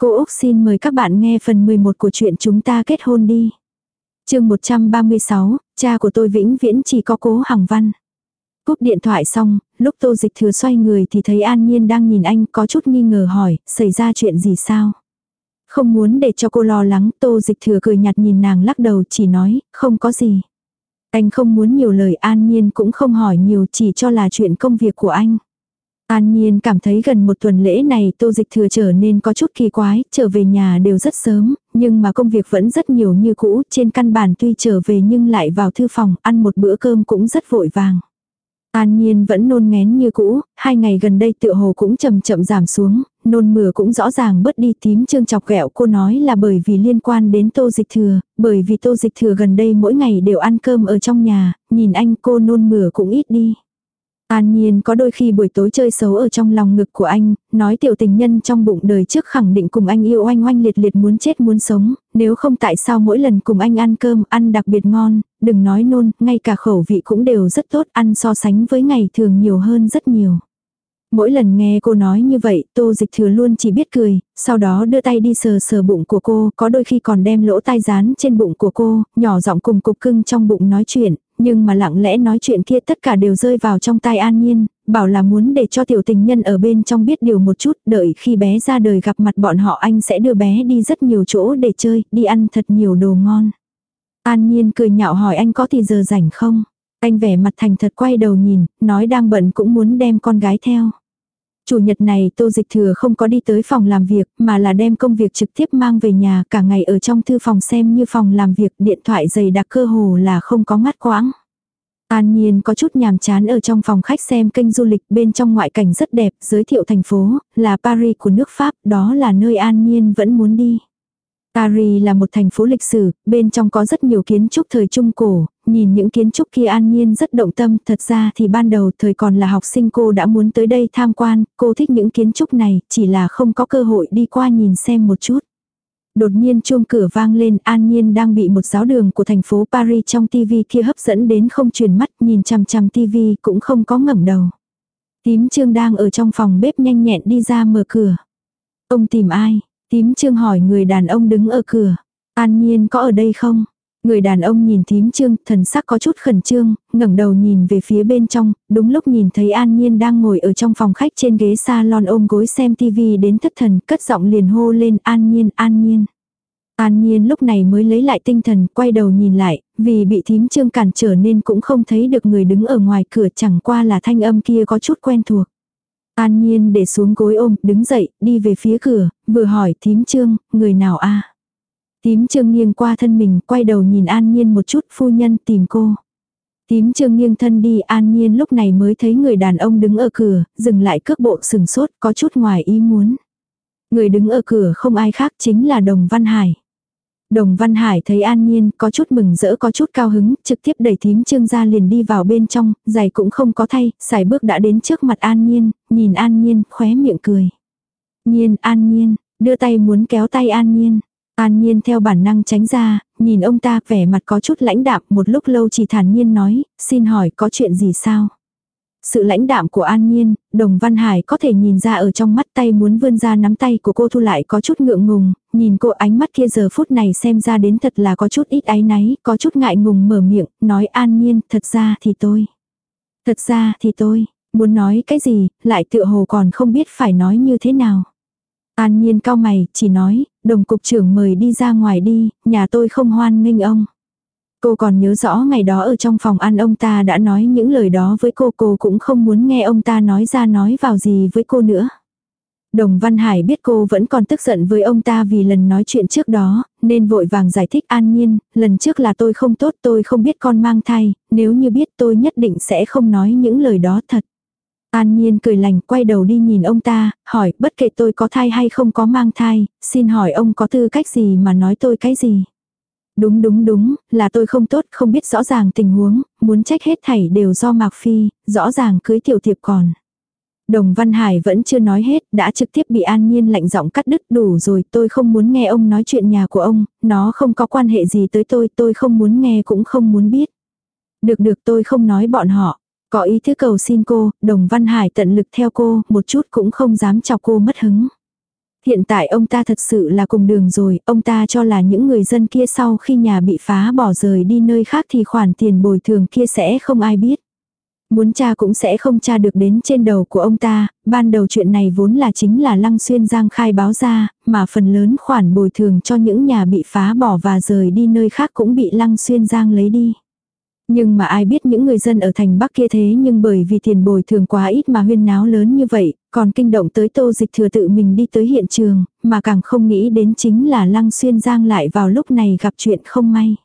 Cô Úc xin mời các bạn nghe phần 11 của chuyện chúng ta kết hôn đi. chương 136, cha của tôi vĩnh viễn chỉ có cố Hằng Văn. Cúp điện thoại xong, lúc tô dịch thừa xoay người thì thấy An Nhiên đang nhìn anh có chút nghi ngờ hỏi, xảy ra chuyện gì sao? Không muốn để cho cô lo lắng, tô dịch thừa cười nhạt nhìn nàng lắc đầu chỉ nói, không có gì. Anh không muốn nhiều lời An Nhiên cũng không hỏi nhiều chỉ cho là chuyện công việc của anh. An Nhiên cảm thấy gần một tuần lễ này tô dịch thừa trở nên có chút kỳ quái, trở về nhà đều rất sớm, nhưng mà công việc vẫn rất nhiều như cũ, trên căn bản tuy trở về nhưng lại vào thư phòng, ăn một bữa cơm cũng rất vội vàng. An Nhiên vẫn nôn ngén như cũ, hai ngày gần đây tựa hồ cũng chậm chậm giảm xuống, nôn mửa cũng rõ ràng bớt đi tím trương chọc ghẹo cô nói là bởi vì liên quan đến tô dịch thừa, bởi vì tô dịch thừa gần đây mỗi ngày đều ăn cơm ở trong nhà, nhìn anh cô nôn mửa cũng ít đi. An Nhiên có đôi khi buổi tối chơi xấu ở trong lòng ngực của anh, nói tiểu tình nhân trong bụng đời trước khẳng định cùng anh yêu oanh oanh liệt liệt muốn chết muốn sống, nếu không tại sao mỗi lần cùng anh ăn cơm ăn đặc biệt ngon, đừng nói nôn, ngay cả khẩu vị cũng đều rất tốt, ăn so sánh với ngày thường nhiều hơn rất nhiều. Mỗi lần nghe cô nói như vậy, tô dịch thừa luôn chỉ biết cười, sau đó đưa tay đi sờ sờ bụng của cô, có đôi khi còn đem lỗ tai dán trên bụng của cô, nhỏ giọng cùng cục cưng trong bụng nói chuyện, nhưng mà lặng lẽ nói chuyện kia tất cả đều rơi vào trong tai an nhiên, bảo là muốn để cho tiểu tình nhân ở bên trong biết điều một chút, đợi khi bé ra đời gặp mặt bọn họ anh sẽ đưa bé đi rất nhiều chỗ để chơi, đi ăn thật nhiều đồ ngon. An nhiên cười nhạo hỏi anh có thì giờ rảnh không? Anh vẻ mặt thành thật quay đầu nhìn, nói đang bận cũng muốn đem con gái theo. Chủ nhật này Tô Dịch Thừa không có đi tới phòng làm việc mà là đem công việc trực tiếp mang về nhà cả ngày ở trong thư phòng xem như phòng làm việc điện thoại dày đặc cơ hồ là không có ngắt quãng. An Nhiên có chút nhàm chán ở trong phòng khách xem kênh du lịch bên trong ngoại cảnh rất đẹp, giới thiệu thành phố, là Paris của nước Pháp, đó là nơi An Nhiên vẫn muốn đi. Paris là một thành phố lịch sử, bên trong có rất nhiều kiến trúc thời Trung Cổ, nhìn những kiến trúc kia an nhiên rất động tâm, thật ra thì ban đầu thời còn là học sinh cô đã muốn tới đây tham quan, cô thích những kiến trúc này, chỉ là không có cơ hội đi qua nhìn xem một chút. Đột nhiên chuông cửa vang lên, An Nhiên đang bị một giáo đường của thành phố Paris trong TV kia hấp dẫn đến không chuyển mắt, nhìn chằm chằm TV cũng không có ngẩng đầu. Tím Trương đang ở trong phòng bếp nhanh nhẹn đi ra mở cửa. Ông tìm ai? Tím Trương hỏi người đàn ông đứng ở cửa. An Nhiên có ở đây không? Người đàn ông nhìn thím trương, thần sắc có chút khẩn trương, ngẩng đầu nhìn về phía bên trong, đúng lúc nhìn thấy An Nhiên đang ngồi ở trong phòng khách trên ghế salon ôm gối xem tivi đến thất thần, cất giọng liền hô lên An Nhiên, An Nhiên. An Nhiên lúc này mới lấy lại tinh thần, quay đầu nhìn lại, vì bị thím trương cản trở nên cũng không thấy được người đứng ở ngoài cửa chẳng qua là thanh âm kia có chút quen thuộc. An Nhiên để xuống gối ôm, đứng dậy, đi về phía cửa, vừa hỏi thím trương, người nào a Tím trương nghiêng qua thân mình, quay đầu nhìn An Nhiên một chút, phu nhân tìm cô. Tím trương nghiêng thân đi An Nhiên lúc này mới thấy người đàn ông đứng ở cửa, dừng lại cước bộ sừng sốt, có chút ngoài ý muốn. Người đứng ở cửa không ai khác chính là Đồng Văn Hải. Đồng Văn Hải thấy An Nhiên có chút mừng rỡ có chút cao hứng, trực tiếp đẩy thím trương ra liền đi vào bên trong, giày cũng không có thay, xài bước đã đến trước mặt An Nhiên, nhìn An Nhiên, khóe miệng cười. Nhiên, An Nhiên, đưa tay muốn kéo tay An Nhiên. An Nhiên theo bản năng tránh ra, nhìn ông ta vẻ mặt có chút lãnh đạm một lúc lâu chỉ thản nhiên nói, xin hỏi có chuyện gì sao? Sự lãnh đạm của An Nhiên, Đồng Văn Hải có thể nhìn ra ở trong mắt tay muốn vươn ra nắm tay của cô thu lại có chút ngượng ngùng, nhìn cô ánh mắt kia giờ phút này xem ra đến thật là có chút ít áy náy, có chút ngại ngùng mở miệng, nói An Nhiên, thật ra thì tôi. Thật ra thì tôi, muốn nói cái gì, lại tựa hồ còn không biết phải nói như thế nào. An Nhiên cao mày, chỉ nói, đồng cục trưởng mời đi ra ngoài đi, nhà tôi không hoan nghênh ông. Cô còn nhớ rõ ngày đó ở trong phòng ăn ông ta đã nói những lời đó với cô, cô cũng không muốn nghe ông ta nói ra nói vào gì với cô nữa. Đồng Văn Hải biết cô vẫn còn tức giận với ông ta vì lần nói chuyện trước đó, nên vội vàng giải thích an nhiên, lần trước là tôi không tốt tôi không biết con mang thai, nếu như biết tôi nhất định sẽ không nói những lời đó thật. An Nhiên cười lành quay đầu đi nhìn ông ta, hỏi bất kể tôi có thai hay không có mang thai, xin hỏi ông có tư cách gì mà nói tôi cái gì. Đúng đúng đúng, là tôi không tốt, không biết rõ ràng tình huống, muốn trách hết thảy đều do Mạc Phi, rõ ràng cưới tiểu thiệp còn. Đồng Văn Hải vẫn chưa nói hết, đã trực tiếp bị An Nhiên lạnh giọng cắt đứt đủ rồi, tôi không muốn nghe ông nói chuyện nhà của ông, nó không có quan hệ gì tới tôi, tôi không muốn nghe cũng không muốn biết. Được được tôi không nói bọn họ, có ý thứ cầu xin cô, Đồng Văn Hải tận lực theo cô, một chút cũng không dám chọc cô mất hứng. Hiện tại ông ta thật sự là cùng đường rồi, ông ta cho là những người dân kia sau khi nhà bị phá bỏ rời đi nơi khác thì khoản tiền bồi thường kia sẽ không ai biết. Muốn cha cũng sẽ không tra được đến trên đầu của ông ta, ban đầu chuyện này vốn là chính là Lăng Xuyên Giang khai báo ra, mà phần lớn khoản bồi thường cho những nhà bị phá bỏ và rời đi nơi khác cũng bị Lăng Xuyên Giang lấy đi. Nhưng mà ai biết những người dân ở thành Bắc kia thế nhưng bởi vì tiền bồi thường quá ít mà huyên náo lớn như vậy, còn kinh động tới tô dịch thừa tự mình đi tới hiện trường, mà càng không nghĩ đến chính là Lăng Xuyên Giang lại vào lúc này gặp chuyện không may.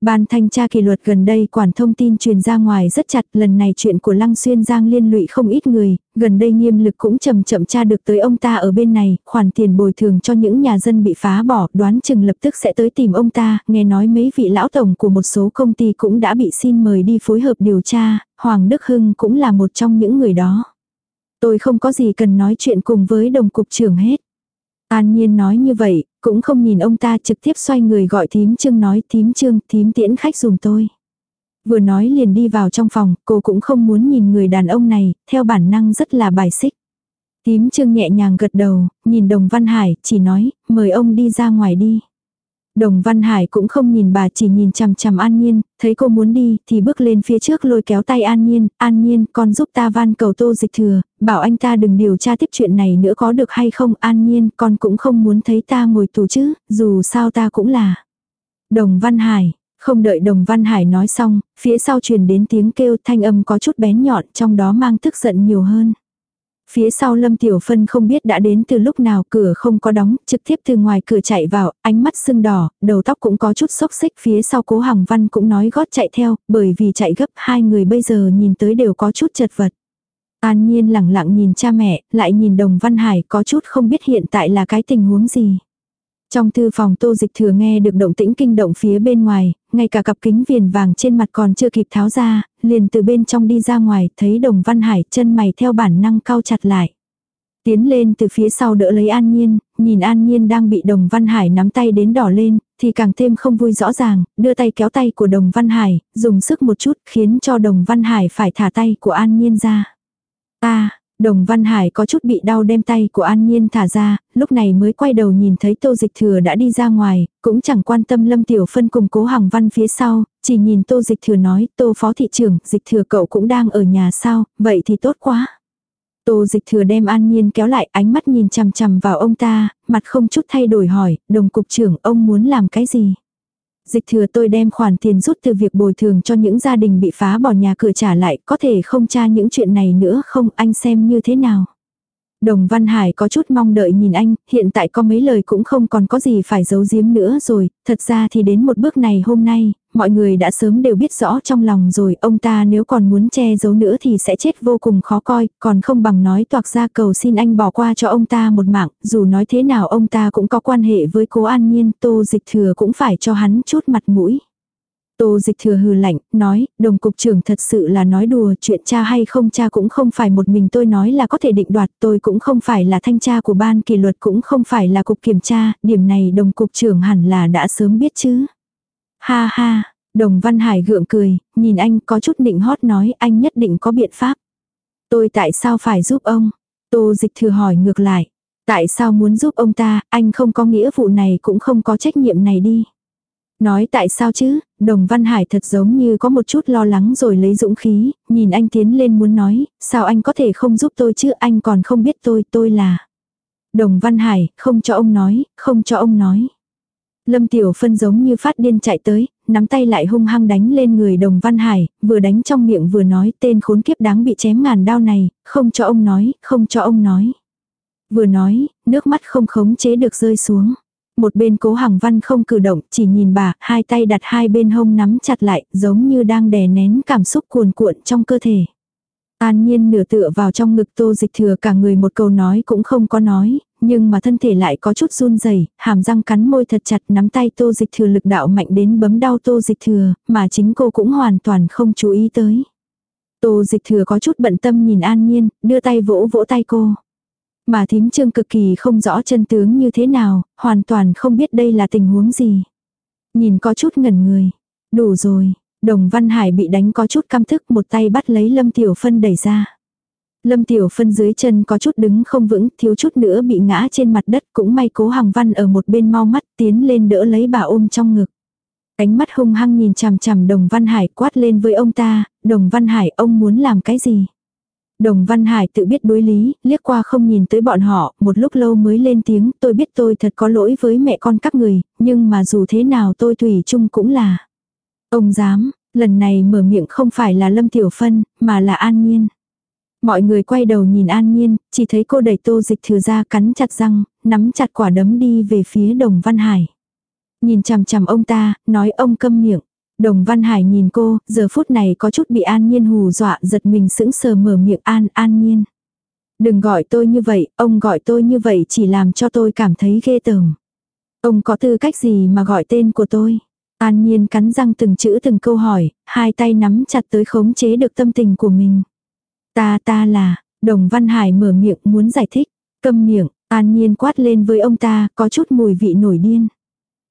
Ban thanh tra kỷ luật gần đây quản thông tin truyền ra ngoài rất chặt, lần này chuyện của Lăng Xuyên Giang liên lụy không ít người, gần đây nghiêm lực cũng chậm chậm tra được tới ông ta ở bên này, khoản tiền bồi thường cho những nhà dân bị phá bỏ, đoán chừng lập tức sẽ tới tìm ông ta, nghe nói mấy vị lão tổng của một số công ty cũng đã bị xin mời đi phối hợp điều tra, Hoàng Đức Hưng cũng là một trong những người đó. Tôi không có gì cần nói chuyện cùng với đồng cục trưởng hết. An Nhiên nói như vậy, cũng không nhìn ông ta trực tiếp xoay người gọi thím trương nói thím trương, thím tiễn khách dùm tôi. Vừa nói liền đi vào trong phòng, cô cũng không muốn nhìn người đàn ông này, theo bản năng rất là bài xích. Tím trương nhẹ nhàng gật đầu, nhìn đồng Văn Hải, chỉ nói, mời ông đi ra ngoài đi. Đồng Văn Hải cũng không nhìn bà chỉ nhìn chằm chằm An Nhiên, thấy cô muốn đi thì bước lên phía trước lôi kéo tay An Nhiên, An Nhiên con giúp ta van cầu tô dịch thừa, bảo anh ta đừng điều tra tiếp chuyện này nữa có được hay không An Nhiên con cũng không muốn thấy ta ngồi tù chứ, dù sao ta cũng là. Đồng Văn Hải, không đợi Đồng Văn Hải nói xong, phía sau truyền đến tiếng kêu thanh âm có chút bén nhọn trong đó mang tức giận nhiều hơn. Phía sau Lâm Tiểu Phân không biết đã đến từ lúc nào cửa không có đóng, trực tiếp từ ngoài cửa chạy vào, ánh mắt sưng đỏ, đầu tóc cũng có chút xốc xích phía sau cố Hằng Văn cũng nói gót chạy theo, bởi vì chạy gấp hai người bây giờ nhìn tới đều có chút chật vật. An Nhiên lẳng lặng nhìn cha mẹ, lại nhìn Đồng Văn Hải có chút không biết hiện tại là cái tình huống gì. Trong thư phòng tô dịch thừa nghe được động tĩnh kinh động phía bên ngoài, ngay cả cặp kính viền vàng trên mặt còn chưa kịp tháo ra, liền từ bên trong đi ra ngoài, thấy đồng văn hải chân mày theo bản năng cau chặt lại. Tiến lên từ phía sau đỡ lấy An Nhiên, nhìn An Nhiên đang bị đồng văn hải nắm tay đến đỏ lên, thì càng thêm không vui rõ ràng, đưa tay kéo tay của đồng văn hải, dùng sức một chút khiến cho đồng văn hải phải thả tay của An Nhiên ra. ta Đồng Văn Hải có chút bị đau đem tay của An Nhiên thả ra, lúc này mới quay đầu nhìn thấy Tô Dịch Thừa đã đi ra ngoài, cũng chẳng quan tâm Lâm Tiểu Phân cùng cố Hằng Văn phía sau, chỉ nhìn Tô Dịch Thừa nói, Tô Phó Thị trưởng, Dịch Thừa cậu cũng đang ở nhà sao, vậy thì tốt quá. Tô Dịch Thừa đem An Nhiên kéo lại ánh mắt nhìn chằm chằm vào ông ta, mặt không chút thay đổi hỏi, đồng cục trưởng ông muốn làm cái gì? Dịch thừa tôi đem khoản tiền rút từ việc bồi thường cho những gia đình bị phá bỏ nhà cửa trả lại, có thể không tra những chuyện này nữa không, anh xem như thế nào. Đồng Văn Hải có chút mong đợi nhìn anh, hiện tại có mấy lời cũng không còn có gì phải giấu giếm nữa rồi, thật ra thì đến một bước này hôm nay, mọi người đã sớm đều biết rõ trong lòng rồi, ông ta nếu còn muốn che giấu nữa thì sẽ chết vô cùng khó coi, còn không bằng nói toạc ra cầu xin anh bỏ qua cho ông ta một mạng, dù nói thế nào ông ta cũng có quan hệ với cố an nhiên, tô dịch thừa cũng phải cho hắn chút mặt mũi. Tô dịch thừa hừ lạnh, nói, đồng cục trưởng thật sự là nói đùa, chuyện cha hay không cha cũng không phải một mình tôi nói là có thể định đoạt, tôi cũng không phải là thanh tra của ban kỷ luật cũng không phải là cục kiểm tra, điểm này đồng cục trưởng hẳn là đã sớm biết chứ. Ha ha, đồng văn hải gượng cười, nhìn anh có chút định hót nói anh nhất định có biện pháp. Tôi tại sao phải giúp ông? Tô dịch thừa hỏi ngược lại. Tại sao muốn giúp ông ta, anh không có nghĩa vụ này cũng không có trách nhiệm này đi. Nói tại sao chứ, đồng văn hải thật giống như có một chút lo lắng rồi lấy dũng khí, nhìn anh tiến lên muốn nói, sao anh có thể không giúp tôi chứ anh còn không biết tôi, tôi là. Đồng văn hải, không cho ông nói, không cho ông nói. Lâm Tiểu Phân giống như phát điên chạy tới, nắm tay lại hung hăng đánh lên người đồng văn hải, vừa đánh trong miệng vừa nói tên khốn kiếp đáng bị chém ngàn đao này, không cho ông nói, không cho ông nói. Vừa nói, nước mắt không khống chế được rơi xuống một bên cố hằng văn không cử động, chỉ nhìn bà, hai tay đặt hai bên hông nắm chặt lại, giống như đang đè nén cảm xúc cuồn cuộn trong cơ thể. An nhiên nửa tựa vào trong ngực tô dịch thừa cả người một câu nói cũng không có nói, nhưng mà thân thể lại có chút run rẩy hàm răng cắn môi thật chặt nắm tay tô dịch thừa lực đạo mạnh đến bấm đau tô dịch thừa, mà chính cô cũng hoàn toàn không chú ý tới. Tô dịch thừa có chút bận tâm nhìn an nhiên, đưa tay vỗ vỗ tay cô. Mà thím trương cực kỳ không rõ chân tướng như thế nào, hoàn toàn không biết đây là tình huống gì. Nhìn có chút ngẩn người. Đủ rồi, đồng văn hải bị đánh có chút căm thức một tay bắt lấy lâm tiểu phân đẩy ra. Lâm Tiểu Phân dưới chân có chút đứng không vững, thiếu chút nữa bị ngã trên mặt đất cũng may cố Hằng Văn ở một bên mau mắt tiến lên đỡ lấy bà ôm trong ngực. Ánh mắt hung hăng nhìn chằm chằm Đồng Văn Hải quát lên với ông ta, Đồng Văn Hải ông muốn làm cái gì? Đồng Văn Hải tự biết đối lý, liếc qua không nhìn tới bọn họ, một lúc lâu mới lên tiếng, tôi biết tôi thật có lỗi với mẹ con các người, nhưng mà dù thế nào tôi thủy chung cũng là. Ông dám, lần này mở miệng không phải là Lâm Tiểu Phân, mà là An Nhiên. Mọi người quay đầu nhìn An Nhiên, chỉ thấy cô đẩy tô dịch thừa ra cắn chặt răng, nắm chặt quả đấm đi về phía Đồng Văn Hải. Nhìn chằm chằm ông ta, nói ông câm miệng. Đồng Văn Hải nhìn cô, giờ phút này có chút bị An Nhiên hù dọa, giật mình sững sờ mở miệng An, An Nhiên. Đừng gọi tôi như vậy, ông gọi tôi như vậy chỉ làm cho tôi cảm thấy ghê tởm. Ông có tư cách gì mà gọi tên của tôi? An Nhiên cắn răng từng chữ từng câu hỏi, hai tay nắm chặt tới khống chế được tâm tình của mình. Ta ta là, Đồng Văn Hải mở miệng muốn giải thích, câm miệng, An Nhiên quát lên với ông ta, có chút mùi vị nổi điên.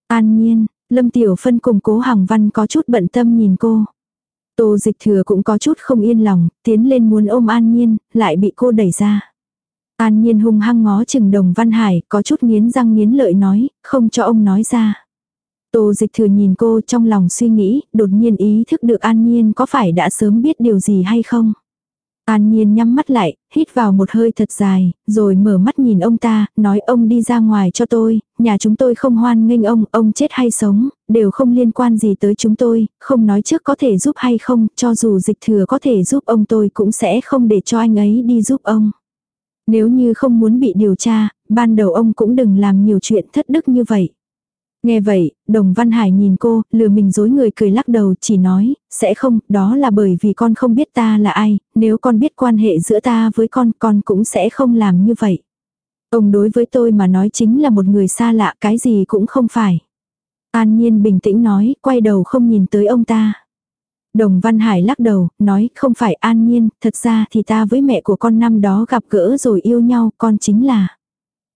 An Nhiên, Lâm Tiểu Phân cùng cố Hằng Văn có chút bận tâm nhìn cô. Tô dịch thừa cũng có chút không yên lòng, tiến lên muốn ôm An Nhiên, lại bị cô đẩy ra. An Nhiên hung hăng ngó chừng đồng Văn Hải, có chút nghiến răng nghiến lợi nói, không cho ông nói ra. Tô dịch thừa nhìn cô trong lòng suy nghĩ, đột nhiên ý thức được An Nhiên có phải đã sớm biết điều gì hay không. An Nhiên nhắm mắt lại, hít vào một hơi thật dài, rồi mở mắt nhìn ông ta, nói ông đi ra ngoài cho tôi, nhà chúng tôi không hoan nghênh ông, ông chết hay sống, đều không liên quan gì tới chúng tôi, không nói trước có thể giúp hay không, cho dù dịch thừa có thể giúp ông tôi cũng sẽ không để cho anh ấy đi giúp ông. Nếu như không muốn bị điều tra, ban đầu ông cũng đừng làm nhiều chuyện thất đức như vậy. Nghe vậy, Đồng Văn Hải nhìn cô, lừa mình dối người cười lắc đầu chỉ nói, sẽ không, đó là bởi vì con không biết ta là ai, nếu con biết quan hệ giữa ta với con, con cũng sẽ không làm như vậy. Ông đối với tôi mà nói chính là một người xa lạ, cái gì cũng không phải. An Nhiên bình tĩnh nói, quay đầu không nhìn tới ông ta. Đồng Văn Hải lắc đầu, nói không phải An Nhiên, thật ra thì ta với mẹ của con năm đó gặp gỡ rồi yêu nhau, con chính là.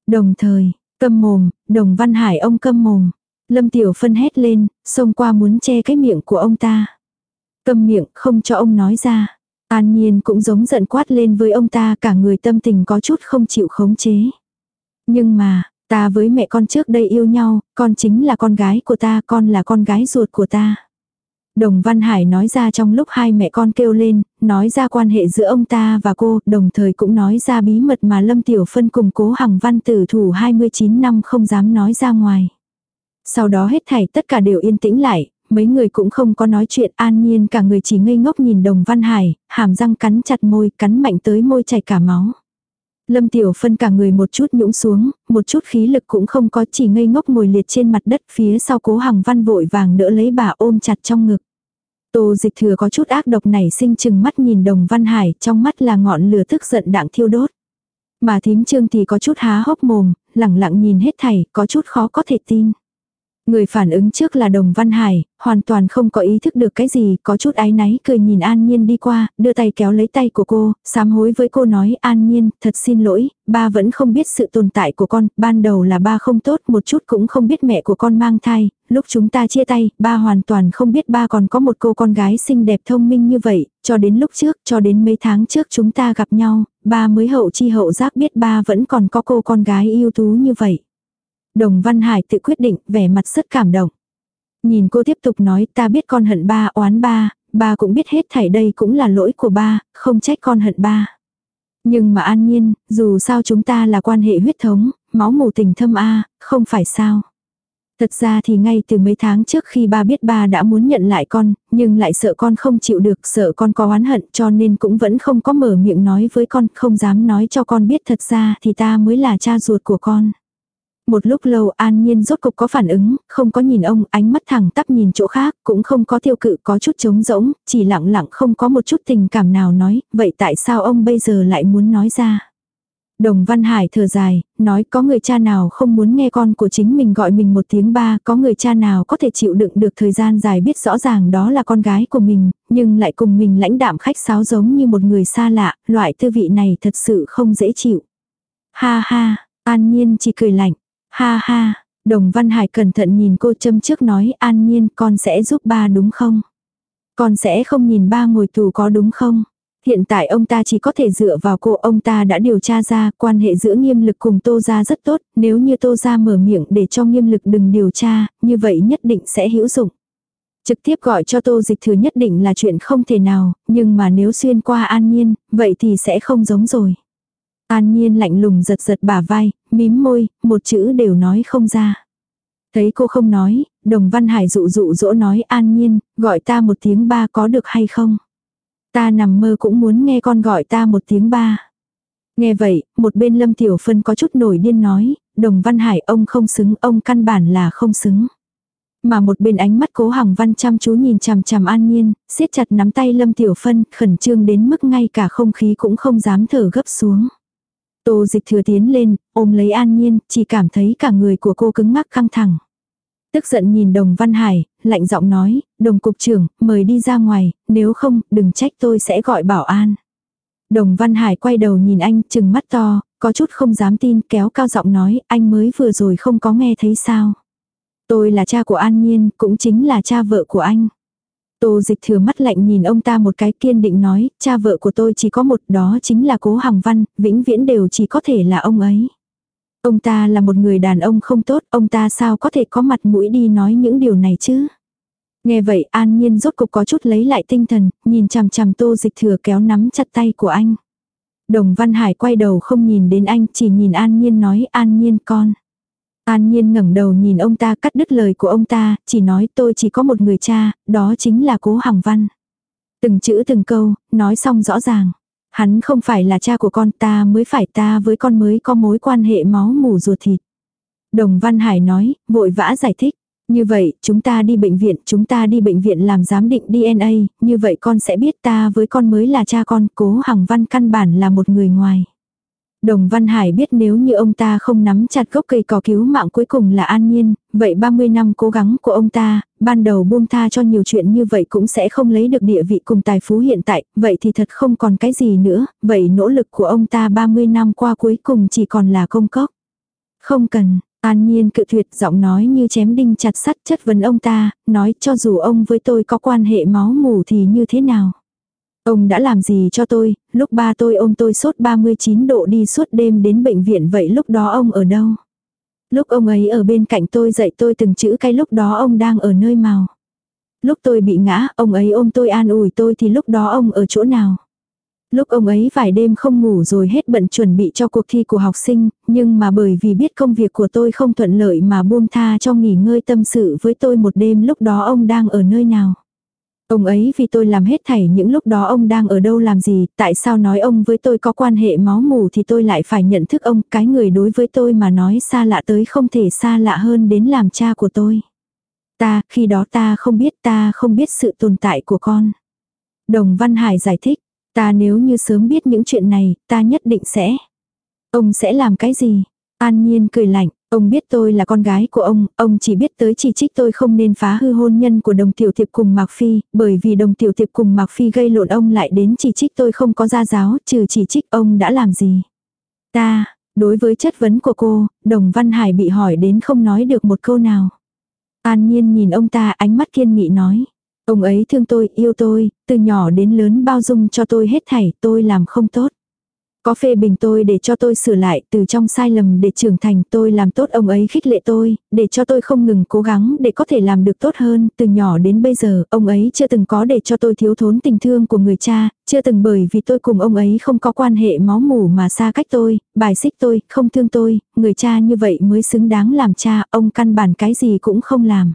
Đồng thời, câm mồm, Đồng Văn Hải ông câm mồm. Lâm Tiểu Phân hét lên, xông qua muốn che cái miệng của ông ta. Cầm miệng, không cho ông nói ra. An Nhiên cũng giống giận quát lên với ông ta cả người tâm tình có chút không chịu khống chế. Nhưng mà, ta với mẹ con trước đây yêu nhau, con chính là con gái của ta, con là con gái ruột của ta. Đồng Văn Hải nói ra trong lúc hai mẹ con kêu lên, nói ra quan hệ giữa ông ta và cô, đồng thời cũng nói ra bí mật mà Lâm Tiểu Phân cùng cố Hằng Văn tử thủ 29 năm không dám nói ra ngoài. Sau đó hết thảy tất cả đều yên tĩnh lại, mấy người cũng không có nói chuyện an nhiên cả người chỉ ngây ngốc nhìn đồng văn hải, hàm răng cắn chặt môi, cắn mạnh tới môi chảy cả máu. Lâm Tiểu Phân cả người một chút nhũng xuống, một chút khí lực cũng không có chỉ ngây ngốc ngồi liệt trên mặt đất phía sau cố hằng văn vội vàng đỡ lấy bà ôm chặt trong ngực. Tô dịch thừa có chút ác độc nảy sinh chừng mắt nhìn đồng văn hải, trong mắt là ngọn lửa tức giận đặng thiêu đốt. Mà thím trương thì có chút há hốc mồm, lẳng lặng nhìn hết thảy, có chút khó có thể tin. Người phản ứng trước là Đồng Văn Hải, hoàn toàn không có ý thức được cái gì, có chút ái náy cười nhìn An Nhiên đi qua, đưa tay kéo lấy tay của cô, sám hối với cô nói An Nhiên, thật xin lỗi, ba vẫn không biết sự tồn tại của con, ban đầu là ba không tốt một chút cũng không biết mẹ của con mang thai, lúc chúng ta chia tay, ba hoàn toàn không biết ba còn có một cô con gái xinh đẹp thông minh như vậy, cho đến lúc trước, cho đến mấy tháng trước chúng ta gặp nhau, ba mới hậu chi hậu giác biết ba vẫn còn có cô con gái yêu tú như vậy. Đồng Văn Hải tự quyết định, vẻ mặt rất cảm động. Nhìn cô tiếp tục nói ta biết con hận ba oán ba, ba cũng biết hết thảy đây cũng là lỗi của ba, không trách con hận ba. Nhưng mà an nhiên, dù sao chúng ta là quan hệ huyết thống, máu mù tình thâm a không phải sao. Thật ra thì ngay từ mấy tháng trước khi ba biết ba đã muốn nhận lại con, nhưng lại sợ con không chịu được, sợ con có oán hận cho nên cũng vẫn không có mở miệng nói với con, không dám nói cho con biết thật ra thì ta mới là cha ruột của con. Một lúc lâu an nhiên rốt cục có phản ứng, không có nhìn ông, ánh mắt thẳng tắp nhìn chỗ khác, cũng không có tiêu cự có chút trống rỗng, chỉ lặng lặng không có một chút tình cảm nào nói, vậy tại sao ông bây giờ lại muốn nói ra? Đồng Văn Hải thở dài, nói có người cha nào không muốn nghe con của chính mình gọi mình một tiếng ba, có người cha nào có thể chịu đựng được thời gian dài biết rõ ràng đó là con gái của mình, nhưng lại cùng mình lãnh đạm khách sáo giống như một người xa lạ, loại tư vị này thật sự không dễ chịu. Ha ha, an nhiên chỉ cười lạnh, Ha ha, Đồng Văn Hải cẩn thận nhìn cô châm trước nói an nhiên con sẽ giúp ba đúng không? Con sẽ không nhìn ba ngồi tù có đúng không? Hiện tại ông ta chỉ có thể dựa vào cô, ông ta đã điều tra ra quan hệ giữa nghiêm lực cùng Tô Gia rất tốt, nếu như Tô Gia mở miệng để cho nghiêm lực đừng điều tra, như vậy nhất định sẽ hữu dụng. Trực tiếp gọi cho Tô Dịch Thừa nhất định là chuyện không thể nào, nhưng mà nếu xuyên qua An Nhiên, vậy thì sẽ không giống rồi. An Nhiên lạnh lùng giật giật bả vai, mím môi, một chữ đều nói không ra. Thấy cô không nói, Đồng Văn Hải dụ dụ dỗ nói An Nhiên, gọi ta một tiếng ba có được hay không? Ta nằm mơ cũng muốn nghe con gọi ta một tiếng ba. Nghe vậy, một bên Lâm Tiểu Phân có chút nổi điên nói, Đồng Văn Hải ông không xứng, ông căn bản là không xứng. Mà một bên ánh mắt cố hằng văn chăm chú nhìn chằm chằm an nhiên, siết chặt nắm tay Lâm Tiểu Phân, khẩn trương đến mức ngay cả không khí cũng không dám thở gấp xuống. Tô dịch thừa tiến lên, ôm lấy an nhiên, chỉ cảm thấy cả người của cô cứng ngắc căng thẳng. Tức giận nhìn đồng Văn Hải, lạnh giọng nói, đồng cục trưởng, mời đi ra ngoài, nếu không, đừng trách tôi sẽ gọi bảo an. Đồng Văn Hải quay đầu nhìn anh, chừng mắt to, có chút không dám tin, kéo cao giọng nói, anh mới vừa rồi không có nghe thấy sao. Tôi là cha của An Nhiên, cũng chính là cha vợ của anh. Tô dịch thừa mắt lạnh nhìn ông ta một cái kiên định nói, cha vợ của tôi chỉ có một đó chính là cố Hằng Văn, vĩnh viễn đều chỉ có thể là ông ấy. Ông ta là một người đàn ông không tốt, ông ta sao có thể có mặt mũi đi nói những điều này chứ? Nghe vậy an nhiên rốt cục có chút lấy lại tinh thần, nhìn chằm chằm tô dịch thừa kéo nắm chặt tay của anh. Đồng Văn Hải quay đầu không nhìn đến anh, chỉ nhìn an nhiên nói an nhiên con. An nhiên ngẩng đầu nhìn ông ta cắt đứt lời của ông ta, chỉ nói tôi chỉ có một người cha, đó chính là cố Hằng Văn. Từng chữ từng câu, nói xong rõ ràng. Hắn không phải là cha của con ta mới phải ta với con mới có mối quan hệ máu mủ ruột thịt. Đồng Văn Hải nói, vội vã giải thích. Như vậy, chúng ta đi bệnh viện, chúng ta đi bệnh viện làm giám định DNA, như vậy con sẽ biết ta với con mới là cha con, cố Hằng Văn căn bản là một người ngoài. Đồng Văn Hải biết nếu như ông ta không nắm chặt gốc cây cỏ cứu mạng cuối cùng là an nhiên, vậy 30 năm cố gắng của ông ta, ban đầu buông tha cho nhiều chuyện như vậy cũng sẽ không lấy được địa vị cùng tài phú hiện tại, vậy thì thật không còn cái gì nữa, vậy nỗ lực của ông ta 30 năm qua cuối cùng chỉ còn là công cốc. Không cần, an nhiên cự tuyệt giọng nói như chém đinh chặt sắt chất vấn ông ta, nói cho dù ông với tôi có quan hệ máu mủ thì như thế nào. Ông đã làm gì cho tôi, lúc ba tôi ôm tôi sốt 39 độ đi suốt đêm đến bệnh viện vậy lúc đó ông ở đâu? Lúc ông ấy ở bên cạnh tôi dạy tôi từng chữ cái lúc đó ông đang ở nơi nào? Lúc tôi bị ngã, ông ấy ôm tôi an ủi tôi thì lúc đó ông ở chỗ nào? Lúc ông ấy vài đêm không ngủ rồi hết bận chuẩn bị cho cuộc thi của học sinh, nhưng mà bởi vì biết công việc của tôi không thuận lợi mà buông tha cho nghỉ ngơi tâm sự với tôi một đêm lúc đó ông đang ở nơi nào? Ông ấy vì tôi làm hết thảy những lúc đó ông đang ở đâu làm gì, tại sao nói ông với tôi có quan hệ máu mù thì tôi lại phải nhận thức ông, cái người đối với tôi mà nói xa lạ tới không thể xa lạ hơn đến làm cha của tôi. Ta, khi đó ta không biết ta không biết sự tồn tại của con. Đồng Văn Hải giải thích, ta nếu như sớm biết những chuyện này, ta nhất định sẽ. Ông sẽ làm cái gì? An Nhiên cười lạnh, Ông biết tôi là con gái của ông, ông chỉ biết tới chỉ trích tôi không nên phá hư hôn nhân của đồng tiểu tiệp cùng Mạc Phi, bởi vì đồng tiểu tiệp cùng Mạc Phi gây lộn ông lại đến chỉ trích tôi không có gia giáo, trừ chỉ trích ông đã làm gì. Ta, đối với chất vấn của cô, đồng Văn Hải bị hỏi đến không nói được một câu nào. An nhiên nhìn ông ta ánh mắt kiên nghị nói. Ông ấy thương tôi, yêu tôi, từ nhỏ đến lớn bao dung cho tôi hết thảy, tôi làm không tốt. Có phê bình tôi để cho tôi sửa lại từ trong sai lầm để trưởng thành tôi làm tốt ông ấy khích lệ tôi, để cho tôi không ngừng cố gắng để có thể làm được tốt hơn. Từ nhỏ đến bây giờ, ông ấy chưa từng có để cho tôi thiếu thốn tình thương của người cha, chưa từng bởi vì tôi cùng ông ấy không có quan hệ máu mủ mà xa cách tôi, bài xích tôi, không thương tôi, người cha như vậy mới xứng đáng làm cha, ông căn bản cái gì cũng không làm.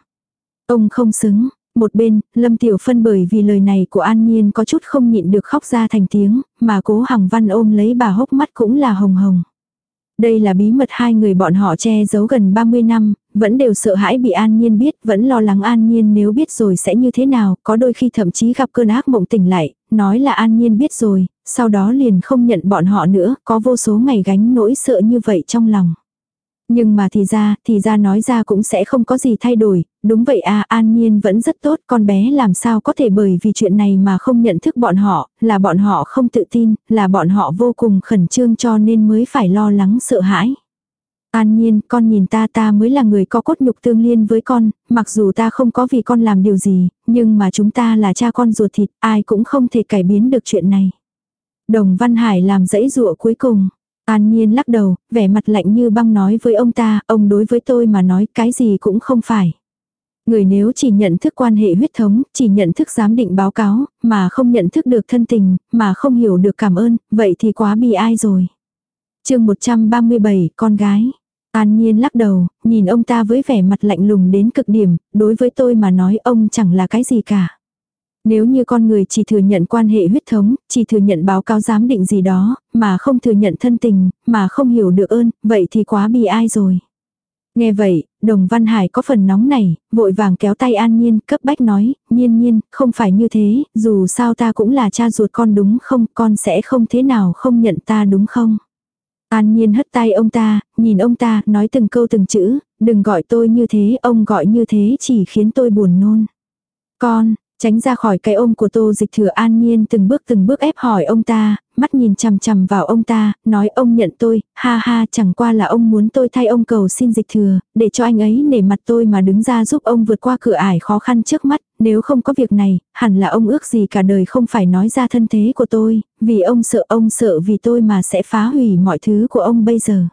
Ông không xứng, một bên, Lâm Tiểu Phân bởi vì lời này của An Nhiên có chút không nhịn được khóc ra thành tiếng, mà cố Hằng Văn ôm lấy bà hốc mắt cũng là hồng hồng. Đây là bí mật hai người bọn họ che giấu gần 30 năm, vẫn đều sợ hãi bị An Nhiên biết, vẫn lo lắng An Nhiên nếu biết rồi sẽ như thế nào, có đôi khi thậm chí gặp cơn ác mộng tỉnh lại, nói là An Nhiên biết rồi, sau đó liền không nhận bọn họ nữa, có vô số ngày gánh nỗi sợ như vậy trong lòng. Nhưng mà thì ra, thì ra nói ra cũng sẽ không có gì thay đổi, đúng vậy à, an nhiên vẫn rất tốt, con bé làm sao có thể bởi vì chuyện này mà không nhận thức bọn họ, là bọn họ không tự tin, là bọn họ vô cùng khẩn trương cho nên mới phải lo lắng sợ hãi. An nhiên, con nhìn ta ta mới là người có cốt nhục tương liên với con, mặc dù ta không có vì con làm điều gì, nhưng mà chúng ta là cha con ruột thịt, ai cũng không thể cải biến được chuyện này. Đồng Văn Hải làm dãy dụa cuối cùng. An Nhiên lắc đầu, vẻ mặt lạnh như băng nói với ông ta, ông đối với tôi mà nói cái gì cũng không phải. Người nếu chỉ nhận thức quan hệ huyết thống, chỉ nhận thức giám định báo cáo, mà không nhận thức được thân tình, mà không hiểu được cảm ơn, vậy thì quá bi ai rồi. chương 137, con gái. An Nhiên lắc đầu, nhìn ông ta với vẻ mặt lạnh lùng đến cực điểm, đối với tôi mà nói ông chẳng là cái gì cả. Nếu như con người chỉ thừa nhận quan hệ huyết thống, chỉ thừa nhận báo cáo giám định gì đó, mà không thừa nhận thân tình, mà không hiểu được ơn, vậy thì quá bi ai rồi. Nghe vậy, đồng văn hải có phần nóng này, vội vàng kéo tay an nhiên, cấp bách nói, nhiên nhiên, không phải như thế, dù sao ta cũng là cha ruột con đúng không, con sẽ không thế nào không nhận ta đúng không. An nhiên hất tay ông ta, nhìn ông ta, nói từng câu từng chữ, đừng gọi tôi như thế, ông gọi như thế chỉ khiến tôi buồn nôn. Con, Tránh ra khỏi cái ôm của tô dịch thừa an nhiên từng bước từng bước ép hỏi ông ta, mắt nhìn chằm chằm vào ông ta, nói ông nhận tôi, ha ha chẳng qua là ông muốn tôi thay ông cầu xin dịch thừa, để cho anh ấy nể mặt tôi mà đứng ra giúp ông vượt qua cửa ải khó khăn trước mắt, nếu không có việc này, hẳn là ông ước gì cả đời không phải nói ra thân thế của tôi, vì ông sợ ông sợ vì tôi mà sẽ phá hủy mọi thứ của ông bây giờ.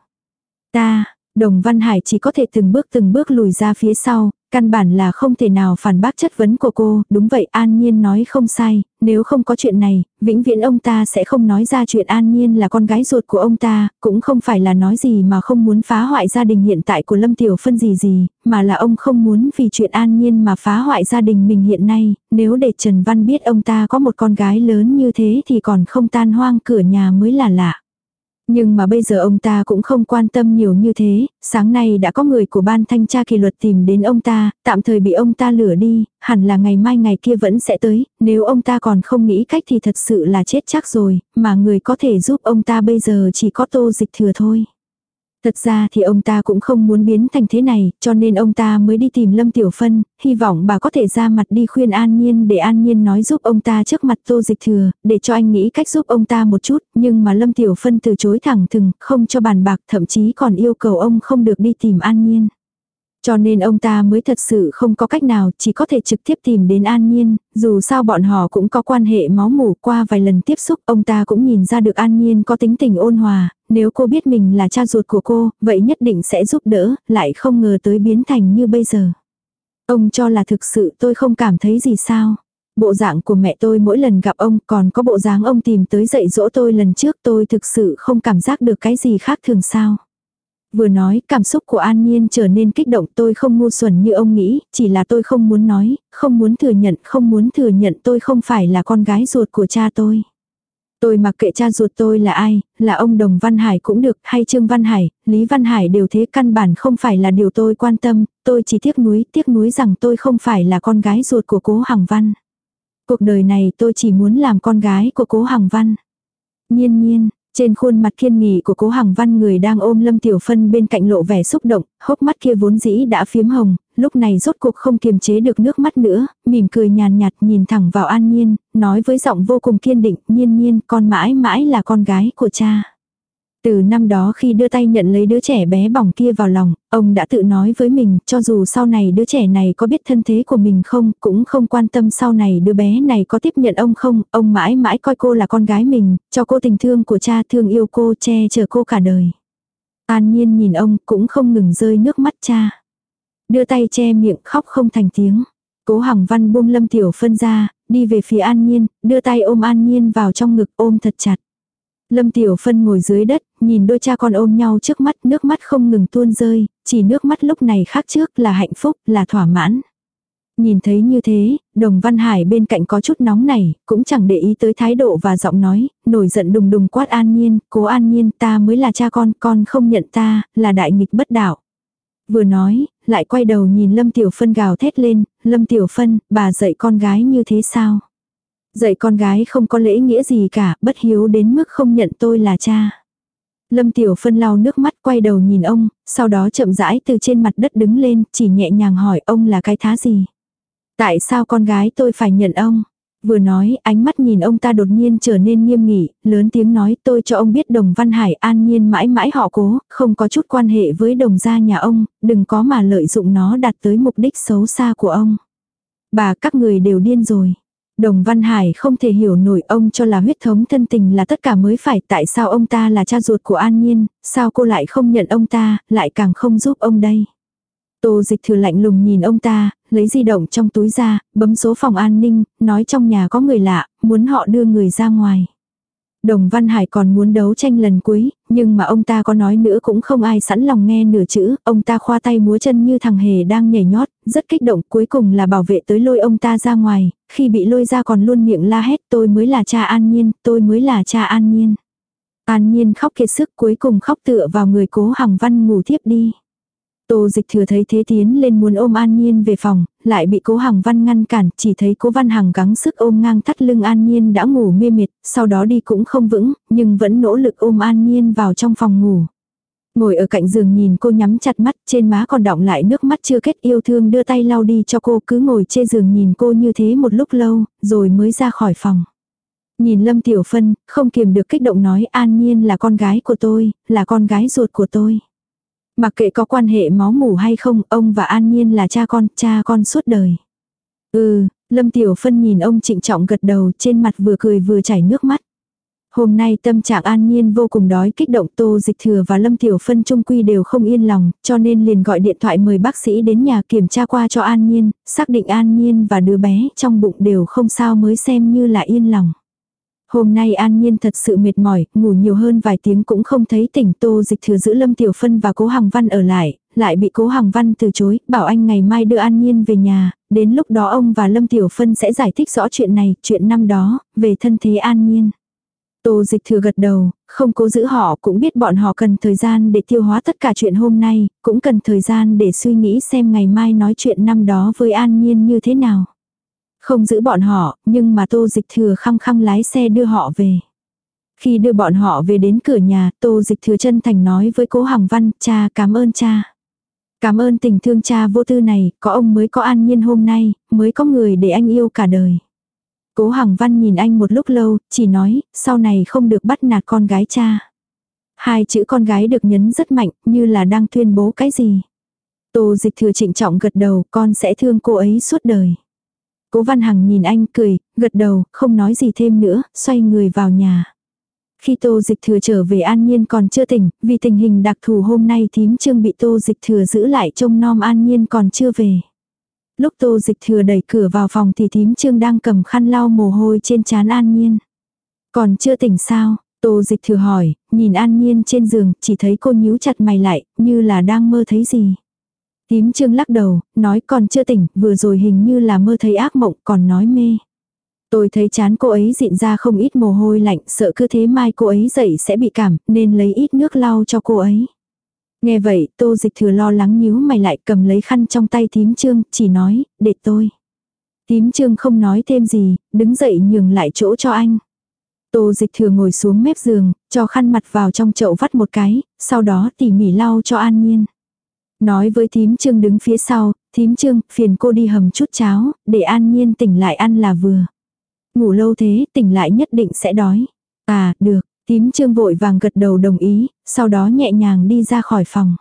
Ta, Đồng Văn Hải chỉ có thể từng bước từng bước lùi ra phía sau, Căn bản là không thể nào phản bác chất vấn của cô, đúng vậy An Nhiên nói không sai, nếu không có chuyện này, vĩnh viễn ông ta sẽ không nói ra chuyện An Nhiên là con gái ruột của ông ta, cũng không phải là nói gì mà không muốn phá hoại gia đình hiện tại của Lâm Tiểu Phân gì gì, mà là ông không muốn vì chuyện An Nhiên mà phá hoại gia đình mình hiện nay, nếu để Trần Văn biết ông ta có một con gái lớn như thế thì còn không tan hoang cửa nhà mới là lạ. Nhưng mà bây giờ ông ta cũng không quan tâm nhiều như thế, sáng nay đã có người của ban thanh tra kỷ luật tìm đến ông ta, tạm thời bị ông ta lửa đi, hẳn là ngày mai ngày kia vẫn sẽ tới, nếu ông ta còn không nghĩ cách thì thật sự là chết chắc rồi, mà người có thể giúp ông ta bây giờ chỉ có tô dịch thừa thôi. Thật ra thì ông ta cũng không muốn biến thành thế này, cho nên ông ta mới đi tìm Lâm Tiểu Phân, hy vọng bà có thể ra mặt đi khuyên An Nhiên để An Nhiên nói giúp ông ta trước mặt Tô Dịch Thừa, để cho anh nghĩ cách giúp ông ta một chút, nhưng mà Lâm Tiểu Phân từ chối thẳng thừng, không cho bàn bạc, thậm chí còn yêu cầu ông không được đi tìm An Nhiên. Cho nên ông ta mới thật sự không có cách nào, chỉ có thể trực tiếp tìm đến An Nhiên, dù sao bọn họ cũng có quan hệ máu mủ qua vài lần tiếp xúc, ông ta cũng nhìn ra được An Nhiên có tính tình ôn hòa, nếu cô biết mình là cha ruột của cô, vậy nhất định sẽ giúp đỡ, lại không ngờ tới biến thành như bây giờ. Ông cho là thực sự tôi không cảm thấy gì sao. Bộ dạng của mẹ tôi mỗi lần gặp ông còn có bộ dáng ông tìm tới dạy dỗ tôi lần trước tôi thực sự không cảm giác được cái gì khác thường sao. Vừa nói, cảm xúc của An Nhiên trở nên kích động tôi không ngu xuẩn như ông nghĩ, chỉ là tôi không muốn nói, không muốn thừa nhận, không muốn thừa nhận tôi không phải là con gái ruột của cha tôi. Tôi mặc kệ cha ruột tôi là ai, là ông Đồng Văn Hải cũng được, hay Trương Văn Hải, Lý Văn Hải đều thế căn bản không phải là điều tôi quan tâm, tôi chỉ tiếc nuối, tiếc nuối rằng tôi không phải là con gái ruột của cố Hằng Văn. Cuộc đời này tôi chỉ muốn làm con gái của cố Hằng Văn. Nhiên nhiên, trên khuôn mặt kiên nghị của cố Hằng Văn người đang ôm Lâm Tiểu Phân bên cạnh lộ vẻ xúc động, hốc mắt kia vốn dĩ đã phiếm hồng, lúc này rốt cuộc không kiềm chế được nước mắt nữa, mỉm cười nhàn nhạt nhìn thẳng vào An Nhiên, nói với giọng vô cùng kiên định, nhiên nhiên con mãi mãi là con gái của cha. Từ năm đó khi đưa tay nhận lấy đứa trẻ bé bỏng kia vào lòng, ông đã tự nói với mình, cho dù sau này đứa trẻ này có biết thân thế của mình không, cũng không quan tâm sau này đứa bé này có tiếp nhận ông không, ông mãi mãi coi cô là con gái mình, cho cô tình thương của cha thương yêu cô che chở cô cả đời. An nhiên nhìn ông cũng không ngừng rơi nước mắt cha. Đưa tay che miệng khóc không thành tiếng. Cố Hằng Văn buông Lâm Tiểu Phân ra, đi về phía An Nhiên, đưa tay ôm An Nhiên vào trong ngực ôm thật chặt. Lâm Tiểu Phân ngồi dưới đất, nhìn đôi cha con ôm nhau trước mắt, nước mắt không ngừng tuôn rơi, chỉ nước mắt lúc này khác trước là hạnh phúc, là thỏa mãn. Nhìn thấy như thế, đồng văn hải bên cạnh có chút nóng này, cũng chẳng để ý tới thái độ và giọng nói, nổi giận đùng đùng quát an nhiên, cố an nhiên ta mới là cha con, con không nhận ta, là đại nghịch bất đạo. Vừa nói, lại quay đầu nhìn Lâm Tiểu Phân gào thét lên, Lâm Tiểu Phân, bà dạy con gái như thế sao? Dạy con gái không có lễ nghĩa gì cả, bất hiếu đến mức không nhận tôi là cha. Lâm Tiểu Phân lau nước mắt quay đầu nhìn ông, sau đó chậm rãi từ trên mặt đất đứng lên, chỉ nhẹ nhàng hỏi ông là cái thá gì. Tại sao con gái tôi phải nhận ông? Vừa nói, ánh mắt nhìn ông ta đột nhiên trở nên nghiêm nghị, lớn tiếng nói tôi cho ông biết đồng văn hải an nhiên mãi mãi họ cố, không có chút quan hệ với đồng gia nhà ông, đừng có mà lợi dụng nó đạt tới mục đích xấu xa của ông. Bà các người đều điên rồi. Đồng Văn Hải không thể hiểu nổi ông cho là huyết thống thân tình là tất cả mới phải tại sao ông ta là cha ruột của An Nhiên, sao cô lại không nhận ông ta, lại càng không giúp ông đây. Tô dịch thừa lạnh lùng nhìn ông ta, lấy di động trong túi ra, bấm số phòng an ninh, nói trong nhà có người lạ, muốn họ đưa người ra ngoài. Đồng Văn Hải còn muốn đấu tranh lần cuối, nhưng mà ông ta có nói nữa cũng không ai sẵn lòng nghe nửa chữ, ông ta khoa tay múa chân như thằng hề đang nhảy nhót, rất kích động, cuối cùng là bảo vệ tới lôi ông ta ra ngoài, khi bị lôi ra còn luôn miệng la hét tôi mới là cha An Nhiên, tôi mới là cha An Nhiên. An Nhiên khóc kiệt sức cuối cùng khóc tựa vào người cố Hằng Văn ngủ thiếp đi. Tô dịch thừa thấy thế tiến lên muốn ôm An Nhiên về phòng, lại bị cố Hằng Văn ngăn cản, chỉ thấy cố Văn Hằng gắng sức ôm ngang thắt lưng An Nhiên đã ngủ mê mệt, sau đó đi cũng không vững, nhưng vẫn nỗ lực ôm An Nhiên vào trong phòng ngủ. Ngồi ở cạnh giường nhìn cô nhắm chặt mắt, trên má còn đọng lại nước mắt chưa kết yêu thương đưa tay lau đi cho cô cứ ngồi trên giường nhìn cô như thế một lúc lâu, rồi mới ra khỏi phòng. Nhìn Lâm Tiểu Phân, không kiềm được kích động nói An Nhiên là con gái của tôi, là con gái ruột của tôi. Mặc kệ có quan hệ máu mủ hay không, ông và An Nhiên là cha con, cha con suốt đời. Ừ, Lâm Tiểu Phân nhìn ông trịnh trọng gật đầu trên mặt vừa cười vừa chảy nước mắt. Hôm nay tâm trạng an nhiên vô cùng đói kích động tô dịch thừa và lâm tiểu phân trung quy đều không yên lòng, cho nên liền gọi điện thoại mời bác sĩ đến nhà kiểm tra qua cho an nhiên, xác định an nhiên và đứa bé trong bụng đều không sao mới xem như là yên lòng. Hôm nay An Nhiên thật sự mệt mỏi, ngủ nhiều hơn vài tiếng cũng không thấy tỉnh Tô Dịch thừa giữ Lâm Tiểu Phân và Cố Hằng Văn ở lại, lại bị Cố Hằng Văn từ chối, bảo anh ngày mai đưa An Nhiên về nhà, đến lúc đó ông và Lâm Tiểu Phân sẽ giải thích rõ chuyện này, chuyện năm đó, về thân thế An Nhiên. Tô dịch thừa gật đầu, không cố giữ họ cũng biết bọn họ cần thời gian để tiêu hóa tất cả chuyện hôm nay, cũng cần thời gian để suy nghĩ xem ngày mai nói chuyện năm đó với An Nhiên như thế nào. Không giữ bọn họ, nhưng mà tô dịch thừa khăng khăng lái xe đưa họ về. Khi đưa bọn họ về đến cửa nhà, tô dịch thừa chân thành nói với cố Hằng Văn, cha cảm ơn cha. Cảm ơn tình thương cha vô tư này, có ông mới có an nhiên hôm nay, mới có người để anh yêu cả đời. Cố Hằng Văn nhìn anh một lúc lâu, chỉ nói, sau này không được bắt nạt con gái cha. Hai chữ con gái được nhấn rất mạnh, như là đang tuyên bố cái gì. Tô dịch thừa trịnh trọng gật đầu, con sẽ thương cô ấy suốt đời. Cố Văn Hằng nhìn anh cười, gật đầu, không nói gì thêm nữa, xoay người vào nhà. Khi tô dịch thừa trở về an nhiên còn chưa tỉnh, vì tình hình đặc thù hôm nay thím trương bị tô dịch thừa giữ lại trông nom an nhiên còn chưa về. Lúc tô dịch thừa đẩy cửa vào phòng thì thím trương đang cầm khăn lau mồ hôi trên trán an nhiên. Còn chưa tỉnh sao? Tô dịch thừa hỏi, nhìn an nhiên trên giường, chỉ thấy cô nhíu chặt mày lại, như là đang mơ thấy gì tím trương lắc đầu, nói còn chưa tỉnh, vừa rồi hình như là mơ thấy ác mộng, còn nói mê. Tôi thấy chán cô ấy dịn ra không ít mồ hôi lạnh, sợ cứ thế mai cô ấy dậy sẽ bị cảm, nên lấy ít nước lau cho cô ấy. Nghe vậy, tô dịch thừa lo lắng nhíu mày lại cầm lấy khăn trong tay tím trương, chỉ nói, để tôi. tím trương không nói thêm gì, đứng dậy nhường lại chỗ cho anh. Tô dịch thừa ngồi xuống mép giường, cho khăn mặt vào trong chậu vắt một cái, sau đó tỉ mỉ lau cho an nhiên. Nói với thím trương đứng phía sau, thím trương, phiền cô đi hầm chút cháo, để an nhiên tỉnh lại ăn là vừa. Ngủ lâu thế, tỉnh lại nhất định sẽ đói. À, được, thím trương vội vàng gật đầu đồng ý, sau đó nhẹ nhàng đi ra khỏi phòng.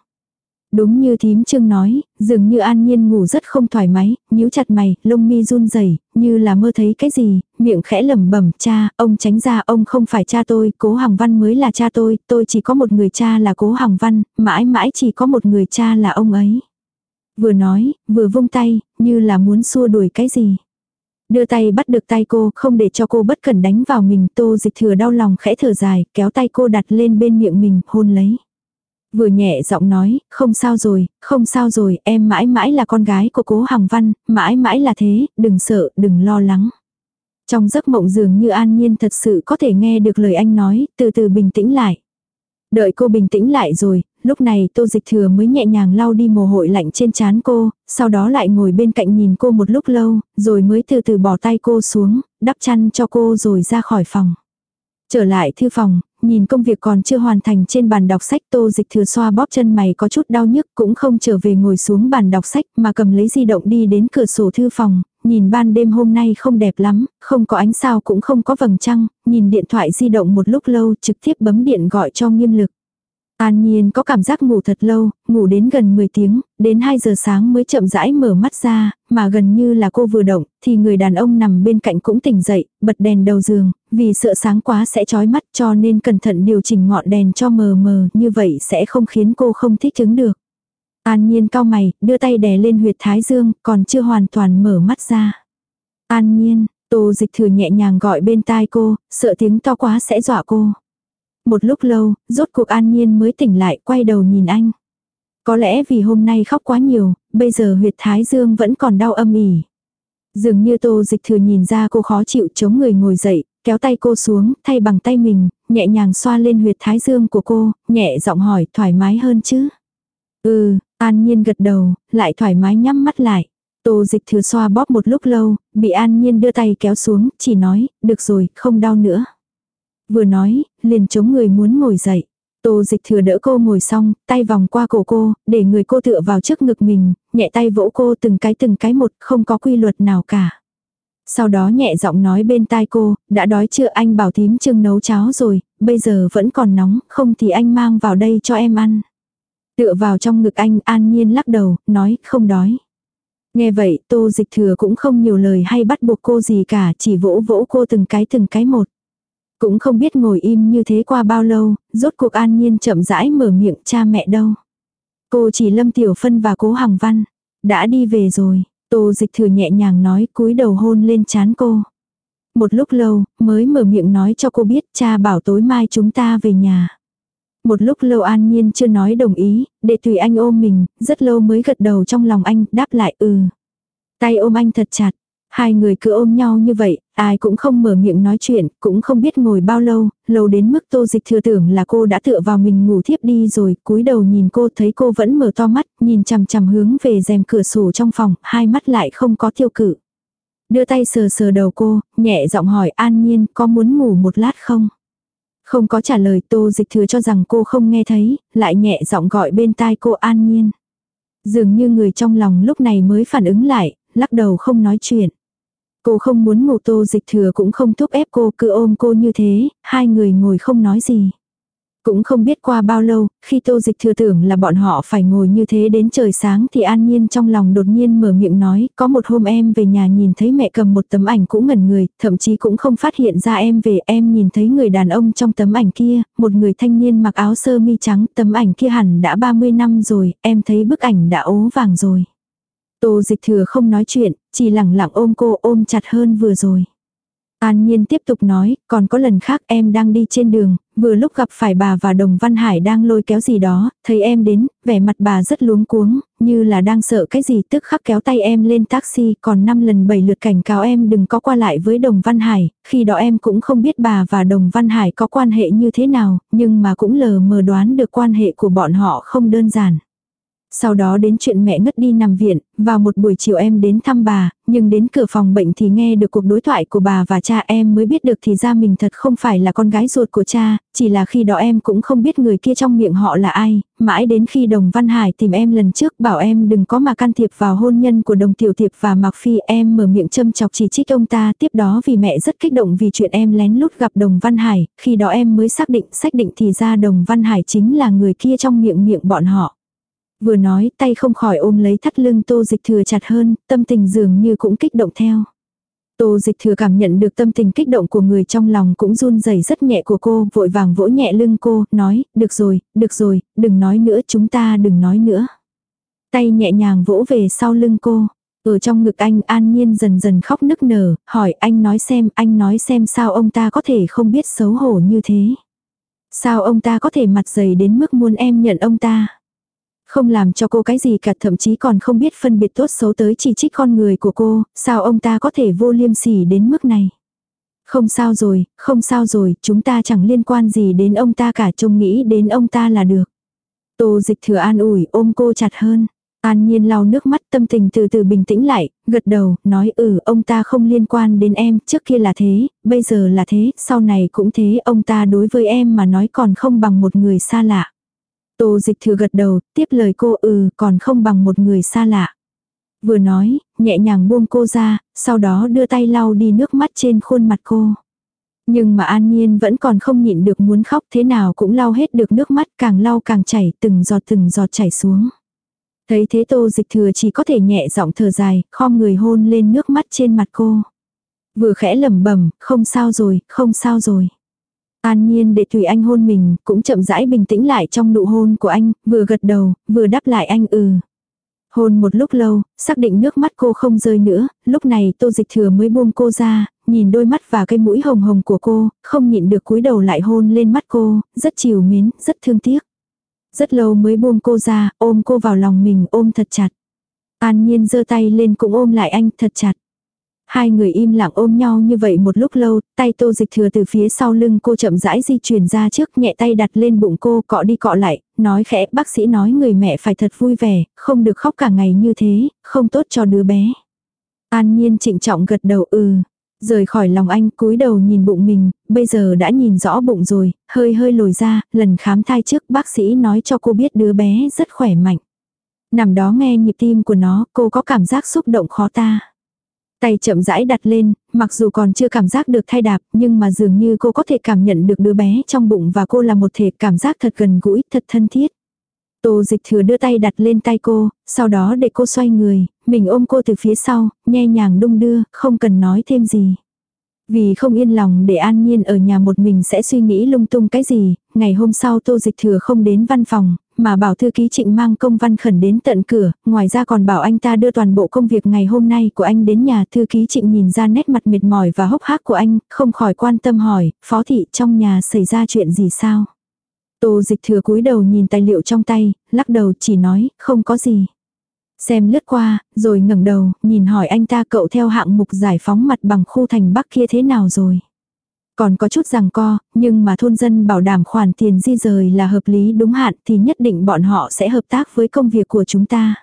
Đúng như thím trương nói, dường như an nhiên ngủ rất không thoải mái, nhíu chặt mày, lông mi run rẩy như là mơ thấy cái gì, miệng khẽ lẩm bẩm cha, ông tránh ra, ông không phải cha tôi, cố Hằng Văn mới là cha tôi, tôi chỉ có một người cha là cố Hằng Văn, mãi mãi chỉ có một người cha là ông ấy. Vừa nói, vừa vung tay, như là muốn xua đuổi cái gì. Đưa tay bắt được tay cô, không để cho cô bất cẩn đánh vào mình, tô dịch thừa đau lòng khẽ thở dài, kéo tay cô đặt lên bên miệng mình, hôn lấy. Vừa nhẹ giọng nói, không sao rồi, không sao rồi, em mãi mãi là con gái của cố Hằng Văn, mãi mãi là thế, đừng sợ, đừng lo lắng. Trong giấc mộng dường như an nhiên thật sự có thể nghe được lời anh nói, từ từ bình tĩnh lại. Đợi cô bình tĩnh lại rồi, lúc này tô dịch thừa mới nhẹ nhàng lau đi mồ hôi lạnh trên trán cô, sau đó lại ngồi bên cạnh nhìn cô một lúc lâu, rồi mới từ từ bỏ tay cô xuống, đắp chăn cho cô rồi ra khỏi phòng. Trở lại thư phòng, nhìn công việc còn chưa hoàn thành trên bàn đọc sách tô dịch thừa xoa bóp chân mày có chút đau nhức cũng không trở về ngồi xuống bàn đọc sách mà cầm lấy di động đi đến cửa sổ thư phòng, nhìn ban đêm hôm nay không đẹp lắm, không có ánh sao cũng không có vầng trăng, nhìn điện thoại di động một lúc lâu trực tiếp bấm điện gọi cho nghiêm lực. An Nhiên có cảm giác ngủ thật lâu, ngủ đến gần 10 tiếng, đến 2 giờ sáng mới chậm rãi mở mắt ra, mà gần như là cô vừa động, thì người đàn ông nằm bên cạnh cũng tỉnh dậy, bật đèn đầu giường, vì sợ sáng quá sẽ chói mắt cho nên cẩn thận điều chỉnh ngọn đèn cho mờ mờ, như vậy sẽ không khiến cô không thích chứng được. An Nhiên cao mày, đưa tay đè lên huyệt thái dương, còn chưa hoàn toàn mở mắt ra. An Nhiên, Tô Dịch Thừa nhẹ nhàng gọi bên tai cô, sợ tiếng to quá sẽ dọa cô. Một lúc lâu, rốt cuộc an nhiên mới tỉnh lại quay đầu nhìn anh. Có lẽ vì hôm nay khóc quá nhiều, bây giờ huyệt thái dương vẫn còn đau âm ỉ. Dường như tô dịch thừa nhìn ra cô khó chịu chống người ngồi dậy, kéo tay cô xuống, thay bằng tay mình, nhẹ nhàng xoa lên huyệt thái dương của cô, nhẹ giọng hỏi thoải mái hơn chứ. Ừ, an nhiên gật đầu, lại thoải mái nhắm mắt lại. Tô dịch thừa xoa bóp một lúc lâu, bị an nhiên đưa tay kéo xuống, chỉ nói, được rồi, không đau nữa. Vừa nói, liền chống người muốn ngồi dậy. Tô dịch thừa đỡ cô ngồi xong, tay vòng qua cổ cô, để người cô tựa vào trước ngực mình, nhẹ tay vỗ cô từng cái từng cái một, không có quy luật nào cả. Sau đó nhẹ giọng nói bên tai cô, đã đói chưa anh bảo thím trưng nấu cháo rồi, bây giờ vẫn còn nóng, không thì anh mang vào đây cho em ăn. Tựa vào trong ngực anh an nhiên lắc đầu, nói không đói. Nghe vậy tô dịch thừa cũng không nhiều lời hay bắt buộc cô gì cả, chỉ vỗ vỗ cô từng cái từng cái một. Cũng không biết ngồi im như thế qua bao lâu, rốt cuộc an nhiên chậm rãi mở miệng cha mẹ đâu. Cô chỉ Lâm Tiểu Phân và Cố Hằng Văn. Đã đi về rồi, Tô Dịch Thừa nhẹ nhàng nói cúi đầu hôn lên chán cô. Một lúc lâu, mới mở miệng nói cho cô biết cha bảo tối mai chúng ta về nhà. Một lúc lâu an nhiên chưa nói đồng ý, để tùy anh ôm mình, rất lâu mới gật đầu trong lòng anh, đáp lại ừ. Tay ôm anh thật chặt, Hai người cứ ôm nhau như vậy, ai cũng không mở miệng nói chuyện, cũng không biết ngồi bao lâu, lâu đến mức tô dịch thừa tưởng là cô đã tựa vào mình ngủ thiếp đi rồi, cúi đầu nhìn cô thấy cô vẫn mở to mắt, nhìn chằm chằm hướng về rèm cửa sổ trong phòng, hai mắt lại không có tiêu cự Đưa tay sờ sờ đầu cô, nhẹ giọng hỏi an nhiên có muốn ngủ một lát không? Không có trả lời tô dịch thừa cho rằng cô không nghe thấy, lại nhẹ giọng gọi bên tai cô an nhiên. Dường như người trong lòng lúc này mới phản ứng lại, lắc đầu không nói chuyện. Cô không muốn ngủ tô dịch thừa cũng không thúc ép cô cứ ôm cô như thế, hai người ngồi không nói gì. Cũng không biết qua bao lâu, khi tô dịch thừa tưởng là bọn họ phải ngồi như thế đến trời sáng thì an nhiên trong lòng đột nhiên mở miệng nói, có một hôm em về nhà nhìn thấy mẹ cầm một tấm ảnh cũng ngẩn người, thậm chí cũng không phát hiện ra em về em nhìn thấy người đàn ông trong tấm ảnh kia, một người thanh niên mặc áo sơ mi trắng, tấm ảnh kia hẳn đã 30 năm rồi, em thấy bức ảnh đã ố vàng rồi. Tô dịch thừa không nói chuyện, chỉ lẳng lặng ôm cô ôm chặt hơn vừa rồi. An Nhiên tiếp tục nói, còn có lần khác em đang đi trên đường, vừa lúc gặp phải bà và Đồng Văn Hải đang lôi kéo gì đó, thấy em đến, vẻ mặt bà rất luống cuống, như là đang sợ cái gì tức khắc kéo tay em lên taxi, còn năm lần bảy lượt cảnh cáo em đừng có qua lại với Đồng Văn Hải, khi đó em cũng không biết bà và Đồng Văn Hải có quan hệ như thế nào, nhưng mà cũng lờ mờ đoán được quan hệ của bọn họ không đơn giản. Sau đó đến chuyện mẹ ngất đi nằm viện, vào một buổi chiều em đến thăm bà, nhưng đến cửa phòng bệnh thì nghe được cuộc đối thoại của bà và cha em mới biết được thì ra mình thật không phải là con gái ruột của cha, chỉ là khi đó em cũng không biết người kia trong miệng họ là ai, mãi đến khi Đồng Văn Hải tìm em lần trước bảo em đừng có mà can thiệp vào hôn nhân của Đồng Tiểu thiệp và Mạc Phi em mở miệng châm chọc chỉ trích ông ta tiếp đó vì mẹ rất kích động vì chuyện em lén lút gặp Đồng Văn Hải, khi đó em mới xác định xác định thì ra Đồng Văn Hải chính là người kia trong miệng miệng bọn họ. Vừa nói tay không khỏi ôm lấy thắt lưng tô dịch thừa chặt hơn, tâm tình dường như cũng kích động theo. Tô dịch thừa cảm nhận được tâm tình kích động của người trong lòng cũng run rẩy rất nhẹ của cô, vội vàng vỗ nhẹ lưng cô, nói, được rồi, được rồi, đừng nói nữa, chúng ta đừng nói nữa. Tay nhẹ nhàng vỗ về sau lưng cô. Ở trong ngực anh an nhiên dần dần khóc nức nở, hỏi anh nói xem, anh nói xem sao ông ta có thể không biết xấu hổ như thế. Sao ông ta có thể mặt dày đến mức muốn em nhận ông ta. Không làm cho cô cái gì cả thậm chí còn không biết phân biệt tốt xấu tới chỉ trích con người của cô, sao ông ta có thể vô liêm sỉ đến mức này. Không sao rồi, không sao rồi, chúng ta chẳng liên quan gì đến ông ta cả trông nghĩ đến ông ta là được. Tô dịch thừa an ủi ôm cô chặt hơn. An nhiên lau nước mắt tâm tình từ từ bình tĩnh lại, gật đầu, nói ừ ông ta không liên quan đến em, trước kia là thế, bây giờ là thế, sau này cũng thế, ông ta đối với em mà nói còn không bằng một người xa lạ. Tô dịch thừa gật đầu, tiếp lời cô ừ còn không bằng một người xa lạ. Vừa nói, nhẹ nhàng buông cô ra, sau đó đưa tay lau đi nước mắt trên khuôn mặt cô. Nhưng mà An Nhiên vẫn còn không nhịn được muốn khóc thế nào cũng lau hết được nước mắt càng lau càng chảy từng giọt từng giọt chảy xuống. Thấy thế tô dịch thừa chỉ có thể nhẹ giọng thở dài, khom người hôn lên nước mắt trên mặt cô. Vừa khẽ lẩm bẩm không sao rồi, không sao rồi. An nhiên để thủy anh hôn mình, cũng chậm rãi bình tĩnh lại trong nụ hôn của anh, vừa gật đầu, vừa đáp lại anh ừ. Hôn một lúc lâu, xác định nước mắt cô không rơi nữa, lúc này tô dịch thừa mới buông cô ra, nhìn đôi mắt và cái mũi hồng hồng của cô, không nhịn được cúi đầu lại hôn lên mắt cô, rất chiều mến, rất thương tiếc. Rất lâu mới buông cô ra, ôm cô vào lòng mình ôm thật chặt. An nhiên giơ tay lên cũng ôm lại anh thật chặt. Hai người im lặng ôm nhau như vậy một lúc lâu, tay tô dịch thừa từ phía sau lưng cô chậm rãi di chuyển ra trước nhẹ tay đặt lên bụng cô cọ đi cọ lại, nói khẽ bác sĩ nói người mẹ phải thật vui vẻ, không được khóc cả ngày như thế, không tốt cho đứa bé. An nhiên trịnh trọng gật đầu ừ. Rời khỏi lòng anh cúi đầu nhìn bụng mình, bây giờ đã nhìn rõ bụng rồi, hơi hơi lồi ra, lần khám thai trước bác sĩ nói cho cô biết đứa bé rất khỏe mạnh. Nằm đó nghe nhịp tim của nó, cô có cảm giác xúc động khó ta. Tay chậm rãi đặt lên, mặc dù còn chưa cảm giác được thay đạp, nhưng mà dường như cô có thể cảm nhận được đứa bé trong bụng và cô là một thể cảm giác thật gần gũi, thật thân thiết. Tô dịch thừa đưa tay đặt lên tay cô, sau đó để cô xoay người, mình ôm cô từ phía sau, nhẹ nhàng đung đưa, không cần nói thêm gì. Vì không yên lòng để an nhiên ở nhà một mình sẽ suy nghĩ lung tung cái gì, ngày hôm sau tô dịch thừa không đến văn phòng, mà bảo thư ký trịnh mang công văn khẩn đến tận cửa, ngoài ra còn bảo anh ta đưa toàn bộ công việc ngày hôm nay của anh đến nhà thư ký trịnh nhìn ra nét mặt mệt mỏi và hốc hác của anh, không khỏi quan tâm hỏi, phó thị trong nhà xảy ra chuyện gì sao? Tô dịch thừa cúi đầu nhìn tài liệu trong tay, lắc đầu chỉ nói, không có gì. Xem lướt qua, rồi ngẩng đầu, nhìn hỏi anh ta cậu theo hạng mục giải phóng mặt bằng khu thành Bắc kia thế nào rồi. Còn có chút rằng co, nhưng mà thôn dân bảo đảm khoản tiền di rời là hợp lý đúng hạn thì nhất định bọn họ sẽ hợp tác với công việc của chúng ta.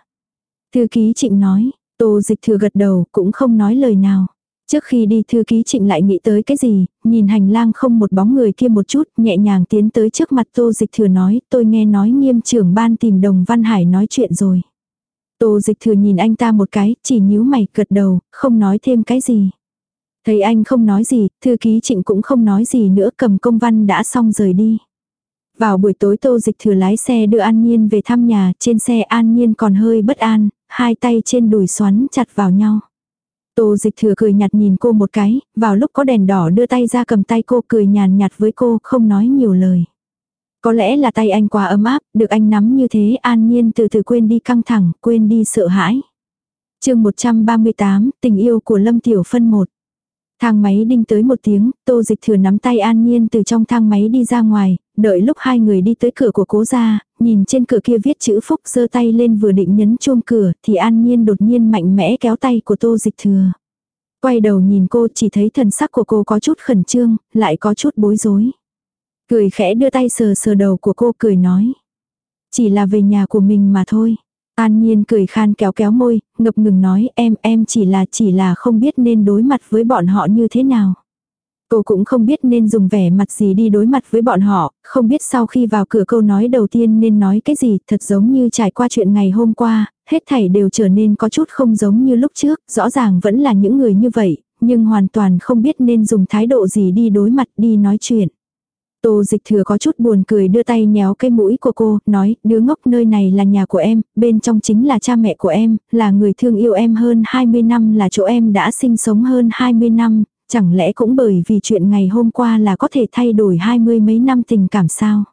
Thư ký trịnh nói, tô dịch thừa gật đầu cũng không nói lời nào. Trước khi đi thư ký trịnh lại nghĩ tới cái gì, nhìn hành lang không một bóng người kia một chút, nhẹ nhàng tiến tới trước mặt tô dịch thừa nói, tôi nghe nói nghiêm trưởng ban tìm đồng Văn Hải nói chuyện rồi. Tô dịch thừa nhìn anh ta một cái, chỉ nhíu mày, gật đầu, không nói thêm cái gì. Thấy anh không nói gì, thư ký trịnh cũng không nói gì nữa cầm công văn đã xong rời đi. Vào buổi tối tô dịch thừa lái xe đưa An Nhiên về thăm nhà, trên xe An Nhiên còn hơi bất an, hai tay trên đùi xoắn chặt vào nhau. Tô dịch thừa cười nhạt nhìn cô một cái, vào lúc có đèn đỏ đưa tay ra cầm tay cô cười nhàn nhạt với cô, không nói nhiều lời. Có lẽ là tay anh quá ấm áp, được anh nắm như thế an nhiên từ từ quên đi căng thẳng, quên đi sợ hãi. chương 138, tình yêu của Lâm Tiểu Phân 1. Thang máy đinh tới một tiếng, tô dịch thừa nắm tay an nhiên từ trong thang máy đi ra ngoài, đợi lúc hai người đi tới cửa của cố gia, nhìn trên cửa kia viết chữ phúc giơ tay lên vừa định nhấn chuông cửa thì an nhiên đột nhiên mạnh mẽ kéo tay của tô dịch thừa. Quay đầu nhìn cô chỉ thấy thần sắc của cô có chút khẩn trương, lại có chút bối rối. Cười khẽ đưa tay sờ sờ đầu của cô cười nói. Chỉ là về nhà của mình mà thôi. An Nhiên cười khan kéo kéo môi, ngập ngừng nói em em chỉ là chỉ là không biết nên đối mặt với bọn họ như thế nào. Cô cũng không biết nên dùng vẻ mặt gì đi đối mặt với bọn họ, không biết sau khi vào cửa câu nói đầu tiên nên nói cái gì, thật giống như trải qua chuyện ngày hôm qua, hết thảy đều trở nên có chút không giống như lúc trước, rõ ràng vẫn là những người như vậy, nhưng hoàn toàn không biết nên dùng thái độ gì đi đối mặt đi nói chuyện. Tô dịch thừa có chút buồn cười đưa tay nhéo cái mũi của cô, nói, đứa ngốc nơi này là nhà của em, bên trong chính là cha mẹ của em, là người thương yêu em hơn 20 năm là chỗ em đã sinh sống hơn 20 năm, chẳng lẽ cũng bởi vì chuyện ngày hôm qua là có thể thay đổi hai mươi mấy năm tình cảm sao?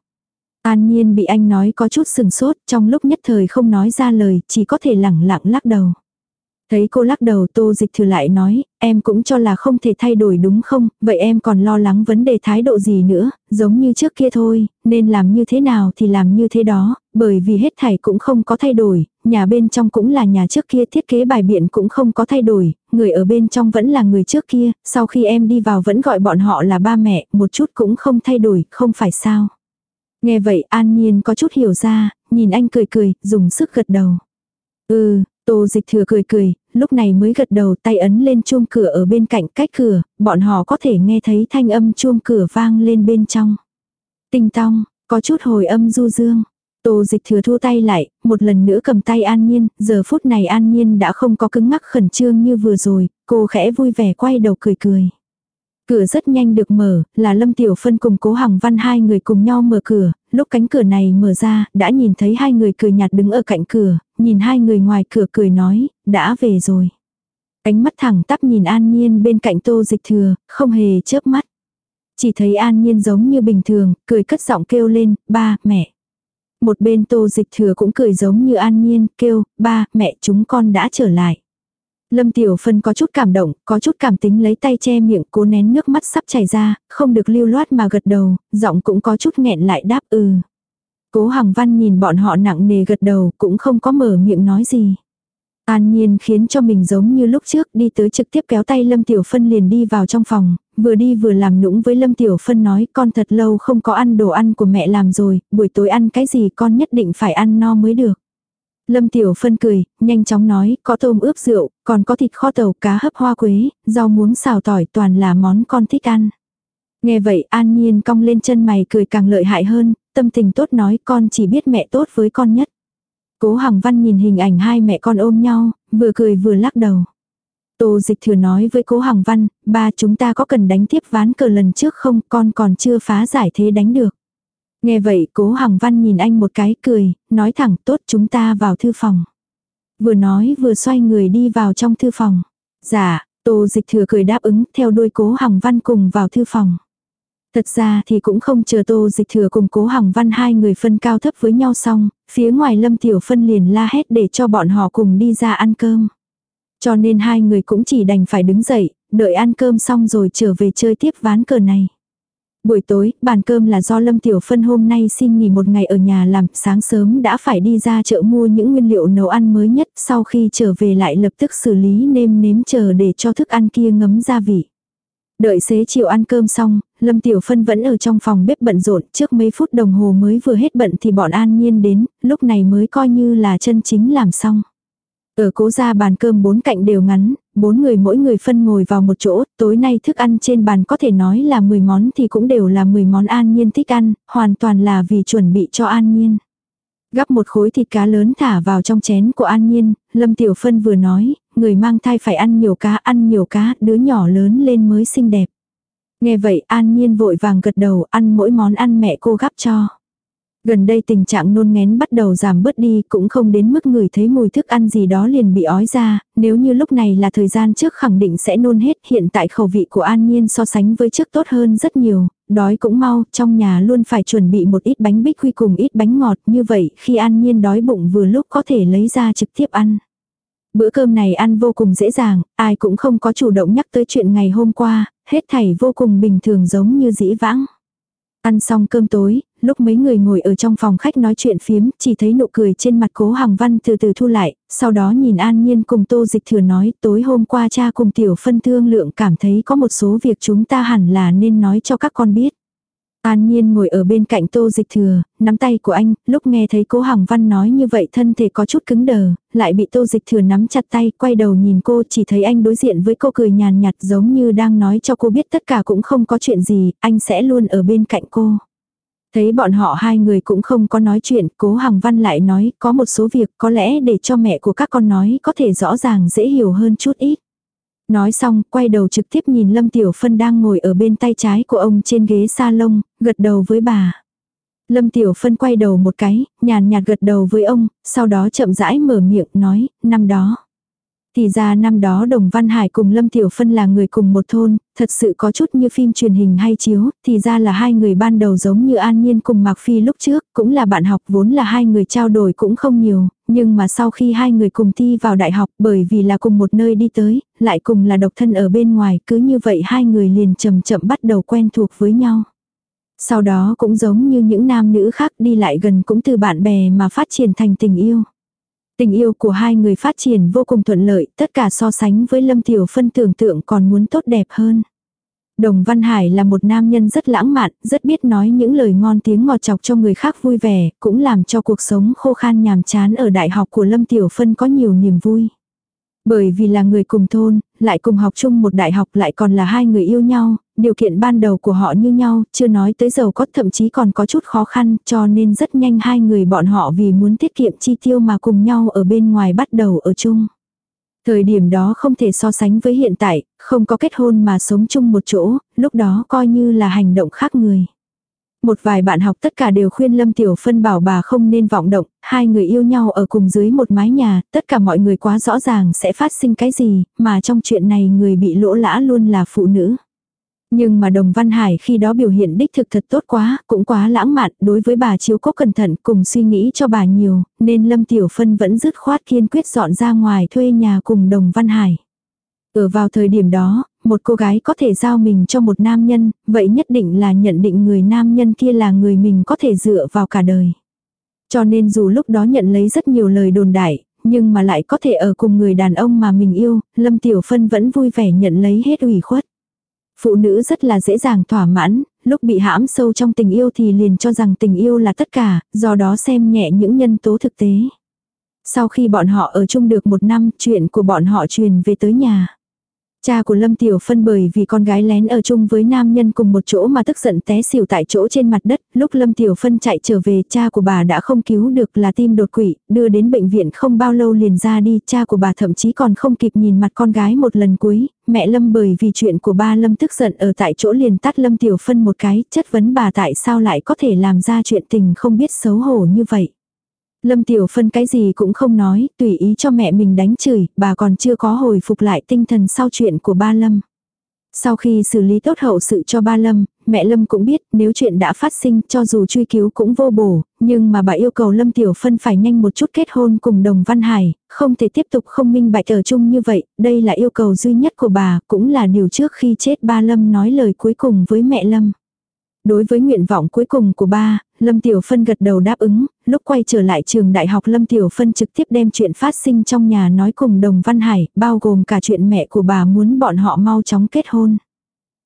An nhiên bị anh nói có chút sừng sốt, trong lúc nhất thời không nói ra lời, chỉ có thể lẳng lặng lắc đầu. Thấy cô lắc đầu tô dịch thừa lại nói, em cũng cho là không thể thay đổi đúng không, vậy em còn lo lắng vấn đề thái độ gì nữa, giống như trước kia thôi, nên làm như thế nào thì làm như thế đó, bởi vì hết thảy cũng không có thay đổi, nhà bên trong cũng là nhà trước kia thiết kế bài biện cũng không có thay đổi, người ở bên trong vẫn là người trước kia, sau khi em đi vào vẫn gọi bọn họ là ba mẹ, một chút cũng không thay đổi, không phải sao. Nghe vậy an nhiên có chút hiểu ra, nhìn anh cười cười, dùng sức gật đầu. Ừ, Tô dịch thừa cười cười, lúc này mới gật đầu tay ấn lên chuông cửa ở bên cạnh cách cửa, bọn họ có thể nghe thấy thanh âm chuông cửa vang lên bên trong. Tinh tong, có chút hồi âm du dương. Tô dịch thừa thu tay lại, một lần nữa cầm tay an nhiên, giờ phút này an nhiên đã không có cứng ngắc khẩn trương như vừa rồi, cô khẽ vui vẻ quay đầu cười cười. Cửa rất nhanh được mở, là Lâm Tiểu Phân cùng Cố Hằng Văn hai người cùng nhau mở cửa, lúc cánh cửa này mở ra, đã nhìn thấy hai người cười nhạt đứng ở cạnh cửa, nhìn hai người ngoài cửa cười nói, đã về rồi. Ánh mắt thẳng tắp nhìn An Nhiên bên cạnh tô dịch thừa, không hề chớp mắt. Chỉ thấy An Nhiên giống như bình thường, cười cất giọng kêu lên, ba, mẹ. Một bên tô dịch thừa cũng cười giống như An Nhiên, kêu, ba, mẹ chúng con đã trở lại. Lâm Tiểu Phân có chút cảm động, có chút cảm tính lấy tay che miệng cố nén nước mắt sắp chảy ra, không được lưu loát mà gật đầu, giọng cũng có chút nghẹn lại đáp ừ. Cố Hằng Văn nhìn bọn họ nặng nề gật đầu cũng không có mở miệng nói gì. An nhiên khiến cho mình giống như lúc trước đi tới trực tiếp kéo tay Lâm Tiểu Phân liền đi vào trong phòng, vừa đi vừa làm nũng với Lâm Tiểu Phân nói con thật lâu không có ăn đồ ăn của mẹ làm rồi, buổi tối ăn cái gì con nhất định phải ăn no mới được. Lâm Tiểu Phân cười, nhanh chóng nói, có tôm ướp rượu, còn có thịt kho tàu cá hấp hoa quế, rau muống xào tỏi toàn là món con thích ăn. Nghe vậy an nhiên cong lên chân mày cười càng lợi hại hơn, tâm tình tốt nói con chỉ biết mẹ tốt với con nhất. Cố Hằng Văn nhìn hình ảnh hai mẹ con ôm nhau, vừa cười vừa lắc đầu. Tô dịch thừa nói với cố Hằng Văn, ba chúng ta có cần đánh tiếp ván cờ lần trước không, con còn chưa phá giải thế đánh được. Nghe vậy cố Hằng Văn nhìn anh một cái cười, nói thẳng tốt chúng ta vào thư phòng. Vừa nói vừa xoay người đi vào trong thư phòng. Dạ, tô dịch thừa cười đáp ứng theo đuôi cố Hằng Văn cùng vào thư phòng. Thật ra thì cũng không chờ tô dịch thừa cùng cố Hằng Văn hai người phân cao thấp với nhau xong, phía ngoài lâm tiểu phân liền la hét để cho bọn họ cùng đi ra ăn cơm. Cho nên hai người cũng chỉ đành phải đứng dậy, đợi ăn cơm xong rồi trở về chơi tiếp ván cờ này. Buổi tối, bàn cơm là do Lâm Tiểu Phân hôm nay xin nghỉ một ngày ở nhà làm, sáng sớm đã phải đi ra chợ mua những nguyên liệu nấu ăn mới nhất, sau khi trở về lại lập tức xử lý nêm nếm chờ để cho thức ăn kia ngấm gia vị. Đợi xế chiều ăn cơm xong, Lâm Tiểu Phân vẫn ở trong phòng bếp bận rộn, trước mấy phút đồng hồ mới vừa hết bận thì bọn An Nhiên đến, lúc này mới coi như là chân chính làm xong. Ở cố gia bàn cơm bốn cạnh đều ngắn, bốn người mỗi người phân ngồi vào một chỗ, tối nay thức ăn trên bàn có thể nói là 10 món thì cũng đều là 10 món an nhiên thích ăn, hoàn toàn là vì chuẩn bị cho an nhiên. Gắp một khối thịt cá lớn thả vào trong chén của an nhiên, Lâm Tiểu Phân vừa nói, người mang thai phải ăn nhiều cá, ăn nhiều cá, đứa nhỏ lớn lên mới xinh đẹp. Nghe vậy an nhiên vội vàng gật đầu ăn mỗi món ăn mẹ cô gắp cho. Gần đây tình trạng nôn ngén bắt đầu giảm bớt đi cũng không đến mức người thấy mùi thức ăn gì đó liền bị ói ra, nếu như lúc này là thời gian trước khẳng định sẽ nôn hết hiện tại khẩu vị của An Nhiên so sánh với trước tốt hơn rất nhiều, đói cũng mau, trong nhà luôn phải chuẩn bị một ít bánh bích quy cùng ít bánh ngọt như vậy khi An Nhiên đói bụng vừa lúc có thể lấy ra trực tiếp ăn. Bữa cơm này ăn vô cùng dễ dàng, ai cũng không có chủ động nhắc tới chuyện ngày hôm qua, hết thảy vô cùng bình thường giống như dĩ vãng. Ăn xong cơm tối, lúc mấy người ngồi ở trong phòng khách nói chuyện phiếm, chỉ thấy nụ cười trên mặt cố Hằng Văn từ từ thu lại, sau đó nhìn An Nhiên cùng Tô Dịch Thừa nói tối hôm qua cha cùng Tiểu Phân thương lượng cảm thấy có một số việc chúng ta hẳn là nên nói cho các con biết. An Nhiên ngồi ở bên cạnh Tô Dịch Thừa, nắm tay của anh, lúc nghe thấy cố Hằng Văn nói như vậy thân thể có chút cứng đờ, lại bị Tô Dịch Thừa nắm chặt tay, quay đầu nhìn cô chỉ thấy anh đối diện với cô cười nhàn nhạt giống như đang nói cho cô biết tất cả cũng không có chuyện gì, anh sẽ luôn ở bên cạnh cô. Thấy bọn họ hai người cũng không có nói chuyện, cố Hằng Văn lại nói có một số việc có lẽ để cho mẹ của các con nói có thể rõ ràng dễ hiểu hơn chút ít. Nói xong, quay đầu trực tiếp nhìn Lâm Tiểu Phân đang ngồi ở bên tay trái của ông trên ghế salon, gật đầu với bà. Lâm Tiểu Phân quay đầu một cái, nhàn nhạt gật đầu với ông, sau đó chậm rãi mở miệng nói, năm đó. Thì ra năm đó Đồng Văn Hải cùng Lâm Tiểu Phân là người cùng một thôn, thật sự có chút như phim truyền hình hay chiếu, thì ra là hai người ban đầu giống như An Nhiên cùng Mạc Phi lúc trước, cũng là bạn học vốn là hai người trao đổi cũng không nhiều, nhưng mà sau khi hai người cùng thi vào đại học bởi vì là cùng một nơi đi tới, lại cùng là độc thân ở bên ngoài, cứ như vậy hai người liền chậm chậm bắt đầu quen thuộc với nhau. Sau đó cũng giống như những nam nữ khác đi lại gần cũng từ bạn bè mà phát triển thành tình yêu. Tình yêu của hai người phát triển vô cùng thuận lợi, tất cả so sánh với Lâm Tiểu Phân tưởng tượng còn muốn tốt đẹp hơn. Đồng Văn Hải là một nam nhân rất lãng mạn, rất biết nói những lời ngon tiếng ngọt chọc cho người khác vui vẻ, cũng làm cho cuộc sống khô khan nhàm chán ở đại học của Lâm Tiểu Phân có nhiều niềm vui. Bởi vì là người cùng thôn, lại cùng học chung một đại học lại còn là hai người yêu nhau, điều kiện ban đầu của họ như nhau, chưa nói tới giàu có thậm chí còn có chút khó khăn, cho nên rất nhanh hai người bọn họ vì muốn tiết kiệm chi tiêu mà cùng nhau ở bên ngoài bắt đầu ở chung. Thời điểm đó không thể so sánh với hiện tại, không có kết hôn mà sống chung một chỗ, lúc đó coi như là hành động khác người. Một vài bạn học tất cả đều khuyên Lâm Tiểu Phân bảo bà không nên vọng động, hai người yêu nhau ở cùng dưới một mái nhà, tất cả mọi người quá rõ ràng sẽ phát sinh cái gì, mà trong chuyện này người bị lỗ lã luôn là phụ nữ. Nhưng mà Đồng Văn Hải khi đó biểu hiện đích thực thật tốt quá, cũng quá lãng mạn, đối với bà chiếu cố cẩn thận cùng suy nghĩ cho bà nhiều, nên Lâm Tiểu Phân vẫn dứt khoát kiên quyết dọn ra ngoài thuê nhà cùng Đồng Văn Hải. Ở vào thời điểm đó, một cô gái có thể giao mình cho một nam nhân, vậy nhất định là nhận định người nam nhân kia là người mình có thể dựa vào cả đời. Cho nên dù lúc đó nhận lấy rất nhiều lời đồn đại, nhưng mà lại có thể ở cùng người đàn ông mà mình yêu, Lâm Tiểu Phân vẫn vui vẻ nhận lấy hết ủy khuất. Phụ nữ rất là dễ dàng thỏa mãn, lúc bị hãm sâu trong tình yêu thì liền cho rằng tình yêu là tất cả, do đó xem nhẹ những nhân tố thực tế. Sau khi bọn họ ở chung được một năm, chuyện của bọn họ truyền về tới nhà. Cha của Lâm Tiểu Phân bởi vì con gái lén ở chung với nam nhân cùng một chỗ mà tức giận té xỉu tại chỗ trên mặt đất, lúc Lâm Tiểu Phân chạy trở về cha của bà đã không cứu được là tim đột quỵ, đưa đến bệnh viện không bao lâu liền ra đi, cha của bà thậm chí còn không kịp nhìn mặt con gái một lần cuối, mẹ Lâm bởi vì chuyện của ba Lâm tức giận ở tại chỗ liền tắt Lâm Tiểu Phân một cái, chất vấn bà tại sao lại có thể làm ra chuyện tình không biết xấu hổ như vậy. Lâm Tiểu Phân cái gì cũng không nói, tùy ý cho mẹ mình đánh chửi, bà còn chưa có hồi phục lại tinh thần sau chuyện của ba Lâm. Sau khi xử lý tốt hậu sự cho ba Lâm, mẹ Lâm cũng biết nếu chuyện đã phát sinh cho dù truy cứu cũng vô bổ, nhưng mà bà yêu cầu Lâm Tiểu Phân phải nhanh một chút kết hôn cùng Đồng Văn Hải, không thể tiếp tục không minh bạch ở chung như vậy, đây là yêu cầu duy nhất của bà, cũng là điều trước khi chết ba Lâm nói lời cuối cùng với mẹ Lâm. Đối với nguyện vọng cuối cùng của ba, Lâm Tiểu Phân gật đầu đáp ứng, lúc quay trở lại trường đại học Lâm Tiểu Phân trực tiếp đem chuyện phát sinh trong nhà nói cùng Đồng Văn Hải, bao gồm cả chuyện mẹ của bà muốn bọn họ mau chóng kết hôn.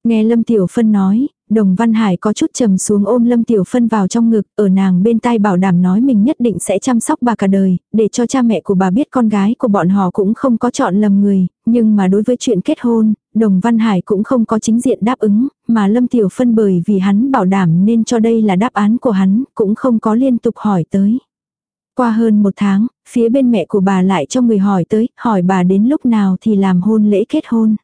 Nghe Lâm Tiểu Phân nói, Đồng Văn Hải có chút trầm xuống ôm Lâm Tiểu Phân vào trong ngực, ở nàng bên tai bảo đảm nói mình nhất định sẽ chăm sóc bà cả đời, để cho cha mẹ của bà biết con gái của bọn họ cũng không có chọn lầm người, nhưng mà đối với chuyện kết hôn, Đồng Văn Hải cũng không có chính diện đáp ứng, mà Lâm Tiểu Phân bởi vì hắn bảo đảm nên cho đây là đáp án của hắn, cũng không có liên tục hỏi tới. Qua hơn một tháng, phía bên mẹ của bà lại cho người hỏi tới, hỏi bà đến lúc nào thì làm hôn lễ kết hôn.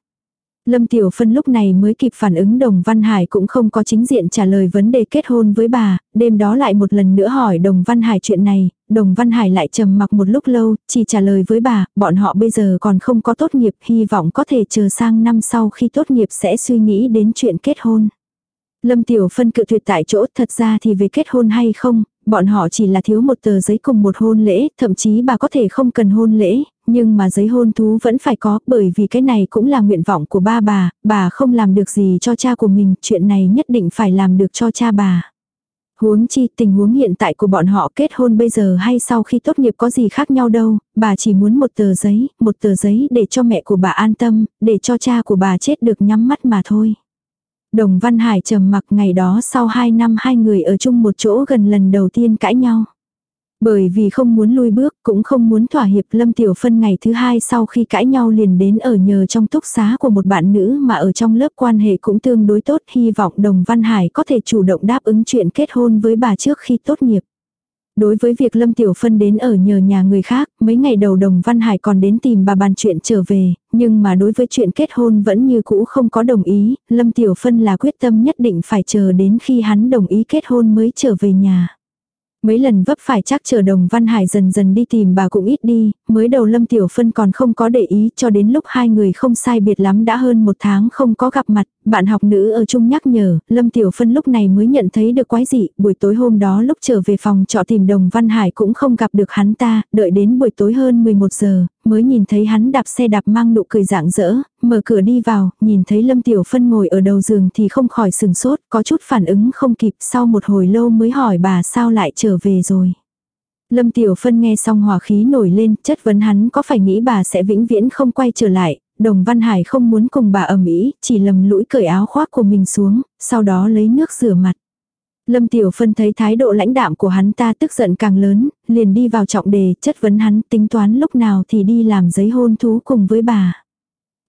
Lâm Tiểu Phân lúc này mới kịp phản ứng Đồng Văn Hải cũng không có chính diện trả lời vấn đề kết hôn với bà, đêm đó lại một lần nữa hỏi Đồng Văn Hải chuyện này, Đồng Văn Hải lại trầm mặc một lúc lâu, chỉ trả lời với bà, bọn họ bây giờ còn không có tốt nghiệp, hy vọng có thể chờ sang năm sau khi tốt nghiệp sẽ suy nghĩ đến chuyện kết hôn. Lâm Tiểu Phân cự tuyệt tại chỗ, thật ra thì về kết hôn hay không, bọn họ chỉ là thiếu một tờ giấy cùng một hôn lễ, thậm chí bà có thể không cần hôn lễ, nhưng mà giấy hôn thú vẫn phải có, bởi vì cái này cũng là nguyện vọng của ba bà, bà không làm được gì cho cha của mình, chuyện này nhất định phải làm được cho cha bà. Huống chi tình huống hiện tại của bọn họ kết hôn bây giờ hay sau khi tốt nghiệp có gì khác nhau đâu, bà chỉ muốn một tờ giấy, một tờ giấy để cho mẹ của bà an tâm, để cho cha của bà chết được nhắm mắt mà thôi. Đồng Văn Hải trầm mặc ngày đó sau 2 năm hai người ở chung một chỗ gần lần đầu tiên cãi nhau. Bởi vì không muốn lui bước, cũng không muốn thỏa hiệp Lâm Tiểu Phân ngày thứ hai sau khi cãi nhau liền đến ở nhờ trong túc xá của một bạn nữ mà ở trong lớp quan hệ cũng tương đối tốt, hy vọng Đồng Văn Hải có thể chủ động đáp ứng chuyện kết hôn với bà trước khi tốt nghiệp. Đối với việc Lâm Tiểu Phân đến ở nhờ nhà người khác, mấy ngày đầu Đồng Văn Hải còn đến tìm bà bàn chuyện trở về, nhưng mà đối với chuyện kết hôn vẫn như cũ không có đồng ý, Lâm Tiểu Phân là quyết tâm nhất định phải chờ đến khi hắn đồng ý kết hôn mới trở về nhà. Mấy lần vấp phải chắc chờ đồng Văn Hải dần dần đi tìm bà cũng ít đi, mới đầu Lâm Tiểu Phân còn không có để ý cho đến lúc hai người không sai biệt lắm đã hơn một tháng không có gặp mặt, bạn học nữ ở chung nhắc nhở, Lâm Tiểu Phân lúc này mới nhận thấy được quái dị, buổi tối hôm đó lúc trở về phòng trọ tìm đồng Văn Hải cũng không gặp được hắn ta, đợi đến buổi tối hơn 11 giờ, mới nhìn thấy hắn đạp xe đạp mang nụ cười rạng rỡ, mở cửa đi vào, nhìn thấy Lâm Tiểu Phân ngồi ở đầu giường thì không khỏi sừng sốt, có chút phản ứng không kịp, sau một hồi lâu mới hỏi bà sao lại trở về rồi. Lâm Tiểu Phân nghe xong hòa khí nổi lên, chất vấn hắn có phải nghĩ bà sẽ vĩnh viễn không quay trở lại, Đồng Văn Hải không muốn cùng bà ầm ĩ, chỉ lầm lũi cởi áo khoác của mình xuống, sau đó lấy nước rửa mặt. Lâm Tiểu Phân thấy thái độ lãnh đạm của hắn ta tức giận càng lớn, liền đi vào trọng đề, chất vấn hắn tính toán lúc nào thì đi làm giấy hôn thú cùng với bà.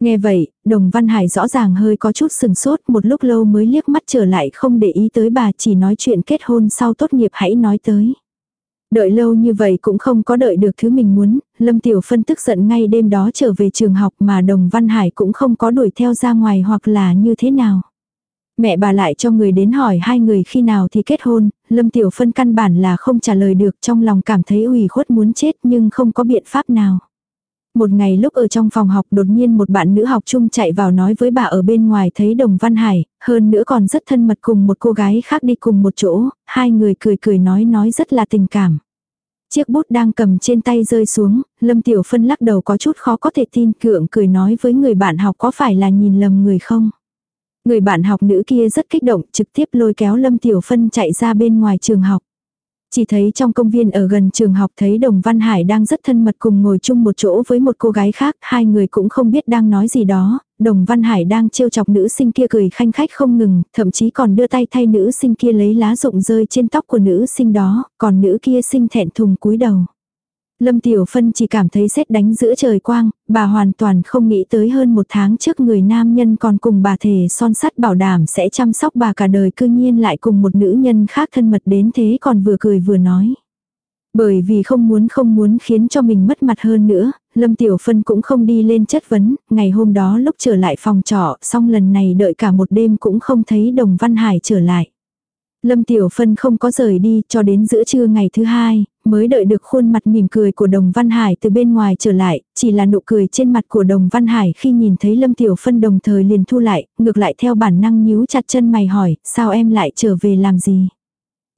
Nghe vậy, Đồng Văn Hải rõ ràng hơi có chút sừng sốt một lúc lâu mới liếc mắt trở lại không để ý tới bà chỉ nói chuyện kết hôn sau tốt nghiệp hãy nói tới. Đợi lâu như vậy cũng không có đợi được thứ mình muốn, Lâm Tiểu Phân tức giận ngay đêm đó trở về trường học mà Đồng Văn Hải cũng không có đuổi theo ra ngoài hoặc là như thế nào. Mẹ bà lại cho người đến hỏi hai người khi nào thì kết hôn, Lâm Tiểu Phân căn bản là không trả lời được trong lòng cảm thấy ủy khuất muốn chết nhưng không có biện pháp nào. Một ngày lúc ở trong phòng học đột nhiên một bạn nữ học chung chạy vào nói với bà ở bên ngoài thấy Đồng Văn Hải, hơn nữa còn rất thân mật cùng một cô gái khác đi cùng một chỗ, hai người cười cười nói nói rất là tình cảm. Chiếc bút đang cầm trên tay rơi xuống, Lâm Tiểu Phân lắc đầu có chút khó có thể tin cưỡng cười nói với người bạn học có phải là nhìn lầm người không. Người bạn học nữ kia rất kích động trực tiếp lôi kéo Lâm Tiểu Phân chạy ra bên ngoài trường học. Chỉ thấy trong công viên ở gần trường học thấy Đồng Văn Hải đang rất thân mật cùng ngồi chung một chỗ với một cô gái khác, hai người cũng không biết đang nói gì đó, Đồng Văn Hải đang trêu chọc nữ sinh kia cười khanh khách không ngừng, thậm chí còn đưa tay thay nữ sinh kia lấy lá rụng rơi trên tóc của nữ sinh đó, còn nữ kia sinh thẹn thùng cúi đầu. Lâm Tiểu Phân chỉ cảm thấy xét đánh giữa trời quang, bà hoàn toàn không nghĩ tới hơn một tháng trước người nam nhân còn cùng bà thề son sắt bảo đảm sẽ chăm sóc bà cả đời cư nhiên lại cùng một nữ nhân khác thân mật đến thế còn vừa cười vừa nói. Bởi vì không muốn không muốn khiến cho mình mất mặt hơn nữa, Lâm Tiểu Phân cũng không đi lên chất vấn, ngày hôm đó lúc trở lại phòng trọ, xong lần này đợi cả một đêm cũng không thấy Đồng Văn Hải trở lại. Lâm Tiểu Phân không có rời đi cho đến giữa trưa ngày thứ hai, mới đợi được khuôn mặt mỉm cười của Đồng Văn Hải từ bên ngoài trở lại, chỉ là nụ cười trên mặt của Đồng Văn Hải khi nhìn thấy Lâm Tiểu Phân đồng thời liền thu lại, ngược lại theo bản năng nhíu chặt chân mày hỏi, sao em lại trở về làm gì?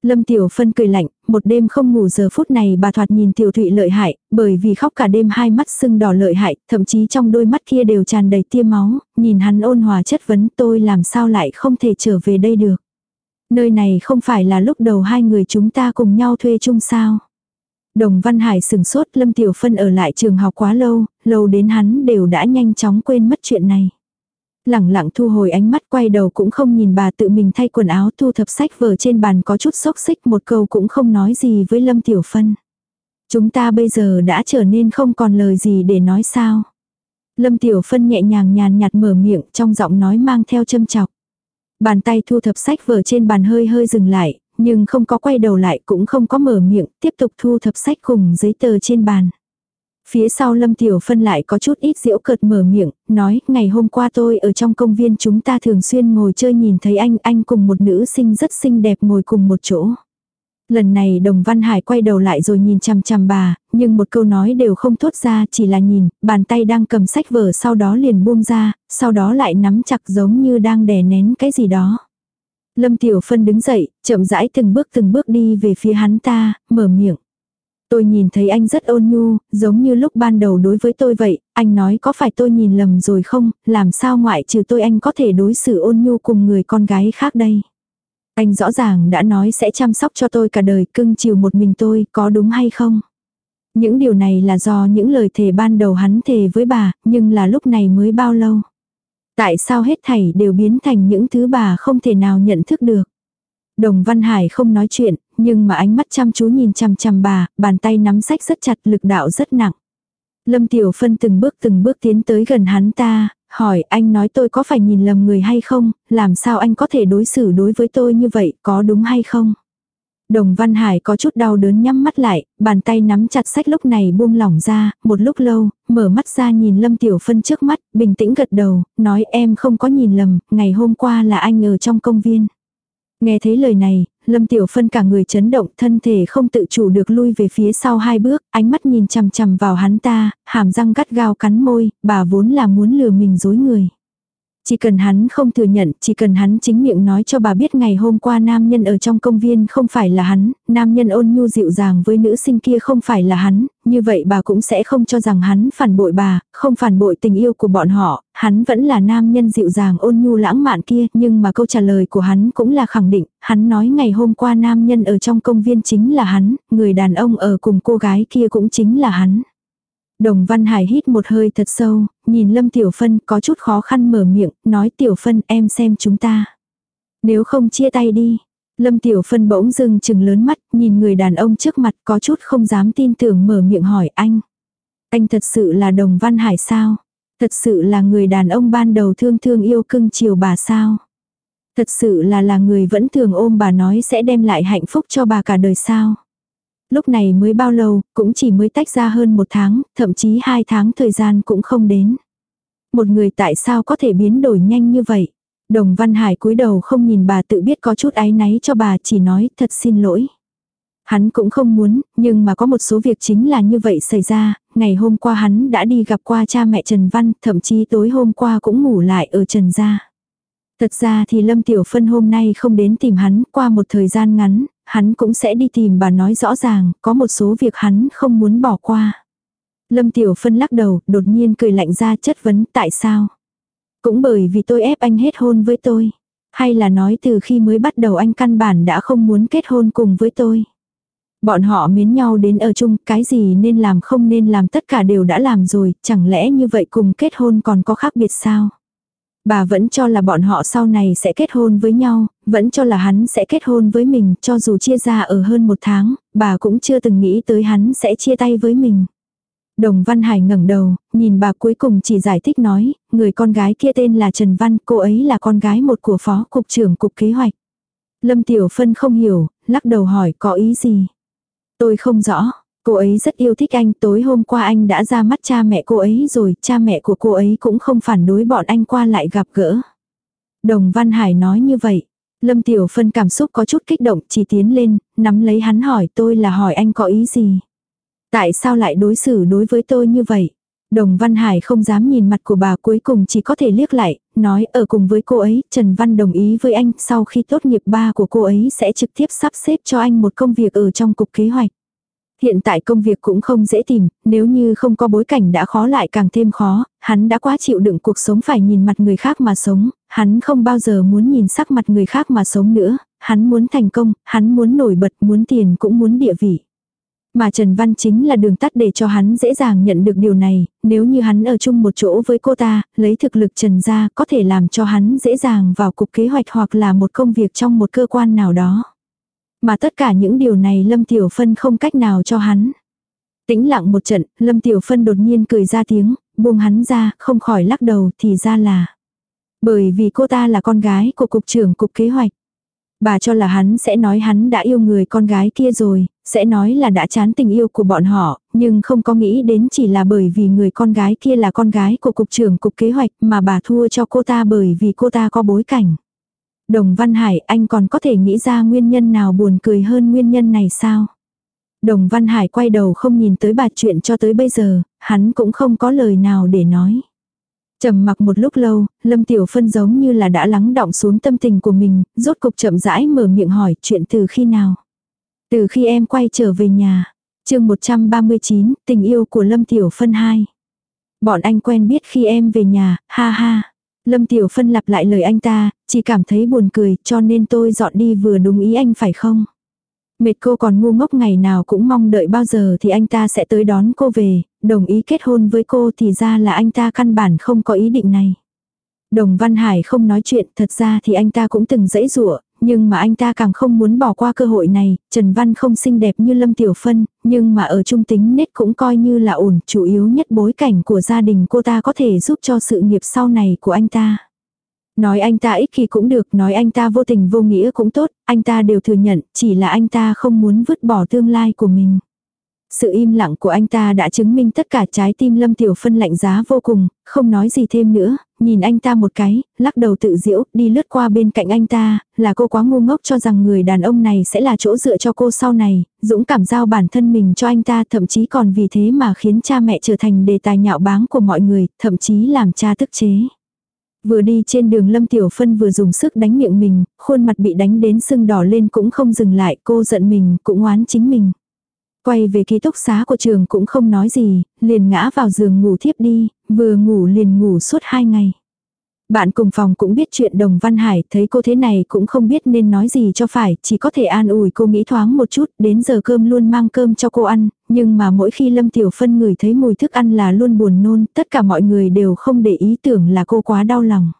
Lâm Tiểu Phân cười lạnh, một đêm không ngủ giờ phút này bà thoạt nhìn Tiểu Thụy lợi hại, bởi vì khóc cả đêm hai mắt sưng đỏ lợi hại, thậm chí trong đôi mắt kia đều tràn đầy tia máu, nhìn hắn ôn hòa chất vấn tôi làm sao lại không thể trở về đây được. Nơi này không phải là lúc đầu hai người chúng ta cùng nhau thuê chung sao. Đồng Văn Hải sừng sốt Lâm Tiểu Phân ở lại trường học quá lâu, lâu đến hắn đều đã nhanh chóng quên mất chuyện này. Lẳng lặng thu hồi ánh mắt quay đầu cũng không nhìn bà tự mình thay quần áo thu thập sách vở trên bàn có chút sốc xích một câu cũng không nói gì với Lâm Tiểu Phân. Chúng ta bây giờ đã trở nên không còn lời gì để nói sao. Lâm Tiểu Phân nhẹ nhàng nhàn nhạt mở miệng trong giọng nói mang theo châm chọc. Bàn tay thu thập sách vở trên bàn hơi hơi dừng lại, nhưng không có quay đầu lại cũng không có mở miệng, tiếp tục thu thập sách cùng giấy tờ trên bàn. Phía sau Lâm Tiểu Phân lại có chút ít diễu cợt mở miệng, nói, ngày hôm qua tôi ở trong công viên chúng ta thường xuyên ngồi chơi nhìn thấy anh, anh cùng một nữ sinh rất xinh đẹp ngồi cùng một chỗ. Lần này Đồng Văn Hải quay đầu lại rồi nhìn chằm chằm bà, nhưng một câu nói đều không thốt ra, chỉ là nhìn, bàn tay đang cầm sách vở sau đó liền buông ra, sau đó lại nắm chặt giống như đang đè nén cái gì đó. Lâm Tiểu Phân đứng dậy, chậm rãi từng bước từng bước đi về phía hắn ta, mở miệng. Tôi nhìn thấy anh rất ôn nhu, giống như lúc ban đầu đối với tôi vậy, anh nói có phải tôi nhìn lầm rồi không, làm sao ngoại trừ tôi anh có thể đối xử ôn nhu cùng người con gái khác đây. Anh rõ ràng đã nói sẽ chăm sóc cho tôi cả đời cưng chiều một mình tôi, có đúng hay không? Những điều này là do những lời thề ban đầu hắn thề với bà, nhưng là lúc này mới bao lâu? Tại sao hết thảy đều biến thành những thứ bà không thể nào nhận thức được? Đồng Văn Hải không nói chuyện, nhưng mà ánh mắt chăm chú nhìn chằm chằm bà, bàn tay nắm sách rất chặt lực đạo rất nặng. Lâm Tiểu Phân từng bước từng bước tiến tới gần hắn ta, hỏi anh nói tôi có phải nhìn lầm người hay không, làm sao anh có thể đối xử đối với tôi như vậy, có đúng hay không? Đồng Văn Hải có chút đau đớn nhắm mắt lại, bàn tay nắm chặt sách lúc này buông lỏng ra, một lúc lâu, mở mắt ra nhìn Lâm Tiểu Phân trước mắt, bình tĩnh gật đầu, nói em không có nhìn lầm, ngày hôm qua là anh ở trong công viên. Nghe thấy lời này, Lâm Tiểu Phân cả người chấn động, thân thể không tự chủ được lui về phía sau hai bước, ánh mắt nhìn chằm chằm vào hắn ta, hàm răng gắt gao cắn môi, bà vốn là muốn lừa mình dối người. Chỉ cần hắn không thừa nhận, chỉ cần hắn chính miệng nói cho bà biết ngày hôm qua nam nhân ở trong công viên không phải là hắn, nam nhân ôn nhu dịu dàng với nữ sinh kia không phải là hắn, như vậy bà cũng sẽ không cho rằng hắn phản bội bà, không phản bội tình yêu của bọn họ, hắn vẫn là nam nhân dịu dàng ôn nhu lãng mạn kia, nhưng mà câu trả lời của hắn cũng là khẳng định, hắn nói ngày hôm qua nam nhân ở trong công viên chính là hắn, người đàn ông ở cùng cô gái kia cũng chính là hắn. Đồng Văn Hải hít một hơi thật sâu, nhìn Lâm Tiểu Phân có chút khó khăn mở miệng, nói Tiểu Phân em xem chúng ta. Nếu không chia tay đi. Lâm Tiểu Phân bỗng dưng chừng lớn mắt, nhìn người đàn ông trước mặt có chút không dám tin tưởng mở miệng hỏi anh. Anh thật sự là Đồng Văn Hải sao? Thật sự là người đàn ông ban đầu thương thương yêu cưng chiều bà sao? Thật sự là là người vẫn thường ôm bà nói sẽ đem lại hạnh phúc cho bà cả đời sao? Lúc này mới bao lâu, cũng chỉ mới tách ra hơn một tháng, thậm chí hai tháng thời gian cũng không đến. Một người tại sao có thể biến đổi nhanh như vậy? Đồng Văn Hải cúi đầu không nhìn bà tự biết có chút áy náy cho bà chỉ nói thật xin lỗi. Hắn cũng không muốn, nhưng mà có một số việc chính là như vậy xảy ra, ngày hôm qua hắn đã đi gặp qua cha mẹ Trần Văn, thậm chí tối hôm qua cũng ngủ lại ở Trần Gia. Thật ra thì Lâm Tiểu Phân hôm nay không đến tìm hắn, qua một thời gian ngắn, hắn cũng sẽ đi tìm bà nói rõ ràng, có một số việc hắn không muốn bỏ qua. Lâm Tiểu Phân lắc đầu, đột nhiên cười lạnh ra chất vấn tại sao. Cũng bởi vì tôi ép anh hết hôn với tôi. Hay là nói từ khi mới bắt đầu anh căn bản đã không muốn kết hôn cùng với tôi. Bọn họ miến nhau đến ở chung, cái gì nên làm không nên làm tất cả đều đã làm rồi, chẳng lẽ như vậy cùng kết hôn còn có khác biệt sao? Bà vẫn cho là bọn họ sau này sẽ kết hôn với nhau, vẫn cho là hắn sẽ kết hôn với mình, cho dù chia ra ở hơn một tháng, bà cũng chưa từng nghĩ tới hắn sẽ chia tay với mình. Đồng Văn Hải ngẩng đầu, nhìn bà cuối cùng chỉ giải thích nói, người con gái kia tên là Trần Văn, cô ấy là con gái một của phó cục trưởng cục kế hoạch. Lâm Tiểu Phân không hiểu, lắc đầu hỏi có ý gì. Tôi không rõ, cô ấy rất yêu thích anh, tối hôm qua anh đã ra mắt cha mẹ cô ấy rồi, cha mẹ của cô ấy cũng không phản đối bọn anh qua lại gặp gỡ. Đồng Văn Hải nói như vậy. Lâm Tiểu Phân cảm xúc có chút kích động, chỉ tiến lên, nắm lấy hắn hỏi tôi là hỏi anh có ý gì. Tại sao lại đối xử đối với tôi như vậy? Đồng Văn Hải không dám nhìn mặt của bà cuối cùng chỉ có thể liếc lại, nói ở cùng với cô ấy, Trần Văn đồng ý với anh, sau khi tốt nghiệp ba của cô ấy sẽ trực tiếp sắp xếp cho anh một công việc ở trong cục kế hoạch. Hiện tại công việc cũng không dễ tìm, nếu như không có bối cảnh đã khó lại càng thêm khó, hắn đã quá chịu đựng cuộc sống phải nhìn mặt người khác mà sống, hắn không bao giờ muốn nhìn sắc mặt người khác mà sống nữa, hắn muốn thành công, hắn muốn nổi bật, muốn tiền cũng muốn địa vị. Mà Trần Văn chính là đường tắt để cho hắn dễ dàng nhận được điều này, nếu như hắn ở chung một chỗ với cô ta, lấy thực lực Trần ra có thể làm cho hắn dễ dàng vào cục kế hoạch hoặc là một công việc trong một cơ quan nào đó. Mà tất cả những điều này Lâm Tiểu Phân không cách nào cho hắn. Tĩnh lặng một trận, Lâm Tiểu Phân đột nhiên cười ra tiếng, buông hắn ra, không khỏi lắc đầu thì ra là. Bởi vì cô ta là con gái của cục trưởng cục kế hoạch. Bà cho là hắn sẽ nói hắn đã yêu người con gái kia rồi, sẽ nói là đã chán tình yêu của bọn họ, nhưng không có nghĩ đến chỉ là bởi vì người con gái kia là con gái của cục trưởng cục kế hoạch mà bà thua cho cô ta bởi vì cô ta có bối cảnh. Đồng Văn Hải anh còn có thể nghĩ ra nguyên nhân nào buồn cười hơn nguyên nhân này sao? Đồng Văn Hải quay đầu không nhìn tới bà chuyện cho tới bây giờ, hắn cũng không có lời nào để nói. Trầm mặc một lúc lâu, Lâm Tiểu Phân giống như là đã lắng động xuống tâm tình của mình, rốt cục chậm rãi mở miệng hỏi chuyện từ khi nào. Từ khi em quay trở về nhà. chương 139, tình yêu của Lâm Tiểu Phân 2. Bọn anh quen biết khi em về nhà, ha ha. Lâm Tiểu Phân lặp lại lời anh ta, chỉ cảm thấy buồn cười cho nên tôi dọn đi vừa đúng ý anh phải không? Mệt cô còn ngu ngốc ngày nào cũng mong đợi bao giờ thì anh ta sẽ tới đón cô về, đồng ý kết hôn với cô thì ra là anh ta căn bản không có ý định này. Đồng Văn Hải không nói chuyện, thật ra thì anh ta cũng từng dãy rủa nhưng mà anh ta càng không muốn bỏ qua cơ hội này, Trần Văn không xinh đẹp như Lâm Tiểu Phân, nhưng mà ở trung tính nết cũng coi như là ổn, chủ yếu nhất bối cảnh của gia đình cô ta có thể giúp cho sự nghiệp sau này của anh ta. Nói anh ta ích kỷ cũng được, nói anh ta vô tình vô nghĩa cũng tốt, anh ta đều thừa nhận, chỉ là anh ta không muốn vứt bỏ tương lai của mình. Sự im lặng của anh ta đã chứng minh tất cả trái tim Lâm Tiểu Phân lạnh giá vô cùng, không nói gì thêm nữa, nhìn anh ta một cái, lắc đầu tự diễu, đi lướt qua bên cạnh anh ta, là cô quá ngu ngốc cho rằng người đàn ông này sẽ là chỗ dựa cho cô sau này, dũng cảm giao bản thân mình cho anh ta thậm chí còn vì thế mà khiến cha mẹ trở thành đề tài nhạo báng của mọi người, thậm chí làm cha tức chế. Vừa đi trên đường Lâm Tiểu Phân vừa dùng sức đánh miệng mình, khuôn mặt bị đánh đến sưng đỏ lên cũng không dừng lại, cô giận mình, cũng oán chính mình. Quay về ký túc xá của trường cũng không nói gì, liền ngã vào giường ngủ thiếp đi, vừa ngủ liền ngủ suốt hai ngày. Bạn cùng phòng cũng biết chuyện Đồng Văn Hải, thấy cô thế này cũng không biết nên nói gì cho phải, chỉ có thể an ủi cô nghĩ thoáng một chút, đến giờ cơm luôn mang cơm cho cô ăn, nhưng mà mỗi khi Lâm Tiểu Phân ngửi thấy mùi thức ăn là luôn buồn nôn, tất cả mọi người đều không để ý tưởng là cô quá đau lòng.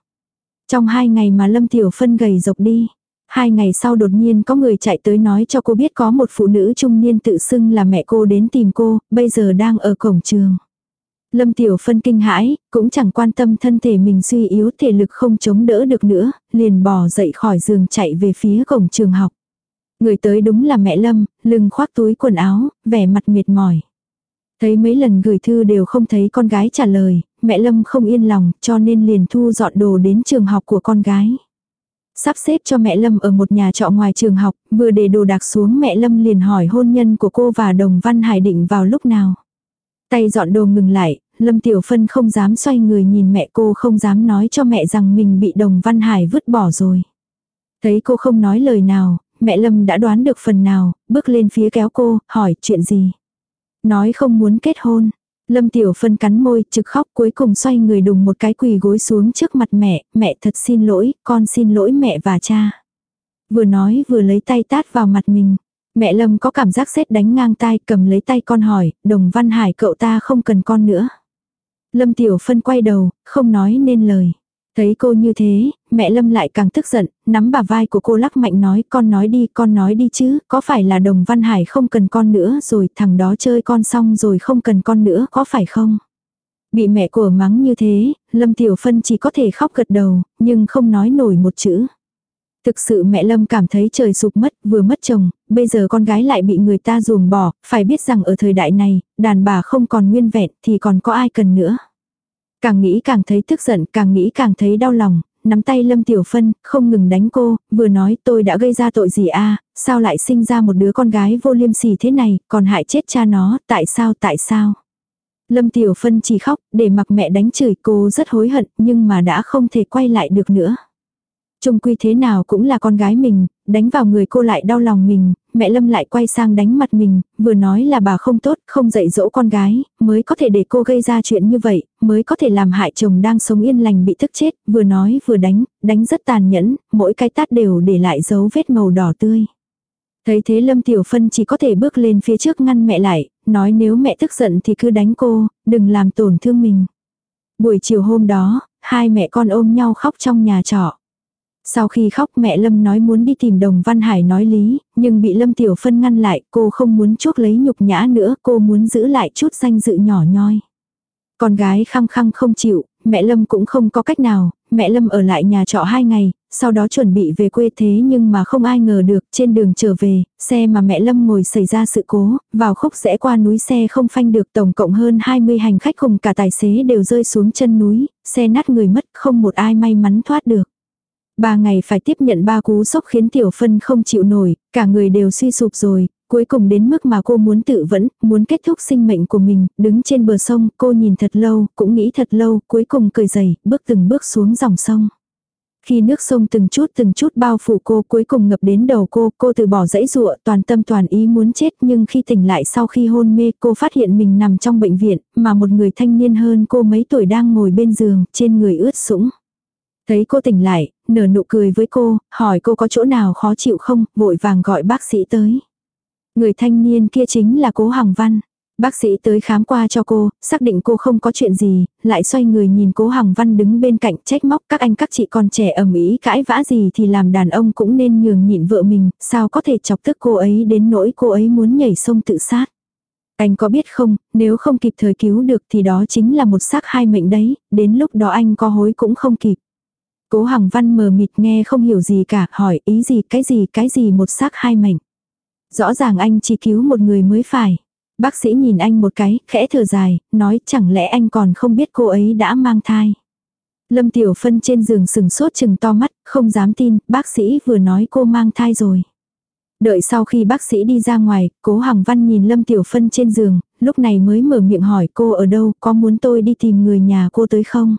Trong hai ngày mà Lâm Tiểu Phân gầy rộc đi, Hai ngày sau đột nhiên có người chạy tới nói cho cô biết có một phụ nữ trung niên tự xưng là mẹ cô đến tìm cô, bây giờ đang ở cổng trường. Lâm Tiểu Phân kinh hãi, cũng chẳng quan tâm thân thể mình suy yếu thể lực không chống đỡ được nữa, liền bò dậy khỏi giường chạy về phía cổng trường học. Người tới đúng là mẹ Lâm, lưng khoác túi quần áo, vẻ mặt mệt mỏi. Thấy mấy lần gửi thư đều không thấy con gái trả lời, mẹ Lâm không yên lòng cho nên liền thu dọn đồ đến trường học của con gái. Sắp xếp cho mẹ Lâm ở một nhà trọ ngoài trường học, vừa để đồ đạc xuống mẹ Lâm liền hỏi hôn nhân của cô và Đồng Văn Hải định vào lúc nào. Tay dọn đồ ngừng lại, Lâm Tiểu Phân không dám xoay người nhìn mẹ cô không dám nói cho mẹ rằng mình bị Đồng Văn Hải vứt bỏ rồi. Thấy cô không nói lời nào, mẹ Lâm đã đoán được phần nào, bước lên phía kéo cô, hỏi chuyện gì. Nói không muốn kết hôn. Lâm Tiểu Phân cắn môi, trực khóc cuối cùng xoay người đùng một cái quỳ gối xuống trước mặt mẹ, mẹ thật xin lỗi, con xin lỗi mẹ và cha. Vừa nói vừa lấy tay tát vào mặt mình. Mẹ Lâm có cảm giác xét đánh ngang tai cầm lấy tay con hỏi, đồng văn hải cậu ta không cần con nữa. Lâm Tiểu Phân quay đầu, không nói nên lời. Thấy cô như thế, mẹ Lâm lại càng tức giận, nắm bà vai của cô lắc mạnh nói con nói đi, con nói đi chứ, có phải là đồng văn hải không cần con nữa rồi, thằng đó chơi con xong rồi không cần con nữa, có phải không? Bị mẹ của mắng như thế, Lâm Tiểu Phân chỉ có thể khóc gật đầu, nhưng không nói nổi một chữ. Thực sự mẹ Lâm cảm thấy trời sụp mất, vừa mất chồng, bây giờ con gái lại bị người ta ruồng bỏ, phải biết rằng ở thời đại này, đàn bà không còn nguyên vẹn thì còn có ai cần nữa. Càng nghĩ càng thấy tức giận, càng nghĩ càng thấy đau lòng, nắm tay Lâm Tiểu Phân, không ngừng đánh cô, vừa nói tôi đã gây ra tội gì a sao lại sinh ra một đứa con gái vô liêm sỉ thế này, còn hại chết cha nó, tại sao tại sao. Lâm Tiểu Phân chỉ khóc, để mặc mẹ đánh chửi cô rất hối hận, nhưng mà đã không thể quay lại được nữa. Trung quy thế nào cũng là con gái mình, đánh vào người cô lại đau lòng mình, mẹ Lâm lại quay sang đánh mặt mình, vừa nói là bà không tốt, không dạy dỗ con gái, mới có thể để cô gây ra chuyện như vậy, mới có thể làm hại chồng đang sống yên lành bị tức chết, vừa nói vừa đánh, đánh rất tàn nhẫn, mỗi cái tát đều để lại dấu vết màu đỏ tươi. Thấy thế Lâm Tiểu Phân chỉ có thể bước lên phía trước ngăn mẹ lại, nói nếu mẹ tức giận thì cứ đánh cô, đừng làm tổn thương mình. Buổi chiều hôm đó, hai mẹ con ôm nhau khóc trong nhà trọ. Sau khi khóc mẹ Lâm nói muốn đi tìm Đồng Văn Hải nói lý, nhưng bị Lâm Tiểu Phân ngăn lại, cô không muốn chuốc lấy nhục nhã nữa, cô muốn giữ lại chút danh dự nhỏ nhoi. Con gái khăng khăng không chịu, mẹ Lâm cũng không có cách nào, mẹ Lâm ở lại nhà trọ hai ngày, sau đó chuẩn bị về quê thế nhưng mà không ai ngờ được trên đường trở về, xe mà mẹ Lâm ngồi xảy ra sự cố, vào khúc rẽ qua núi xe không phanh được tổng cộng hơn 20 hành khách cùng cả tài xế đều rơi xuống chân núi, xe nát người mất không một ai may mắn thoát được. Ba ngày phải tiếp nhận ba cú sốc khiến Tiểu Phân không chịu nổi, cả người đều suy sụp rồi, cuối cùng đến mức mà cô muốn tự vẫn, muốn kết thúc sinh mệnh của mình, đứng trên bờ sông, cô nhìn thật lâu, cũng nghĩ thật lâu, cuối cùng cười dày, bước từng bước xuống dòng sông. Khi nước sông từng chút từng chút bao phủ cô cuối cùng ngập đến đầu cô, cô từ bỏ dãy ruộng toàn tâm toàn ý muốn chết nhưng khi tỉnh lại sau khi hôn mê cô phát hiện mình nằm trong bệnh viện, mà một người thanh niên hơn cô mấy tuổi đang ngồi bên giường, trên người ướt sũng. Thấy cô tỉnh lại, nở nụ cười với cô, hỏi cô có chỗ nào khó chịu không, vội vàng gọi bác sĩ tới. Người thanh niên kia chính là cố Hằng Văn. Bác sĩ tới khám qua cho cô, xác định cô không có chuyện gì, lại xoay người nhìn cố Hằng Văn đứng bên cạnh trách móc các anh các chị còn trẻ ầm ĩ cãi vã gì thì làm đàn ông cũng nên nhường nhịn vợ mình, sao có thể chọc tức cô ấy đến nỗi cô ấy muốn nhảy sông tự sát. Anh có biết không, nếu không kịp thời cứu được thì đó chính là một xác hai mệnh đấy, đến lúc đó anh có hối cũng không kịp. Cố Hằng Văn mờ mịt nghe không hiểu gì cả, hỏi ý gì cái gì cái gì một xác hai mảnh. Rõ ràng anh chỉ cứu một người mới phải. Bác sĩ nhìn anh một cái, khẽ thở dài, nói chẳng lẽ anh còn không biết cô ấy đã mang thai. Lâm Tiểu Phân trên giường sừng sốt chừng to mắt, không dám tin, bác sĩ vừa nói cô mang thai rồi. Đợi sau khi bác sĩ đi ra ngoài, cố Hằng Văn nhìn Lâm Tiểu Phân trên giường, lúc này mới mở miệng hỏi cô ở đâu, có muốn tôi đi tìm người nhà cô tới không?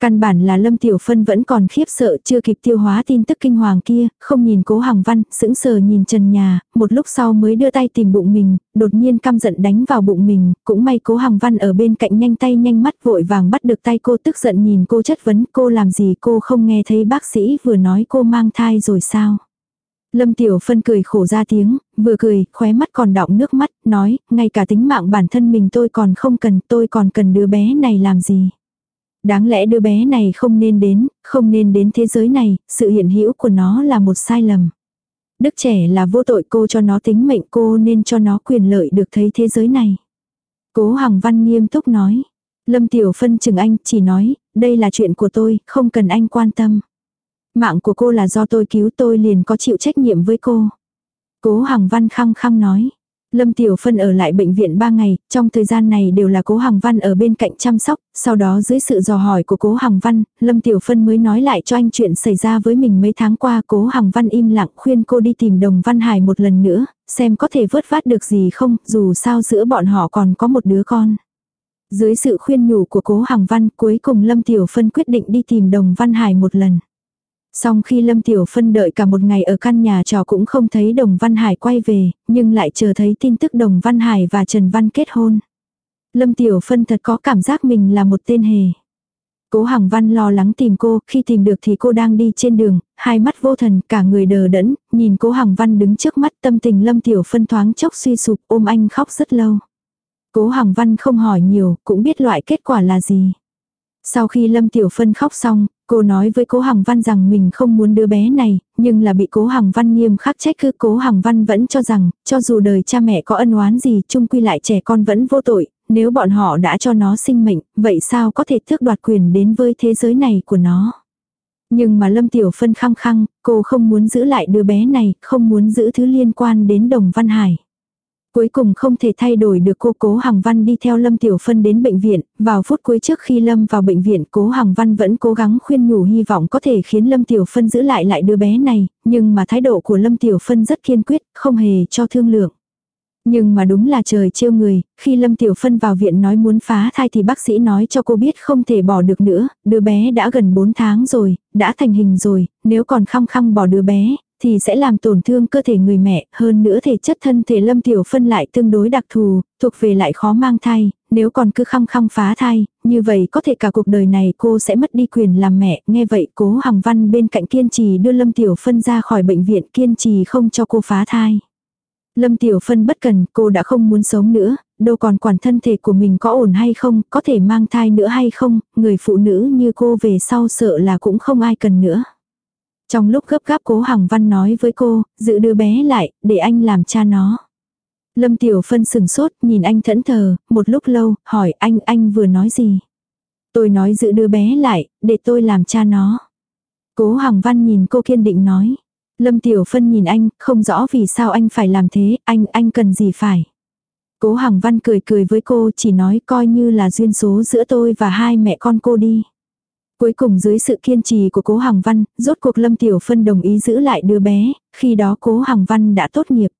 Căn bản là Lâm Tiểu Phân vẫn còn khiếp sợ chưa kịp tiêu hóa tin tức kinh hoàng kia, không nhìn cố Hằng Văn, sững sờ nhìn trần nhà, một lúc sau mới đưa tay tìm bụng mình, đột nhiên căm giận đánh vào bụng mình, cũng may cố Hằng Văn ở bên cạnh nhanh tay nhanh mắt vội vàng bắt được tay cô tức giận nhìn cô chất vấn cô làm gì cô không nghe thấy bác sĩ vừa nói cô mang thai rồi sao. Lâm Tiểu Phân cười khổ ra tiếng, vừa cười, khóe mắt còn đọng nước mắt, nói, ngay cả tính mạng bản thân mình tôi còn không cần, tôi còn cần đứa bé này làm gì. Đáng lẽ đứa bé này không nên đến, không nên đến thế giới này, sự hiện hữu của nó là một sai lầm. Đức trẻ là vô tội cô cho nó tính mệnh cô nên cho nó quyền lợi được thấy thế giới này. Cố Hằng Văn nghiêm túc nói. Lâm Tiểu Phân chừng anh chỉ nói, đây là chuyện của tôi, không cần anh quan tâm. Mạng của cô là do tôi cứu tôi liền có chịu trách nhiệm với cô. Cố Hằng Văn khăng khăng nói. Lâm Tiểu Phân ở lại bệnh viện 3 ngày, trong thời gian này đều là Cố Hằng Văn ở bên cạnh chăm sóc, sau đó dưới sự dò hỏi của Cố Hằng Văn, Lâm Tiểu Phân mới nói lại cho anh chuyện xảy ra với mình mấy tháng qua. Cố Hằng Văn im lặng khuyên cô đi tìm Đồng Văn Hải một lần nữa, xem có thể vớt vát được gì không, dù sao giữa bọn họ còn có một đứa con. Dưới sự khuyên nhủ của Cố Hằng Văn, cuối cùng Lâm Tiểu Phân quyết định đi tìm Đồng Văn Hải một lần. Song khi Lâm Tiểu Phân đợi cả một ngày ở căn nhà trò cũng không thấy Đồng Văn Hải quay về, nhưng lại chờ thấy tin tức Đồng Văn Hải và Trần Văn kết hôn. Lâm Tiểu Phân thật có cảm giác mình là một tên hề. Cố Hằng Văn lo lắng tìm cô, khi tìm được thì cô đang đi trên đường, hai mắt vô thần, cả người đờ đẫn, nhìn Cố Hằng Văn đứng trước mắt tâm tình Lâm Tiểu Phân thoáng chốc suy sụp ôm anh khóc rất lâu. Cố Hằng Văn không hỏi nhiều, cũng biết loại kết quả là gì. Sau khi Lâm Tiểu Phân khóc xong, cô nói với Cố Hằng Văn rằng mình không muốn đứa bé này, nhưng là bị Cố Hằng Văn nghiêm khắc trách cứ Cố Hằng Văn vẫn cho rằng, cho dù đời cha mẹ có ân oán gì, chung quy lại trẻ con vẫn vô tội, nếu bọn họ đã cho nó sinh mệnh, vậy sao có thể thước đoạt quyền đến với thế giới này của nó. Nhưng mà Lâm Tiểu Phân khăng khăng, cô không muốn giữ lại đứa bé này, không muốn giữ thứ liên quan đến Đồng Văn Hải. Cuối cùng không thể thay đổi được cô Cố Hằng Văn đi theo Lâm Tiểu Phân đến bệnh viện, vào phút cuối trước khi Lâm vào bệnh viện Cố Hằng Văn vẫn cố gắng khuyên nhủ hy vọng có thể khiến Lâm Tiểu Phân giữ lại lại đứa bé này, nhưng mà thái độ của Lâm Tiểu Phân rất kiên quyết, không hề cho thương lượng. Nhưng mà đúng là trời trêu người, khi Lâm Tiểu Phân vào viện nói muốn phá thai thì bác sĩ nói cho cô biết không thể bỏ được nữa, đứa bé đã gần 4 tháng rồi, đã thành hình rồi, nếu còn khăng khăng bỏ đứa bé, thì sẽ làm tổn thương cơ thể người mẹ, hơn nữa thể chất thân thể Lâm Tiểu Phân lại tương đối đặc thù, thuộc về lại khó mang thai, nếu còn cứ khăng khăng phá thai, như vậy có thể cả cuộc đời này cô sẽ mất đi quyền làm mẹ, nghe vậy cố Hằng Văn bên cạnh kiên trì đưa Lâm Tiểu Phân ra khỏi bệnh viện kiên trì không cho cô phá thai. Lâm Tiểu Phân bất cần, cô đã không muốn sống nữa, đâu còn quản thân thể của mình có ổn hay không, có thể mang thai nữa hay không, người phụ nữ như cô về sau sợ là cũng không ai cần nữa. Trong lúc gấp gáp cố Hằng Văn nói với cô, giữ đứa bé lại, để anh làm cha nó. Lâm Tiểu Phân sừng sốt, nhìn anh thẫn thờ, một lúc lâu, hỏi anh, anh vừa nói gì? Tôi nói giữ đứa bé lại, để tôi làm cha nó. Cố Hằng Văn nhìn cô kiên định nói. Lâm Tiểu Phân nhìn anh, không rõ vì sao anh phải làm thế, anh, anh cần gì phải. Cố Hằng Văn cười cười với cô chỉ nói coi như là duyên số giữa tôi và hai mẹ con cô đi. Cuối cùng dưới sự kiên trì của cố Hằng Văn, rốt cuộc Lâm Tiểu Phân đồng ý giữ lại đứa bé, khi đó cố Hằng Văn đã tốt nghiệp.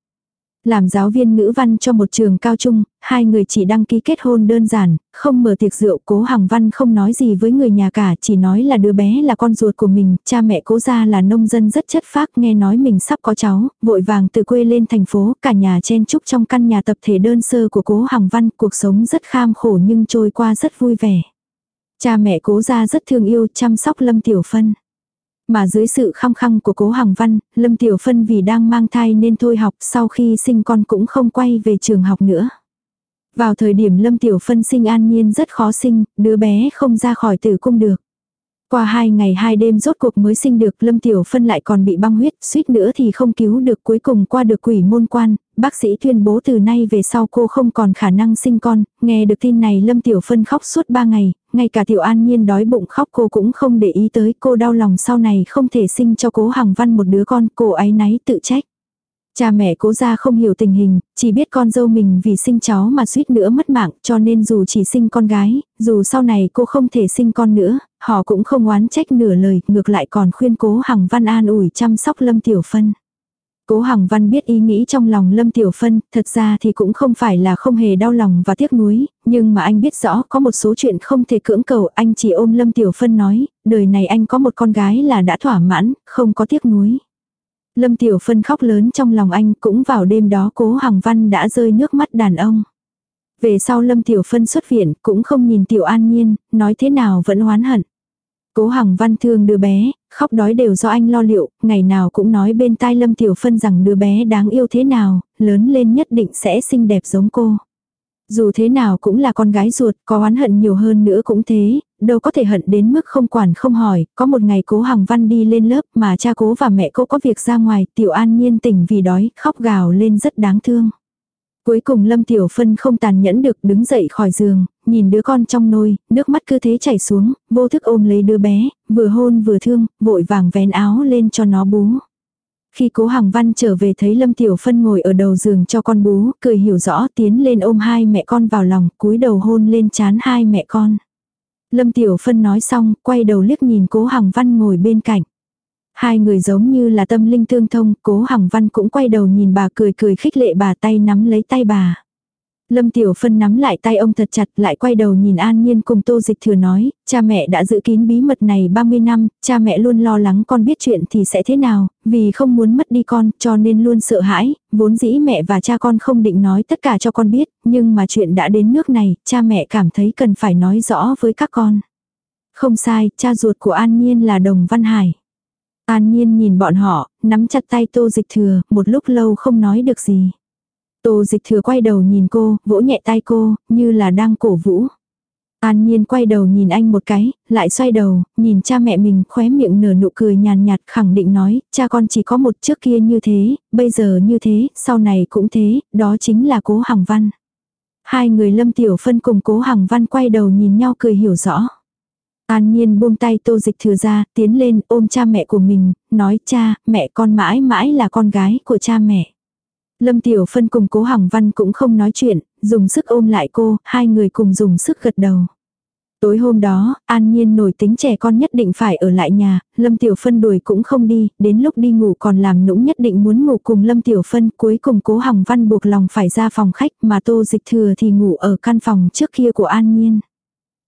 Làm giáo viên ngữ văn cho một trường cao trung, hai người chỉ đăng ký kết hôn đơn giản, không mở tiệc rượu cố Hằng Văn không nói gì với người nhà cả, chỉ nói là đứa bé là con ruột của mình, cha mẹ cố gia là nông dân rất chất phác nghe nói mình sắp có cháu, vội vàng từ quê lên thành phố, cả nhà chen chúc trong căn nhà tập thể đơn sơ của cố Hằng Văn, cuộc sống rất kham khổ nhưng trôi qua rất vui vẻ. Cha mẹ cố gia rất thương yêu chăm sóc Lâm Tiểu Phân. Mà dưới sự khăng khăng của cố Hằng Văn, Lâm Tiểu Phân vì đang mang thai nên thôi học sau khi sinh con cũng không quay về trường học nữa. Vào thời điểm Lâm Tiểu Phân sinh an nhiên rất khó sinh, đứa bé không ra khỏi tử cung được. Qua hai ngày hai đêm rốt cuộc mới sinh được Lâm Tiểu Phân lại còn bị băng huyết, suýt nữa thì không cứu được cuối cùng qua được quỷ môn quan, bác sĩ tuyên bố từ nay về sau cô không còn khả năng sinh con, nghe được tin này Lâm Tiểu Phân khóc suốt ba ngày, ngay cả Tiểu An Nhiên đói bụng khóc cô cũng không để ý tới cô đau lòng sau này không thể sinh cho cố Hằng Văn một đứa con, cô ấy náy tự trách. Cha mẹ cố ra không hiểu tình hình, chỉ biết con dâu mình vì sinh cháu mà suýt nữa mất mạng cho nên dù chỉ sinh con gái, dù sau này cô không thể sinh con nữa, họ cũng không oán trách nửa lời, ngược lại còn khuyên cố Hằng Văn an ủi chăm sóc Lâm Tiểu Phân. Cố Hằng Văn biết ý nghĩ trong lòng Lâm Tiểu Phân, thật ra thì cũng không phải là không hề đau lòng và tiếc nuối, nhưng mà anh biết rõ có một số chuyện không thể cưỡng cầu, anh chỉ ôm Lâm Tiểu Phân nói, đời này anh có một con gái là đã thỏa mãn, không có tiếc nuối. Lâm Tiểu Phân khóc lớn trong lòng anh cũng vào đêm đó cố Hằng Văn đã rơi nước mắt đàn ông. Về sau Lâm Tiểu Phân xuất viện cũng không nhìn Tiểu An Nhiên, nói thế nào vẫn oán hận. Cố Hằng Văn thương đứa bé, khóc đói đều do anh lo liệu, ngày nào cũng nói bên tai Lâm Tiểu Phân rằng đứa bé đáng yêu thế nào, lớn lên nhất định sẽ xinh đẹp giống cô. Dù thế nào cũng là con gái ruột, có oán hận nhiều hơn nữa cũng thế, đâu có thể hận đến mức không quản không hỏi, có một ngày cố Hằng Văn đi lên lớp mà cha cố và mẹ cố có việc ra ngoài, Tiểu An Nhiên tỉnh vì đói, khóc gào lên rất đáng thương. Cuối cùng Lâm Tiểu Phân không tàn nhẫn được đứng dậy khỏi giường, nhìn đứa con trong nôi, nước mắt cứ thế chảy xuống, vô thức ôm lấy đứa bé, vừa hôn vừa thương, vội vàng vén áo lên cho nó bú. Khi cố hàng Văn trở về thấy Lâm Tiểu Phân ngồi ở đầu giường cho con bú, cười hiểu rõ tiến lên ôm hai mẹ con vào lòng, cúi đầu hôn lên chán hai mẹ con. Lâm Tiểu Phân nói xong, quay đầu liếc nhìn cố hàng Văn ngồi bên cạnh. Hai người giống như là tâm linh tương thông, cố Hằng Văn cũng quay đầu nhìn bà cười cười khích lệ bà tay nắm lấy tay bà. Lâm Tiểu Phân nắm lại tay ông thật chặt lại quay đầu nhìn An Nhiên cùng Tô Dịch Thừa nói, cha mẹ đã giữ kín bí mật này 30 năm, cha mẹ luôn lo lắng con biết chuyện thì sẽ thế nào, vì không muốn mất đi con cho nên luôn sợ hãi, vốn dĩ mẹ và cha con không định nói tất cả cho con biết, nhưng mà chuyện đã đến nước này, cha mẹ cảm thấy cần phải nói rõ với các con. Không sai, cha ruột của An Nhiên là Đồng Văn Hải. An Nhiên nhìn bọn họ, nắm chặt tay Tô Dịch Thừa, một lúc lâu không nói được gì. Tô dịch thừa quay đầu nhìn cô, vỗ nhẹ tay cô, như là đang cổ vũ. An nhiên quay đầu nhìn anh một cái, lại xoay đầu, nhìn cha mẹ mình khóe miệng nở nụ cười nhàn nhạt khẳng định nói, cha con chỉ có một trước kia như thế, bây giờ như thế, sau này cũng thế, đó chính là cố Hằng Văn. Hai người lâm tiểu phân cùng cố Hằng Văn quay đầu nhìn nhau cười hiểu rõ. An nhiên buông tay tô dịch thừa ra, tiến lên ôm cha mẹ của mình, nói cha, mẹ con mãi mãi là con gái của cha mẹ. Lâm Tiểu Phân cùng cố Hằng Văn cũng không nói chuyện, dùng sức ôm lại cô, hai người cùng dùng sức gật đầu. Tối hôm đó, An Nhiên nổi tính trẻ con nhất định phải ở lại nhà, Lâm Tiểu Phân đuổi cũng không đi, đến lúc đi ngủ còn làm nũng nhất định muốn ngủ cùng Lâm Tiểu Phân, cuối cùng cố Hằng Văn buộc lòng phải ra phòng khách mà Tô Dịch Thừa thì ngủ ở căn phòng trước kia của An Nhiên.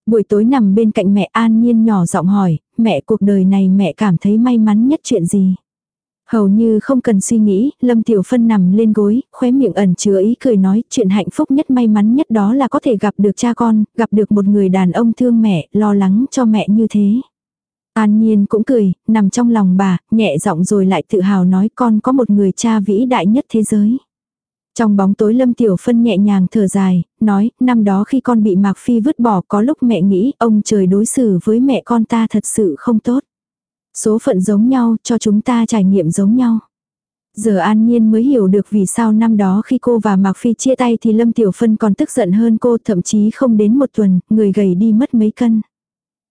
Buổi tối nằm bên cạnh mẹ An Nhiên nhỏ giọng hỏi, mẹ cuộc đời này mẹ cảm thấy may mắn nhất chuyện gì? Hầu như không cần suy nghĩ, Lâm Tiểu Phân nằm lên gối, khóe miệng ẩn chứa ý cười nói, chuyện hạnh phúc nhất may mắn nhất đó là có thể gặp được cha con, gặp được một người đàn ông thương mẹ, lo lắng cho mẹ như thế. An Nhiên cũng cười, nằm trong lòng bà, nhẹ giọng rồi lại tự hào nói con có một người cha vĩ đại nhất thế giới. Trong bóng tối Lâm Tiểu Phân nhẹ nhàng thở dài, nói, năm đó khi con bị Mạc Phi vứt bỏ có lúc mẹ nghĩ ông trời đối xử với mẹ con ta thật sự không tốt. Số phận giống nhau, cho chúng ta trải nghiệm giống nhau. Giờ An Nhiên mới hiểu được vì sao năm đó khi cô và Mạc Phi chia tay thì Lâm Tiểu Phân còn tức giận hơn cô thậm chí không đến một tuần, người gầy đi mất mấy cân.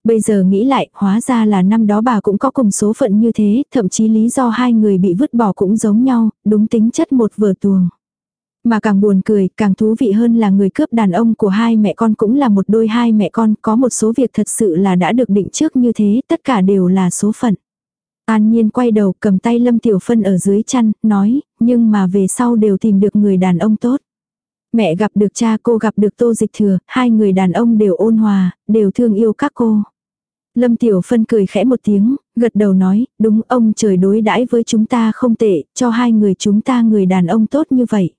Bây giờ nghĩ lại, hóa ra là năm đó bà cũng có cùng số phận như thế, thậm chí lý do hai người bị vứt bỏ cũng giống nhau, đúng tính chất một vừa tuồng. Mà càng buồn cười, càng thú vị hơn là người cướp đàn ông của hai mẹ con cũng là một đôi hai mẹ con, có một số việc thật sự là đã được định trước như thế, tất cả đều là số phận. An Nhiên quay đầu cầm tay Lâm Tiểu Phân ở dưới chăn, nói, nhưng mà về sau đều tìm được người đàn ông tốt. Mẹ gặp được cha cô gặp được tô dịch thừa, hai người đàn ông đều ôn hòa, đều thương yêu các cô. Lâm Tiểu Phân cười khẽ một tiếng, gật đầu nói, đúng ông trời đối đãi với chúng ta không tệ, cho hai người chúng ta người đàn ông tốt như vậy.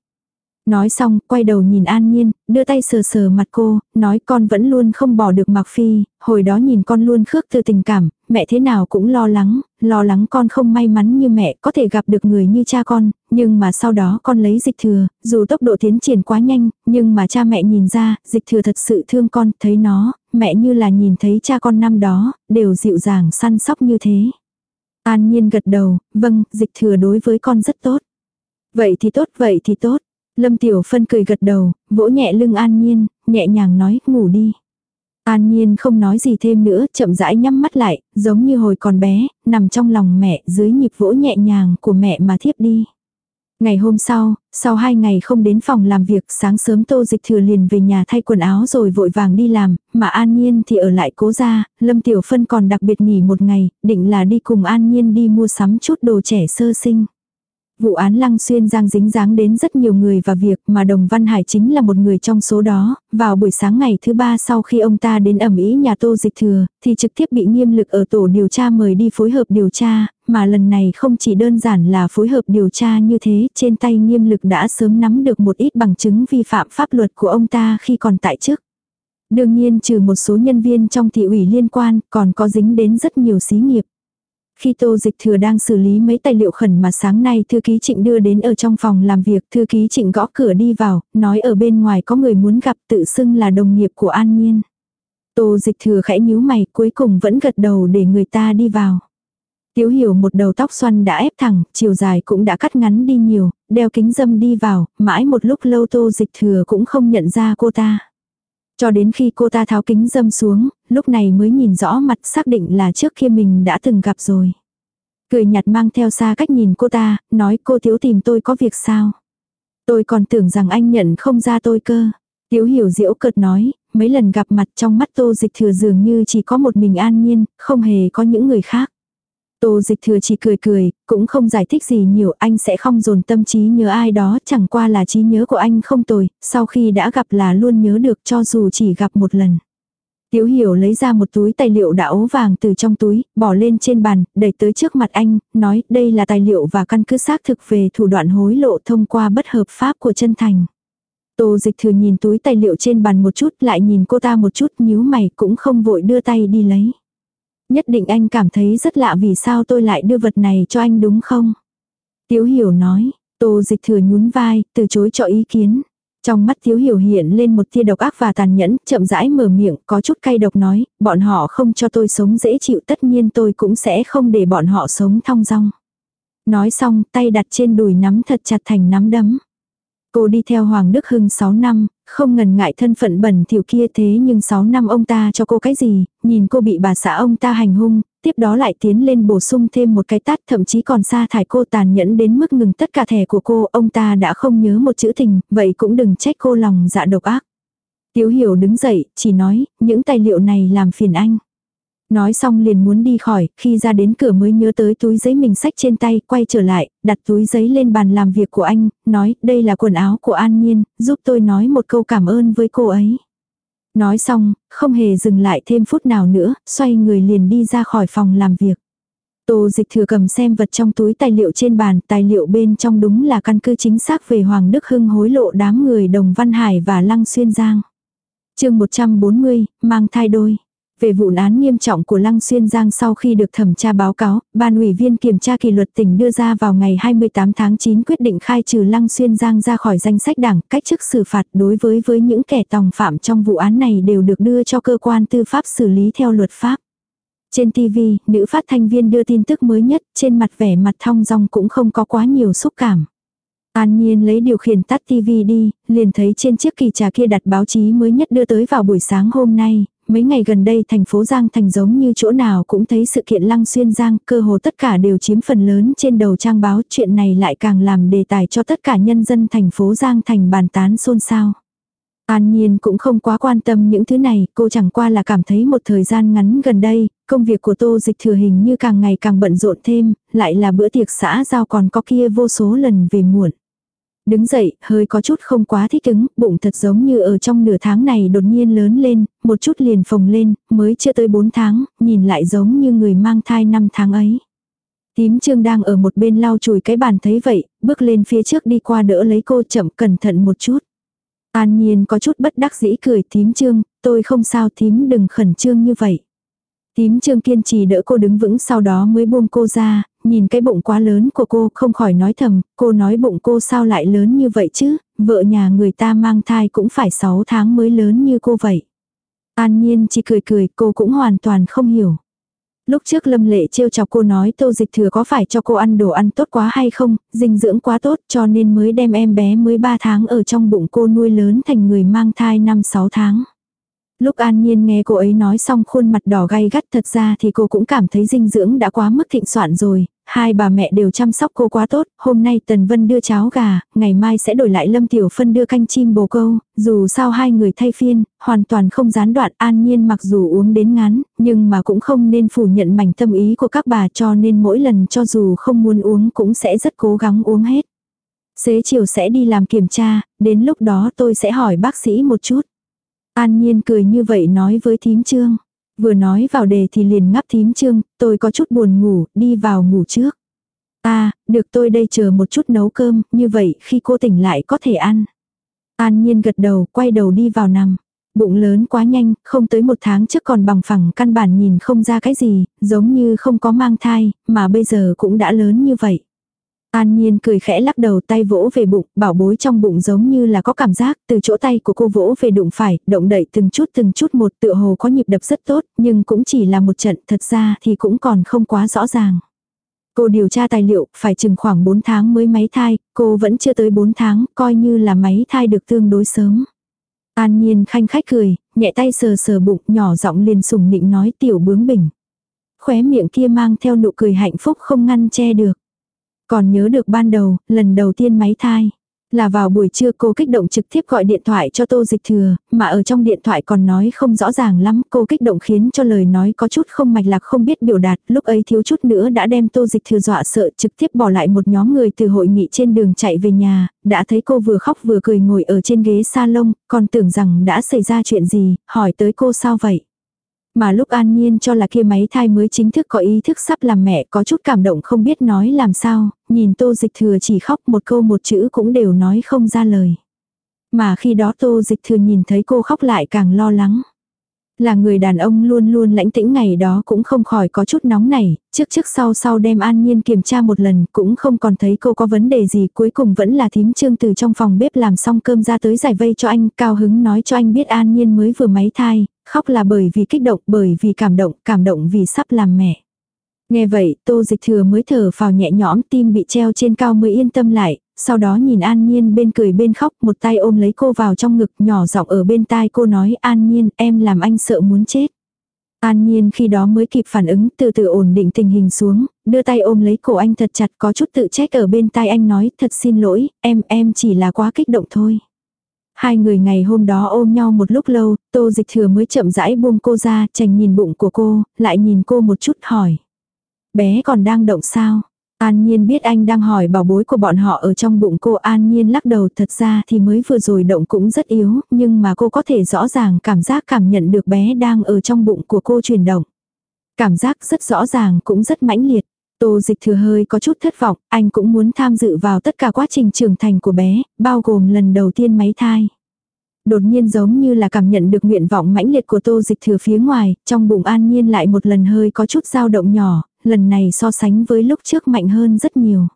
Nói xong, quay đầu nhìn An Nhiên, đưa tay sờ sờ mặt cô, nói con vẫn luôn không bỏ được Mạc Phi, hồi đó nhìn con luôn khước từ tình cảm, mẹ thế nào cũng lo lắng, lo lắng con không may mắn như mẹ có thể gặp được người như cha con, nhưng mà sau đó con lấy dịch thừa, dù tốc độ tiến triển quá nhanh, nhưng mà cha mẹ nhìn ra, dịch thừa thật sự thương con, thấy nó, mẹ như là nhìn thấy cha con năm đó, đều dịu dàng săn sóc như thế. An Nhiên gật đầu, vâng, dịch thừa đối với con rất tốt. Vậy thì tốt, vậy thì tốt. Lâm Tiểu Phân cười gật đầu, vỗ nhẹ lưng An Nhiên, nhẹ nhàng nói, ngủ đi. An Nhiên không nói gì thêm nữa, chậm rãi nhắm mắt lại, giống như hồi còn bé, nằm trong lòng mẹ, dưới nhịp vỗ nhẹ nhàng của mẹ mà thiếp đi. Ngày hôm sau, sau hai ngày không đến phòng làm việc, sáng sớm Tô Dịch Thừa liền về nhà thay quần áo rồi vội vàng đi làm, mà An Nhiên thì ở lại cố ra, Lâm Tiểu Phân còn đặc biệt nghỉ một ngày, định là đi cùng An Nhiên đi mua sắm chút đồ trẻ sơ sinh. Vụ án Lăng Xuyên Giang dính dáng đến rất nhiều người và việc mà Đồng Văn Hải chính là một người trong số đó. Vào buổi sáng ngày thứ ba sau khi ông ta đến ẩm ý nhà Tô Dịch Thừa, thì trực tiếp bị nghiêm lực ở tổ điều tra mời đi phối hợp điều tra, mà lần này không chỉ đơn giản là phối hợp điều tra như thế, trên tay nghiêm lực đã sớm nắm được một ít bằng chứng vi phạm pháp luật của ông ta khi còn tại chức. Đương nhiên trừ một số nhân viên trong thị ủy liên quan, còn có dính đến rất nhiều xí nghiệp. Khi Tô Dịch Thừa đang xử lý mấy tài liệu khẩn mà sáng nay thư ký Trịnh đưa đến ở trong phòng làm việc, thư ký Trịnh gõ cửa đi vào, nói ở bên ngoài có người muốn gặp tự xưng là đồng nghiệp của An Nhiên. Tô Dịch Thừa khẽ nhíu mày, cuối cùng vẫn gật đầu để người ta đi vào. Tiếu hiểu một đầu tóc xoăn đã ép thẳng, chiều dài cũng đã cắt ngắn đi nhiều, đeo kính dâm đi vào, mãi một lúc lâu Tô Dịch Thừa cũng không nhận ra cô ta. Cho đến khi cô ta tháo kính dâm xuống, lúc này mới nhìn rõ mặt xác định là trước kia mình đã từng gặp rồi. Cười nhạt mang theo xa cách nhìn cô ta, nói cô thiếu tìm tôi có việc sao. Tôi còn tưởng rằng anh nhận không ra tôi cơ. Tiếu hiểu diễu cợt nói, mấy lần gặp mặt trong mắt tô dịch thừa dường như chỉ có một mình an nhiên, không hề có những người khác. Tô dịch thừa chỉ cười cười, cũng không giải thích gì nhiều, anh sẽ không dồn tâm trí nhớ ai đó, chẳng qua là trí nhớ của anh không tồi, sau khi đã gặp là luôn nhớ được cho dù chỉ gặp một lần. Tiểu hiểu lấy ra một túi tài liệu đã ố vàng từ trong túi, bỏ lên trên bàn, đẩy tới trước mặt anh, nói đây là tài liệu và căn cứ xác thực về thủ đoạn hối lộ thông qua bất hợp pháp của chân thành. Tô dịch thừa nhìn túi tài liệu trên bàn một chút lại nhìn cô ta một chút nhíu mày cũng không vội đưa tay đi lấy. Nhất định anh cảm thấy rất lạ vì sao tôi lại đưa vật này cho anh đúng không? Tiếu hiểu nói, tô dịch thừa nhún vai, từ chối cho ý kiến. Trong mắt Tiếu Hiểu hiện lên một tia độc ác và tàn nhẫn, chậm rãi mở miệng, có chút cay độc nói, bọn họ không cho tôi sống dễ chịu tất nhiên tôi cũng sẽ không để bọn họ sống thong dong. Nói xong, tay đặt trên đùi nắm thật chặt thành nắm đấm. Cô đi theo Hoàng Đức Hưng 6 năm, không ngần ngại thân phận bẩn thỉu kia thế nhưng 6 năm ông ta cho cô cái gì, nhìn cô bị bà xã ông ta hành hung, tiếp đó lại tiến lên bổ sung thêm một cái tát thậm chí còn xa thải cô tàn nhẫn đến mức ngừng tất cả thẻ của cô, ông ta đã không nhớ một chữ tình, vậy cũng đừng trách cô lòng dạ độc ác. Tiếu hiểu đứng dậy, chỉ nói, những tài liệu này làm phiền anh. Nói xong liền muốn đi khỏi, khi ra đến cửa mới nhớ tới túi giấy mình sách trên tay, quay trở lại, đặt túi giấy lên bàn làm việc của anh, nói đây là quần áo của An Nhiên, giúp tôi nói một câu cảm ơn với cô ấy. Nói xong, không hề dừng lại thêm phút nào nữa, xoay người liền đi ra khỏi phòng làm việc. Tô dịch thừa cầm xem vật trong túi tài liệu trên bàn, tài liệu bên trong đúng là căn cứ chính xác về Hoàng Đức Hưng hối lộ đám người Đồng Văn Hải và Lăng Xuyên Giang. chương 140, mang thai đôi. Về vụ án nghiêm trọng của Lăng Xuyên Giang sau khi được thẩm tra báo cáo, ban ủy viên kiểm tra kỷ luật tỉnh đưa ra vào ngày 28 tháng 9 quyết định khai trừ Lăng Xuyên Giang ra khỏi danh sách đảng, cách chức xử phạt đối với với những kẻ tòng phạm trong vụ án này đều được đưa cho cơ quan tư pháp xử lý theo luật pháp. Trên TV, nữ phát thanh viên đưa tin tức mới nhất, trên mặt vẻ mặt thong dong cũng không có quá nhiều xúc cảm. An Nhiên lấy điều khiển tắt TV đi, liền thấy trên chiếc kỳ trà kia đặt báo chí mới nhất đưa tới vào buổi sáng hôm nay, mấy ngày gần đây thành phố Giang Thành giống như chỗ nào cũng thấy sự kiện lăng xuyên Giang, cơ hồ tất cả đều chiếm phần lớn trên đầu trang báo, chuyện này lại càng làm đề tài cho tất cả nhân dân thành phố Giang Thành bàn tán xôn xao. An Nhiên cũng không quá quan tâm những thứ này, cô chẳng qua là cảm thấy một thời gian ngắn gần đây, công việc của tô dịch thừa hình như càng ngày càng bận rộn thêm, lại là bữa tiệc xã giao còn có kia vô số lần về muộn. Đứng dậy, hơi có chút không quá thích ứng, bụng thật giống như ở trong nửa tháng này đột nhiên lớn lên, một chút liền phồng lên, mới chưa tới 4 tháng, nhìn lại giống như người mang thai 5 tháng ấy. Tím trương đang ở một bên lau chùi cái bàn thấy vậy, bước lên phía trước đi qua đỡ lấy cô chậm cẩn thận một chút. An nhiên có chút bất đắc dĩ cười tím trương, tôi không sao tím đừng khẩn trương như vậy. Tím trương kiên trì đỡ cô đứng vững sau đó mới buông cô ra, nhìn cái bụng quá lớn của cô không khỏi nói thầm, cô nói bụng cô sao lại lớn như vậy chứ, vợ nhà người ta mang thai cũng phải 6 tháng mới lớn như cô vậy. An nhiên chỉ cười cười, cô cũng hoàn toàn không hiểu. Lúc trước Lâm Lệ trêu chọc cô nói tô dịch thừa có phải cho cô ăn đồ ăn tốt quá hay không, dinh dưỡng quá tốt cho nên mới đem em bé mới 3 tháng ở trong bụng cô nuôi lớn thành người mang thai 5-6 tháng. Lúc An Nhiên nghe cô ấy nói xong khuôn mặt đỏ gay gắt thật ra thì cô cũng cảm thấy dinh dưỡng đã quá mức thịnh soạn rồi, hai bà mẹ đều chăm sóc cô quá tốt, hôm nay Tần Vân đưa cháo gà, ngày mai sẽ đổi lại Lâm Tiểu Phân đưa canh chim bồ câu, dù sao hai người thay phiên, hoàn toàn không gián đoạn An Nhiên mặc dù uống đến ngán, nhưng mà cũng không nên phủ nhận mảnh tâm ý của các bà cho nên mỗi lần cho dù không muốn uống cũng sẽ rất cố gắng uống hết. Xế chiều sẽ đi làm kiểm tra, đến lúc đó tôi sẽ hỏi bác sĩ một chút. An Nhiên cười như vậy nói với thím trương. Vừa nói vào đề thì liền ngắp thím trương, tôi có chút buồn ngủ, đi vào ngủ trước. À, được tôi đây chờ một chút nấu cơm, như vậy khi cô tỉnh lại có thể ăn. An Nhiên gật đầu, quay đầu đi vào nằm. Bụng lớn quá nhanh, không tới một tháng trước còn bằng phẳng căn bản nhìn không ra cái gì, giống như không có mang thai, mà bây giờ cũng đã lớn như vậy. An Nhiên cười khẽ lắc đầu tay vỗ về bụng, bảo bối trong bụng giống như là có cảm giác, từ chỗ tay của cô vỗ về đụng phải, động đậy từng chút từng chút một tựa hồ có nhịp đập rất tốt, nhưng cũng chỉ là một trận, thật ra thì cũng còn không quá rõ ràng. Cô điều tra tài liệu, phải chừng khoảng 4 tháng mới máy thai, cô vẫn chưa tới 4 tháng, coi như là máy thai được tương đối sớm. An Nhiên khanh khách cười, nhẹ tay sờ sờ bụng, nhỏ giọng liền sùng nịnh nói tiểu bướng bỉnh. khóe miệng kia mang theo nụ cười hạnh phúc không ngăn che được. Còn nhớ được ban đầu, lần đầu tiên máy thai. Là vào buổi trưa cô kích động trực tiếp gọi điện thoại cho tô dịch thừa, mà ở trong điện thoại còn nói không rõ ràng lắm, cô kích động khiến cho lời nói có chút không mạch lạc không biết biểu đạt, lúc ấy thiếu chút nữa đã đem tô dịch thừa dọa sợ trực tiếp bỏ lại một nhóm người từ hội nghị trên đường chạy về nhà, đã thấy cô vừa khóc vừa cười ngồi ở trên ghế salon, còn tưởng rằng đã xảy ra chuyện gì, hỏi tới cô sao vậy. Mà lúc an nhiên cho là kia máy thai mới chính thức có ý thức sắp làm mẹ có chút cảm động không biết nói làm sao, nhìn tô dịch thừa chỉ khóc một câu một chữ cũng đều nói không ra lời. Mà khi đó tô dịch thừa nhìn thấy cô khóc lại càng lo lắng. Là người đàn ông luôn luôn lãnh tĩnh ngày đó cũng không khỏi có chút nóng này, trước trước sau sau đem an nhiên kiểm tra một lần cũng không còn thấy cô có vấn đề gì cuối cùng vẫn là thím trương từ trong phòng bếp làm xong cơm ra tới giải vây cho anh cao hứng nói cho anh biết an nhiên mới vừa máy thai, khóc là bởi vì kích động bởi vì cảm động cảm động vì sắp làm mẹ. Nghe vậy tô dịch thừa mới thở vào nhẹ nhõm tim bị treo trên cao mới yên tâm lại, sau đó nhìn An Nhiên bên cười bên khóc một tay ôm lấy cô vào trong ngực nhỏ giọng ở bên tai cô nói An Nhiên em làm anh sợ muốn chết. An Nhiên khi đó mới kịp phản ứng từ từ ổn định tình hình xuống, đưa tay ôm lấy cổ anh thật chặt có chút tự trách ở bên tai anh nói thật xin lỗi, em em chỉ là quá kích động thôi. Hai người ngày hôm đó ôm nhau một lúc lâu, tô dịch thừa mới chậm rãi buông cô ra, chành nhìn bụng của cô, lại nhìn cô một chút hỏi. Bé còn đang động sao? An Nhiên biết anh đang hỏi bảo bối của bọn họ ở trong bụng cô An Nhiên lắc đầu thật ra thì mới vừa rồi động cũng rất yếu, nhưng mà cô có thể rõ ràng cảm giác cảm nhận được bé đang ở trong bụng của cô chuyển động. Cảm giác rất rõ ràng cũng rất mãnh liệt. Tô dịch thừa hơi có chút thất vọng, anh cũng muốn tham dự vào tất cả quá trình trưởng thành của bé, bao gồm lần đầu tiên máy thai. Đột nhiên giống như là cảm nhận được nguyện vọng mãnh liệt của tô dịch thừa phía ngoài, trong bụng an nhiên lại một lần hơi có chút dao động nhỏ, lần này so sánh với lúc trước mạnh hơn rất nhiều.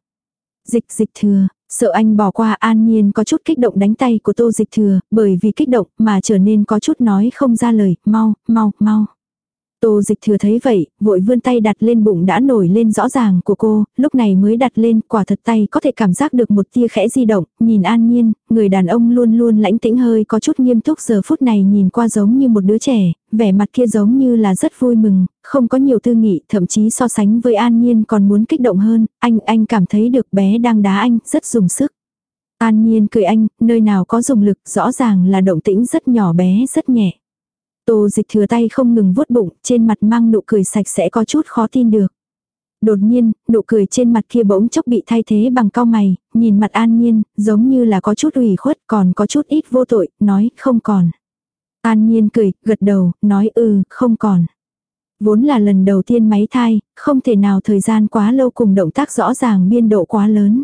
Dịch dịch thừa, sợ anh bỏ qua an nhiên có chút kích động đánh tay của tô dịch thừa, bởi vì kích động mà trở nên có chút nói không ra lời, mau, mau, mau. Tô dịch thừa thấy vậy, vội vươn tay đặt lên bụng đã nổi lên rõ ràng của cô, lúc này mới đặt lên, quả thật tay có thể cảm giác được một tia khẽ di động, nhìn an nhiên, người đàn ông luôn luôn lãnh tĩnh hơi có chút nghiêm túc giờ phút này nhìn qua giống như một đứa trẻ, vẻ mặt kia giống như là rất vui mừng, không có nhiều tư nghị, thậm chí so sánh với an nhiên còn muốn kích động hơn, anh, anh cảm thấy được bé đang đá anh, rất dùng sức. An nhiên cười anh, nơi nào có dùng lực, rõ ràng là động tĩnh rất nhỏ bé, rất nhẹ. Tô dịch thừa tay không ngừng vuốt bụng, trên mặt mang nụ cười sạch sẽ có chút khó tin được. Đột nhiên, nụ cười trên mặt kia bỗng chốc bị thay thế bằng cao mày, nhìn mặt an nhiên, giống như là có chút ủy khuất còn có chút ít vô tội, nói không còn. An nhiên cười, gật đầu, nói ừ, không còn. Vốn là lần đầu tiên máy thai, không thể nào thời gian quá lâu cùng động tác rõ ràng biên độ quá lớn.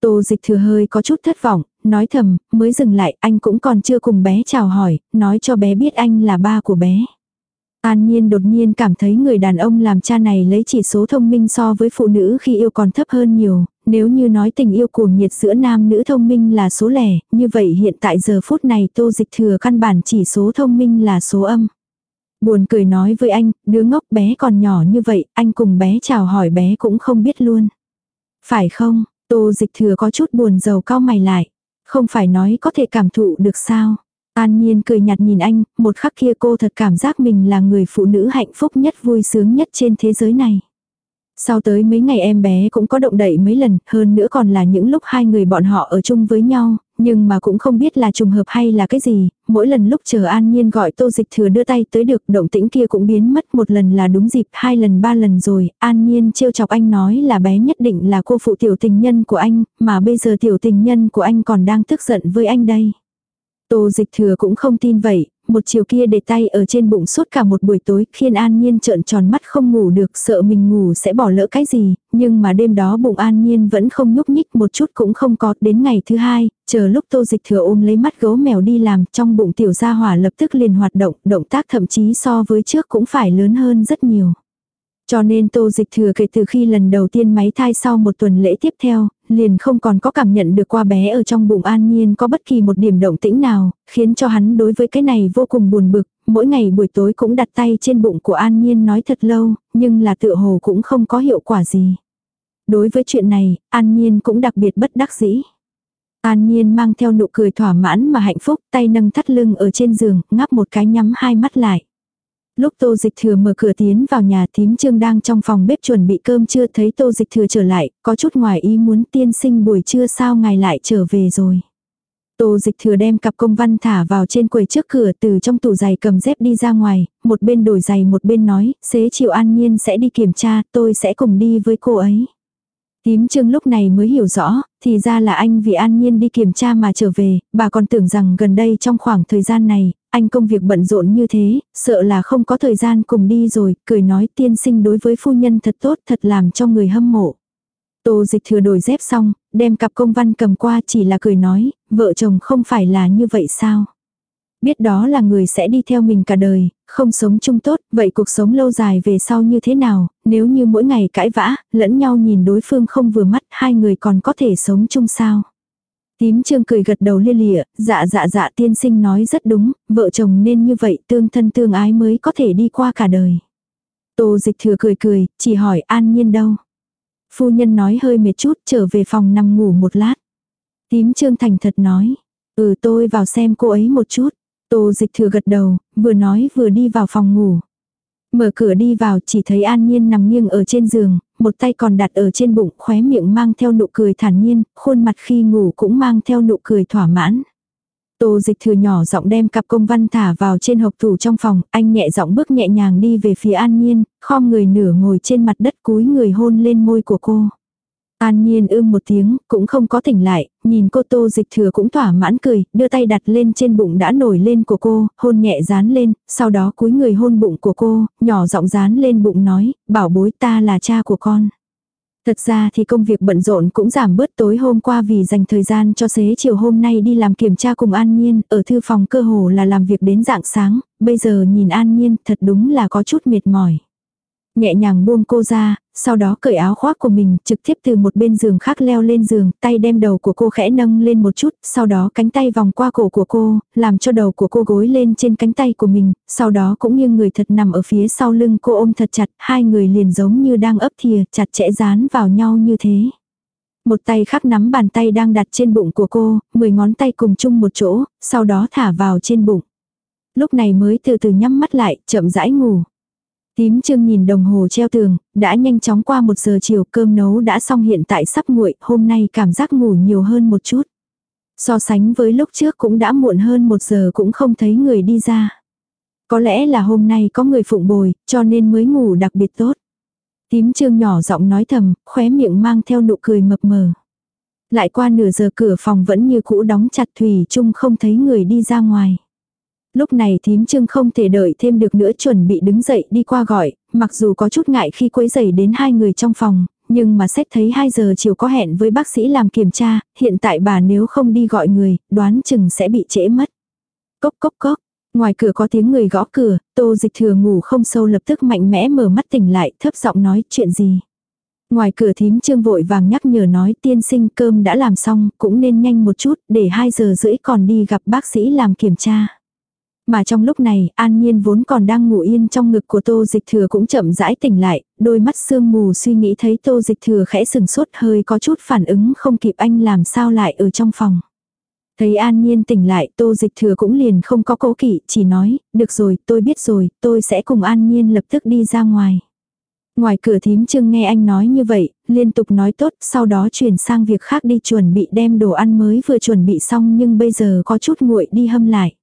Tô dịch thừa hơi có chút thất vọng, nói thầm, mới dừng lại, anh cũng còn chưa cùng bé chào hỏi, nói cho bé biết anh là ba của bé. An Nhiên đột nhiên cảm thấy người đàn ông làm cha này lấy chỉ số thông minh so với phụ nữ khi yêu còn thấp hơn nhiều, nếu như nói tình yêu cuồng nhiệt giữa nam nữ thông minh là số lẻ, như vậy hiện tại giờ phút này tô dịch thừa căn bản chỉ số thông minh là số âm. Buồn cười nói với anh, đứa ngốc bé còn nhỏ như vậy, anh cùng bé chào hỏi bé cũng không biết luôn. Phải không, tô dịch thừa có chút buồn giàu cao mày lại. Không phải nói có thể cảm thụ được sao. An Nhiên cười nhạt nhìn anh, một khắc kia cô thật cảm giác mình là người phụ nữ hạnh phúc nhất vui sướng nhất trên thế giới này. Sau tới mấy ngày em bé cũng có động đậy mấy lần, hơn nữa còn là những lúc hai người bọn họ ở chung với nhau, nhưng mà cũng không biết là trùng hợp hay là cái gì, mỗi lần lúc chờ An Nhiên gọi tô dịch thừa đưa tay tới được động tĩnh kia cũng biến mất một lần là đúng dịp, hai lần ba lần rồi, An Nhiên trêu chọc anh nói là bé nhất định là cô phụ tiểu tình nhân của anh, mà bây giờ tiểu tình nhân của anh còn đang tức giận với anh đây. Tô dịch thừa cũng không tin vậy, một chiều kia để tay ở trên bụng suốt cả một buổi tối, khiến An Nhiên trợn tròn mắt không ngủ được, sợ mình ngủ sẽ bỏ lỡ cái gì, nhưng mà đêm đó bụng An Nhiên vẫn không nhúc nhích một chút cũng không có, đến ngày thứ hai, chờ lúc tô dịch thừa ôm lấy mắt gấu mèo đi làm, trong bụng tiểu gia hỏa lập tức liền hoạt động, động tác thậm chí so với trước cũng phải lớn hơn rất nhiều. Cho nên tô dịch thừa kể từ khi lần đầu tiên máy thai sau một tuần lễ tiếp theo, liền không còn có cảm nhận được qua bé ở trong bụng an nhiên có bất kỳ một điểm động tĩnh nào, khiến cho hắn đối với cái này vô cùng buồn bực, mỗi ngày buổi tối cũng đặt tay trên bụng của an nhiên nói thật lâu, nhưng là tựa hồ cũng không có hiệu quả gì. Đối với chuyện này, an nhiên cũng đặc biệt bất đắc dĩ. An nhiên mang theo nụ cười thỏa mãn mà hạnh phúc, tay nâng thắt lưng ở trên giường, ngắp một cái nhắm hai mắt lại. Lúc tô dịch thừa mở cửa tiến vào nhà thím trương đang trong phòng bếp chuẩn bị cơm chưa thấy tô dịch thừa trở lại, có chút ngoài ý muốn tiên sinh buổi trưa sao ngài lại trở về rồi. Tô dịch thừa đem cặp công văn thả vào trên quầy trước cửa từ trong tủ giày cầm dép đi ra ngoài, một bên đổi giày một bên nói, xế chiều an nhiên sẽ đi kiểm tra, tôi sẽ cùng đi với cô ấy. Tím trương lúc này mới hiểu rõ, thì ra là anh vì an nhiên đi kiểm tra mà trở về, bà còn tưởng rằng gần đây trong khoảng thời gian này, anh công việc bận rộn như thế, sợ là không có thời gian cùng đi rồi, cười nói tiên sinh đối với phu nhân thật tốt thật làm cho người hâm mộ. Tô dịch thừa đổi dép xong, đem cặp công văn cầm qua chỉ là cười nói, vợ chồng không phải là như vậy sao? Biết đó là người sẽ đi theo mình cả đời, không sống chung tốt, vậy cuộc sống lâu dài về sau như thế nào, nếu như mỗi ngày cãi vã, lẫn nhau nhìn đối phương không vừa mắt, hai người còn có thể sống chung sao? Tím trương cười gật đầu lia lịa, dạ dạ dạ tiên sinh nói rất đúng, vợ chồng nên như vậy tương thân tương ái mới có thể đi qua cả đời. Tô dịch thừa cười cười, chỉ hỏi an nhiên đâu. Phu nhân nói hơi mệt chút trở về phòng nằm ngủ một lát. Tím trương thành thật nói, ừ tôi vào xem cô ấy một chút. Tô dịch thừa gật đầu, vừa nói vừa đi vào phòng ngủ. Mở cửa đi vào chỉ thấy An Nhiên nằm nghiêng ở trên giường, một tay còn đặt ở trên bụng khóe miệng mang theo nụ cười thản nhiên, khuôn mặt khi ngủ cũng mang theo nụ cười thỏa mãn. Tô dịch thừa nhỏ giọng đem cặp công văn thả vào trên hộp tủ trong phòng, anh nhẹ giọng bước nhẹ nhàng đi về phía An Nhiên, khom người nửa ngồi trên mặt đất cúi người hôn lên môi của cô. An Nhiên ưm một tiếng, cũng không có tỉnh lại, nhìn cô tô dịch thừa cũng thỏa mãn cười, đưa tay đặt lên trên bụng đã nổi lên của cô, hôn nhẹ dán lên, sau đó cúi người hôn bụng của cô, nhỏ giọng dán lên bụng nói, bảo bối ta là cha của con. Thật ra thì công việc bận rộn cũng giảm bớt tối hôm qua vì dành thời gian cho xế chiều hôm nay đi làm kiểm tra cùng An Nhiên, ở thư phòng cơ hồ là làm việc đến dạng sáng, bây giờ nhìn An Nhiên thật đúng là có chút mệt mỏi. Nhẹ nhàng buông cô ra, sau đó cởi áo khoác của mình, trực tiếp từ một bên giường khác leo lên giường, tay đem đầu của cô khẽ nâng lên một chút, sau đó cánh tay vòng qua cổ của cô, làm cho đầu của cô gối lên trên cánh tay của mình, sau đó cũng nghiêng người thật nằm ở phía sau lưng cô ôm thật chặt, hai người liền giống như đang ấp thìa, chặt chẽ dán vào nhau như thế. Một tay khác nắm bàn tay đang đặt trên bụng của cô, mười ngón tay cùng chung một chỗ, sau đó thả vào trên bụng. Lúc này mới từ từ nhắm mắt lại, chậm rãi ngủ. Tím trương nhìn đồng hồ treo tường, đã nhanh chóng qua một giờ chiều cơm nấu đã xong hiện tại sắp nguội, hôm nay cảm giác ngủ nhiều hơn một chút. So sánh với lúc trước cũng đã muộn hơn một giờ cũng không thấy người đi ra. Có lẽ là hôm nay có người phụng bồi, cho nên mới ngủ đặc biệt tốt. Tím trương nhỏ giọng nói thầm, khóe miệng mang theo nụ cười mập mờ. Lại qua nửa giờ cửa phòng vẫn như cũ đóng chặt thủy chung không thấy người đi ra ngoài. Lúc này thím trương không thể đợi thêm được nữa chuẩn bị đứng dậy đi qua gọi, mặc dù có chút ngại khi quấy giày đến hai người trong phòng, nhưng mà xét thấy 2 giờ chiều có hẹn với bác sĩ làm kiểm tra, hiện tại bà nếu không đi gọi người, đoán chừng sẽ bị trễ mất. Cốc cốc cốc, ngoài cửa có tiếng người gõ cửa, tô dịch thừa ngủ không sâu lập tức mạnh mẽ mở mắt tỉnh lại thấp giọng nói chuyện gì. Ngoài cửa thím trương vội vàng nhắc nhở nói tiên sinh cơm đã làm xong, cũng nên nhanh một chút, để 2 giờ rưỡi còn đi gặp bác sĩ làm kiểm tra. Mà trong lúc này, An Nhiên vốn còn đang ngủ yên trong ngực của Tô Dịch Thừa cũng chậm rãi tỉnh lại, đôi mắt sương mù suy nghĩ thấy Tô Dịch Thừa khẽ sừng sốt hơi có chút phản ứng không kịp anh làm sao lại ở trong phòng. Thấy An Nhiên tỉnh lại, Tô Dịch Thừa cũng liền không có cố kỵ, chỉ nói, được rồi, tôi biết rồi, tôi sẽ cùng An Nhiên lập tức đi ra ngoài. Ngoài cửa thím trưng nghe anh nói như vậy, liên tục nói tốt, sau đó chuyển sang việc khác đi chuẩn bị đem đồ ăn mới vừa chuẩn bị xong nhưng bây giờ có chút nguội đi hâm lại.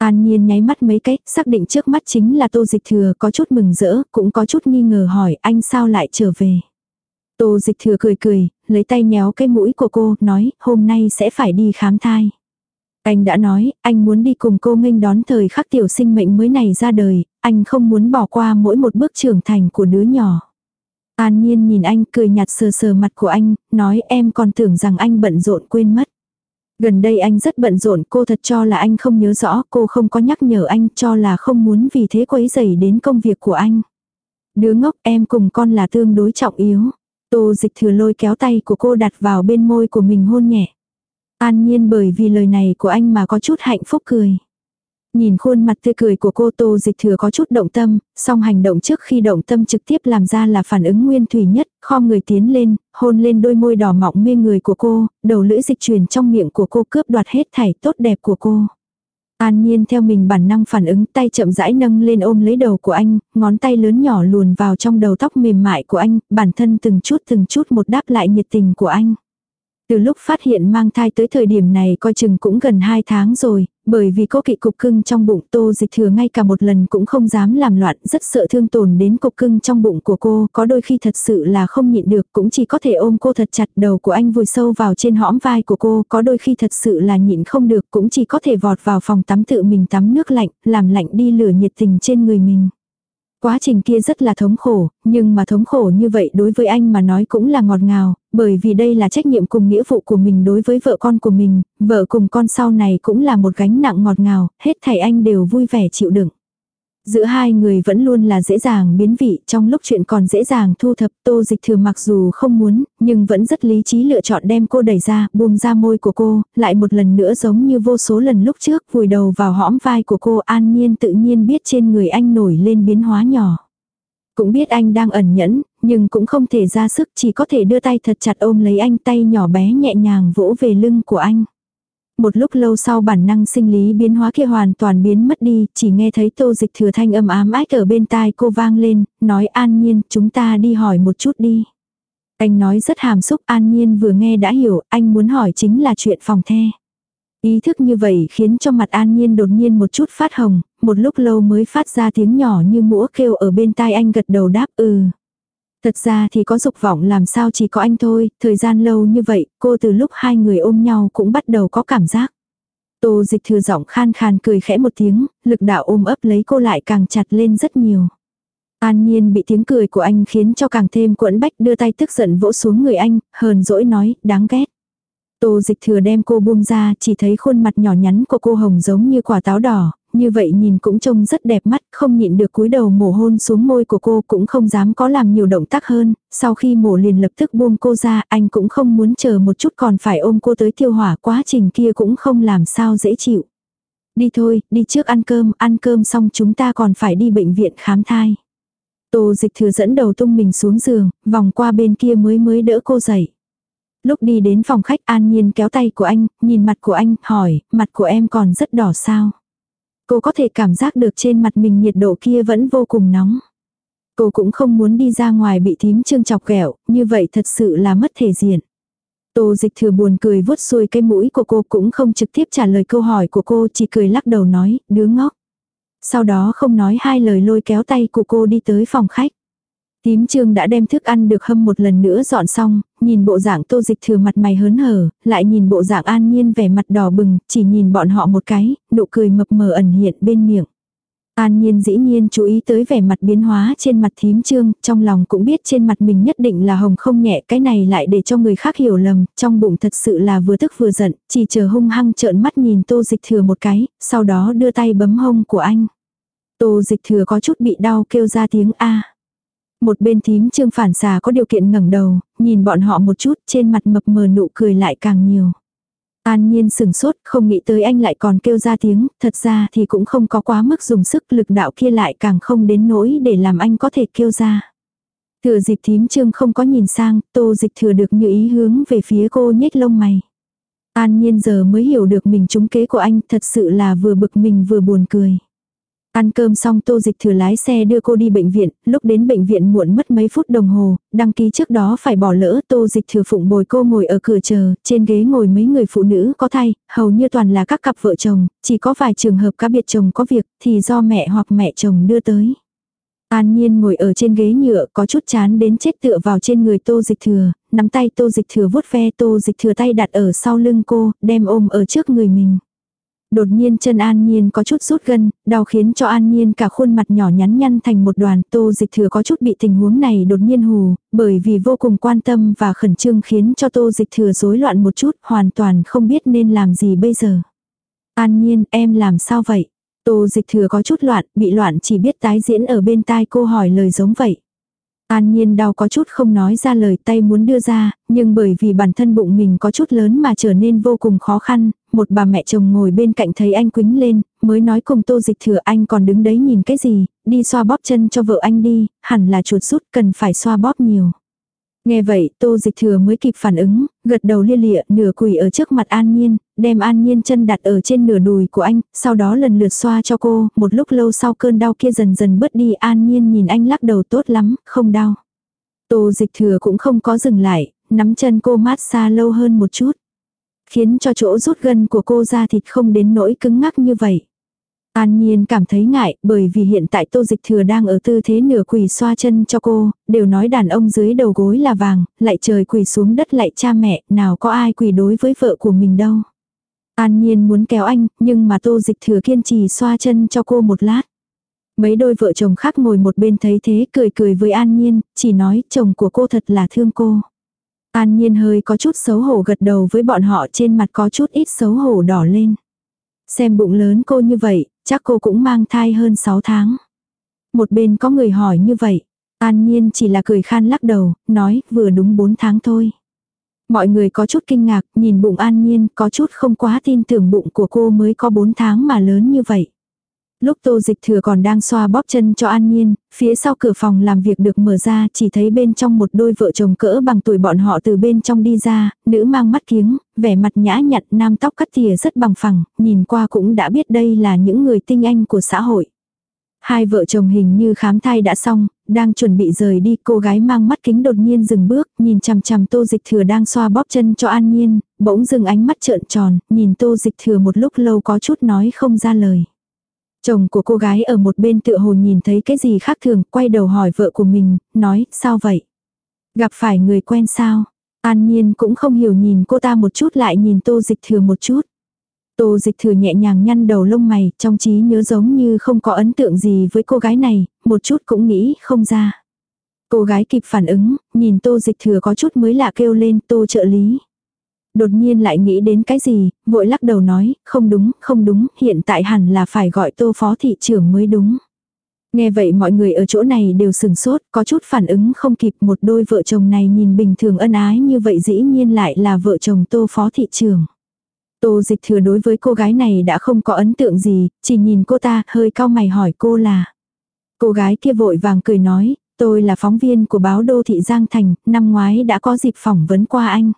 An Nhiên nháy mắt mấy cái, xác định trước mắt chính là Tô Dịch Thừa có chút mừng rỡ, cũng có chút nghi ngờ hỏi anh sao lại trở về. Tô Dịch Thừa cười cười, lấy tay nhéo cái mũi của cô, nói hôm nay sẽ phải đi khám thai. Anh đã nói, anh muốn đi cùng cô nghênh đón thời khắc tiểu sinh mệnh mới này ra đời, anh không muốn bỏ qua mỗi một bước trưởng thành của đứa nhỏ. An Nhiên nhìn anh cười nhạt sờ sờ mặt của anh, nói em còn tưởng rằng anh bận rộn quên mất. Gần đây anh rất bận rộn, cô thật cho là anh không nhớ rõ, cô không có nhắc nhở anh, cho là không muốn vì thế quấy rầy đến công việc của anh. Đứa ngốc em cùng con là tương đối trọng yếu. Tô dịch thừa lôi kéo tay của cô đặt vào bên môi của mình hôn nhẹ. An nhiên bởi vì lời này của anh mà có chút hạnh phúc cười. Nhìn khuôn mặt tươi cười của cô Tô Dịch Thừa có chút động tâm, song hành động trước khi động tâm trực tiếp làm ra là phản ứng nguyên thủy nhất, kho người tiến lên, hôn lên đôi môi đỏ mọng mê người của cô, đầu lưỡi dịch truyền trong miệng của cô cướp đoạt hết thảy tốt đẹp của cô. An Nhiên theo mình bản năng phản ứng tay chậm rãi nâng lên ôm lấy đầu của anh, ngón tay lớn nhỏ luồn vào trong đầu tóc mềm mại của anh, bản thân từng chút từng chút một đáp lại nhiệt tình của anh. Từ lúc phát hiện mang thai tới thời điểm này coi chừng cũng gần 2 tháng rồi, bởi vì có kỵ cục cưng trong bụng tô dịch thừa ngay cả một lần cũng không dám làm loạn, rất sợ thương tổn đến cục cưng trong bụng của cô, có đôi khi thật sự là không nhịn được, cũng chỉ có thể ôm cô thật chặt đầu của anh vùi sâu vào trên hõm vai của cô, có đôi khi thật sự là nhịn không được, cũng chỉ có thể vọt vào phòng tắm tự mình tắm nước lạnh, làm lạnh đi lửa nhiệt tình trên người mình. Quá trình kia rất là thống khổ, nhưng mà thống khổ như vậy đối với anh mà nói cũng là ngọt ngào, bởi vì đây là trách nhiệm cùng nghĩa vụ của mình đối với vợ con của mình, vợ cùng con sau này cũng là một gánh nặng ngọt ngào, hết thảy anh đều vui vẻ chịu đựng. Giữa hai người vẫn luôn là dễ dàng biến vị, trong lúc chuyện còn dễ dàng thu thập, tô dịch thừa mặc dù không muốn, nhưng vẫn rất lý trí lựa chọn đem cô đẩy ra, buông ra môi của cô, lại một lần nữa giống như vô số lần lúc trước, vùi đầu vào hõm vai của cô an nhiên tự nhiên biết trên người anh nổi lên biến hóa nhỏ. Cũng biết anh đang ẩn nhẫn, nhưng cũng không thể ra sức chỉ có thể đưa tay thật chặt ôm lấy anh tay nhỏ bé nhẹ nhàng vỗ về lưng của anh. Một lúc lâu sau bản năng sinh lý biến hóa kia hoàn toàn biến mất đi, chỉ nghe thấy tô dịch thừa thanh âm ám ách ở bên tai cô vang lên, nói an nhiên, chúng ta đi hỏi một chút đi. Anh nói rất hàm xúc, an nhiên vừa nghe đã hiểu, anh muốn hỏi chính là chuyện phòng the. Ý thức như vậy khiến cho mặt an nhiên đột nhiên một chút phát hồng, một lúc lâu mới phát ra tiếng nhỏ như mũa kêu ở bên tai anh gật đầu đáp ừ. Thật ra thì có dục vọng làm sao chỉ có anh thôi, thời gian lâu như vậy, cô từ lúc hai người ôm nhau cũng bắt đầu có cảm giác. Tô dịch thừa giọng khan khan cười khẽ một tiếng, lực đạo ôm ấp lấy cô lại càng chặt lên rất nhiều. An nhiên bị tiếng cười của anh khiến cho càng thêm cuộn bách đưa tay tức giận vỗ xuống người anh, hờn dỗi nói, đáng ghét. Tô dịch thừa đem cô buông ra, chỉ thấy khuôn mặt nhỏ nhắn của cô hồng giống như quả táo đỏ, như vậy nhìn cũng trông rất đẹp mắt, không nhịn được cúi đầu mổ hôn xuống môi của cô cũng không dám có làm nhiều động tác hơn, sau khi mổ liền lập tức buông cô ra, anh cũng không muốn chờ một chút còn phải ôm cô tới tiêu hỏa, quá trình kia cũng không làm sao dễ chịu. Đi thôi, đi trước ăn cơm, ăn cơm xong chúng ta còn phải đi bệnh viện khám thai. Tô dịch thừa dẫn đầu tung mình xuống giường, vòng qua bên kia mới mới đỡ cô dậy. Lúc đi đến phòng khách an nhiên kéo tay của anh, nhìn mặt của anh, hỏi, mặt của em còn rất đỏ sao. Cô có thể cảm giác được trên mặt mình nhiệt độ kia vẫn vô cùng nóng. Cô cũng không muốn đi ra ngoài bị thím trương chọc ghẹo, như vậy thật sự là mất thể diện. Tô dịch thừa buồn cười vuốt xuôi cái mũi của cô cũng không trực tiếp trả lời câu hỏi của cô chỉ cười lắc đầu nói, đứa ngốc. Sau đó không nói hai lời lôi kéo tay của cô đi tới phòng khách. Tím trương đã đem thức ăn được hâm một lần nữa dọn xong, nhìn bộ dạng tô dịch thừa mặt mày hớn hở, lại nhìn bộ dạng an nhiên vẻ mặt đỏ bừng, chỉ nhìn bọn họ một cái, nụ cười mập mờ ẩn hiện bên miệng. An nhiên dĩ nhiên chú ý tới vẻ mặt biến hóa trên mặt thím trương, trong lòng cũng biết trên mặt mình nhất định là hồng không nhẹ, cái này lại để cho người khác hiểu lầm, trong bụng thật sự là vừa tức vừa giận, chỉ chờ hung hăng trợn mắt nhìn tô dịch thừa một cái, sau đó đưa tay bấm hông của anh. Tô dịch thừa có chút bị đau kêu ra tiếng A. Một bên thím trương phản xà có điều kiện ngẩng đầu, nhìn bọn họ một chút trên mặt mập mờ nụ cười lại càng nhiều. An nhiên sừng sốt, không nghĩ tới anh lại còn kêu ra tiếng, thật ra thì cũng không có quá mức dùng sức lực đạo kia lại càng không đến nỗi để làm anh có thể kêu ra. Thừa dịch thím trương không có nhìn sang, tô dịch thừa được như ý hướng về phía cô nhếch lông mày. An nhiên giờ mới hiểu được mình trúng kế của anh thật sự là vừa bực mình vừa buồn cười. Ăn cơm xong tô dịch thừa lái xe đưa cô đi bệnh viện, lúc đến bệnh viện muộn mất mấy phút đồng hồ, đăng ký trước đó phải bỏ lỡ tô dịch thừa phụng bồi cô ngồi ở cửa chờ, trên ghế ngồi mấy người phụ nữ có thai, hầu như toàn là các cặp vợ chồng, chỉ có vài trường hợp cá biệt chồng có việc thì do mẹ hoặc mẹ chồng đưa tới. An Nhiên ngồi ở trên ghế nhựa có chút chán đến chết tựa vào trên người tô dịch thừa, nắm tay tô dịch thừa vuốt ve tô dịch thừa tay đặt ở sau lưng cô, đem ôm ở trước người mình. Đột nhiên chân An Nhiên có chút rút gân, đau khiến cho An Nhiên cả khuôn mặt nhỏ nhắn nhăn thành một đoàn. Tô dịch thừa có chút bị tình huống này đột nhiên hù, bởi vì vô cùng quan tâm và khẩn trương khiến cho tô dịch thừa rối loạn một chút, hoàn toàn không biết nên làm gì bây giờ. An Nhiên, em làm sao vậy? Tô dịch thừa có chút loạn, bị loạn chỉ biết tái diễn ở bên tai cô hỏi lời giống vậy. An nhiên đau có chút không nói ra lời tay muốn đưa ra, nhưng bởi vì bản thân bụng mình có chút lớn mà trở nên vô cùng khó khăn, một bà mẹ chồng ngồi bên cạnh thấy anh quính lên, mới nói cùng tô dịch thừa anh còn đứng đấy nhìn cái gì, đi xoa bóp chân cho vợ anh đi, hẳn là chuột rút cần phải xoa bóp nhiều. Nghe vậy, tô dịch thừa mới kịp phản ứng, gật đầu lia lịa, nửa quỳ ở trước mặt An Nhiên, đem An Nhiên chân đặt ở trên nửa đùi của anh, sau đó lần lượt xoa cho cô, một lúc lâu sau cơn đau kia dần dần bớt đi An Nhiên nhìn anh lắc đầu tốt lắm, không đau. Tô dịch thừa cũng không có dừng lại, nắm chân cô mát xa lâu hơn một chút. Khiến cho chỗ rút gân của cô ra thịt không đến nỗi cứng ngắc như vậy. An Nhiên cảm thấy ngại bởi vì hiện tại tô dịch thừa đang ở tư thế nửa quỳ xoa chân cho cô, đều nói đàn ông dưới đầu gối là vàng, lại trời quỳ xuống đất lại cha mẹ, nào có ai quỳ đối với vợ của mình đâu. An Nhiên muốn kéo anh, nhưng mà tô dịch thừa kiên trì xoa chân cho cô một lát. Mấy đôi vợ chồng khác ngồi một bên thấy thế cười cười với An Nhiên, chỉ nói chồng của cô thật là thương cô. An Nhiên hơi có chút xấu hổ gật đầu với bọn họ trên mặt có chút ít xấu hổ đỏ lên. Xem bụng lớn cô như vậy, chắc cô cũng mang thai hơn 6 tháng. Một bên có người hỏi như vậy. An Nhiên chỉ là cười khan lắc đầu, nói vừa đúng 4 tháng thôi. Mọi người có chút kinh ngạc, nhìn bụng An Nhiên, có chút không quá tin tưởng bụng của cô mới có 4 tháng mà lớn như vậy. Lúc tô dịch thừa còn đang xoa bóp chân cho An Nhiên, phía sau cửa phòng làm việc được mở ra chỉ thấy bên trong một đôi vợ chồng cỡ bằng tuổi bọn họ từ bên trong đi ra, nữ mang mắt kiếng, vẻ mặt nhã nhặn nam tóc cắt tỉa rất bằng phẳng, nhìn qua cũng đã biết đây là những người tinh anh của xã hội. Hai vợ chồng hình như khám thai đã xong, đang chuẩn bị rời đi, cô gái mang mắt kính đột nhiên dừng bước, nhìn chằm chằm tô dịch thừa đang xoa bóp chân cho an nhiên, bỗng dừng ánh mắt trợn tròn, nhìn tô dịch thừa một lúc lâu có chút nói không ra lời. Chồng của cô gái ở một bên tựa hồ nhìn thấy cái gì khác thường, quay đầu hỏi vợ của mình, nói, sao vậy? Gặp phải người quen sao? An Nhiên cũng không hiểu nhìn cô ta một chút lại nhìn tô dịch thừa một chút. Tô dịch thừa nhẹ nhàng nhăn đầu lông mày, trong trí nhớ giống như không có ấn tượng gì với cô gái này, một chút cũng nghĩ không ra. Cô gái kịp phản ứng, nhìn tô dịch thừa có chút mới lạ kêu lên tô trợ lý. Đột nhiên lại nghĩ đến cái gì, vội lắc đầu nói, không đúng, không đúng, hiện tại hẳn là phải gọi tô phó thị trưởng mới đúng. Nghe vậy mọi người ở chỗ này đều sừng sốt, có chút phản ứng không kịp một đôi vợ chồng này nhìn bình thường ân ái như vậy dĩ nhiên lại là vợ chồng tô phó thị trưởng. Tô dịch thừa đối với cô gái này đã không có ấn tượng gì, chỉ nhìn cô ta hơi cao mày hỏi cô là. Cô gái kia vội vàng cười nói, tôi là phóng viên của báo Đô Thị Giang Thành, năm ngoái đã có dịp phỏng vấn qua anh.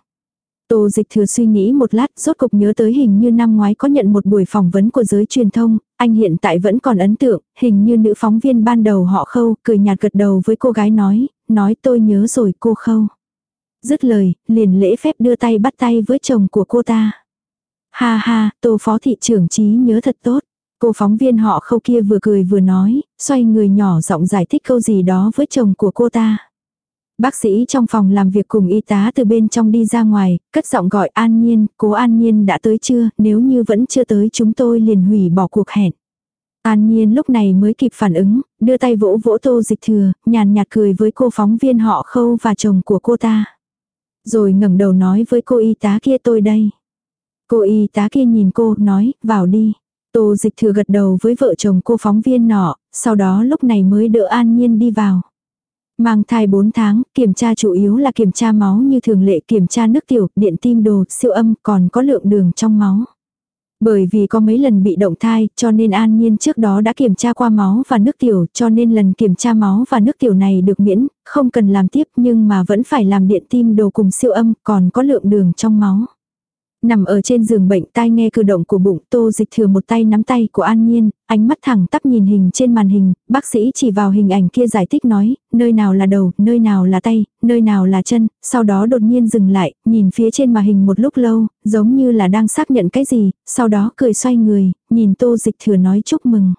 Tô dịch thừa suy nghĩ một lát, rốt cục nhớ tới hình như năm ngoái có nhận một buổi phỏng vấn của giới truyền thông, anh hiện tại vẫn còn ấn tượng, hình như nữ phóng viên ban đầu họ khâu, cười nhạt gật đầu với cô gái nói, nói tôi nhớ rồi cô khâu. Dứt lời, liền lễ phép đưa tay bắt tay với chồng của cô ta. Ha ha, tô phó thị trưởng trí nhớ thật tốt. Cô phóng viên họ khâu kia vừa cười vừa nói, xoay người nhỏ giọng giải thích câu gì đó với chồng của cô ta. Bác sĩ trong phòng làm việc cùng y tá từ bên trong đi ra ngoài, cất giọng gọi An Nhiên, cố An Nhiên đã tới chưa, nếu như vẫn chưa tới chúng tôi liền hủy bỏ cuộc hẹn. An Nhiên lúc này mới kịp phản ứng, đưa tay vỗ vỗ tô dịch thừa, nhàn nhạt cười với cô phóng viên họ khâu và chồng của cô ta. Rồi ngẩng đầu nói với cô y tá kia tôi đây. Cô y tá kia nhìn cô, nói, vào đi. Tô dịch thừa gật đầu với vợ chồng cô phóng viên nọ, sau đó lúc này mới đỡ An Nhiên đi vào. Mang thai 4 tháng, kiểm tra chủ yếu là kiểm tra máu như thường lệ kiểm tra nước tiểu, điện tim đồ, siêu âm, còn có lượng đường trong máu. Bởi vì có mấy lần bị động thai, cho nên An Nhiên trước đó đã kiểm tra qua máu và nước tiểu, cho nên lần kiểm tra máu và nước tiểu này được miễn, không cần làm tiếp nhưng mà vẫn phải làm điện tim đồ cùng siêu âm, còn có lượng đường trong máu. Nằm ở trên giường bệnh tai nghe cử động của bụng tô dịch thừa một tay nắm tay của An Nhiên, ánh mắt thẳng tắp nhìn hình trên màn hình, bác sĩ chỉ vào hình ảnh kia giải thích nói, nơi nào là đầu, nơi nào là tay, nơi nào là chân, sau đó đột nhiên dừng lại, nhìn phía trên màn hình một lúc lâu, giống như là đang xác nhận cái gì, sau đó cười xoay người, nhìn tô dịch thừa nói chúc mừng.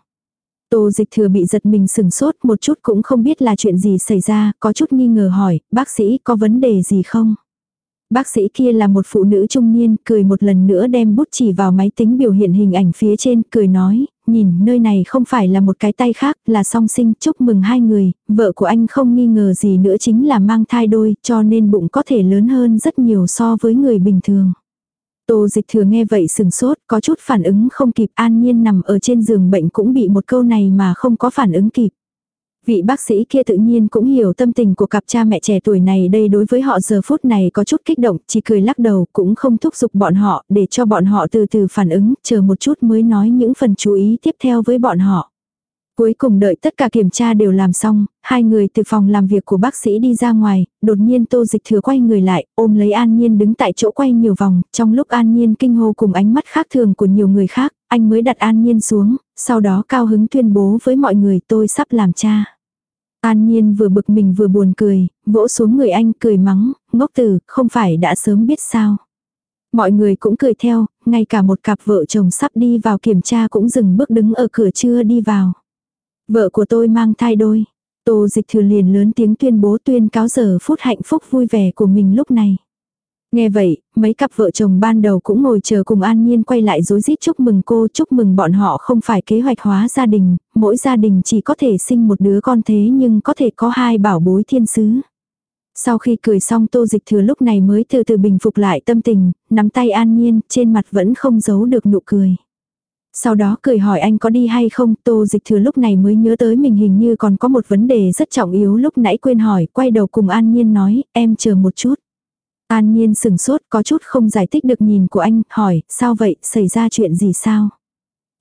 Tô dịch thừa bị giật mình sừng sốt một chút cũng không biết là chuyện gì xảy ra, có chút nghi ngờ hỏi, bác sĩ có vấn đề gì không? Bác sĩ kia là một phụ nữ trung niên, cười một lần nữa đem bút chỉ vào máy tính biểu hiện hình ảnh phía trên, cười nói, nhìn nơi này không phải là một cái tay khác, là song sinh, chúc mừng hai người, vợ của anh không nghi ngờ gì nữa chính là mang thai đôi, cho nên bụng có thể lớn hơn rất nhiều so với người bình thường. Tô dịch thừa nghe vậy sừng sốt, có chút phản ứng không kịp an nhiên nằm ở trên giường bệnh cũng bị một câu này mà không có phản ứng kịp. Vị bác sĩ kia tự nhiên cũng hiểu tâm tình của cặp cha mẹ trẻ tuổi này đây đối với họ giờ phút này có chút kích động, chỉ cười lắc đầu cũng không thúc giục bọn họ để cho bọn họ từ từ phản ứng, chờ một chút mới nói những phần chú ý tiếp theo với bọn họ. Cuối cùng đợi tất cả kiểm tra đều làm xong, hai người từ phòng làm việc của bác sĩ đi ra ngoài, đột nhiên tô dịch thừa quay người lại, ôm lấy An Nhiên đứng tại chỗ quay nhiều vòng, trong lúc An Nhiên kinh hô cùng ánh mắt khác thường của nhiều người khác, anh mới đặt An Nhiên xuống, sau đó cao hứng tuyên bố với mọi người tôi sắp làm cha. An Nhiên vừa bực mình vừa buồn cười, vỗ xuống người anh cười mắng, ngốc tử, không phải đã sớm biết sao. Mọi người cũng cười theo, ngay cả một cặp vợ chồng sắp đi vào kiểm tra cũng dừng bước đứng ở cửa chưa đi vào. Vợ của tôi mang thai đôi. Tô dịch thừa liền lớn tiếng tuyên bố tuyên cáo giờ phút hạnh phúc vui vẻ của mình lúc này. Nghe vậy, mấy cặp vợ chồng ban đầu cũng ngồi chờ cùng an nhiên quay lại dối rít chúc mừng cô, chúc mừng bọn họ không phải kế hoạch hóa gia đình, mỗi gia đình chỉ có thể sinh một đứa con thế nhưng có thể có hai bảo bối thiên sứ. Sau khi cười xong tô dịch thừa lúc này mới từ từ bình phục lại tâm tình, nắm tay an nhiên, trên mặt vẫn không giấu được nụ cười. Sau đó cười hỏi anh có đi hay không, tô dịch thừa lúc này mới nhớ tới mình hình như còn có một vấn đề rất trọng yếu lúc nãy quên hỏi, quay đầu cùng An Nhiên nói, em chờ một chút. An Nhiên sừng sốt có chút không giải thích được nhìn của anh, hỏi, sao vậy, xảy ra chuyện gì sao?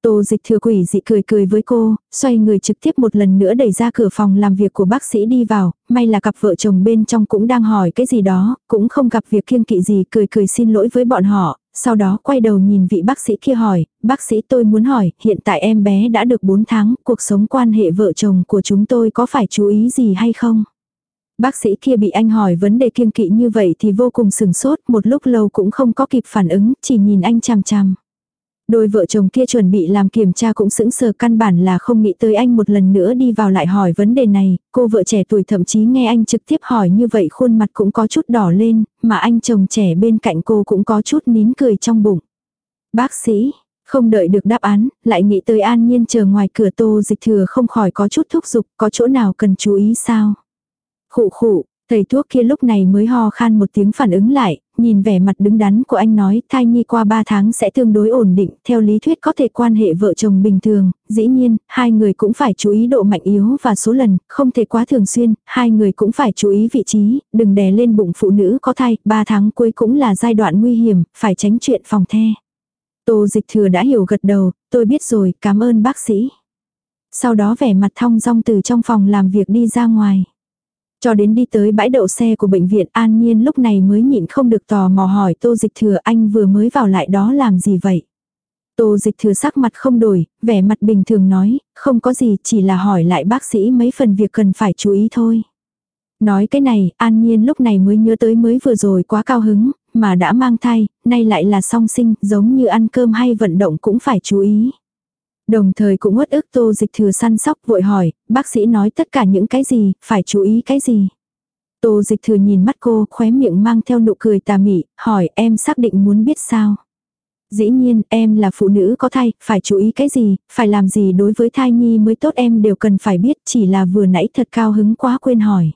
Tô dịch thừa quỷ dị cười cười với cô, xoay người trực tiếp một lần nữa đẩy ra cửa phòng làm việc của bác sĩ đi vào, may là cặp vợ chồng bên trong cũng đang hỏi cái gì đó, cũng không gặp việc kiêng kỵ gì cười cười xin lỗi với bọn họ, sau đó quay đầu nhìn vị bác sĩ kia hỏi, bác sĩ tôi muốn hỏi, hiện tại em bé đã được 4 tháng, cuộc sống quan hệ vợ chồng của chúng tôi có phải chú ý gì hay không? Bác sĩ kia bị anh hỏi vấn đề kiêng kỵ như vậy thì vô cùng sừng sốt, một lúc lâu cũng không có kịp phản ứng, chỉ nhìn anh chằm chằm. Đôi vợ chồng kia chuẩn bị làm kiểm tra cũng sững sờ căn bản là không nghĩ tới anh một lần nữa đi vào lại hỏi vấn đề này, cô vợ trẻ tuổi thậm chí nghe anh trực tiếp hỏi như vậy khuôn mặt cũng có chút đỏ lên, mà anh chồng trẻ bên cạnh cô cũng có chút nín cười trong bụng. Bác sĩ, không đợi được đáp án, lại nghĩ tới an nhiên chờ ngoài cửa tô dịch thừa không khỏi có chút thúc giục, có chỗ nào cần chú ý sao. Khụ khụ, thầy thuốc kia lúc này mới ho khan một tiếng phản ứng lại, nhìn vẻ mặt đứng đắn của anh nói thai nhi qua 3 tháng sẽ tương đối ổn định, theo lý thuyết có thể quan hệ vợ chồng bình thường, dĩ nhiên, hai người cũng phải chú ý độ mạnh yếu và số lần, không thể quá thường xuyên, hai người cũng phải chú ý vị trí, đừng đè lên bụng phụ nữ có thai, 3 tháng cuối cũng là giai đoạn nguy hiểm, phải tránh chuyện phòng the. Tô dịch thừa đã hiểu gật đầu, tôi biết rồi, cảm ơn bác sĩ. Sau đó vẻ mặt thong dong từ trong phòng làm việc đi ra ngoài. Cho đến đi tới bãi đậu xe của bệnh viện An Nhiên lúc này mới nhịn không được tò mò hỏi Tô Dịch Thừa anh vừa mới vào lại đó làm gì vậy? Tô Dịch Thừa sắc mặt không đổi, vẻ mặt bình thường nói, không có gì chỉ là hỏi lại bác sĩ mấy phần việc cần phải chú ý thôi. Nói cái này, An Nhiên lúc này mới nhớ tới mới vừa rồi quá cao hứng, mà đã mang thai, nay lại là song sinh, giống như ăn cơm hay vận động cũng phải chú ý. Đồng thời cũng uất ức tô dịch thừa săn sóc vội hỏi, bác sĩ nói tất cả những cái gì, phải chú ý cái gì. Tô dịch thừa nhìn mắt cô, khóe miệng mang theo nụ cười tà mị, hỏi em xác định muốn biết sao. Dĩ nhiên, em là phụ nữ có thai, phải chú ý cái gì, phải làm gì đối với thai nhi mới tốt em đều cần phải biết, chỉ là vừa nãy thật cao hứng quá quên hỏi.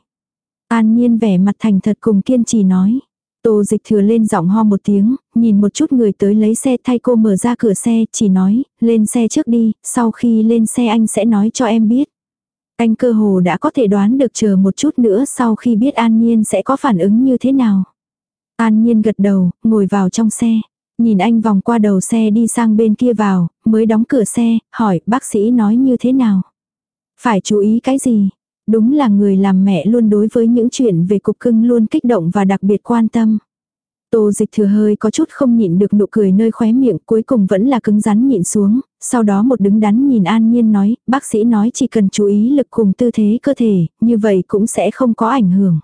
An nhiên vẻ mặt thành thật cùng kiên trì nói. Tô dịch thừa lên giọng ho một tiếng, nhìn một chút người tới lấy xe thay cô mở ra cửa xe, chỉ nói, lên xe trước đi, sau khi lên xe anh sẽ nói cho em biết. Anh cơ hồ đã có thể đoán được chờ một chút nữa sau khi biết An Nhiên sẽ có phản ứng như thế nào. An Nhiên gật đầu, ngồi vào trong xe. Nhìn anh vòng qua đầu xe đi sang bên kia vào, mới đóng cửa xe, hỏi bác sĩ nói như thế nào. Phải chú ý cái gì? Đúng là người làm mẹ luôn đối với những chuyện về cục cưng luôn kích động và đặc biệt quan tâm. Tô dịch thừa hơi có chút không nhịn được nụ cười nơi khóe miệng cuối cùng vẫn là cứng rắn nhịn xuống, sau đó một đứng đắn nhìn an nhiên nói, bác sĩ nói chỉ cần chú ý lực cùng tư thế cơ thể, như vậy cũng sẽ không có ảnh hưởng.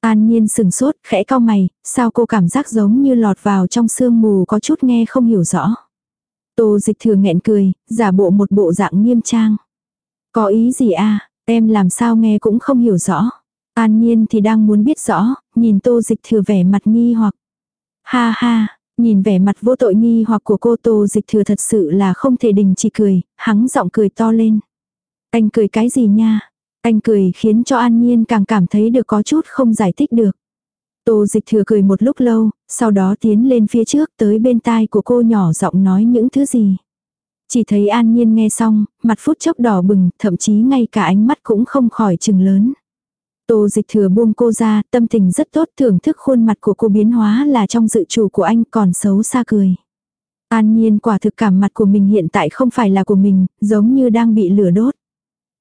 An nhiên sừng sốt, khẽ cau mày, sao cô cảm giác giống như lọt vào trong sương mù có chút nghe không hiểu rõ. Tô dịch thừa nghẹn cười, giả bộ một bộ dạng nghiêm trang. Có ý gì à, Em làm sao nghe cũng không hiểu rõ. An nhiên thì đang muốn biết rõ, nhìn tô dịch thừa vẻ mặt nghi hoặc. Ha ha, nhìn vẻ mặt vô tội nghi hoặc của cô tô dịch thừa thật sự là không thể đình chỉ cười, hắng giọng cười to lên. Anh cười cái gì nha? Anh cười khiến cho An Nhiên càng cảm thấy được có chút không giải thích được. Tô dịch thừa cười một lúc lâu, sau đó tiến lên phía trước tới bên tai của cô nhỏ giọng nói những thứ gì. Chỉ thấy an nhiên nghe xong, mặt phút chốc đỏ bừng, thậm chí ngay cả ánh mắt cũng không khỏi chừng lớn. Tô dịch thừa buông cô ra, tâm tình rất tốt thưởng thức khuôn mặt của cô biến hóa là trong dự chủ của anh còn xấu xa cười. An nhiên quả thực cảm mặt của mình hiện tại không phải là của mình, giống như đang bị lửa đốt.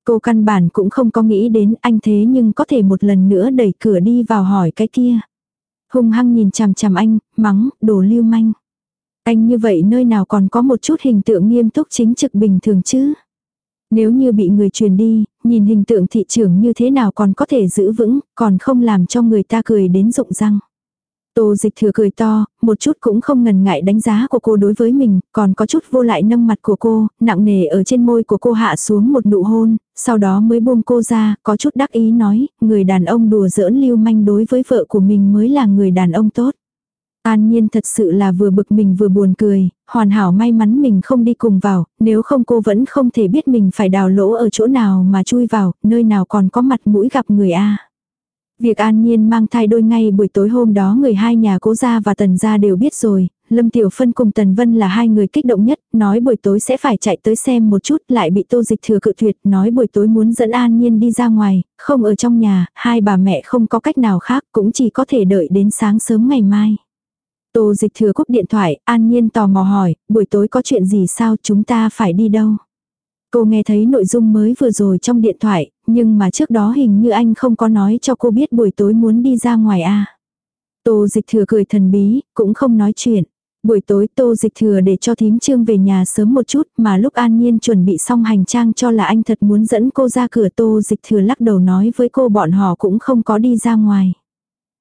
Cô căn bản cũng không có nghĩ đến anh thế nhưng có thể một lần nữa đẩy cửa đi vào hỏi cái kia. Hung hăng nhìn chằm chằm anh, mắng, đồ lưu manh. Anh như vậy nơi nào còn có một chút hình tượng nghiêm túc chính trực bình thường chứ. Nếu như bị người truyền đi, nhìn hình tượng thị trường như thế nào còn có thể giữ vững, còn không làm cho người ta cười đến rụng răng. Tô dịch thừa cười to, một chút cũng không ngần ngại đánh giá của cô đối với mình, còn có chút vô lại nâng mặt của cô, nặng nề ở trên môi của cô hạ xuống một nụ hôn, sau đó mới buông cô ra, có chút đắc ý nói, người đàn ông đùa giỡn lưu manh đối với vợ của mình mới là người đàn ông tốt. An Nhiên thật sự là vừa bực mình vừa buồn cười, hoàn hảo may mắn mình không đi cùng vào, nếu không cô vẫn không thể biết mình phải đào lỗ ở chỗ nào mà chui vào, nơi nào còn có mặt mũi gặp người A. Việc an nhiên mang thai đôi ngay buổi tối hôm đó người hai nhà cố gia và tần gia đều biết rồi, Lâm Tiểu Phân cùng Tần Vân là hai người kích động nhất, nói buổi tối sẽ phải chạy tới xem một chút lại bị tô dịch thừa cự tuyệt, nói buổi tối muốn dẫn an nhiên đi ra ngoài, không ở trong nhà, hai bà mẹ không có cách nào khác cũng chỉ có thể đợi đến sáng sớm ngày mai. Tô dịch thừa cúp điện thoại, an nhiên tò mò hỏi, buổi tối có chuyện gì sao chúng ta phải đi đâu? Cô nghe thấy nội dung mới vừa rồi trong điện thoại, nhưng mà trước đó hình như anh không có nói cho cô biết buổi tối muốn đi ra ngoài à. Tô dịch thừa cười thần bí, cũng không nói chuyện. Buổi tối tô dịch thừa để cho thím trương về nhà sớm một chút mà lúc an nhiên chuẩn bị xong hành trang cho là anh thật muốn dẫn cô ra cửa tô dịch thừa lắc đầu nói với cô bọn họ cũng không có đi ra ngoài.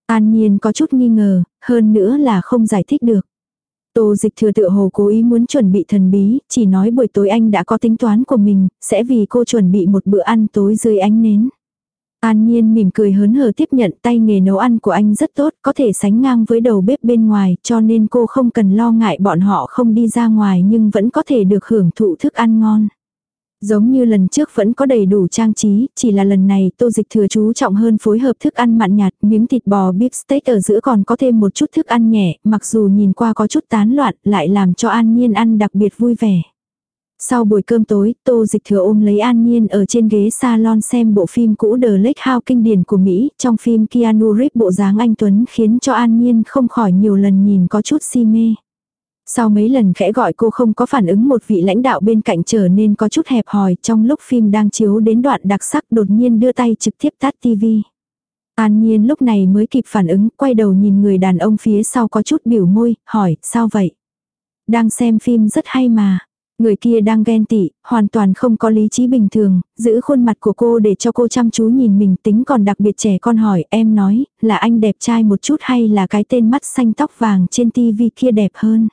An nhiên có chút nghi ngờ, hơn nữa là không giải thích được. Tô dịch thừa tựa hồ cố ý muốn chuẩn bị thần bí, chỉ nói buổi tối anh đã có tính toán của mình, sẽ vì cô chuẩn bị một bữa ăn tối dưới ánh nến. An Nhiên mỉm cười hớn hở tiếp nhận tay nghề nấu ăn của anh rất tốt, có thể sánh ngang với đầu bếp bên ngoài, cho nên cô không cần lo ngại bọn họ không đi ra ngoài nhưng vẫn có thể được hưởng thụ thức ăn ngon. Giống như lần trước vẫn có đầy đủ trang trí, chỉ là lần này tô dịch thừa chú trọng hơn phối hợp thức ăn mặn nhạt, miếng thịt bò beef steak ở giữa còn có thêm một chút thức ăn nhẹ, mặc dù nhìn qua có chút tán loạn, lại làm cho An Nhiên ăn đặc biệt vui vẻ. Sau buổi cơm tối, Tô Dịch Thừa ôm lấy An Nhiên ở trên ghế salon xem bộ phim cũ The Lake House kinh điển của Mỹ, trong phim Keanu Reeves bộ dáng anh Tuấn khiến cho An Nhiên không khỏi nhiều lần nhìn có chút si mê. Sau mấy lần khẽ gọi cô không có phản ứng một vị lãnh đạo bên cạnh trở nên có chút hẹp hòi trong lúc phim đang chiếu đến đoạn đặc sắc đột nhiên đưa tay trực tiếp tắt tivi. An Nhiên lúc này mới kịp phản ứng, quay đầu nhìn người đàn ông phía sau có chút biểu môi, hỏi, sao vậy? Đang xem phim rất hay mà. Người kia đang ghen tị, hoàn toàn không có lý trí bình thường, giữ khuôn mặt của cô để cho cô chăm chú nhìn mình tính còn đặc biệt trẻ con hỏi em nói, là anh đẹp trai một chút hay là cái tên mắt xanh tóc vàng trên tivi kia đẹp hơn.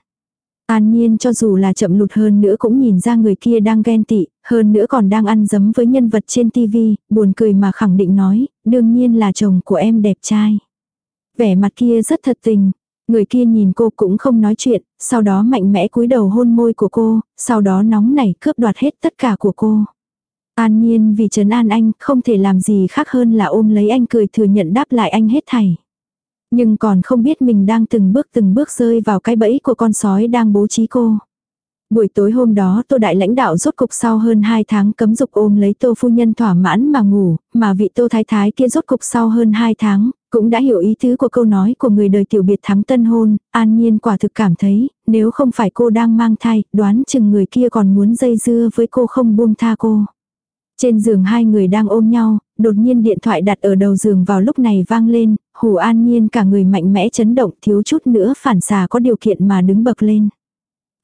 An nhiên cho dù là chậm lụt hơn nữa cũng nhìn ra người kia đang ghen tị, hơn nữa còn đang ăn dấm với nhân vật trên tivi, buồn cười mà khẳng định nói, đương nhiên là chồng của em đẹp trai. Vẻ mặt kia rất thật tình, người kia nhìn cô cũng không nói chuyện, sau đó mạnh mẽ cúi đầu hôn môi của cô, sau đó nóng nảy cướp đoạt hết tất cả của cô. An nhiên vì trấn an anh không thể làm gì khác hơn là ôm lấy anh cười thừa nhận đáp lại anh hết thảy. Nhưng còn không biết mình đang từng bước từng bước rơi vào cái bẫy của con sói đang bố trí cô. Buổi tối hôm đó tô đại lãnh đạo rốt cục sau hơn 2 tháng cấm dục ôm lấy tô phu nhân thỏa mãn mà ngủ, mà vị tô thái thái kia rốt cục sau hơn 2 tháng, cũng đã hiểu ý tứ của câu nói của người đời tiểu biệt thắng tân hôn, an nhiên quả thực cảm thấy, nếu không phải cô đang mang thai, đoán chừng người kia còn muốn dây dưa với cô không buông tha cô. Trên giường hai người đang ôm nhau, đột nhiên điện thoại đặt ở đầu giường vào lúc này vang lên, Hù An Nhiên cả người mạnh mẽ chấn động thiếu chút nữa phản xà có điều kiện mà đứng bậc lên.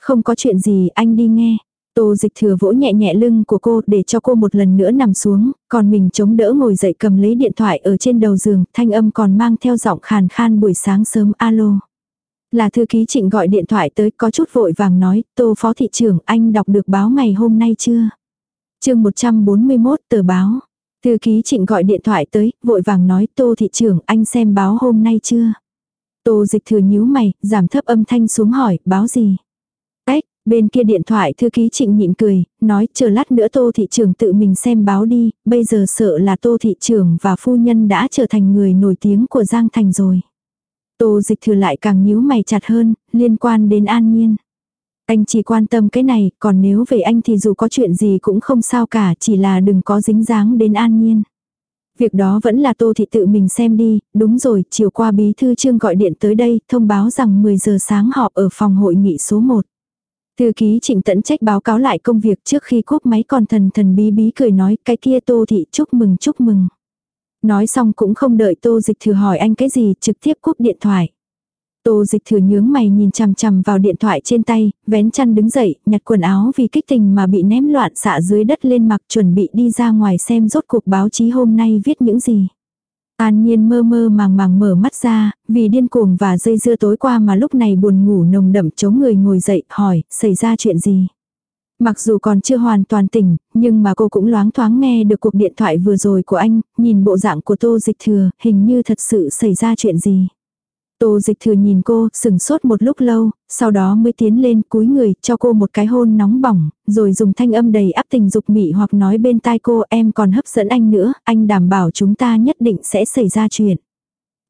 Không có chuyện gì anh đi nghe. Tô dịch thừa vỗ nhẹ nhẹ lưng của cô để cho cô một lần nữa nằm xuống, còn mình chống đỡ ngồi dậy cầm lấy điện thoại ở trên đầu giường, thanh âm còn mang theo giọng khàn khan buổi sáng sớm alo. Là thư ký trịnh gọi điện thoại tới có chút vội vàng nói, tô phó thị trưởng anh đọc được báo ngày hôm nay chưa? Chương 141 tờ báo. Thư ký trịnh gọi điện thoại tới, vội vàng nói tô thị trưởng anh xem báo hôm nay chưa? Tô dịch thừa nhíu mày, giảm thấp âm thanh xuống hỏi, báo gì? Ếch, bên kia điện thoại thư ký trịnh nhịn cười, nói chờ lát nữa tô thị trưởng tự mình xem báo đi, bây giờ sợ là tô thị trưởng và phu nhân đã trở thành người nổi tiếng của Giang Thành rồi. Tô dịch thừa lại càng nhíu mày chặt hơn, liên quan đến an nhiên. Anh chỉ quan tâm cái này, còn nếu về anh thì dù có chuyện gì cũng không sao cả, chỉ là đừng có dính dáng đến an nhiên. Việc đó vẫn là Tô Thị tự mình xem đi, đúng rồi, chiều qua bí thư trương gọi điện tới đây, thông báo rằng 10 giờ sáng họp ở phòng hội nghị số 1. Thư ký trịnh tẫn trách báo cáo lại công việc trước khi cúp máy còn thần thần bí bí cười nói cái kia tô thị chúc mừng chúc mừng. Nói xong cũng không đợi tô dịch thử hỏi anh cái gì trực tiếp cúp điện thoại. Tô dịch thừa nhướng mày nhìn chằm chằm vào điện thoại trên tay, vén chăn đứng dậy, nhặt quần áo vì kích tình mà bị ném loạn xạ dưới đất lên mặc chuẩn bị đi ra ngoài xem rốt cuộc báo chí hôm nay viết những gì. An nhiên mơ mơ màng màng mở mắt ra, vì điên cuồng và dây dưa tối qua mà lúc này buồn ngủ nồng đậm chống người ngồi dậy, hỏi, xảy ra chuyện gì? Mặc dù còn chưa hoàn toàn tỉnh, nhưng mà cô cũng loáng thoáng nghe được cuộc điện thoại vừa rồi của anh, nhìn bộ dạng của tô dịch thừa, hình như thật sự xảy ra chuyện gì. Tô dịch thừa nhìn cô, sừng sốt một lúc lâu, sau đó mới tiến lên cúi người cho cô một cái hôn nóng bỏng, rồi dùng thanh âm đầy áp tình dục mị hoặc nói bên tai cô em còn hấp dẫn anh nữa, anh đảm bảo chúng ta nhất định sẽ xảy ra chuyện.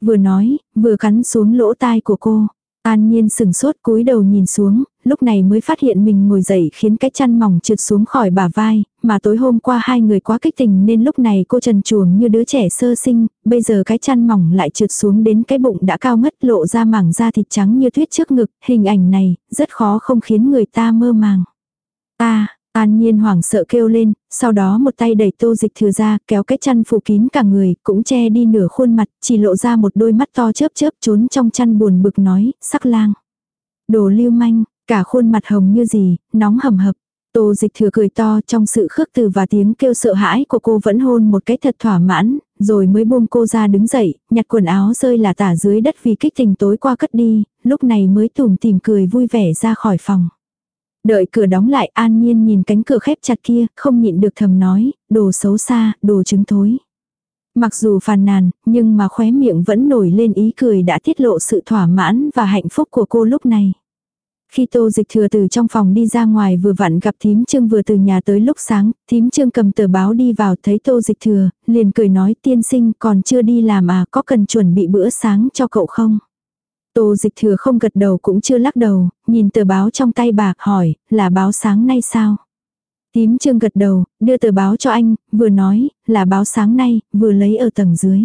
Vừa nói, vừa cắn xuống lỗ tai của cô. An nhiên sừng sốt cúi đầu nhìn xuống, lúc này mới phát hiện mình ngồi dậy khiến cái chăn mỏng trượt xuống khỏi bả vai, mà tối hôm qua hai người quá kích tình nên lúc này cô trần chuồng như đứa trẻ sơ sinh, bây giờ cái chăn mỏng lại trượt xuống đến cái bụng đã cao ngất lộ ra mảng da thịt trắng như tuyết trước ngực, hình ảnh này rất khó không khiến người ta mơ màng. Ta, An Nhiên hoảng sợ kêu lên, sau đó một tay đẩy tô dịch thừa ra, kéo cái chăn phủ kín cả người, cũng che đi nửa khuôn mặt, chỉ lộ ra một đôi mắt to chớp chớp trốn trong chăn buồn bực nói, sắc lang. Đồ lưu manh, cả khuôn mặt hồng như gì, nóng hầm hập. Tô dịch thừa cười to trong sự khước từ và tiếng kêu sợ hãi của cô vẫn hôn một cái thật thỏa mãn, rồi mới buông cô ra đứng dậy, nhặt quần áo rơi là tả dưới đất vì kích tình tối qua cất đi, lúc này mới tủm tìm cười vui vẻ ra khỏi phòng. Đợi cửa đóng lại an nhiên nhìn cánh cửa khép chặt kia, không nhịn được thầm nói, đồ xấu xa, đồ trứng thối. Mặc dù phàn nàn, nhưng mà khóe miệng vẫn nổi lên ý cười đã tiết lộ sự thỏa mãn và hạnh phúc của cô lúc này. Khi tô dịch thừa từ trong phòng đi ra ngoài vừa vặn gặp thím trương vừa từ nhà tới lúc sáng, thím trương cầm tờ báo đi vào thấy tô dịch thừa, liền cười nói tiên sinh còn chưa đi làm à có cần chuẩn bị bữa sáng cho cậu không? Tô dịch thừa không gật đầu cũng chưa lắc đầu, nhìn tờ báo trong tay bạc hỏi, là báo sáng nay sao? Tím trương gật đầu, đưa tờ báo cho anh, vừa nói, là báo sáng nay, vừa lấy ở tầng dưới.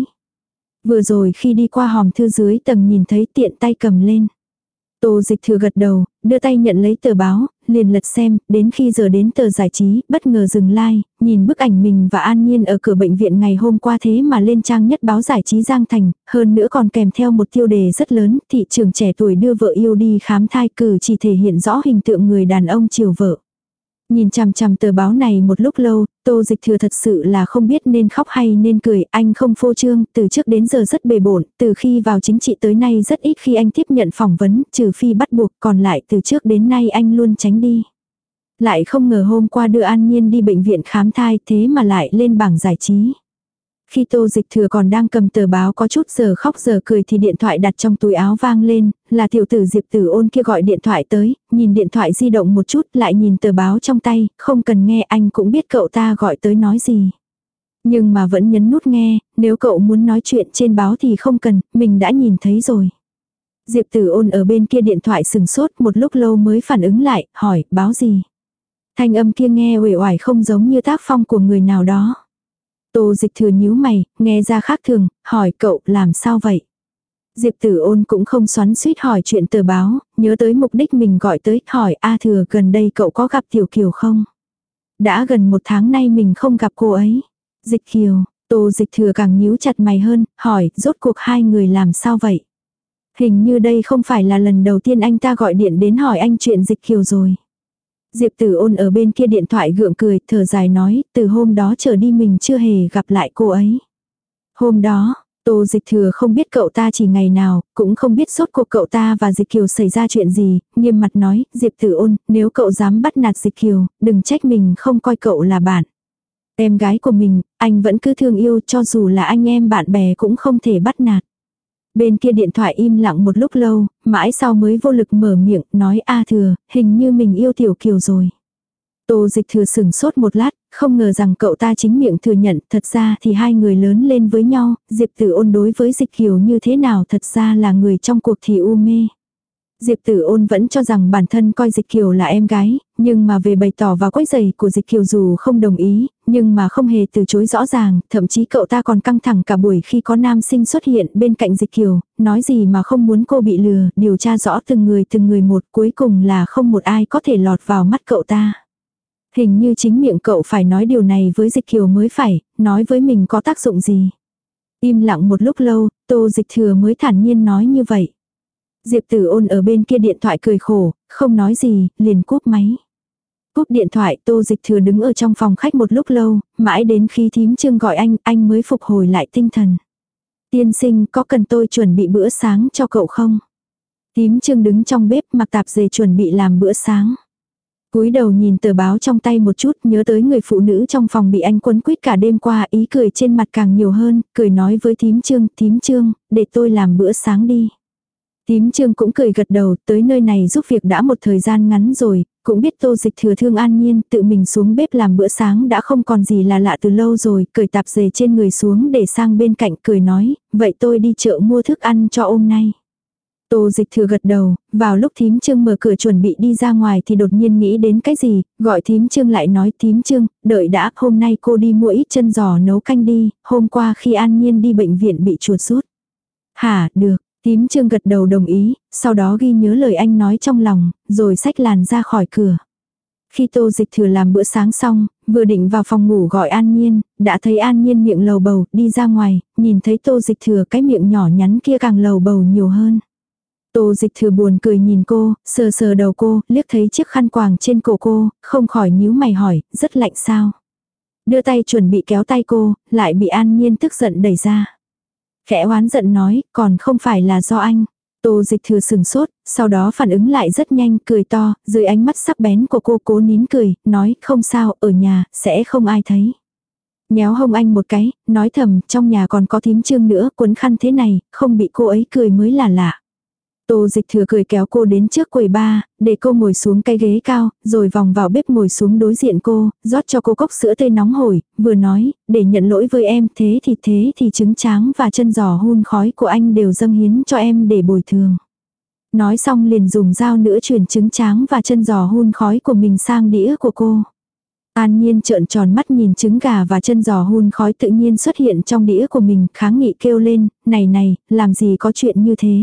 Vừa rồi khi đi qua hòm thư dưới tầng nhìn thấy tiện tay cầm lên. Tô dịch thừa gật đầu, đưa tay nhận lấy tờ báo, liền lật xem, đến khi giờ đến tờ giải trí, bất ngờ dừng like, nhìn bức ảnh mình và An Nhiên ở cửa bệnh viện ngày hôm qua thế mà lên trang nhất báo giải trí Giang Thành, hơn nữa còn kèm theo một tiêu đề rất lớn, thị trường trẻ tuổi đưa vợ yêu đi khám thai cử chỉ thể hiện rõ hình tượng người đàn ông chiều vợ. Nhìn chằm chằm tờ báo này một lúc lâu, tô dịch thừa thật sự là không biết nên khóc hay nên cười, anh không phô trương, từ trước đến giờ rất bề bộn, từ khi vào chính trị tới nay rất ít khi anh tiếp nhận phỏng vấn, trừ phi bắt buộc, còn lại từ trước đến nay anh luôn tránh đi. Lại không ngờ hôm qua đưa An Nhiên đi bệnh viện khám thai thế mà lại lên bảng giải trí. Khi tô dịch thừa còn đang cầm tờ báo có chút giờ khóc giờ cười thì điện thoại đặt trong túi áo vang lên, là tiểu tử Diệp Tử ôn kia gọi điện thoại tới, nhìn điện thoại di động một chút lại nhìn tờ báo trong tay, không cần nghe anh cũng biết cậu ta gọi tới nói gì. Nhưng mà vẫn nhấn nút nghe, nếu cậu muốn nói chuyện trên báo thì không cần, mình đã nhìn thấy rồi. Diệp Tử ôn ở bên kia điện thoại sừng sốt một lúc lâu mới phản ứng lại, hỏi, báo gì? Thanh âm kia nghe uể oải không giống như tác phong của người nào đó. Tô dịch thừa nhíu mày, nghe ra khác thường, hỏi cậu làm sao vậy? Diệp tử ôn cũng không xoắn suýt hỏi chuyện tờ báo, nhớ tới mục đích mình gọi tới, hỏi A thừa gần đây cậu có gặp Tiểu Kiều không? Đã gần một tháng nay mình không gặp cô ấy. Dịch Kiều, Tô dịch thừa càng nhíu chặt mày hơn, hỏi rốt cuộc hai người làm sao vậy? Hình như đây không phải là lần đầu tiên anh ta gọi điện đến hỏi anh chuyện dịch Kiều rồi. Diệp tử ôn ở bên kia điện thoại gượng cười, thở dài nói, từ hôm đó trở đi mình chưa hề gặp lại cô ấy. Hôm đó, Tô Dịch Thừa không biết cậu ta chỉ ngày nào, cũng không biết sốt cuộc cậu ta và Dịch Kiều xảy ra chuyện gì, nghiêm mặt nói, Diệp Tử ôn, nếu cậu dám bắt nạt Dịch Kiều, đừng trách mình không coi cậu là bạn. Em gái của mình, anh vẫn cứ thương yêu cho dù là anh em bạn bè cũng không thể bắt nạt. Bên kia điện thoại im lặng một lúc lâu, mãi sau mới vô lực mở miệng, nói A thừa, hình như mình yêu tiểu kiều rồi. Tô dịch thừa sửng sốt một lát, không ngờ rằng cậu ta chính miệng thừa nhận, thật ra thì hai người lớn lên với nhau, Diệp tử ôn đối với dịch kiều như thế nào thật ra là người trong cuộc thì u mê. Diệp Tử Ôn vẫn cho rằng bản thân coi Dịch Kiều là em gái, nhưng mà về bày tỏ và quấy giày của Dịch Kiều dù không đồng ý, nhưng mà không hề từ chối rõ ràng, thậm chí cậu ta còn căng thẳng cả buổi khi có nam sinh xuất hiện bên cạnh Dịch Kiều, nói gì mà không muốn cô bị lừa, điều tra rõ từng người từng người một, cuối cùng là không một ai có thể lọt vào mắt cậu ta. Hình như chính miệng cậu phải nói điều này với Dịch Kiều mới phải, nói với mình có tác dụng gì. Im lặng một lúc lâu, Tô Dịch Thừa mới thản nhiên nói như vậy. Diệp Tử ôn ở bên kia điện thoại cười khổ, không nói gì, liền cúp máy. Cúp điện thoại Tô Dịch Thừa đứng ở trong phòng khách một lúc lâu, mãi đến khi thím trương gọi anh, anh mới phục hồi lại tinh thần. Tiên sinh có cần tôi chuẩn bị bữa sáng cho cậu không? Tím trương đứng trong bếp mặc tạp dề chuẩn bị làm bữa sáng cúi đầu nhìn tờ báo trong tay một chút nhớ tới người phụ nữ trong phòng bị anh quấn quýt cả đêm qua ý cười trên mặt càng nhiều hơn, cười nói với thím trương, thím trương, để tôi làm bữa sáng đi. Thím trương cũng cười gật đầu, tới nơi này giúp việc đã một thời gian ngắn rồi, cũng biết tô dịch thừa thương an nhiên, tự mình xuống bếp làm bữa sáng đã không còn gì là lạ từ lâu rồi, cười tạp dề trên người xuống để sang bên cạnh cười nói, vậy tôi đi chợ mua thức ăn cho hôm nay. Tô dịch thừa gật đầu, vào lúc thím trương mở cửa chuẩn bị đi ra ngoài thì đột nhiên nghĩ đến cái gì, gọi thím trương lại nói thím trương, đợi đã, hôm nay cô đi mua ít chân giò nấu canh đi, hôm qua khi an nhiên đi bệnh viện bị chuột rút. Hả, được, tím trương gật đầu đồng ý, sau đó ghi nhớ lời anh nói trong lòng, rồi xách làn ra khỏi cửa. Khi tô dịch thừa làm bữa sáng xong, vừa định vào phòng ngủ gọi An Nhiên, đã thấy An Nhiên miệng lầu bầu, đi ra ngoài, nhìn thấy tô dịch thừa cái miệng nhỏ nhắn kia càng lầu bầu nhiều hơn. Tô dịch thừa buồn cười nhìn cô, sờ sờ đầu cô, liếc thấy chiếc khăn quàng trên cổ cô, không khỏi nhíu mày hỏi, rất lạnh sao. Đưa tay chuẩn bị kéo tay cô, lại bị an nhiên tức giận đẩy ra. Khẽ oán giận nói, còn không phải là do anh. Tô dịch thừa sừng sốt, sau đó phản ứng lại rất nhanh, cười to, dưới ánh mắt sắc bén của cô cố nín cười, nói, không sao, ở nhà, sẽ không ai thấy. Nhéo hông anh một cái, nói thầm, trong nhà còn có thím trương nữa, cuốn khăn thế này, không bị cô ấy cười mới là lạ. Tô dịch thừa cười kéo cô đến trước quầy ba, để cô ngồi xuống cái ghế cao, rồi vòng vào bếp ngồi xuống đối diện cô, rót cho cô cốc sữa tươi nóng hổi, vừa nói, để nhận lỗi với em thế thì thế thì trứng tráng và chân giò hun khói của anh đều dâng hiến cho em để bồi thường. Nói xong liền dùng dao nữa chuyển trứng tráng và chân giò hun khói của mình sang đĩa của cô. An Nhiên trợn tròn mắt nhìn trứng gà và chân giò hun khói tự nhiên xuất hiện trong đĩa của mình, kháng nghị kêu lên, này này, làm gì có chuyện như thế.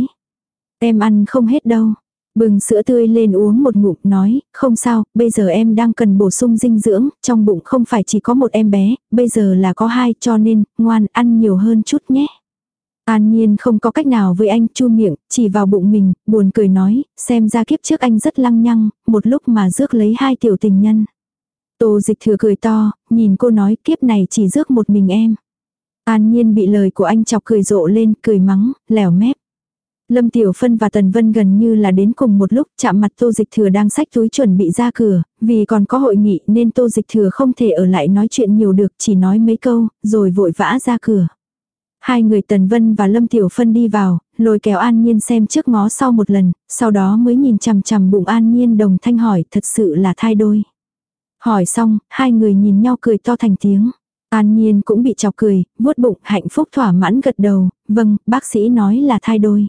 Em ăn không hết đâu. Bừng sữa tươi lên uống một ngụm nói, không sao, bây giờ em đang cần bổ sung dinh dưỡng, trong bụng không phải chỉ có một em bé, bây giờ là có hai cho nên, ngoan ăn nhiều hơn chút nhé. An nhiên không có cách nào với anh chu miệng, chỉ vào bụng mình, buồn cười nói, xem ra kiếp trước anh rất lăng nhăng, một lúc mà rước lấy hai tiểu tình nhân. Tô dịch thừa cười to, nhìn cô nói kiếp này chỉ rước một mình em. An nhiên bị lời của anh chọc cười rộ lên, cười mắng, lẻo mép. Lâm Tiểu Phân và Tần Vân gần như là đến cùng một lúc chạm mặt Tô Dịch Thừa đang xách túi chuẩn bị ra cửa, vì còn có hội nghị nên Tô Dịch Thừa không thể ở lại nói chuyện nhiều được chỉ nói mấy câu, rồi vội vã ra cửa. Hai người Tần Vân và Lâm Tiểu Phân đi vào, lôi kéo An Nhiên xem trước ngó sau một lần, sau đó mới nhìn chằm chằm bụng An Nhiên đồng thanh hỏi thật sự là thai đôi. Hỏi xong, hai người nhìn nhau cười to thành tiếng. An Nhiên cũng bị chọc cười, vuốt bụng hạnh phúc thỏa mãn gật đầu, vâng, bác sĩ nói là thai đôi.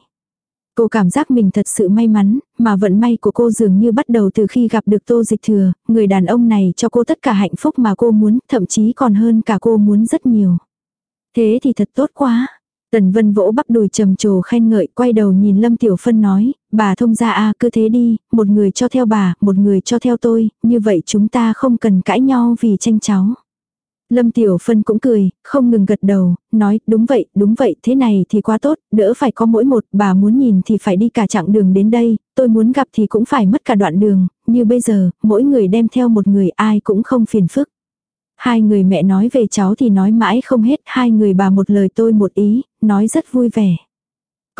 Cô cảm giác mình thật sự may mắn, mà vận may của cô dường như bắt đầu từ khi gặp được Tô Dịch Thừa, người đàn ông này cho cô tất cả hạnh phúc mà cô muốn, thậm chí còn hơn cả cô muốn rất nhiều. Thế thì thật tốt quá. Tần Vân vỗ bắp đùi trầm trồ khen ngợi, quay đầu nhìn Lâm Tiểu Phân nói, bà thông ra a cứ thế đi, một người cho theo bà, một người cho theo tôi, như vậy chúng ta không cần cãi nhau vì tranh cháu. Lâm Tiểu Phân cũng cười, không ngừng gật đầu, nói, đúng vậy, đúng vậy, thế này thì quá tốt, đỡ phải có mỗi một, bà muốn nhìn thì phải đi cả chặng đường đến đây, tôi muốn gặp thì cũng phải mất cả đoạn đường, như bây giờ, mỗi người đem theo một người ai cũng không phiền phức. Hai người mẹ nói về cháu thì nói mãi không hết, hai người bà một lời tôi một ý, nói rất vui vẻ.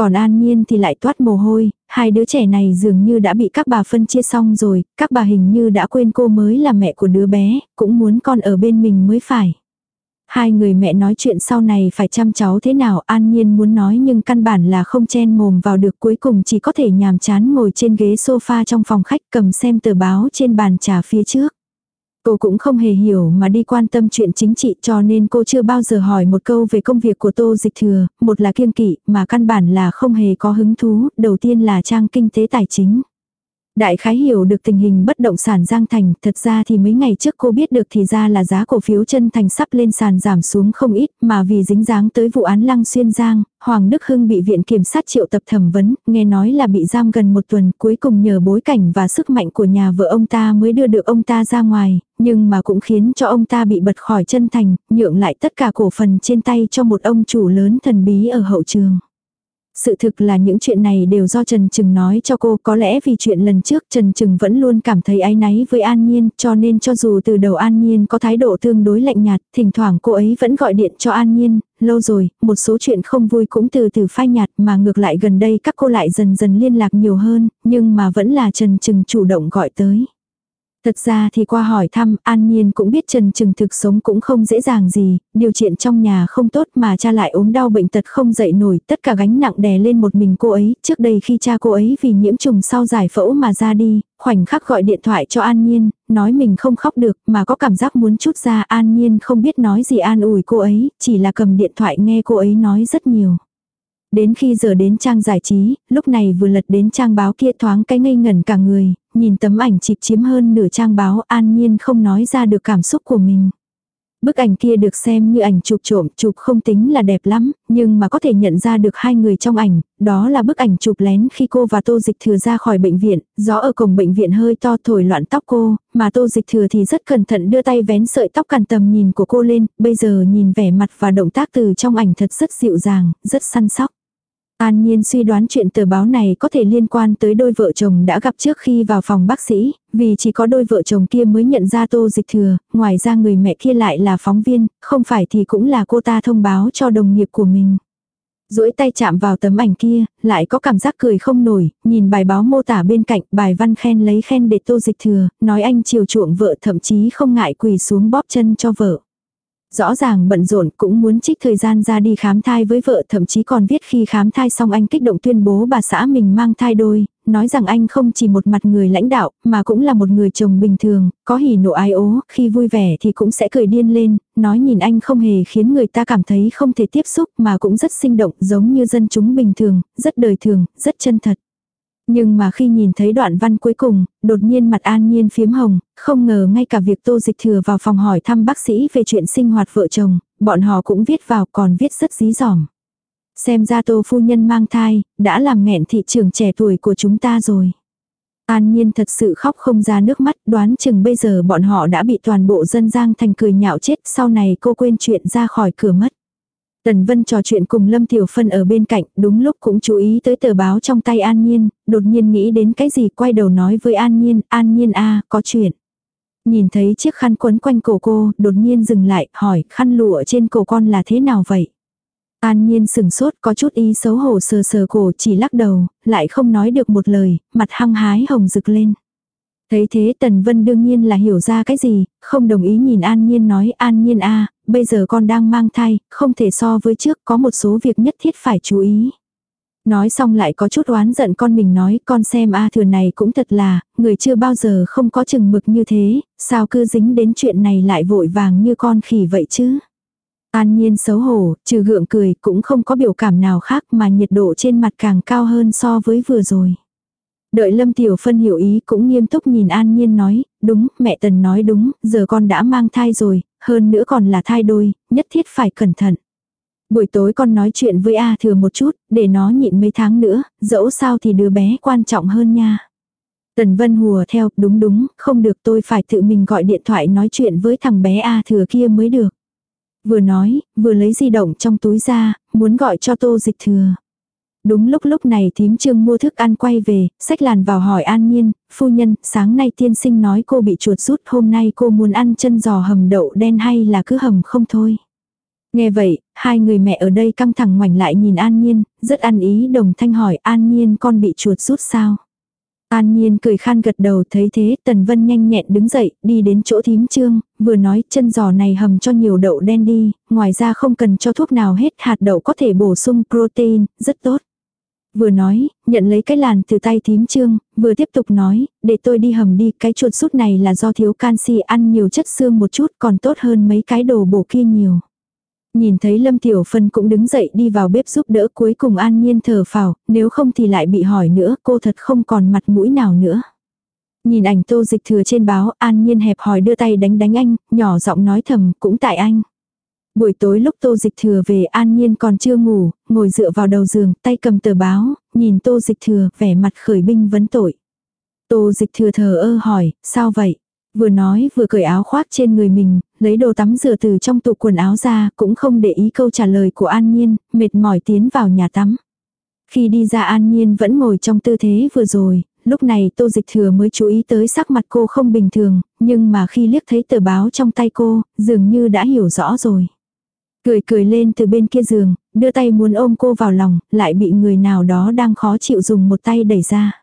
Còn an nhiên thì lại toát mồ hôi, hai đứa trẻ này dường như đã bị các bà phân chia xong rồi, các bà hình như đã quên cô mới là mẹ của đứa bé, cũng muốn con ở bên mình mới phải. Hai người mẹ nói chuyện sau này phải chăm cháu thế nào an nhiên muốn nói nhưng căn bản là không chen mồm vào được cuối cùng chỉ có thể nhàm chán ngồi trên ghế sofa trong phòng khách cầm xem tờ báo trên bàn trà phía trước. Cô cũng không hề hiểu mà đi quan tâm chuyện chính trị cho nên cô chưa bao giờ hỏi một câu về công việc của Tô Dịch Thừa, một là kiêng kỵ mà căn bản là không hề có hứng thú, đầu tiên là trang kinh tế tài chính. Đại khái hiểu được tình hình bất động sản Giang Thành, thật ra thì mấy ngày trước cô biết được thì ra là giá cổ phiếu chân thành sắp lên sàn giảm xuống không ít, mà vì dính dáng tới vụ án Lăng Xuyên Giang, Hoàng Đức Hưng bị viện kiểm sát triệu tập thẩm vấn, nghe nói là bị giam gần một tuần, cuối cùng nhờ bối cảnh và sức mạnh của nhà vợ ông ta mới đưa được ông ta ra ngoài, nhưng mà cũng khiến cho ông ta bị bật khỏi chân thành, nhượng lại tất cả cổ phần trên tay cho một ông chủ lớn thần bí ở hậu trường. Sự thực là những chuyện này đều do Trần Trừng nói cho cô có lẽ vì chuyện lần trước Trần Trừng vẫn luôn cảm thấy áy náy với An Nhiên cho nên cho dù từ đầu An Nhiên có thái độ tương đối lạnh nhạt, thỉnh thoảng cô ấy vẫn gọi điện cho An Nhiên, lâu rồi, một số chuyện không vui cũng từ từ phai nhạt mà ngược lại gần đây các cô lại dần dần liên lạc nhiều hơn, nhưng mà vẫn là Trần Trừng chủ động gọi tới. Thật ra thì qua hỏi thăm, An Nhiên cũng biết Trần Trừng thực sống cũng không dễ dàng gì, điều kiện trong nhà không tốt mà cha lại ốm đau bệnh tật không dậy nổi, tất cả gánh nặng đè lên một mình cô ấy, trước đây khi cha cô ấy vì nhiễm trùng sau giải phẫu mà ra đi, khoảnh khắc gọi điện thoại cho An Nhiên, nói mình không khóc được mà có cảm giác muốn chút ra An Nhiên không biết nói gì an ủi cô ấy, chỉ là cầm điện thoại nghe cô ấy nói rất nhiều. Đến khi giờ đến trang giải trí, lúc này vừa lật đến trang báo kia thoáng cái ngây ngẩn cả người, nhìn tấm ảnh chịp chiếm hơn nửa trang báo an nhiên không nói ra được cảm xúc của mình. Bức ảnh kia được xem như ảnh chụp trộm, chụp không tính là đẹp lắm, nhưng mà có thể nhận ra được hai người trong ảnh, đó là bức ảnh chụp lén khi cô và Tô Dịch Thừa ra khỏi bệnh viện, gió ở cổng bệnh viện hơi to thổi loạn tóc cô, mà Tô Dịch Thừa thì rất cẩn thận đưa tay vén sợi tóc cằn tầm nhìn của cô lên, bây giờ nhìn vẻ mặt và động tác từ trong ảnh thật rất dịu dàng, rất săn sóc. An Nhiên suy đoán chuyện tờ báo này có thể liên quan tới đôi vợ chồng đã gặp trước khi vào phòng bác sĩ, vì chỉ có đôi vợ chồng kia mới nhận ra tô dịch thừa, ngoài ra người mẹ kia lại là phóng viên, không phải thì cũng là cô ta thông báo cho đồng nghiệp của mình. duỗi tay chạm vào tấm ảnh kia, lại có cảm giác cười không nổi, nhìn bài báo mô tả bên cạnh, bài văn khen lấy khen để tô dịch thừa, nói anh chiều chuộng vợ thậm chí không ngại quỳ xuống bóp chân cho vợ. Rõ ràng bận rộn cũng muốn trích thời gian ra đi khám thai với vợ thậm chí còn viết khi khám thai xong anh kích động tuyên bố bà xã mình mang thai đôi, nói rằng anh không chỉ một mặt người lãnh đạo mà cũng là một người chồng bình thường, có hỉ nộ ai ố, khi vui vẻ thì cũng sẽ cười điên lên, nói nhìn anh không hề khiến người ta cảm thấy không thể tiếp xúc mà cũng rất sinh động giống như dân chúng bình thường, rất đời thường, rất chân thật. Nhưng mà khi nhìn thấy đoạn văn cuối cùng, đột nhiên mặt an nhiên phiếm hồng, không ngờ ngay cả việc tô dịch thừa vào phòng hỏi thăm bác sĩ về chuyện sinh hoạt vợ chồng, bọn họ cũng viết vào còn viết rất dí dỏm. Xem ra tô phu nhân mang thai, đã làm nghẹn thị trường trẻ tuổi của chúng ta rồi. An Nhiên thật sự khóc không ra nước mắt, đoán chừng bây giờ bọn họ đã bị toàn bộ dân giang thành cười nhạo chết, sau này cô quên chuyện ra khỏi cửa mất. Tần Vân trò chuyện cùng Lâm Tiểu Phân ở bên cạnh, đúng lúc cũng chú ý tới tờ báo trong tay An Nhiên, đột nhiên nghĩ đến cái gì quay đầu nói với An Nhiên, An Nhiên a có chuyện. Nhìn thấy chiếc khăn quấn quanh cổ cô, đột nhiên dừng lại, hỏi, khăn lụa trên cổ con là thế nào vậy? An Nhiên sừng sốt có chút ý xấu hổ sờ sờ cổ chỉ lắc đầu, lại không nói được một lời, mặt hăng hái hồng rực lên. Thấy thế Tần Vân đương nhiên là hiểu ra cái gì, không đồng ý nhìn An Nhiên nói An Nhiên a bây giờ con đang mang thai, không thể so với trước có một số việc nhất thiết phải chú ý. Nói xong lại có chút oán giận con mình nói con xem A thừa này cũng thật là, người chưa bao giờ không có chừng mực như thế, sao cứ dính đến chuyện này lại vội vàng như con khỉ vậy chứ. An nhiên xấu hổ, trừ gượng cười cũng không có biểu cảm nào khác mà nhiệt độ trên mặt càng cao hơn so với vừa rồi. Đợi Lâm Tiểu Phân hiểu ý cũng nghiêm túc nhìn An Nhiên nói, đúng, mẹ Tần nói đúng, giờ con đã mang thai rồi, hơn nữa còn là thai đôi, nhất thiết phải cẩn thận. Buổi tối con nói chuyện với A thừa một chút, để nó nhịn mấy tháng nữa, dẫu sao thì đứa bé quan trọng hơn nha. Tần Vân hùa theo, đúng đúng, không được tôi phải tự mình gọi điện thoại nói chuyện với thằng bé A thừa kia mới được. Vừa nói, vừa lấy di động trong túi ra, muốn gọi cho tô dịch thừa. Đúng lúc lúc này thím trương mua thức ăn quay về, sách làn vào hỏi an nhiên, phu nhân, sáng nay tiên sinh nói cô bị chuột rút, hôm nay cô muốn ăn chân giò hầm đậu đen hay là cứ hầm không thôi. Nghe vậy, hai người mẹ ở đây căng thẳng ngoảnh lại nhìn an nhiên, rất ăn ý đồng thanh hỏi an nhiên con bị chuột rút sao. An Nhiên cười khan gật đầu thấy thế Tần Vân nhanh nhẹn đứng dậy đi đến chỗ thím trương, vừa nói chân giò này hầm cho nhiều đậu đen đi, ngoài ra không cần cho thuốc nào hết hạt đậu có thể bổ sung protein, rất tốt. Vừa nói, nhận lấy cái làn từ tay thím trương, vừa tiếp tục nói, để tôi đi hầm đi, cái chuột sút này là do thiếu canxi ăn nhiều chất xương một chút còn tốt hơn mấy cái đồ bổ kia nhiều. Nhìn thấy Lâm Tiểu Phân cũng đứng dậy đi vào bếp giúp đỡ cuối cùng an nhiên thở phào, nếu không thì lại bị hỏi nữa, cô thật không còn mặt mũi nào nữa. Nhìn ảnh tô dịch thừa trên báo, an nhiên hẹp hỏi đưa tay đánh đánh anh, nhỏ giọng nói thầm, cũng tại anh. Buổi tối lúc tô dịch thừa về an nhiên còn chưa ngủ, ngồi dựa vào đầu giường, tay cầm tờ báo, nhìn tô dịch thừa, vẻ mặt khởi binh vấn tội. Tô dịch thừa thờ ơ hỏi, sao vậy? Vừa nói vừa cởi áo khoác trên người mình, lấy đồ tắm rửa từ trong tủ quần áo ra, cũng không để ý câu trả lời của An Nhiên, mệt mỏi tiến vào nhà tắm. Khi đi ra An Nhiên vẫn ngồi trong tư thế vừa rồi, lúc này tô dịch thừa mới chú ý tới sắc mặt cô không bình thường, nhưng mà khi liếc thấy tờ báo trong tay cô, dường như đã hiểu rõ rồi. Cười cười lên từ bên kia giường, đưa tay muốn ôm cô vào lòng, lại bị người nào đó đang khó chịu dùng một tay đẩy ra.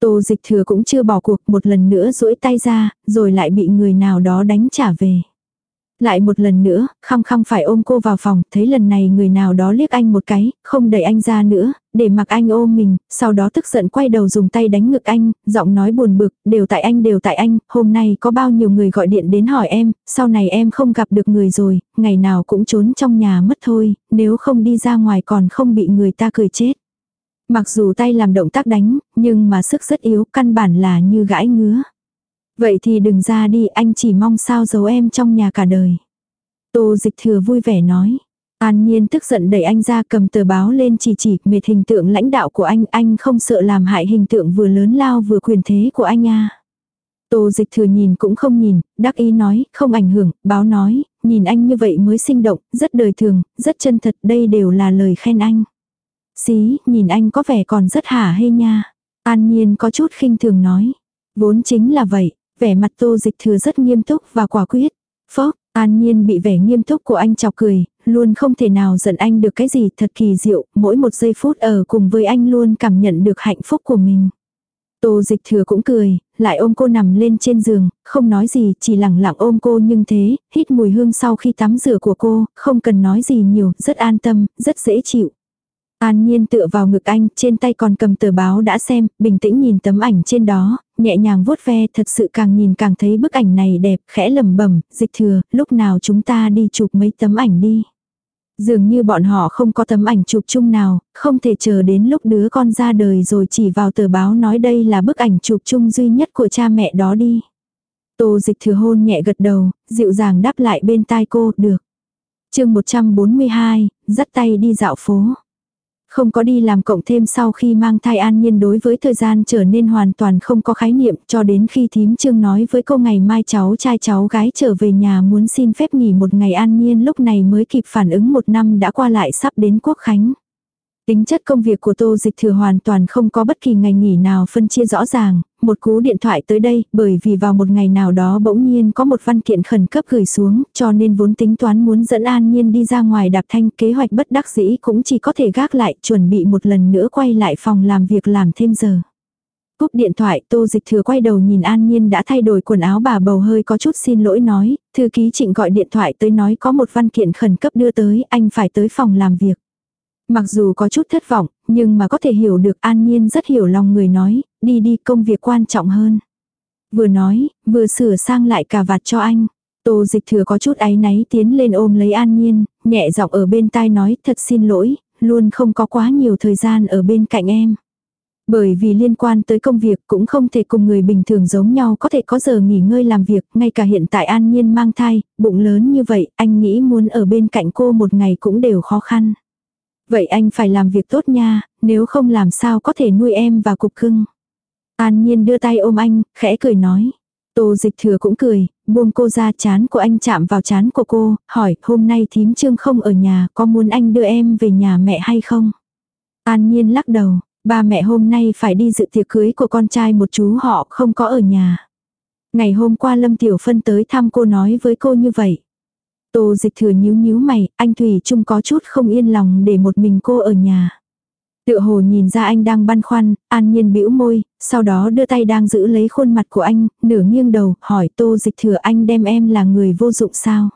Tô dịch thừa cũng chưa bỏ cuộc một lần nữa duỗi tay ra, rồi lại bị người nào đó đánh trả về. Lại một lần nữa, khăng khăng phải ôm cô vào phòng, thấy lần này người nào đó liếc anh một cái, không đẩy anh ra nữa, để mặc anh ôm mình, sau đó tức giận quay đầu dùng tay đánh ngực anh, giọng nói buồn bực, đều tại anh đều tại anh, hôm nay có bao nhiêu người gọi điện đến hỏi em, sau này em không gặp được người rồi, ngày nào cũng trốn trong nhà mất thôi, nếu không đi ra ngoài còn không bị người ta cười chết. Mặc dù tay làm động tác đánh, nhưng mà sức rất yếu, căn bản là như gãi ngứa. Vậy thì đừng ra đi, anh chỉ mong sao giấu em trong nhà cả đời. Tô dịch thừa vui vẻ nói. An nhiên tức giận đẩy anh ra cầm tờ báo lên chỉ chỉ mệt hình tượng lãnh đạo của anh, anh không sợ làm hại hình tượng vừa lớn lao vừa quyền thế của anh à. Tô dịch thừa nhìn cũng không nhìn, đắc ý nói, không ảnh hưởng, báo nói, nhìn anh như vậy mới sinh động, rất đời thường, rất chân thật, đây đều là lời khen anh. Xí, nhìn anh có vẻ còn rất hả hê nha. An nhiên có chút khinh thường nói. Vốn chính là vậy, vẻ mặt tô dịch thừa rất nghiêm túc và quả quyết. Phốc, an nhiên bị vẻ nghiêm túc của anh chọc cười, luôn không thể nào giận anh được cái gì thật kỳ diệu, mỗi một giây phút ở cùng với anh luôn cảm nhận được hạnh phúc của mình. Tô dịch thừa cũng cười, lại ôm cô nằm lên trên giường, không nói gì, chỉ lặng lặng ôm cô nhưng thế, hít mùi hương sau khi tắm rửa của cô, không cần nói gì nhiều, rất an tâm, rất dễ chịu. An nhiên tựa vào ngực anh, trên tay còn cầm tờ báo đã xem, bình tĩnh nhìn tấm ảnh trên đó, nhẹ nhàng vuốt ve thật sự càng nhìn càng thấy bức ảnh này đẹp, khẽ lẩm bẩm dịch thừa, lúc nào chúng ta đi chụp mấy tấm ảnh đi. Dường như bọn họ không có tấm ảnh chụp chung nào, không thể chờ đến lúc đứa con ra đời rồi chỉ vào tờ báo nói đây là bức ảnh chụp chung duy nhất của cha mẹ đó đi. Tô dịch thừa hôn nhẹ gật đầu, dịu dàng đáp lại bên tai cô, được. chương 142, dắt tay đi dạo phố. Không có đi làm cộng thêm sau khi mang thai an nhiên đối với thời gian trở nên hoàn toàn không có khái niệm cho đến khi thím trương nói với cô ngày mai cháu trai cháu gái trở về nhà muốn xin phép nghỉ một ngày an nhiên lúc này mới kịp phản ứng một năm đã qua lại sắp đến quốc khánh. Tính chất công việc của Tô Dịch Thừa hoàn toàn không có bất kỳ ngày nghỉ nào phân chia rõ ràng, một cú điện thoại tới đây bởi vì vào một ngày nào đó bỗng nhiên có một văn kiện khẩn cấp gửi xuống cho nên vốn tính toán muốn dẫn An Nhiên đi ra ngoài đạp thanh kế hoạch bất đắc dĩ cũng chỉ có thể gác lại chuẩn bị một lần nữa quay lại phòng làm việc làm thêm giờ. Cúp điện thoại Tô Dịch Thừa quay đầu nhìn An Nhiên đã thay đổi quần áo bà bầu hơi có chút xin lỗi nói, thư ký trịnh gọi điện thoại tới nói có một văn kiện khẩn cấp đưa tới, anh phải tới phòng làm việc. Mặc dù có chút thất vọng, nhưng mà có thể hiểu được an nhiên rất hiểu lòng người nói, đi đi công việc quan trọng hơn. Vừa nói, vừa sửa sang lại cà vạt cho anh. Tô dịch thừa có chút áy náy tiến lên ôm lấy an nhiên, nhẹ giọng ở bên tai nói thật xin lỗi, luôn không có quá nhiều thời gian ở bên cạnh em. Bởi vì liên quan tới công việc cũng không thể cùng người bình thường giống nhau có thể có giờ nghỉ ngơi làm việc, ngay cả hiện tại an nhiên mang thai, bụng lớn như vậy, anh nghĩ muốn ở bên cạnh cô một ngày cũng đều khó khăn. Vậy anh phải làm việc tốt nha, nếu không làm sao có thể nuôi em và cục cưng. An nhiên đưa tay ôm anh, khẽ cười nói. Tô dịch thừa cũng cười, buông cô ra chán của anh chạm vào chán của cô, hỏi hôm nay thím trương không ở nhà, có muốn anh đưa em về nhà mẹ hay không? An nhiên lắc đầu, ba mẹ hôm nay phải đi dự tiệc cưới của con trai một chú họ không có ở nhà. Ngày hôm qua Lâm Tiểu Phân tới thăm cô nói với cô như vậy. Tô dịch thừa nhíu nhíu mày, anh Thủy Trung có chút không yên lòng để một mình cô ở nhà. Tựa hồ nhìn ra anh đang băn khoăn, an nhiên bĩu môi, sau đó đưa tay đang giữ lấy khuôn mặt của anh, nửa nghiêng đầu, hỏi tô dịch thừa anh đem em là người vô dụng sao.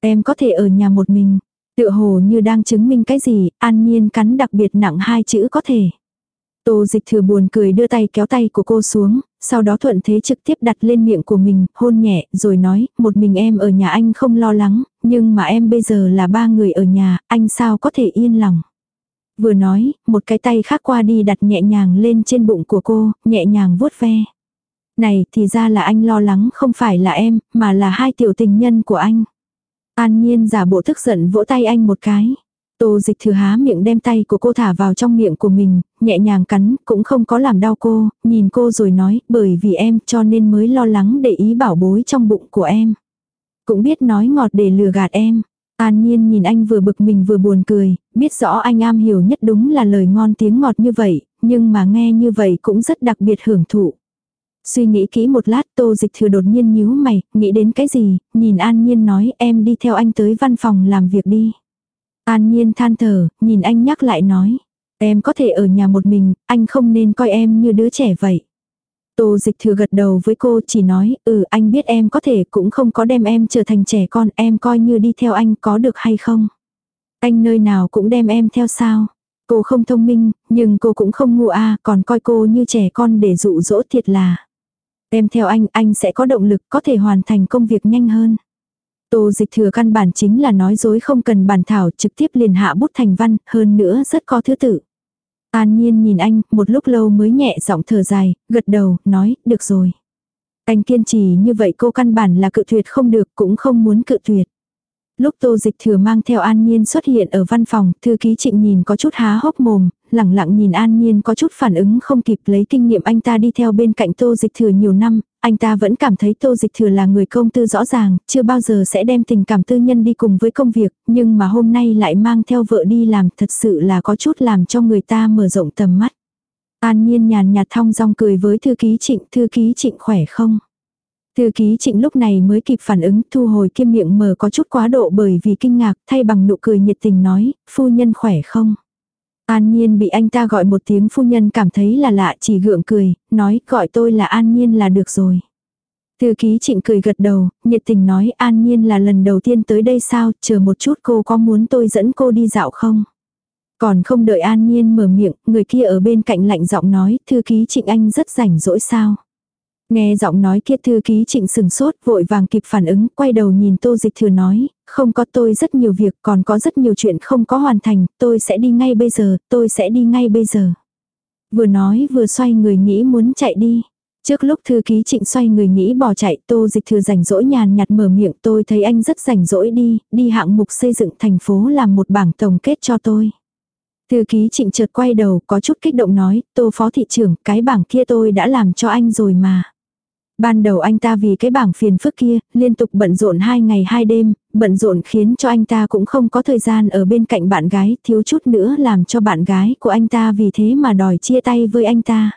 Em có thể ở nhà một mình. Tựa hồ như đang chứng minh cái gì, an nhiên cắn đặc biệt nặng hai chữ có thể. Tô dịch thừa buồn cười đưa tay kéo tay của cô xuống, sau đó thuận thế trực tiếp đặt lên miệng của mình, hôn nhẹ, rồi nói, một mình em ở nhà anh không lo lắng, nhưng mà em bây giờ là ba người ở nhà, anh sao có thể yên lòng. Vừa nói, một cái tay khác qua đi đặt nhẹ nhàng lên trên bụng của cô, nhẹ nhàng vuốt ve. Này, thì ra là anh lo lắng không phải là em, mà là hai tiểu tình nhân của anh. An nhiên giả bộ tức giận vỗ tay anh một cái. Tô dịch thừa há miệng đem tay của cô thả vào trong miệng của mình, nhẹ nhàng cắn, cũng không có làm đau cô, nhìn cô rồi nói, bởi vì em cho nên mới lo lắng để ý bảo bối trong bụng của em. Cũng biết nói ngọt để lừa gạt em. An nhiên nhìn anh vừa bực mình vừa buồn cười, biết rõ anh am hiểu nhất đúng là lời ngon tiếng ngọt như vậy, nhưng mà nghe như vậy cũng rất đặc biệt hưởng thụ. Suy nghĩ kỹ một lát tô dịch thừa đột nhiên nhíu mày, nghĩ đến cái gì, nhìn an nhiên nói em đi theo anh tới văn phòng làm việc đi. An nhiên than thở, nhìn anh nhắc lại nói. Em có thể ở nhà một mình, anh không nên coi em như đứa trẻ vậy. Tô dịch thừa gật đầu với cô chỉ nói, ừ anh biết em có thể cũng không có đem em trở thành trẻ con, em coi như đi theo anh có được hay không. Anh nơi nào cũng đem em theo sao. Cô không thông minh, nhưng cô cũng không ngu a còn coi cô như trẻ con để dụ dỗ thiệt là. Em theo anh, anh sẽ có động lực có thể hoàn thành công việc nhanh hơn. Tô dịch thừa căn bản chính là nói dối không cần bản thảo trực tiếp liền hạ bút thành văn, hơn nữa rất có thứ tự. An nhiên nhìn anh, một lúc lâu mới nhẹ giọng thở dài, gật đầu, nói, được rồi. Anh kiên trì như vậy cô căn bản là cự tuyệt không được, cũng không muốn cự tuyệt. Lúc tô dịch thừa mang theo an nhiên xuất hiện ở văn phòng, thư ký trịnh nhìn có chút há hốc mồm, lẳng lặng nhìn an nhiên có chút phản ứng không kịp lấy kinh nghiệm anh ta đi theo bên cạnh tô dịch thừa nhiều năm, anh ta vẫn cảm thấy tô dịch thừa là người công tư rõ ràng, chưa bao giờ sẽ đem tình cảm tư nhân đi cùng với công việc, nhưng mà hôm nay lại mang theo vợ đi làm thật sự là có chút làm cho người ta mở rộng tầm mắt. An nhiên nhàn nhạt thong dong cười với thư ký trịnh, thư ký trịnh khỏe không? Thư ký trịnh lúc này mới kịp phản ứng thu hồi kiêm miệng mở có chút quá độ bởi vì kinh ngạc thay bằng nụ cười nhiệt tình nói, phu nhân khỏe không? An Nhiên bị anh ta gọi một tiếng phu nhân cảm thấy là lạ chỉ gượng cười, nói gọi tôi là An Nhiên là được rồi. Thư ký trịnh cười gật đầu, nhiệt tình nói An Nhiên là lần đầu tiên tới đây sao, chờ một chút cô có muốn tôi dẫn cô đi dạo không? Còn không đợi An Nhiên mở miệng, người kia ở bên cạnh lạnh giọng nói, thư ký trịnh anh rất rảnh rỗi sao? Nghe giọng nói kia thư ký trịnh sừng sốt vội vàng kịp phản ứng quay đầu nhìn tô dịch thừa nói, không có tôi rất nhiều việc còn có rất nhiều chuyện không có hoàn thành, tôi sẽ đi ngay bây giờ, tôi sẽ đi ngay bây giờ. Vừa nói vừa xoay người nghĩ muốn chạy đi. Trước lúc thư ký trịnh xoay người nghĩ bỏ chạy tô dịch thừa rảnh rỗi nhàn nhạt mở miệng tôi thấy anh rất rảnh rỗi đi, đi hạng mục xây dựng thành phố làm một bảng tổng kết cho tôi. Thư ký trịnh chợt quay đầu có chút kích động nói, tô phó thị trưởng, cái bảng kia tôi đã làm cho anh rồi mà. Ban đầu anh ta vì cái bảng phiền phức kia, liên tục bận rộn hai ngày hai đêm, bận rộn khiến cho anh ta cũng không có thời gian ở bên cạnh bạn gái, thiếu chút nữa làm cho bạn gái của anh ta vì thế mà đòi chia tay với anh ta.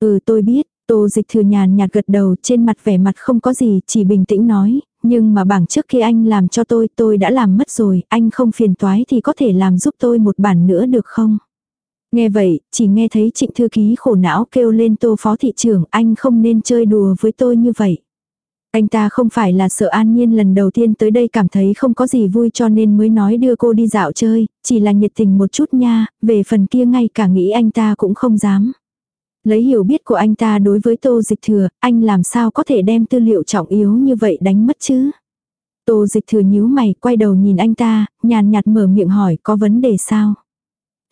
Ừ tôi biết, tô dịch thừa nhàn nhạt gật đầu trên mặt vẻ mặt không có gì, chỉ bình tĩnh nói, nhưng mà bảng trước khi anh làm cho tôi, tôi đã làm mất rồi, anh không phiền toái thì có thể làm giúp tôi một bản nữa được không? Nghe vậy, chỉ nghe thấy trịnh thư ký khổ não kêu lên tô phó thị trưởng anh không nên chơi đùa với tôi như vậy. Anh ta không phải là sợ an nhiên lần đầu tiên tới đây cảm thấy không có gì vui cho nên mới nói đưa cô đi dạo chơi, chỉ là nhiệt tình một chút nha, về phần kia ngay cả nghĩ anh ta cũng không dám. Lấy hiểu biết của anh ta đối với tô dịch thừa, anh làm sao có thể đem tư liệu trọng yếu như vậy đánh mất chứ? Tô dịch thừa nhíu mày, quay đầu nhìn anh ta, nhàn nhạt mở miệng hỏi có vấn đề sao?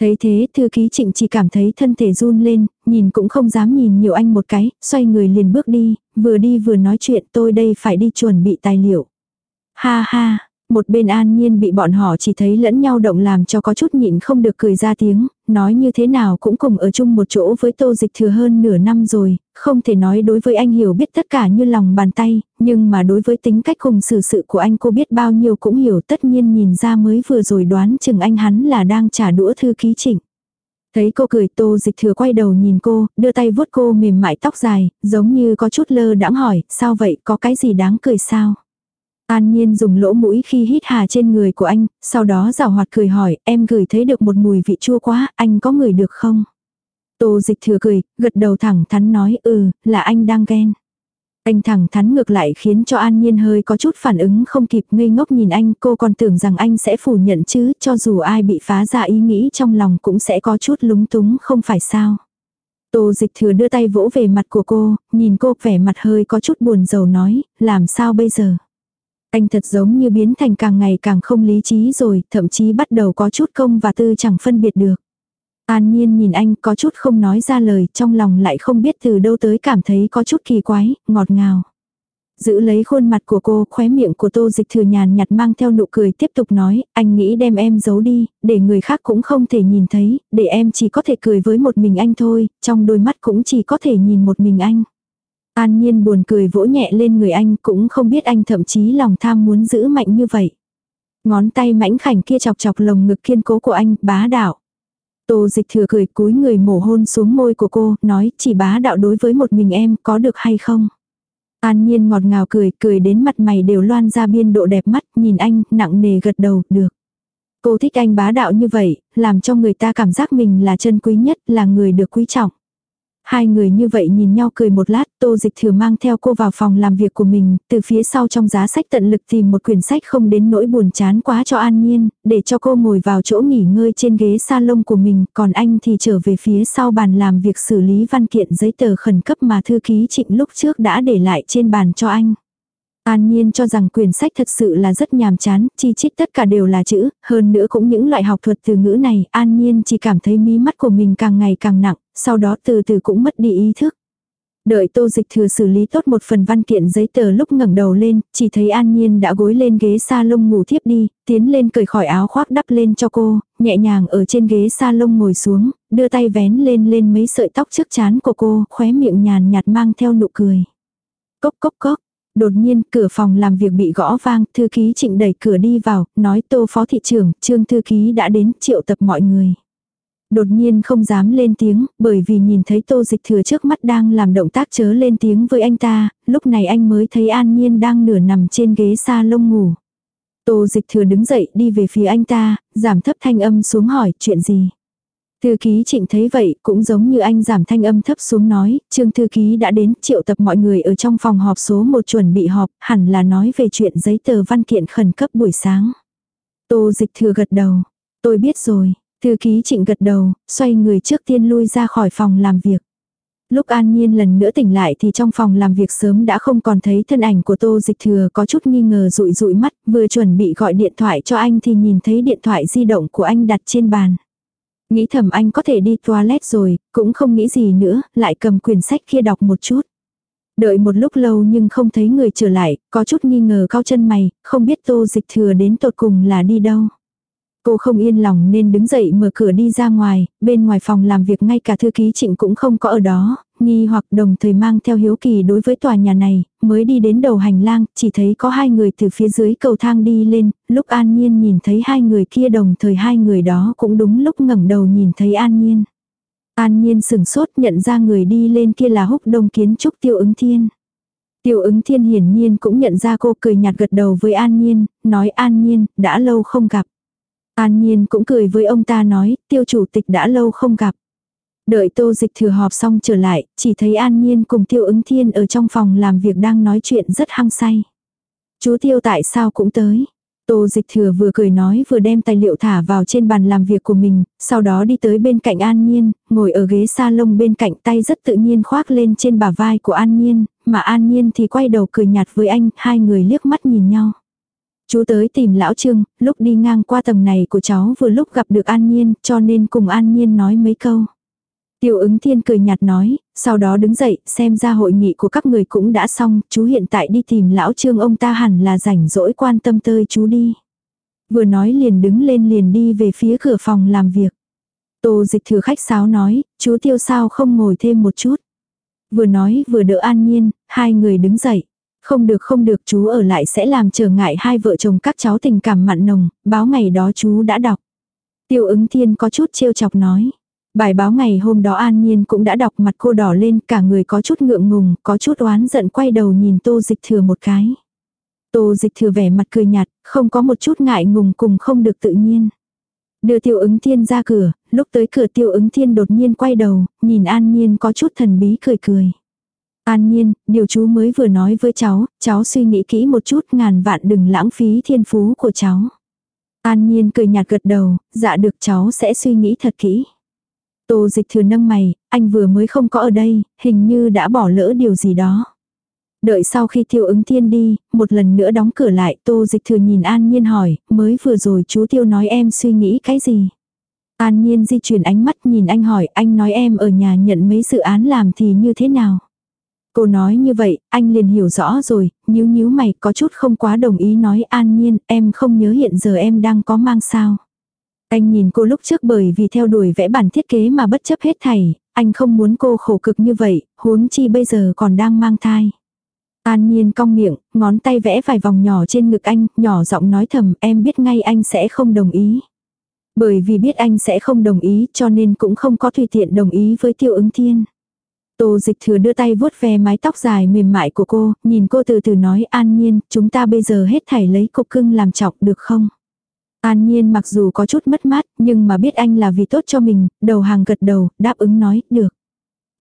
Thấy thế thư ký trịnh chỉ cảm thấy thân thể run lên, nhìn cũng không dám nhìn nhiều anh một cái, xoay người liền bước đi, vừa đi vừa nói chuyện tôi đây phải đi chuẩn bị tài liệu. Ha ha, một bên an nhiên bị bọn họ chỉ thấy lẫn nhau động làm cho có chút nhịn không được cười ra tiếng, nói như thế nào cũng cùng ở chung một chỗ với tô dịch thừa hơn nửa năm rồi, không thể nói đối với anh hiểu biết tất cả như lòng bàn tay, nhưng mà đối với tính cách cùng xử sự của anh cô biết bao nhiêu cũng hiểu tất nhiên nhìn ra mới vừa rồi đoán chừng anh hắn là đang trả đũa thư ký chỉnh. Thấy cô cười tô dịch thừa quay đầu nhìn cô, đưa tay vuốt cô mềm mại tóc dài, giống như có chút lơ đãng hỏi, sao vậy, có cái gì đáng cười sao? An Nhiên dùng lỗ mũi khi hít hà trên người của anh, sau đó rào hoạt cười hỏi, em gửi thấy được một mùi vị chua quá, anh có người được không? Tô dịch thừa cười, gật đầu thẳng thắn nói, ừ, là anh đang ghen. Anh thẳng thắn ngược lại khiến cho An Nhiên hơi có chút phản ứng không kịp ngây ngốc nhìn anh cô còn tưởng rằng anh sẽ phủ nhận chứ cho dù ai bị phá ra ý nghĩ trong lòng cũng sẽ có chút lúng túng không phải sao. Tô dịch thừa đưa tay vỗ về mặt của cô, nhìn cô vẻ mặt hơi có chút buồn rầu nói, làm sao bây giờ. Anh thật giống như biến thành càng ngày càng không lý trí rồi, thậm chí bắt đầu có chút công và tư chẳng phân biệt được. An nhiên nhìn anh có chút không nói ra lời, trong lòng lại không biết từ đâu tới cảm thấy có chút kỳ quái, ngọt ngào. Giữ lấy khuôn mặt của cô, khóe miệng của tô dịch thừa nhàn nhạt mang theo nụ cười tiếp tục nói, anh nghĩ đem em giấu đi, để người khác cũng không thể nhìn thấy, để em chỉ có thể cười với một mình anh thôi, trong đôi mắt cũng chỉ có thể nhìn một mình anh. An nhiên buồn cười vỗ nhẹ lên người anh cũng không biết anh thậm chí lòng tham muốn giữ mạnh như vậy. Ngón tay mảnh khảnh kia chọc chọc lồng ngực kiên cố của anh, bá đạo. Tô dịch thừa cười cúi người mổ hôn xuống môi của cô, nói chỉ bá đạo đối với một mình em có được hay không. An nhiên ngọt ngào cười, cười đến mặt mày đều loan ra biên độ đẹp mắt, nhìn anh, nặng nề gật đầu, được. Cô thích anh bá đạo như vậy, làm cho người ta cảm giác mình là chân quý nhất, là người được quý trọng. Hai người như vậy nhìn nhau cười một lát, tô dịch thừa mang theo cô vào phòng làm việc của mình, từ phía sau trong giá sách tận lực tìm một quyển sách không đến nỗi buồn chán quá cho an nhiên, để cho cô ngồi vào chỗ nghỉ ngơi trên ghế salon của mình, còn anh thì trở về phía sau bàn làm việc xử lý văn kiện giấy tờ khẩn cấp mà thư ký trịnh lúc trước đã để lại trên bàn cho anh. An Nhiên cho rằng quyển sách thật sự là rất nhàm chán, chi chít tất cả đều là chữ, hơn nữa cũng những loại học thuật từ ngữ này, An Nhiên chỉ cảm thấy mí mắt của mình càng ngày càng nặng, sau đó từ từ cũng mất đi ý thức. Đợi tô dịch thừa xử lý tốt một phần văn kiện giấy tờ lúc ngẩng đầu lên, chỉ thấy An Nhiên đã gối lên ghế salon ngủ thiếp đi, tiến lên cởi khỏi áo khoác đắp lên cho cô, nhẹ nhàng ở trên ghế salon ngồi xuống, đưa tay vén lên lên mấy sợi tóc trước chán của cô, khóe miệng nhàn nhạt mang theo nụ cười. Cốc cốc cốc, Đột nhiên cửa phòng làm việc bị gõ vang, thư ký trịnh đẩy cửa đi vào, nói tô phó thị trưởng, trương thư ký đã đến triệu tập mọi người. Đột nhiên không dám lên tiếng, bởi vì nhìn thấy tô dịch thừa trước mắt đang làm động tác chớ lên tiếng với anh ta, lúc này anh mới thấy an nhiên đang nửa nằm trên ghế sa lông ngủ. Tô dịch thừa đứng dậy đi về phía anh ta, giảm thấp thanh âm xuống hỏi chuyện gì. Thư ký trịnh thấy vậy, cũng giống như anh giảm thanh âm thấp xuống nói, trương thư ký đã đến triệu tập mọi người ở trong phòng họp số một chuẩn bị họp, hẳn là nói về chuyện giấy tờ văn kiện khẩn cấp buổi sáng. Tô dịch thừa gật đầu, tôi biết rồi, thư ký trịnh gật đầu, xoay người trước tiên lui ra khỏi phòng làm việc. Lúc An Nhiên lần nữa tỉnh lại thì trong phòng làm việc sớm đã không còn thấy thân ảnh của Tô Dịch Thừa có chút nghi ngờ rụi rụi mắt, vừa chuẩn bị gọi điện thoại cho anh thì nhìn thấy điện thoại di động của anh đặt trên bàn. Nghĩ thầm anh có thể đi toilet rồi, cũng không nghĩ gì nữa, lại cầm quyển sách kia đọc một chút. Đợi một lúc lâu nhưng không thấy người trở lại, có chút nghi ngờ cao chân mày, không biết tô dịch thừa đến tột cùng là đi đâu. Cô không yên lòng nên đứng dậy mở cửa đi ra ngoài, bên ngoài phòng làm việc ngay cả thư ký trịnh cũng không có ở đó, nghi hoặc đồng thời mang theo hiếu kỳ đối với tòa nhà này, mới đi đến đầu hành lang, chỉ thấy có hai người từ phía dưới cầu thang đi lên, lúc an nhiên nhìn thấy hai người kia đồng thời hai người đó cũng đúng lúc ngẩng đầu nhìn thấy an nhiên. An nhiên sừng sốt nhận ra người đi lên kia là húc đông kiến trúc tiêu ứng thiên. Tiêu ứng thiên hiển nhiên cũng nhận ra cô cười nhạt gật đầu với an nhiên, nói an nhiên, đã lâu không gặp. An Nhiên cũng cười với ông ta nói, tiêu chủ tịch đã lâu không gặp. Đợi tô dịch thừa họp xong trở lại, chỉ thấy An Nhiên cùng tiêu ứng thiên ở trong phòng làm việc đang nói chuyện rất hăng say. Chú tiêu tại sao cũng tới. Tô dịch thừa vừa cười nói vừa đem tài liệu thả vào trên bàn làm việc của mình, sau đó đi tới bên cạnh An Nhiên, ngồi ở ghế salon bên cạnh tay rất tự nhiên khoác lên trên bả vai của An Nhiên, mà An Nhiên thì quay đầu cười nhạt với anh, hai người liếc mắt nhìn nhau. Chú tới tìm lão Trương, lúc đi ngang qua tầng này của cháu vừa lúc gặp được An Nhiên, cho nên cùng An Nhiên nói mấy câu. Tiêu ứng thiên cười nhạt nói, sau đó đứng dậy, xem ra hội nghị của các người cũng đã xong, chú hiện tại đi tìm lão Trương ông ta hẳn là rảnh rỗi quan tâm tơi chú đi. Vừa nói liền đứng lên liền đi về phía cửa phòng làm việc. Tô dịch thừa khách sáo nói, chú tiêu sao không ngồi thêm một chút. Vừa nói vừa đỡ an nhiên, hai người đứng dậy. Không được không được chú ở lại sẽ làm trở ngại hai vợ chồng các cháu tình cảm mặn nồng, báo ngày đó chú đã đọc. Tiêu ứng thiên có chút trêu chọc nói. Bài báo ngày hôm đó An Nhiên cũng đã đọc mặt cô đỏ lên, cả người có chút ngượng ngùng, có chút oán giận quay đầu nhìn Tô Dịch Thừa một cái. Tô Dịch Thừa vẻ mặt cười nhạt, không có một chút ngại ngùng cùng không được tự nhiên. Đưa tiêu ứng thiên ra cửa, lúc tới cửa tiêu ứng thiên đột nhiên quay đầu, nhìn An Nhiên có chút thần bí cười cười. An nhiên, điều chú mới vừa nói với cháu, cháu suy nghĩ kỹ một chút ngàn vạn đừng lãng phí thiên phú của cháu. An nhiên cười nhạt gật đầu, dạ được cháu sẽ suy nghĩ thật kỹ. Tô dịch thừa nâng mày, anh vừa mới không có ở đây, hình như đã bỏ lỡ điều gì đó. Đợi sau khi tiêu ứng thiên đi, một lần nữa đóng cửa lại, tô dịch thừa nhìn an nhiên hỏi, mới vừa rồi chú tiêu nói em suy nghĩ cái gì. An nhiên di chuyển ánh mắt nhìn anh hỏi, anh nói em ở nhà nhận mấy dự án làm thì như thế nào. Cô nói như vậy, anh liền hiểu rõ rồi, nhíu nhíu mày có chút không quá đồng ý nói an nhiên, em không nhớ hiện giờ em đang có mang sao. Anh nhìn cô lúc trước bởi vì theo đuổi vẽ bản thiết kế mà bất chấp hết thảy, anh không muốn cô khổ cực như vậy, huống chi bây giờ còn đang mang thai. An nhiên cong miệng, ngón tay vẽ vài vòng nhỏ trên ngực anh, nhỏ giọng nói thầm em biết ngay anh sẽ không đồng ý. Bởi vì biết anh sẽ không đồng ý cho nên cũng không có tùy tiện đồng ý với tiêu ứng thiên. Tô dịch thừa đưa tay vuốt ve mái tóc dài mềm mại của cô, nhìn cô từ từ nói an nhiên, chúng ta bây giờ hết thảy lấy cục cưng làm trọng được không? An nhiên mặc dù có chút mất mát, nhưng mà biết anh là vì tốt cho mình, đầu hàng gật đầu, đáp ứng nói, được.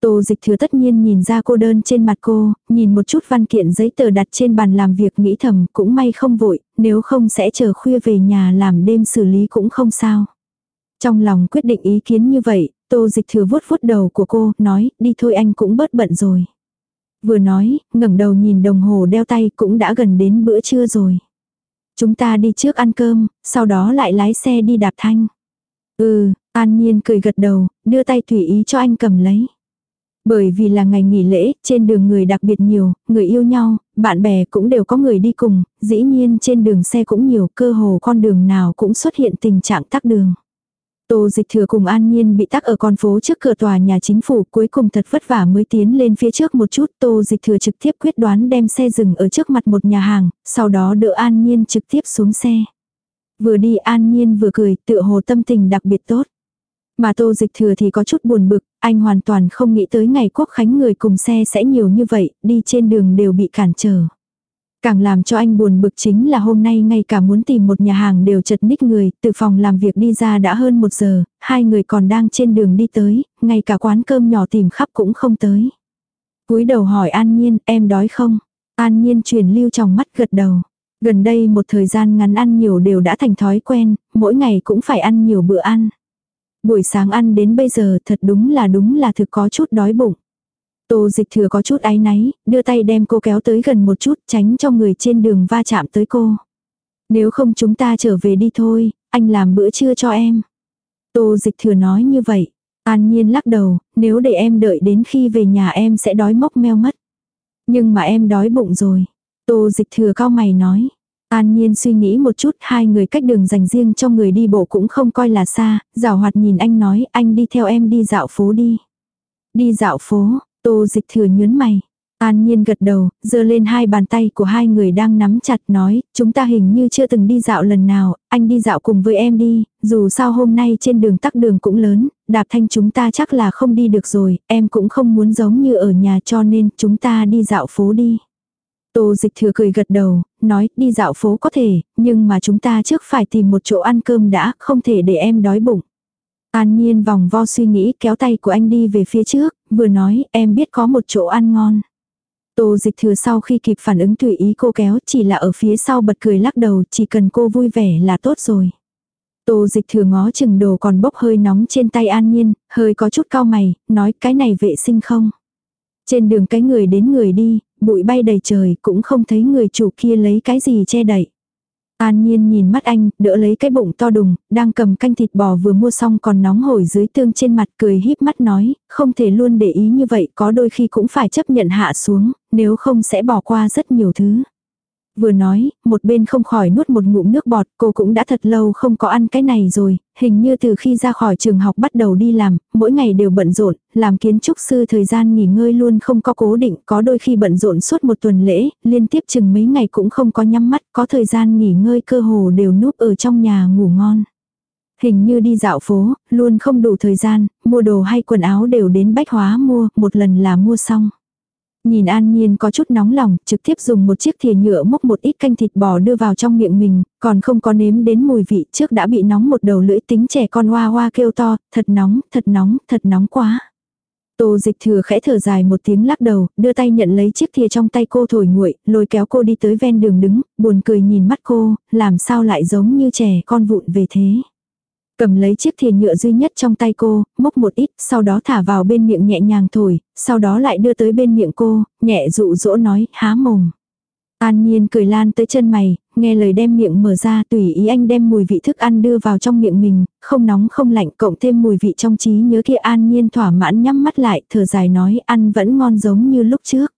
Tô dịch thừa tất nhiên nhìn ra cô đơn trên mặt cô, nhìn một chút văn kiện giấy tờ đặt trên bàn làm việc nghĩ thầm cũng may không vội, nếu không sẽ chờ khuya về nhà làm đêm xử lý cũng không sao. Trong lòng quyết định ý kiến như vậy, tô dịch thừa vuốt vuốt đầu của cô, nói, đi thôi anh cũng bớt bận rồi. Vừa nói, ngẩng đầu nhìn đồng hồ đeo tay cũng đã gần đến bữa trưa rồi. Chúng ta đi trước ăn cơm, sau đó lại lái xe đi đạp thanh. Ừ, an nhiên cười gật đầu, đưa tay tùy ý cho anh cầm lấy. Bởi vì là ngày nghỉ lễ, trên đường người đặc biệt nhiều, người yêu nhau, bạn bè cũng đều có người đi cùng, dĩ nhiên trên đường xe cũng nhiều, cơ hồ con đường nào cũng xuất hiện tình trạng tắc đường. Tô dịch thừa cùng an nhiên bị tắc ở con phố trước cửa tòa nhà chính phủ cuối cùng thật vất vả mới tiến lên phía trước một chút. Tô dịch thừa trực tiếp quyết đoán đem xe dừng ở trước mặt một nhà hàng, sau đó đỡ an nhiên trực tiếp xuống xe. Vừa đi an nhiên vừa cười, tựa hồ tâm tình đặc biệt tốt. Mà tô dịch thừa thì có chút buồn bực, anh hoàn toàn không nghĩ tới ngày quốc khánh người cùng xe sẽ nhiều như vậy, đi trên đường đều bị cản trở. Càng làm cho anh buồn bực chính là hôm nay ngay cả muốn tìm một nhà hàng đều chật ních người, từ phòng làm việc đi ra đã hơn một giờ, hai người còn đang trên đường đi tới, ngay cả quán cơm nhỏ tìm khắp cũng không tới. cúi đầu hỏi An Nhiên, em đói không? An Nhiên truyền lưu trong mắt gật đầu. Gần đây một thời gian ngắn ăn nhiều đều đã thành thói quen, mỗi ngày cũng phải ăn nhiều bữa ăn. Buổi sáng ăn đến bây giờ thật đúng là đúng là thực có chút đói bụng. Tô dịch thừa có chút áy náy, đưa tay đem cô kéo tới gần một chút tránh cho người trên đường va chạm tới cô. Nếu không chúng ta trở về đi thôi, anh làm bữa trưa cho em. Tô dịch thừa nói như vậy. An nhiên lắc đầu, nếu để em đợi đến khi về nhà em sẽ đói mốc meo mất. Nhưng mà em đói bụng rồi. Tô dịch thừa cao mày nói. An Nhiên suy nghĩ một chút, hai người cách đường dành riêng cho người đi bộ cũng không coi là xa, Giảo hoạt nhìn anh nói, anh đi theo em đi dạo phố đi. Đi dạo phố, tô dịch thừa nhớn mày. An Nhiên gật đầu, giơ lên hai bàn tay của hai người đang nắm chặt nói, chúng ta hình như chưa từng đi dạo lần nào, anh đi dạo cùng với em đi, dù sao hôm nay trên đường tắc đường cũng lớn, đạp thanh chúng ta chắc là không đi được rồi, em cũng không muốn giống như ở nhà cho nên chúng ta đi dạo phố đi. Tô dịch thừa cười gật đầu, nói đi dạo phố có thể, nhưng mà chúng ta trước phải tìm một chỗ ăn cơm đã, không thể để em đói bụng. An nhiên vòng vo suy nghĩ kéo tay của anh đi về phía trước, vừa nói em biết có một chỗ ăn ngon. Tô dịch thừa sau khi kịp phản ứng tùy ý cô kéo chỉ là ở phía sau bật cười lắc đầu chỉ cần cô vui vẻ là tốt rồi. Tô dịch thừa ngó chừng đồ còn bốc hơi nóng trên tay an nhiên, hơi có chút cao mày, nói cái này vệ sinh không. Trên đường cái người đến người đi, bụi bay đầy trời cũng không thấy người chủ kia lấy cái gì che đậy. An Nhiên nhìn mắt anh, đỡ lấy cái bụng to đùng, đang cầm canh thịt bò vừa mua xong còn nóng hổi dưới tương trên mặt cười híp mắt nói, không thể luôn để ý như vậy, có đôi khi cũng phải chấp nhận hạ xuống, nếu không sẽ bỏ qua rất nhiều thứ. Vừa nói, một bên không khỏi nuốt một ngụm nước bọt, cô cũng đã thật lâu không có ăn cái này rồi, hình như từ khi ra khỏi trường học bắt đầu đi làm, mỗi ngày đều bận rộn, làm kiến trúc sư thời gian nghỉ ngơi luôn không có cố định, có đôi khi bận rộn suốt một tuần lễ, liên tiếp chừng mấy ngày cũng không có nhắm mắt, có thời gian nghỉ ngơi cơ hồ đều núp ở trong nhà ngủ ngon. Hình như đi dạo phố, luôn không đủ thời gian, mua đồ hay quần áo đều đến bách hóa mua, một lần là mua xong. Nhìn An Nhiên có chút nóng lòng, trực tiếp dùng một chiếc thìa nhựa múc một ít canh thịt bò đưa vào trong miệng mình, còn không có nếm đến mùi vị trước đã bị nóng một đầu lưỡi tính trẻ con hoa hoa kêu to, thật nóng, thật nóng, thật nóng quá. Tô dịch thừa khẽ thở dài một tiếng lắc đầu, đưa tay nhận lấy chiếc thìa trong tay cô thổi nguội, lôi kéo cô đi tới ven đường đứng, buồn cười nhìn mắt cô, làm sao lại giống như trẻ con vụn về thế. Cầm lấy chiếc thìa nhựa duy nhất trong tay cô, múc một ít, sau đó thả vào bên miệng nhẹ nhàng thổi, sau đó lại đưa tới bên miệng cô, nhẹ dụ dỗ nói, há mồm. An Nhiên cười lan tới chân mày, nghe lời đem miệng mở ra tùy ý anh đem mùi vị thức ăn đưa vào trong miệng mình, không nóng không lạnh cộng thêm mùi vị trong trí nhớ kia An Nhiên thỏa mãn nhắm mắt lại, thở dài nói ăn vẫn ngon giống như lúc trước.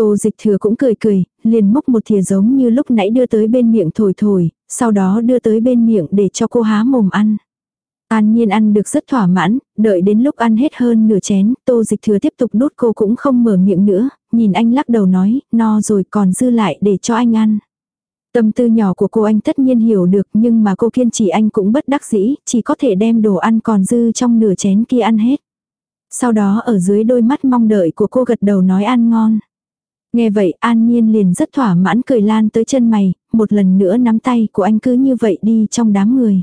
Tô dịch thừa cũng cười cười, liền múc một thìa giống như lúc nãy đưa tới bên miệng thổi thổi, sau đó đưa tới bên miệng để cho cô há mồm ăn. An nhiên ăn được rất thỏa mãn, đợi đến lúc ăn hết hơn nửa chén, tô dịch thừa tiếp tục đút cô cũng không mở miệng nữa, nhìn anh lắc đầu nói, no rồi còn dư lại để cho anh ăn. Tâm tư nhỏ của cô anh tất nhiên hiểu được nhưng mà cô kiên trì anh cũng bất đắc dĩ, chỉ có thể đem đồ ăn còn dư trong nửa chén kia ăn hết. Sau đó ở dưới đôi mắt mong đợi của cô gật đầu nói ăn ngon. Nghe vậy an nhiên liền rất thỏa mãn cười lan tới chân mày, một lần nữa nắm tay của anh cứ như vậy đi trong đám người.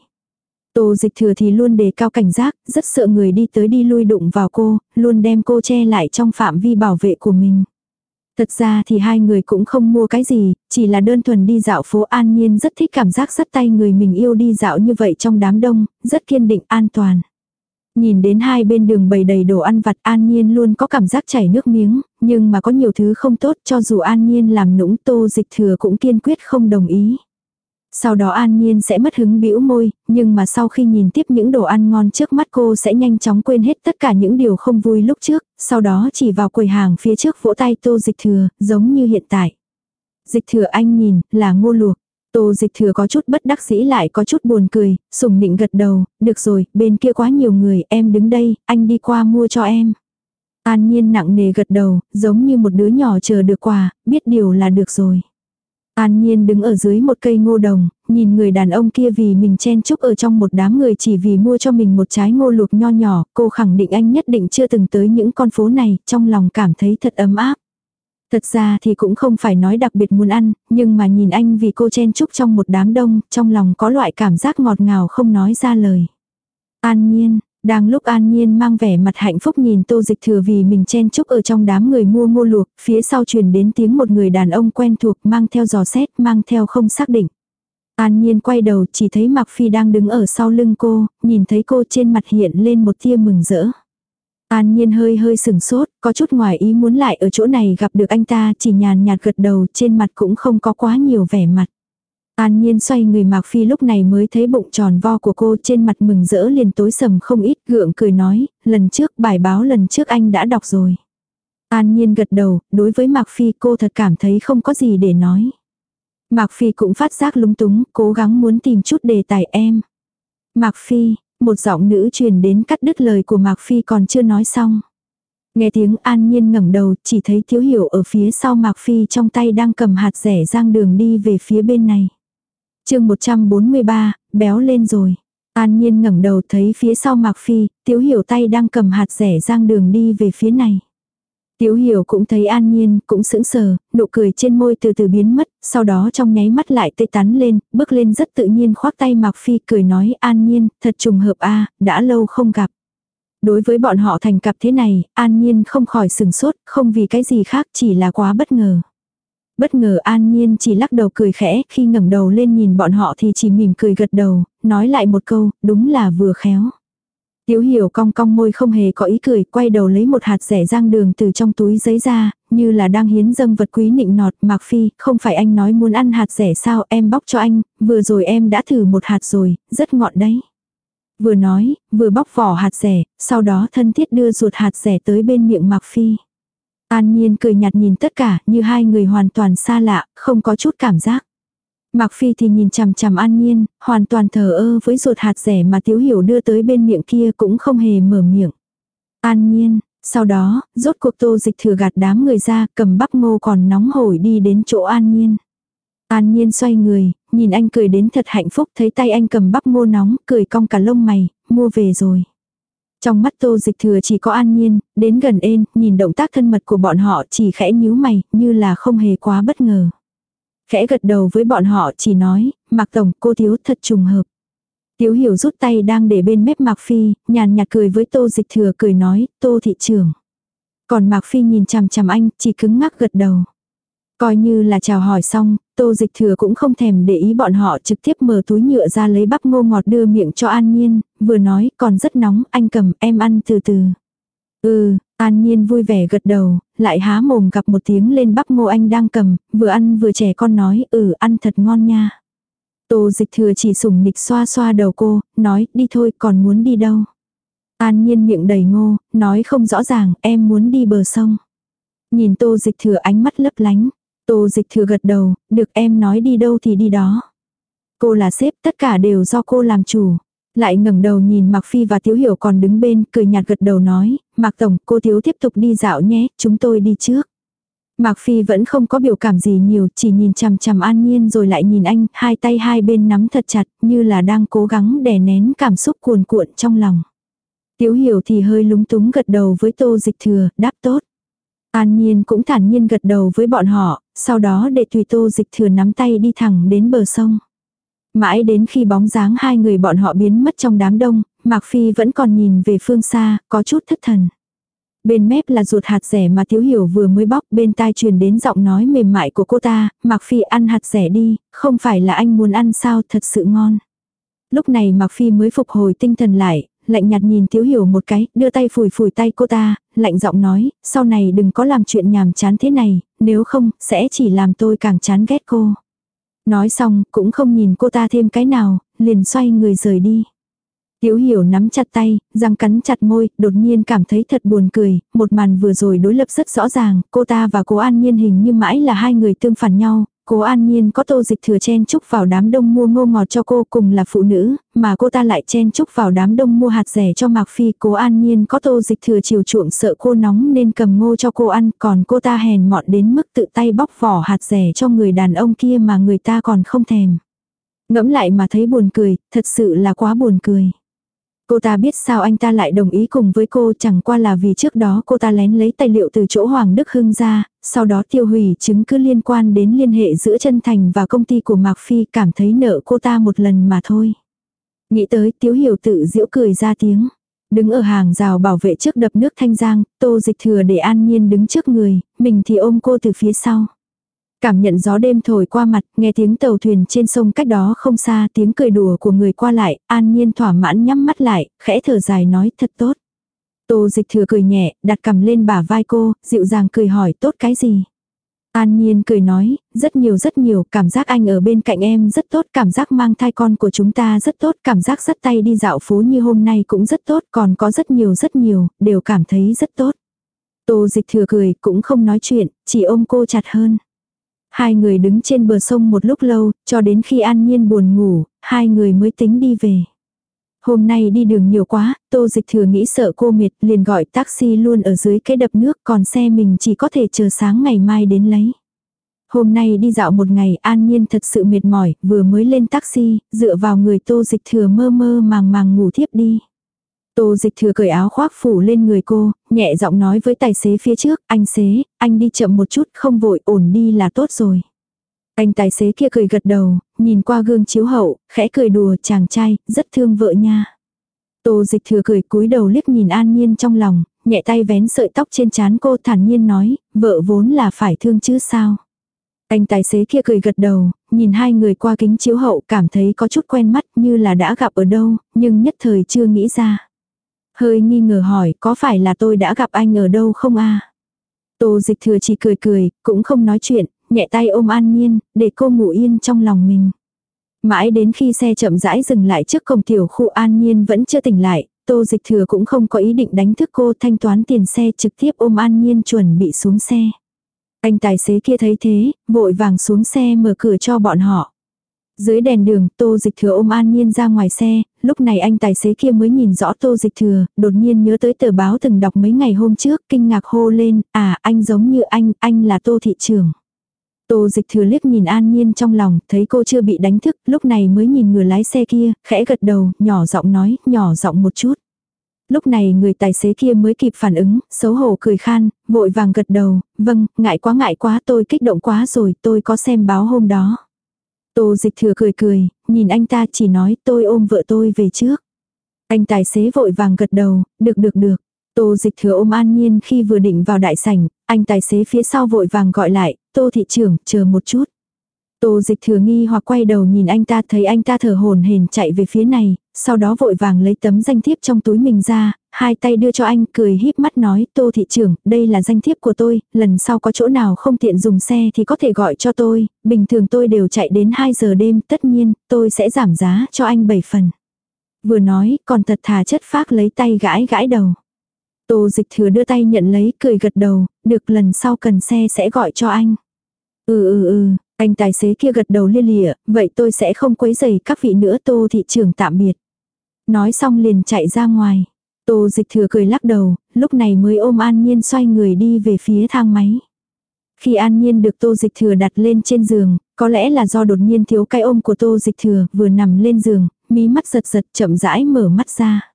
Tô dịch thừa thì luôn đề cao cảnh giác, rất sợ người đi tới đi lui đụng vào cô, luôn đem cô che lại trong phạm vi bảo vệ của mình. Thật ra thì hai người cũng không mua cái gì, chỉ là đơn thuần đi dạo phố an nhiên rất thích cảm giác sắt tay người mình yêu đi dạo như vậy trong đám đông, rất kiên định an toàn. Nhìn đến hai bên đường bầy đầy đồ ăn vặt an nhiên luôn có cảm giác chảy nước miếng, nhưng mà có nhiều thứ không tốt cho dù an nhiên làm nũng tô dịch thừa cũng kiên quyết không đồng ý. Sau đó an nhiên sẽ mất hứng bĩu môi, nhưng mà sau khi nhìn tiếp những đồ ăn ngon trước mắt cô sẽ nhanh chóng quên hết tất cả những điều không vui lúc trước, sau đó chỉ vào quầy hàng phía trước vỗ tay tô dịch thừa, giống như hiện tại. Dịch thừa anh nhìn, là ngô luộc. Tô dịch thừa có chút bất đắc dĩ lại có chút buồn cười, sùng nịnh gật đầu, được rồi, bên kia quá nhiều người, em đứng đây, anh đi qua mua cho em. An nhiên nặng nề gật đầu, giống như một đứa nhỏ chờ được quà, biết điều là được rồi. An Nhiên đứng ở dưới một cây ngô đồng, nhìn người đàn ông kia vì mình chen chúc ở trong một đám người chỉ vì mua cho mình một trái ngô luộc nho nhỏ, cô khẳng định anh nhất định chưa từng tới những con phố này, trong lòng cảm thấy thật ấm áp. Thật ra thì cũng không phải nói đặc biệt muốn ăn, nhưng mà nhìn anh vì cô chen chúc trong một đám đông, trong lòng có loại cảm giác ngọt ngào không nói ra lời. An Nhiên, đang lúc an nhiên mang vẻ mặt hạnh phúc nhìn tô dịch thừa vì mình chen chúc ở trong đám người mua ngô luộc, phía sau truyền đến tiếng một người đàn ông quen thuộc mang theo giò xét, mang theo không xác định. An nhiên quay đầu chỉ thấy Mạc Phi đang đứng ở sau lưng cô, nhìn thấy cô trên mặt hiện lên một tia mừng rỡ. An nhiên hơi hơi sừng sốt, có chút ngoài ý muốn lại ở chỗ này gặp được anh ta chỉ nhàn nhạt gật đầu trên mặt cũng không có quá nhiều vẻ mặt. An nhiên xoay người Mạc Phi lúc này mới thấy bụng tròn vo của cô trên mặt mừng rỡ liền tối sầm không ít gượng cười nói, lần trước bài báo lần trước anh đã đọc rồi. An nhiên gật đầu, đối với Mạc Phi cô thật cảm thấy không có gì để nói. Mạc Phi cũng phát giác lúng túng, cố gắng muốn tìm chút đề tài em. Mạc Phi, một giọng nữ truyền đến cắt đứt lời của Mạc Phi còn chưa nói xong. Nghe tiếng an nhiên ngẩng đầu, chỉ thấy thiếu hiểu ở phía sau Mạc Phi trong tay đang cầm hạt rẻ giang đường đi về phía bên này chương 143, béo lên rồi. An nhiên ngẩng đầu thấy phía sau Mạc Phi, Tiếu Hiểu tay đang cầm hạt rẻ giang đường đi về phía này. Tiếu Hiểu cũng thấy An Nhiên, cũng sững sờ, nụ cười trên môi từ từ biến mất, sau đó trong nháy mắt lại tê tắn lên, bước lên rất tự nhiên khoác tay Mạc Phi cười nói An Nhiên, thật trùng hợp a đã lâu không gặp. Đối với bọn họ thành cặp thế này, An Nhiên không khỏi sừng sốt, không vì cái gì khác chỉ là quá bất ngờ. Bất ngờ an nhiên chỉ lắc đầu cười khẽ, khi ngẩng đầu lên nhìn bọn họ thì chỉ mỉm cười gật đầu, nói lại một câu, đúng là vừa khéo. Tiếu hiểu cong cong môi không hề có ý cười, quay đầu lấy một hạt rẻ rang đường từ trong túi giấy ra, như là đang hiến dâng vật quý nịnh nọt, Mạc Phi, không phải anh nói muốn ăn hạt rẻ sao, em bóc cho anh, vừa rồi em đã thử một hạt rồi, rất ngọt đấy. Vừa nói, vừa bóc vỏ hạt rẻ, sau đó thân thiết đưa ruột hạt rẻ tới bên miệng Mạc Phi. An Nhiên cười nhạt nhìn tất cả như hai người hoàn toàn xa lạ, không có chút cảm giác. Mạc Phi thì nhìn chằm chằm An Nhiên, hoàn toàn thờ ơ với ruột hạt rẻ mà Tiếu Hiểu đưa tới bên miệng kia cũng không hề mở miệng. An Nhiên, sau đó, rốt cuộc tô dịch thừa gạt đám người ra, cầm bắp ngô còn nóng hổi đi đến chỗ An Nhiên. An Nhiên xoay người, nhìn anh cười đến thật hạnh phúc thấy tay anh cầm bắp ngô nóng, cười cong cả lông mày, mua về rồi. Trong mắt tô dịch thừa chỉ có an nhiên, đến gần ên, nhìn động tác thân mật của bọn họ chỉ khẽ nhíu mày, như là không hề quá bất ngờ. Khẽ gật đầu với bọn họ chỉ nói, Mạc Tổng, cô thiếu thật trùng hợp. Tiếu hiểu rút tay đang để bên mép Mạc Phi, nhàn nhạt cười với tô dịch thừa cười nói, tô thị trưởng. Còn Mạc Phi nhìn chằm chằm anh, chỉ cứng ngắc gật đầu. Coi như là chào hỏi xong, tô dịch thừa cũng không thèm để ý bọn họ trực tiếp mở túi nhựa ra lấy bắp ngô ngọt đưa miệng cho An Nhiên, vừa nói còn rất nóng, anh cầm em ăn từ từ. Ừ, An Nhiên vui vẻ gật đầu, lại há mồm gặp một tiếng lên bắp ngô anh đang cầm, vừa ăn vừa trẻ con nói, ừ ăn thật ngon nha. Tô dịch thừa chỉ sủng nịch xoa xoa đầu cô, nói đi thôi còn muốn đi đâu. An Nhiên miệng đầy ngô, nói không rõ ràng, em muốn đi bờ sông. Nhìn tô dịch thừa ánh mắt lấp lánh. Tô dịch thừa gật đầu, được em nói đi đâu thì đi đó. Cô là sếp, tất cả đều do cô làm chủ. Lại ngẩng đầu nhìn Mạc Phi và Tiếu Hiểu còn đứng bên, cười nhạt gật đầu nói, Mạc Tổng, cô Tiếu tiếp tục đi dạo nhé, chúng tôi đi trước. Mạc Phi vẫn không có biểu cảm gì nhiều, chỉ nhìn chằm chằm an nhiên rồi lại nhìn anh, hai tay hai bên nắm thật chặt, như là đang cố gắng đè nén cảm xúc cuồn cuộn trong lòng. Tiểu hiểu thì hơi lúng túng gật đầu với tô dịch thừa, đáp tốt. An nhiên cũng thản nhiên gật đầu với bọn họ, sau đó để tùy tô dịch thừa nắm tay đi thẳng đến bờ sông. Mãi đến khi bóng dáng hai người bọn họ biến mất trong đám đông, Mạc Phi vẫn còn nhìn về phương xa, có chút thất thần. Bên mép là ruột hạt rẻ mà Thiếu Hiểu vừa mới bóc bên tai truyền đến giọng nói mềm mại của cô ta, Mạc Phi ăn hạt rẻ đi, không phải là anh muốn ăn sao thật sự ngon. Lúc này Mạc Phi mới phục hồi tinh thần lại, lạnh nhạt nhìn Thiếu Hiểu một cái, đưa tay phủi phủi tay cô ta, lạnh giọng nói, sau này đừng có làm chuyện nhàm chán thế này, nếu không, sẽ chỉ làm tôi càng chán ghét cô. Nói xong, cũng không nhìn cô ta thêm cái nào, liền xoay người rời đi. Tiếu hiểu nắm chặt tay, răng cắn chặt môi, đột nhiên cảm thấy thật buồn cười, một màn vừa rồi đối lập rất rõ ràng, cô ta và cố an nhiên hình như mãi là hai người tương phản nhau, cố an nhiên có tô dịch thừa chen chúc vào đám đông mua ngô ngọt cho cô cùng là phụ nữ, mà cô ta lại chen chúc vào đám đông mua hạt rẻ cho Mạc Phi, cố an nhiên có tô dịch thừa chiều chuộng sợ cô nóng nên cầm ngô cho cô ăn, còn cô ta hèn mọn đến mức tự tay bóc vỏ hạt rẻ cho người đàn ông kia mà người ta còn không thèm. Ngẫm lại mà thấy buồn cười, thật sự là quá buồn cười. Cô ta biết sao anh ta lại đồng ý cùng với cô chẳng qua là vì trước đó cô ta lén lấy tài liệu từ chỗ Hoàng Đức Hưng ra, sau đó tiêu hủy chứng cứ liên quan đến liên hệ giữa chân thành và công ty của Mạc Phi cảm thấy nợ cô ta một lần mà thôi. Nghĩ tới Tiếu Hiểu tự giễu cười ra tiếng. Đứng ở hàng rào bảo vệ trước đập nước thanh giang, tô dịch thừa để an nhiên đứng trước người, mình thì ôm cô từ phía sau. Cảm nhận gió đêm thổi qua mặt, nghe tiếng tàu thuyền trên sông cách đó không xa tiếng cười đùa của người qua lại, an nhiên thỏa mãn nhắm mắt lại, khẽ thở dài nói thật tốt. Tô dịch thừa cười nhẹ, đặt cầm lên bả vai cô, dịu dàng cười hỏi tốt cái gì. An Nhiên cười nói, rất nhiều rất nhiều, cảm giác anh ở bên cạnh em rất tốt, cảm giác mang thai con của chúng ta rất tốt, cảm giác dắt tay đi dạo phố như hôm nay cũng rất tốt, còn có rất nhiều rất nhiều, đều cảm thấy rất tốt. Tô dịch thừa cười, cũng không nói chuyện, chỉ ôm cô chặt hơn. Hai người đứng trên bờ sông một lúc lâu, cho đến khi an nhiên buồn ngủ, hai người mới tính đi về. Hôm nay đi đường nhiều quá, tô dịch thừa nghĩ sợ cô mệt, liền gọi taxi luôn ở dưới cái đập nước, còn xe mình chỉ có thể chờ sáng ngày mai đến lấy. Hôm nay đi dạo một ngày, an nhiên thật sự mệt mỏi, vừa mới lên taxi, dựa vào người tô dịch thừa mơ mơ màng màng ngủ thiếp đi. Tô dịch thừa cởi áo khoác phủ lên người cô, nhẹ giọng nói với tài xế phía trước, anh xế, anh đi chậm một chút, không vội, ổn đi là tốt rồi. Anh tài xế kia cười gật đầu, nhìn qua gương chiếu hậu, khẽ cười đùa chàng trai, rất thương vợ nha. Tô dịch thừa cười cúi đầu liếc nhìn an nhiên trong lòng, nhẹ tay vén sợi tóc trên trán cô thản nhiên nói, vợ vốn là phải thương chứ sao. Anh tài xế kia cười gật đầu, nhìn hai người qua kính chiếu hậu cảm thấy có chút quen mắt như là đã gặp ở đâu, nhưng nhất thời chưa nghĩ ra. Hơi nghi ngờ hỏi có phải là tôi đã gặp anh ở đâu không a Tô dịch thừa chỉ cười cười, cũng không nói chuyện, nhẹ tay ôm an nhiên, để cô ngủ yên trong lòng mình. Mãi đến khi xe chậm rãi dừng lại trước cổng tiểu khu an nhiên vẫn chưa tỉnh lại, tô dịch thừa cũng không có ý định đánh thức cô thanh toán tiền xe trực tiếp ôm an nhiên chuẩn bị xuống xe. Anh tài xế kia thấy thế, vội vàng xuống xe mở cửa cho bọn họ. Dưới đèn đường, tô dịch thừa ôm an nhiên ra ngoài xe, lúc này anh tài xế kia mới nhìn rõ tô dịch thừa, đột nhiên nhớ tới tờ báo từng đọc mấy ngày hôm trước, kinh ngạc hô lên, à anh giống như anh, anh là tô thị trường. Tô dịch thừa liếc nhìn an nhiên trong lòng, thấy cô chưa bị đánh thức, lúc này mới nhìn người lái xe kia, khẽ gật đầu, nhỏ giọng nói, nhỏ giọng một chút. Lúc này người tài xế kia mới kịp phản ứng, xấu hổ cười khan, vội vàng gật đầu, vâng, ngại quá ngại quá tôi kích động quá rồi, tôi có xem báo hôm đó. Tô dịch thừa cười cười, nhìn anh ta chỉ nói tôi ôm vợ tôi về trước. Anh tài xế vội vàng gật đầu, được được được. Tô dịch thừa ôm an nhiên khi vừa định vào đại sảnh, anh tài xế phía sau vội vàng gọi lại, tô thị trưởng, chờ một chút. Tô dịch thừa nghi hoặc quay đầu nhìn anh ta thấy anh ta thở hồn hển chạy về phía này, sau đó vội vàng lấy tấm danh thiếp trong túi mình ra, hai tay đưa cho anh cười híp mắt nói tô thị trưởng, đây là danh thiếp của tôi, lần sau có chỗ nào không tiện dùng xe thì có thể gọi cho tôi, bình thường tôi đều chạy đến 2 giờ đêm, tất nhiên, tôi sẽ giảm giá cho anh 7 phần. Vừa nói, còn thật thà chất phác lấy tay gãi gãi đầu. Tô dịch thừa đưa tay nhận lấy, cười gật đầu, được lần sau cần xe sẽ gọi cho anh. Ừ ừ ừ, anh tài xế kia gật đầu lia lịa, vậy tôi sẽ không quấy rầy các vị nữa tô thị trưởng tạm biệt. Nói xong liền chạy ra ngoài. Tô dịch thừa cười lắc đầu, lúc này mới ôm an nhiên xoay người đi về phía thang máy. Khi an nhiên được tô dịch thừa đặt lên trên giường, có lẽ là do đột nhiên thiếu cái ôm của tô dịch thừa vừa nằm lên giường, mí mắt giật giật chậm rãi mở mắt ra.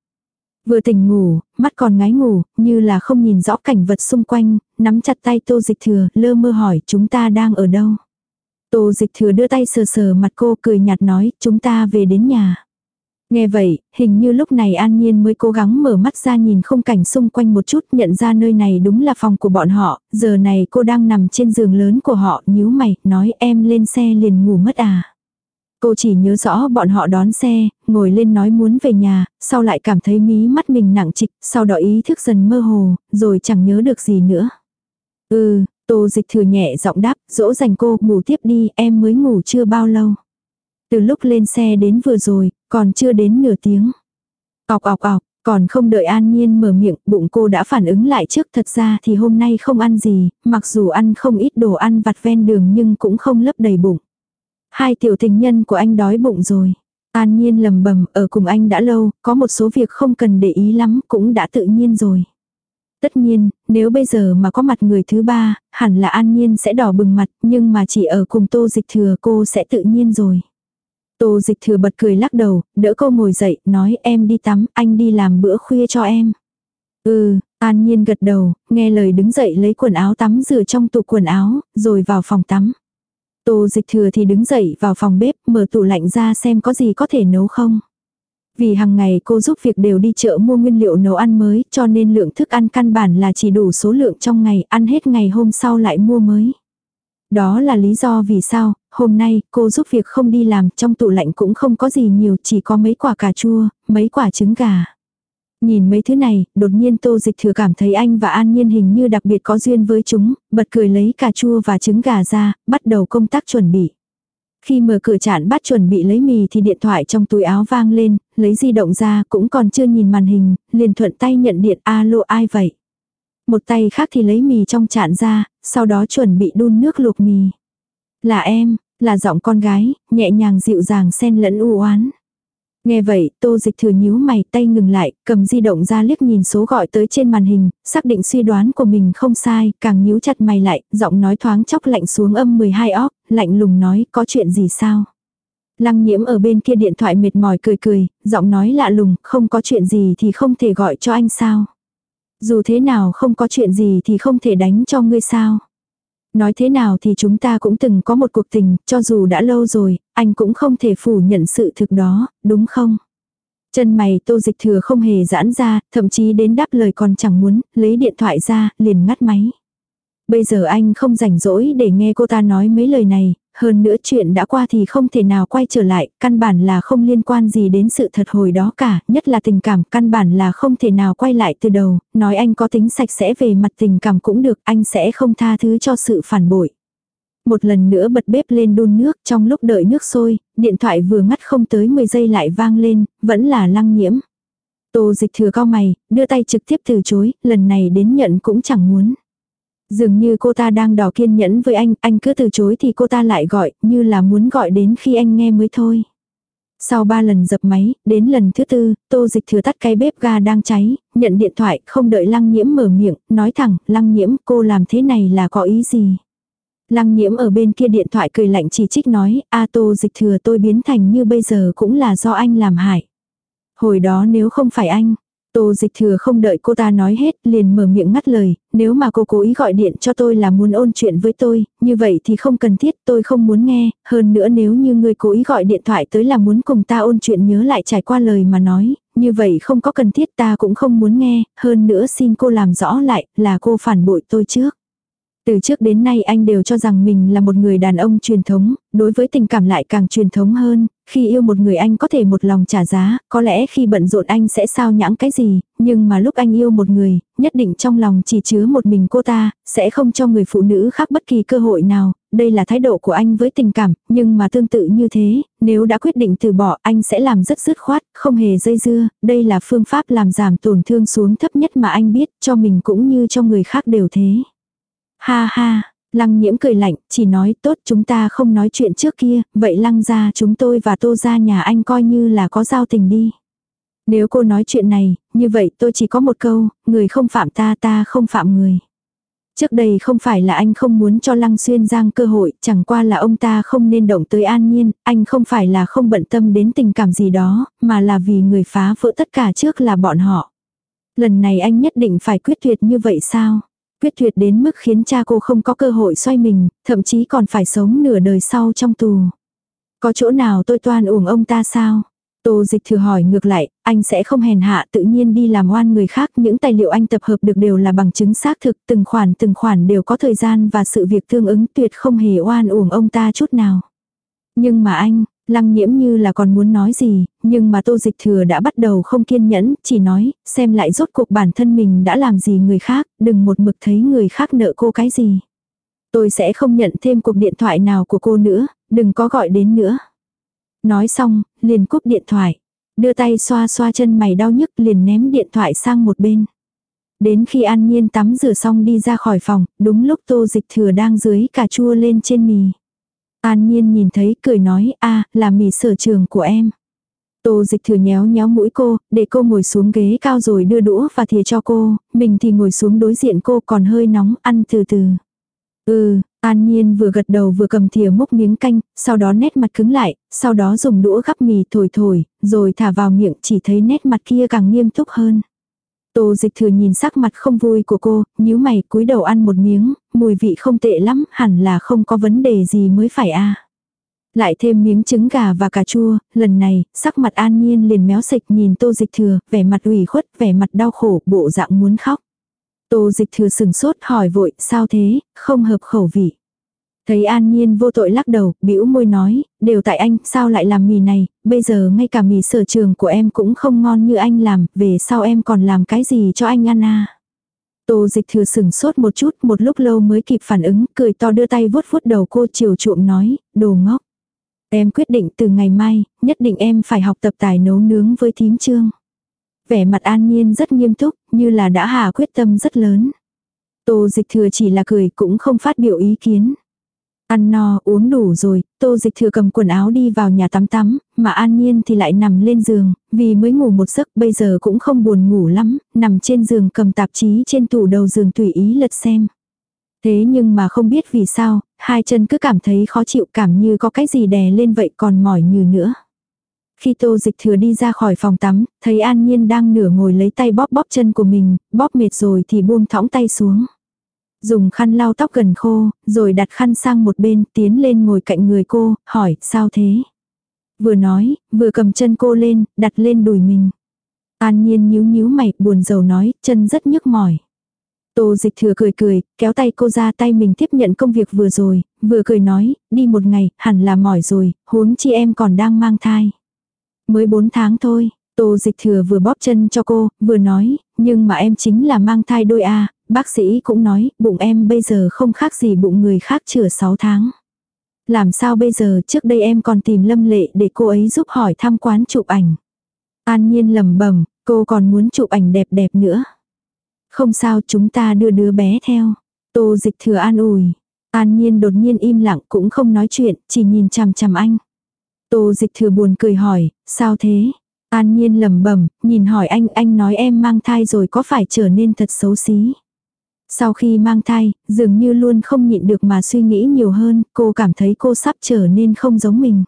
Vừa tỉnh ngủ, mắt còn ngái ngủ, như là không nhìn rõ cảnh vật xung quanh, nắm chặt tay tô dịch thừa, lơ mơ hỏi chúng ta đang ở đâu. Tô dịch thừa đưa tay sờ sờ mặt cô cười nhạt nói chúng ta về đến nhà. Nghe vậy, hình như lúc này An Nhiên mới cố gắng mở mắt ra nhìn khung cảnh xung quanh một chút nhận ra nơi này đúng là phòng của bọn họ, giờ này cô đang nằm trên giường lớn của họ, nhíu mày, nói em lên xe liền ngủ mất à. Cô chỉ nhớ rõ bọn họ đón xe, ngồi lên nói muốn về nhà, sau lại cảm thấy mí mắt mình nặng trịch, sau đó ý thức dần mơ hồ, rồi chẳng nhớ được gì nữa. Ừ, tô dịch thừa nhẹ giọng đáp, dỗ dành cô, ngủ tiếp đi, em mới ngủ chưa bao lâu. Từ lúc lên xe đến vừa rồi, còn chưa đến nửa tiếng. Ọc ọc ọc, còn không đợi an nhiên mở miệng, bụng cô đã phản ứng lại trước thật ra thì hôm nay không ăn gì, mặc dù ăn không ít đồ ăn vặt ven đường nhưng cũng không lấp đầy bụng. Hai tiểu tình nhân của anh đói bụng rồi. An nhiên lầm bầm ở cùng anh đã lâu, có một số việc không cần để ý lắm cũng đã tự nhiên rồi. Tất nhiên, nếu bây giờ mà có mặt người thứ ba, hẳn là an nhiên sẽ đỏ bừng mặt, nhưng mà chỉ ở cùng tô dịch thừa cô sẽ tự nhiên rồi. Tô dịch thừa bật cười lắc đầu, đỡ cô ngồi dậy, nói em đi tắm, anh đi làm bữa khuya cho em. Ừ, an nhiên gật đầu, nghe lời đứng dậy lấy quần áo tắm rửa trong tủ quần áo, rồi vào phòng tắm. Tô dịch thừa thì đứng dậy vào phòng bếp, mở tủ lạnh ra xem có gì có thể nấu không. Vì hàng ngày cô giúp việc đều đi chợ mua nguyên liệu nấu ăn mới, cho nên lượng thức ăn căn bản là chỉ đủ số lượng trong ngày, ăn hết ngày hôm sau lại mua mới. Đó là lý do vì sao, hôm nay cô giúp việc không đi làm, trong tủ lạnh cũng không có gì nhiều, chỉ có mấy quả cà chua, mấy quả trứng gà. Nhìn mấy thứ này, đột nhiên tô dịch thừa cảm thấy anh và An Nhiên hình như đặc biệt có duyên với chúng, bật cười lấy cà chua và trứng gà ra, bắt đầu công tác chuẩn bị. Khi mở cửa chạn bắt chuẩn bị lấy mì thì điện thoại trong túi áo vang lên, lấy di động ra cũng còn chưa nhìn màn hình, liền thuận tay nhận điện alo ai vậy. Một tay khác thì lấy mì trong chạn ra, sau đó chuẩn bị đun nước luộc mì. Là em, là giọng con gái, nhẹ nhàng dịu dàng xen lẫn u oán. Nghe vậy, tô dịch thừa nhíu mày tay ngừng lại, cầm di động ra liếc nhìn số gọi tới trên màn hình, xác định suy đoán của mình không sai, càng nhíu chặt mày lại, giọng nói thoáng chốc lạnh xuống âm 12 óc, lạnh lùng nói, có chuyện gì sao? Lăng nhiễm ở bên kia điện thoại mệt mỏi cười cười, giọng nói lạ lùng, không có chuyện gì thì không thể gọi cho anh sao? Dù thế nào không có chuyện gì thì không thể đánh cho ngươi sao? Nói thế nào thì chúng ta cũng từng có một cuộc tình, cho dù đã lâu rồi, anh cũng không thể phủ nhận sự thực đó, đúng không? Chân mày tô dịch thừa không hề giãn ra, thậm chí đến đáp lời còn chẳng muốn, lấy điện thoại ra, liền ngắt máy. Bây giờ anh không rảnh rỗi để nghe cô ta nói mấy lời này, hơn nữa chuyện đã qua thì không thể nào quay trở lại, căn bản là không liên quan gì đến sự thật hồi đó cả, nhất là tình cảm, căn bản là không thể nào quay lại từ đầu, nói anh có tính sạch sẽ về mặt tình cảm cũng được, anh sẽ không tha thứ cho sự phản bội. Một lần nữa bật bếp lên đun nước, trong lúc đợi nước sôi, điện thoại vừa ngắt không tới 10 giây lại vang lên, vẫn là lăng nhiễm. Tô dịch thừa cao mày, đưa tay trực tiếp từ chối, lần này đến nhận cũng chẳng muốn. Dường như cô ta đang đỏ kiên nhẫn với anh, anh cứ từ chối thì cô ta lại gọi, như là muốn gọi đến khi anh nghe mới thôi. Sau ba lần dập máy, đến lần thứ tư, tô dịch thừa tắt cái bếp ga đang cháy, nhận điện thoại, không đợi lăng nhiễm mở miệng, nói thẳng, lăng nhiễm cô làm thế này là có ý gì. Lăng nhiễm ở bên kia điện thoại cười lạnh chỉ trích nói, a tô dịch thừa tôi biến thành như bây giờ cũng là do anh làm hại. Hồi đó nếu không phải anh, Tô dịch thừa không đợi cô ta nói hết, liền mở miệng ngắt lời, nếu mà cô cố ý gọi điện cho tôi là muốn ôn chuyện với tôi, như vậy thì không cần thiết, tôi không muốn nghe, hơn nữa nếu như người cố ý gọi điện thoại tới là muốn cùng ta ôn chuyện nhớ lại trải qua lời mà nói, như vậy không có cần thiết ta cũng không muốn nghe, hơn nữa xin cô làm rõ lại, là cô phản bội tôi trước. Từ trước đến nay anh đều cho rằng mình là một người đàn ông truyền thống, đối với tình cảm lại càng truyền thống hơn, khi yêu một người anh có thể một lòng trả giá, có lẽ khi bận rộn anh sẽ sao nhãng cái gì, nhưng mà lúc anh yêu một người, nhất định trong lòng chỉ chứa một mình cô ta, sẽ không cho người phụ nữ khác bất kỳ cơ hội nào, đây là thái độ của anh với tình cảm, nhưng mà tương tự như thế, nếu đã quyết định từ bỏ anh sẽ làm rất dứt khoát, không hề dây dưa, đây là phương pháp làm giảm tổn thương xuống thấp nhất mà anh biết, cho mình cũng như cho người khác đều thế. Ha ha, lăng nhiễm cười lạnh, chỉ nói tốt chúng ta không nói chuyện trước kia, vậy lăng ra chúng tôi và tô ra nhà anh coi như là có giao tình đi. Nếu cô nói chuyện này, như vậy tôi chỉ có một câu, người không phạm ta ta không phạm người. Trước đây không phải là anh không muốn cho Lăng Xuyên Giang cơ hội, chẳng qua là ông ta không nên động tới an nhiên, anh không phải là không bận tâm đến tình cảm gì đó, mà là vì người phá vỡ tất cả trước là bọn họ. Lần này anh nhất định phải quyết tuyệt như vậy sao? Quyết tuyệt đến mức khiến cha cô không có cơ hội xoay mình, thậm chí còn phải sống nửa đời sau trong tù. Có chỗ nào tôi toan uổng ông ta sao? Tô dịch thử hỏi ngược lại, anh sẽ không hèn hạ tự nhiên đi làm oan người khác. Những tài liệu anh tập hợp được đều là bằng chứng xác thực, từng khoản từng khoản đều có thời gian và sự việc tương ứng tuyệt không hề oan uổng ông ta chút nào. Nhưng mà anh, lăng nhiễm như là còn muốn nói gì, nhưng mà tô dịch thừa đã bắt đầu không kiên nhẫn, chỉ nói, xem lại rốt cuộc bản thân mình đã làm gì người khác, đừng một mực thấy người khác nợ cô cái gì. Tôi sẽ không nhận thêm cuộc điện thoại nào của cô nữa, đừng có gọi đến nữa. Nói xong, liền cúp điện thoại. Đưa tay xoa xoa chân mày đau nhức liền ném điện thoại sang một bên. Đến khi An Nhiên tắm rửa xong đi ra khỏi phòng, đúng lúc tô dịch thừa đang dưới cà chua lên trên mì. An Nhiên nhìn thấy cười nói a là mì sở trường của em. Tô dịch thừa nhéo nhéo mũi cô, để cô ngồi xuống ghế cao rồi đưa đũa và thìa cho cô, mình thì ngồi xuống đối diện cô còn hơi nóng, ăn từ từ. Ừ, An Nhiên vừa gật đầu vừa cầm thìa múc miếng canh, sau đó nét mặt cứng lại, sau đó dùng đũa gắp mì thổi thổi, rồi thả vào miệng chỉ thấy nét mặt kia càng nghiêm túc hơn. Tô dịch thừa nhìn sắc mặt không vui của cô, nhíu mày cúi đầu ăn một miếng, mùi vị không tệ lắm, hẳn là không có vấn đề gì mới phải a. Lại thêm miếng trứng gà và cà chua, lần này, sắc mặt an nhiên liền méo xịch nhìn tô dịch thừa, vẻ mặt ủy khuất, vẻ mặt đau khổ, bộ dạng muốn khóc. Tô dịch thừa sừng sốt hỏi vội, sao thế, không hợp khẩu vị. Thấy an nhiên vô tội lắc đầu, bĩu môi nói, đều tại anh, sao lại làm mì này, bây giờ ngay cả mì sở trường của em cũng không ngon như anh làm, về sau em còn làm cái gì cho anh ăn à. Tô dịch thừa sừng sốt một chút, một lúc lâu mới kịp phản ứng, cười to đưa tay vuốt vuốt đầu cô chiều chuộng nói, đồ ngốc. Em quyết định từ ngày mai, nhất định em phải học tập tài nấu nướng với thím trương. Vẻ mặt an nhiên rất nghiêm túc, như là đã hà quyết tâm rất lớn. Tô dịch thừa chỉ là cười cũng không phát biểu ý kiến. Ăn no uống đủ rồi, tô dịch thừa cầm quần áo đi vào nhà tắm tắm, mà an nhiên thì lại nằm lên giường, vì mới ngủ một giấc bây giờ cũng không buồn ngủ lắm, nằm trên giường cầm tạp chí trên tủ đầu giường tùy ý lật xem. Thế nhưng mà không biết vì sao, hai chân cứ cảm thấy khó chịu cảm như có cái gì đè lên vậy còn mỏi như nữa. Khi tô dịch thừa đi ra khỏi phòng tắm, thấy an nhiên đang nửa ngồi lấy tay bóp bóp chân của mình, bóp mệt rồi thì buông thõng tay xuống. Dùng khăn lau tóc gần khô, rồi đặt khăn sang một bên, tiến lên ngồi cạnh người cô, hỏi, sao thế? Vừa nói, vừa cầm chân cô lên, đặt lên đùi mình. An nhiên nhíu nhíu mày, buồn rầu nói, chân rất nhức mỏi. Tô dịch thừa cười cười, kéo tay cô ra tay mình tiếp nhận công việc vừa rồi, vừa cười nói, đi một ngày, hẳn là mỏi rồi, huống chi em còn đang mang thai. Mới bốn tháng thôi, tô dịch thừa vừa bóp chân cho cô, vừa nói, nhưng mà em chính là mang thai đôi a bác sĩ cũng nói, bụng em bây giờ không khác gì bụng người khác chữa 6 tháng. Làm sao bây giờ trước đây em còn tìm lâm lệ để cô ấy giúp hỏi thăm quán chụp ảnh. An nhiên lầm bẩm cô còn muốn chụp ảnh đẹp đẹp nữa. Không sao chúng ta đưa đứa bé theo. Tô dịch thừa an ủi. An nhiên đột nhiên im lặng cũng không nói chuyện, chỉ nhìn chằm chằm anh. Tô dịch thừa buồn cười hỏi, sao thế? An nhiên lầm bẩm nhìn hỏi anh, anh nói em mang thai rồi có phải trở nên thật xấu xí. Sau khi mang thai, dường như luôn không nhịn được mà suy nghĩ nhiều hơn, cô cảm thấy cô sắp trở nên không giống mình.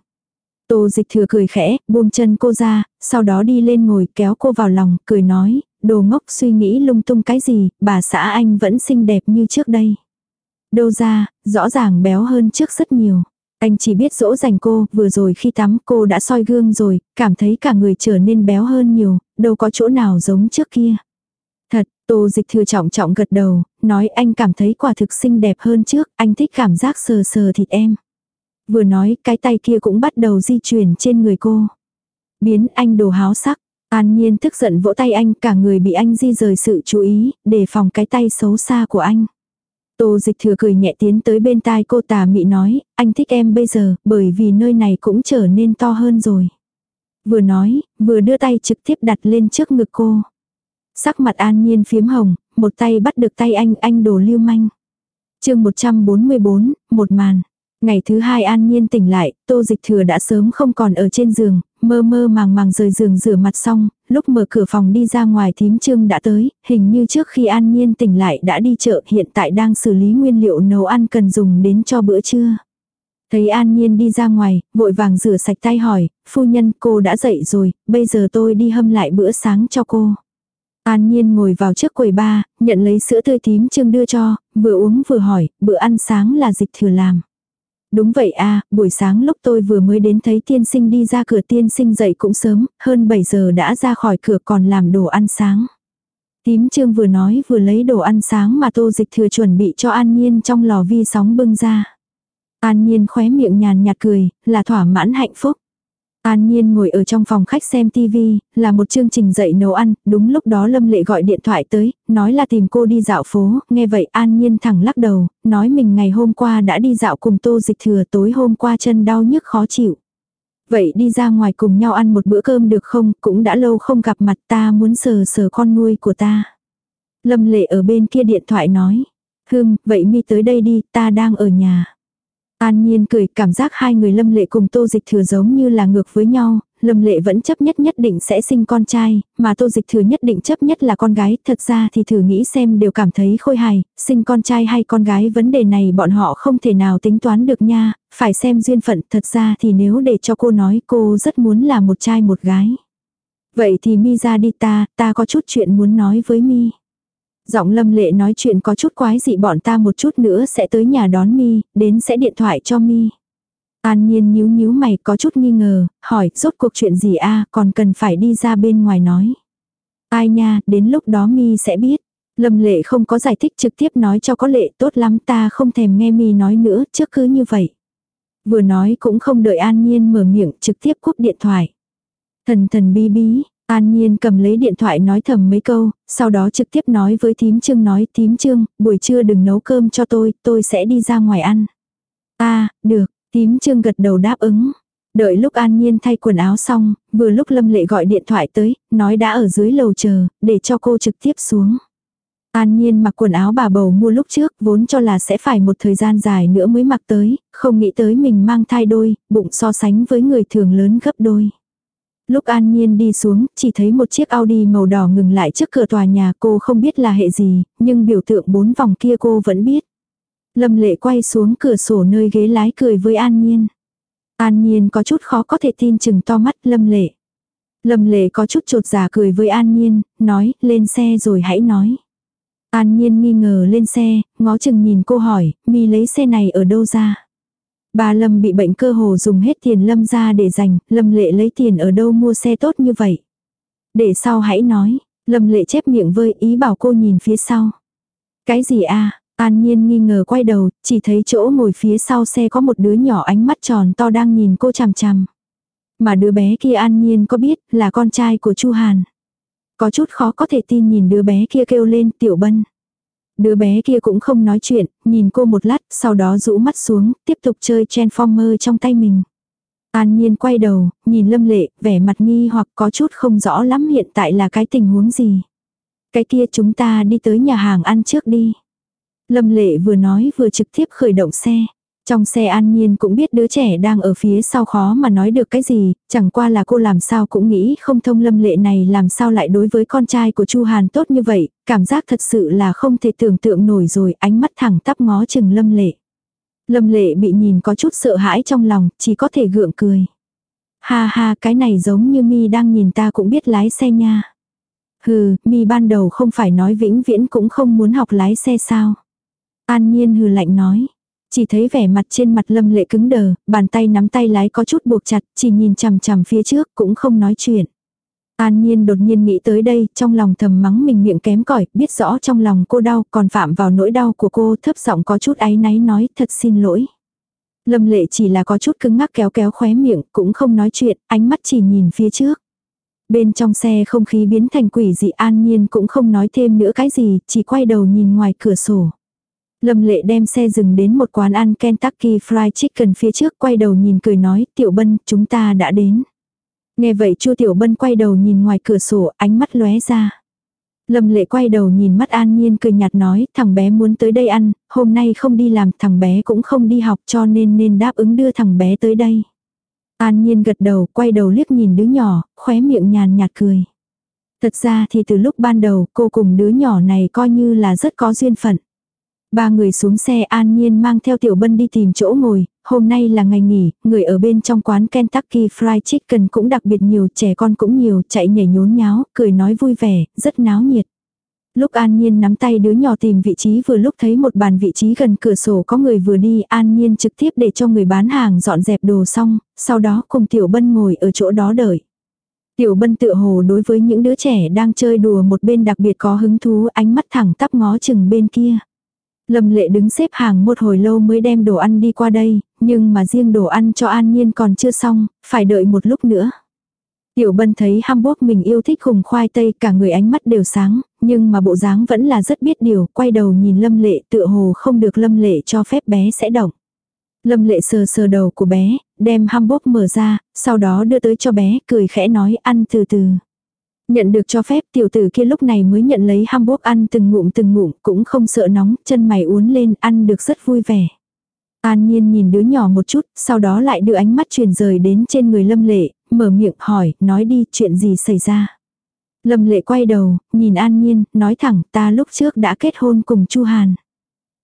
Tô dịch thừa cười khẽ, buông chân cô ra, sau đó đi lên ngồi kéo cô vào lòng, cười nói, đồ ngốc suy nghĩ lung tung cái gì, bà xã anh vẫn xinh đẹp như trước đây. Đâu ra, rõ ràng béo hơn trước rất nhiều. Anh chỉ biết dỗ dành cô, vừa rồi khi tắm cô đã soi gương rồi, cảm thấy cả người trở nên béo hơn nhiều, đâu có chỗ nào giống trước kia. Thật, tô dịch thừa trọng trọng gật đầu, nói anh cảm thấy quả thực xinh đẹp hơn trước, anh thích cảm giác sờ sờ thịt em. Vừa nói, cái tay kia cũng bắt đầu di chuyển trên người cô. Biến anh đồ háo sắc, An Nhiên tức giận vỗ tay anh, cả người bị anh di rời sự chú ý, để phòng cái tay xấu xa của anh. Tô dịch thừa cười nhẹ tiến tới bên tai cô tà mị nói, anh thích em bây giờ, bởi vì nơi này cũng trở nên to hơn rồi. Vừa nói, vừa đưa tay trực tiếp đặt lên trước ngực cô. Sắc mặt an nhiên phiếm hồng, một tay bắt được tay anh, anh đồ lưu manh. chương 144, một màn. Ngày thứ hai an nhiên tỉnh lại, tô dịch thừa đã sớm không còn ở trên giường, mơ mơ màng màng rời giường rửa mặt xong, lúc mở cửa phòng đi ra ngoài thím trương đã tới, hình như trước khi an nhiên tỉnh lại đã đi chợ hiện tại đang xử lý nguyên liệu nấu ăn cần dùng đến cho bữa trưa. Thấy an nhiên đi ra ngoài, vội vàng rửa sạch tay hỏi, phu nhân cô đã dậy rồi, bây giờ tôi đi hâm lại bữa sáng cho cô. An Nhiên ngồi vào trước quầy ba, nhận lấy sữa tươi tím trương đưa cho, vừa uống vừa hỏi, bữa ăn sáng là dịch thừa làm. Đúng vậy à, buổi sáng lúc tôi vừa mới đến thấy tiên sinh đi ra cửa tiên sinh dậy cũng sớm, hơn 7 giờ đã ra khỏi cửa còn làm đồ ăn sáng. Tím trương vừa nói vừa lấy đồ ăn sáng mà tô dịch thừa chuẩn bị cho An Nhiên trong lò vi sóng bưng ra. An Nhiên khóe miệng nhàn nhạt cười, là thỏa mãn hạnh phúc. An Nhiên ngồi ở trong phòng khách xem TV, là một chương trình dạy nấu ăn, đúng lúc đó Lâm Lệ gọi điện thoại tới, nói là tìm cô đi dạo phố, nghe vậy An Nhiên thẳng lắc đầu, nói mình ngày hôm qua đã đi dạo cùng Tô Dịch Thừa tối hôm qua chân đau nhức khó chịu. Vậy đi ra ngoài cùng nhau ăn một bữa cơm được không, cũng đã lâu không gặp mặt ta muốn sờ sờ con nuôi của ta. Lâm Lệ ở bên kia điện thoại nói, hừm, vậy mi tới đây đi, ta đang ở nhà. An Nhiên cười, cảm giác hai người Lâm Lệ cùng Tô Dịch Thừa giống như là ngược với nhau, Lâm Lệ vẫn chấp nhất nhất định sẽ sinh con trai, mà Tô Dịch Thừa nhất định chấp nhất là con gái, thật ra thì thử nghĩ xem đều cảm thấy khôi hài, sinh con trai hay con gái vấn đề này bọn họ không thể nào tính toán được nha, phải xem duyên phận, thật ra thì nếu để cho cô nói cô rất muốn là một trai một gái. Vậy thì mi ra đi ta, ta có chút chuyện muốn nói với mi. Giọng lâm lệ nói chuyện có chút quái dị bọn ta một chút nữa sẽ tới nhà đón mi, đến sẽ điện thoại cho mi. An nhiên nhíu nhíu mày có chút nghi ngờ, hỏi rốt cuộc chuyện gì a còn cần phải đi ra bên ngoài nói. Ai nha, đến lúc đó mi sẽ biết. Lâm lệ không có giải thích trực tiếp nói cho có lệ tốt lắm ta không thèm nghe mi nói nữa trước cứ như vậy. Vừa nói cũng không đợi an nhiên mở miệng trực tiếp cúp điện thoại. Thần thần bi bí, An Nhiên cầm lấy điện thoại nói thầm mấy câu, sau đó trực tiếp nói với thím trương nói thím trương, buổi trưa đừng nấu cơm cho tôi, tôi sẽ đi ra ngoài ăn. À, được, thím trương gật đầu đáp ứng. Đợi lúc An Nhiên thay quần áo xong, vừa lúc Lâm Lệ gọi điện thoại tới, nói đã ở dưới lầu chờ, để cho cô trực tiếp xuống. An Nhiên mặc quần áo bà bầu mua lúc trước, vốn cho là sẽ phải một thời gian dài nữa mới mặc tới, không nghĩ tới mình mang thai đôi, bụng so sánh với người thường lớn gấp đôi. Lúc An Nhiên đi xuống, chỉ thấy một chiếc Audi màu đỏ ngừng lại trước cửa tòa nhà cô không biết là hệ gì, nhưng biểu tượng bốn vòng kia cô vẫn biết. Lâm lệ quay xuống cửa sổ nơi ghế lái cười với An Nhiên. An Nhiên có chút khó có thể tin chừng to mắt Lâm lệ. Lâm lệ có chút trột giả cười với An Nhiên, nói, lên xe rồi hãy nói. An Nhiên nghi ngờ lên xe, ngó chừng nhìn cô hỏi, mi lấy xe này ở đâu ra? Bà Lâm bị bệnh cơ hồ dùng hết tiền Lâm ra để dành, Lâm lệ lấy tiền ở đâu mua xe tốt như vậy. Để sau hãy nói, Lâm lệ chép miệng vơi ý bảo cô nhìn phía sau. Cái gì a An Nhiên nghi ngờ quay đầu, chỉ thấy chỗ ngồi phía sau xe có một đứa nhỏ ánh mắt tròn to đang nhìn cô chằm chằm. Mà đứa bé kia An Nhiên có biết là con trai của Chu Hàn. Có chút khó có thể tin nhìn đứa bé kia kêu lên tiểu bân. Đứa bé kia cũng không nói chuyện, nhìn cô một lát, sau đó rũ mắt xuống, tiếp tục chơi Transformer trong tay mình. An Nhiên quay đầu, nhìn Lâm Lệ, vẻ mặt nghi hoặc có chút không rõ lắm hiện tại là cái tình huống gì. Cái kia chúng ta đi tới nhà hàng ăn trước đi. Lâm Lệ vừa nói vừa trực tiếp khởi động xe. Trong xe an nhiên cũng biết đứa trẻ đang ở phía sau khó mà nói được cái gì, chẳng qua là cô làm sao cũng nghĩ không thông lâm lệ này làm sao lại đối với con trai của Chu Hàn tốt như vậy, cảm giác thật sự là không thể tưởng tượng nổi rồi, ánh mắt thẳng tắp ngó chừng lâm lệ. Lâm lệ bị nhìn có chút sợ hãi trong lòng, chỉ có thể gượng cười. Ha ha cái này giống như mi đang nhìn ta cũng biết lái xe nha. Hừ, mi ban đầu không phải nói vĩnh viễn cũng không muốn học lái xe sao. An nhiên hừ lạnh nói. Chỉ thấy vẻ mặt trên mặt lâm lệ cứng đờ, bàn tay nắm tay lái có chút buộc chặt, chỉ nhìn chằm chằm phía trước cũng không nói chuyện. An Nhiên đột nhiên nghĩ tới đây, trong lòng thầm mắng mình miệng kém cỏi, biết rõ trong lòng cô đau, còn phạm vào nỗi đau của cô, thấp giọng có chút áy náy nói, thật xin lỗi. Lâm lệ chỉ là có chút cứng ngắc kéo kéo khóe miệng, cũng không nói chuyện, ánh mắt chỉ nhìn phía trước. Bên trong xe không khí biến thành quỷ dị an nhiên cũng không nói thêm nữa cái gì, chỉ quay đầu nhìn ngoài cửa sổ. Lâm lệ đem xe dừng đến một quán ăn Kentucky Fried Chicken phía trước quay đầu nhìn cười nói, tiểu bân, chúng ta đã đến. Nghe vậy Chu Tiểu Bân quay đầu nhìn ngoài cửa sổ, ánh mắt lóe ra. Lâm lệ quay đầu nhìn mắt an nhiên cười nhạt nói, thằng bé muốn tới đây ăn, hôm nay không đi làm, thằng bé cũng không đi học cho nên nên đáp ứng đưa thằng bé tới đây. An nhiên gật đầu, quay đầu liếc nhìn đứa nhỏ, khóe miệng nhàn nhạt cười. Thật ra thì từ lúc ban đầu cô cùng đứa nhỏ này coi như là rất có duyên phận. Ba người xuống xe an nhiên mang theo tiểu bân đi tìm chỗ ngồi, hôm nay là ngày nghỉ, người ở bên trong quán Kentucky Fried Chicken cũng đặc biệt nhiều, trẻ con cũng nhiều, chạy nhảy nhốn nháo, cười nói vui vẻ, rất náo nhiệt. Lúc An Nhiên nắm tay đứa nhỏ tìm vị trí vừa lúc thấy một bàn vị trí gần cửa sổ có người vừa đi, An Nhiên trực tiếp để cho người bán hàng dọn dẹp đồ xong, sau đó cùng Tiểu Bân ngồi ở chỗ đó đợi. Tiểu Bân tự hồ đối với những đứa trẻ đang chơi đùa một bên đặc biệt có hứng thú ánh mắt thẳng tắp ngó chừng bên kia. Lâm lệ đứng xếp hàng một hồi lâu mới đem đồ ăn đi qua đây, nhưng mà riêng đồ ăn cho An Nhiên còn chưa xong, phải đợi một lúc nữa. Tiểu bân thấy hamburg mình yêu thích cùng khoai tây cả người ánh mắt đều sáng, nhưng mà bộ dáng vẫn là rất biết điều, quay đầu nhìn lâm lệ tựa hồ không được lâm lệ cho phép bé sẽ động. Lâm lệ sờ sờ đầu của bé, đem hamburg mở ra, sau đó đưa tới cho bé, cười khẽ nói ăn từ từ. Nhận được cho phép tiểu tử kia lúc này mới nhận lấy hamburg ăn từng ngụm từng ngụm cũng không sợ nóng, chân mày uốn lên ăn được rất vui vẻ. An nhiên nhìn đứa nhỏ một chút, sau đó lại đưa ánh mắt truyền rời đến trên người lâm lệ, mở miệng hỏi, nói đi chuyện gì xảy ra. Lâm lệ quay đầu, nhìn an nhiên, nói thẳng ta lúc trước đã kết hôn cùng chu Hàn.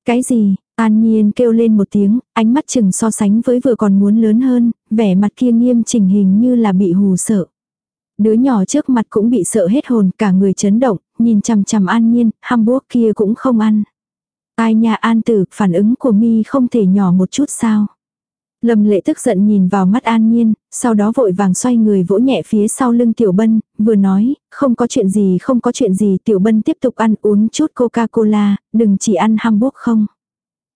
Cái gì, an nhiên kêu lên một tiếng, ánh mắt chừng so sánh với vừa còn muốn lớn hơn, vẻ mặt kia nghiêm chỉnh hình như là bị hù sợ. Đứa nhỏ trước mặt cũng bị sợ hết hồn, cả người chấn động, nhìn chằm chằm an nhiên, hamburg kia cũng không ăn. Ai nhà an tử, phản ứng của mi không thể nhỏ một chút sao. Lâm lệ tức giận nhìn vào mắt an nhiên, sau đó vội vàng xoay người vỗ nhẹ phía sau lưng tiểu bân, vừa nói, không có chuyện gì không có chuyện gì tiểu bân tiếp tục ăn uống chút Coca-Cola, đừng chỉ ăn hamburg không.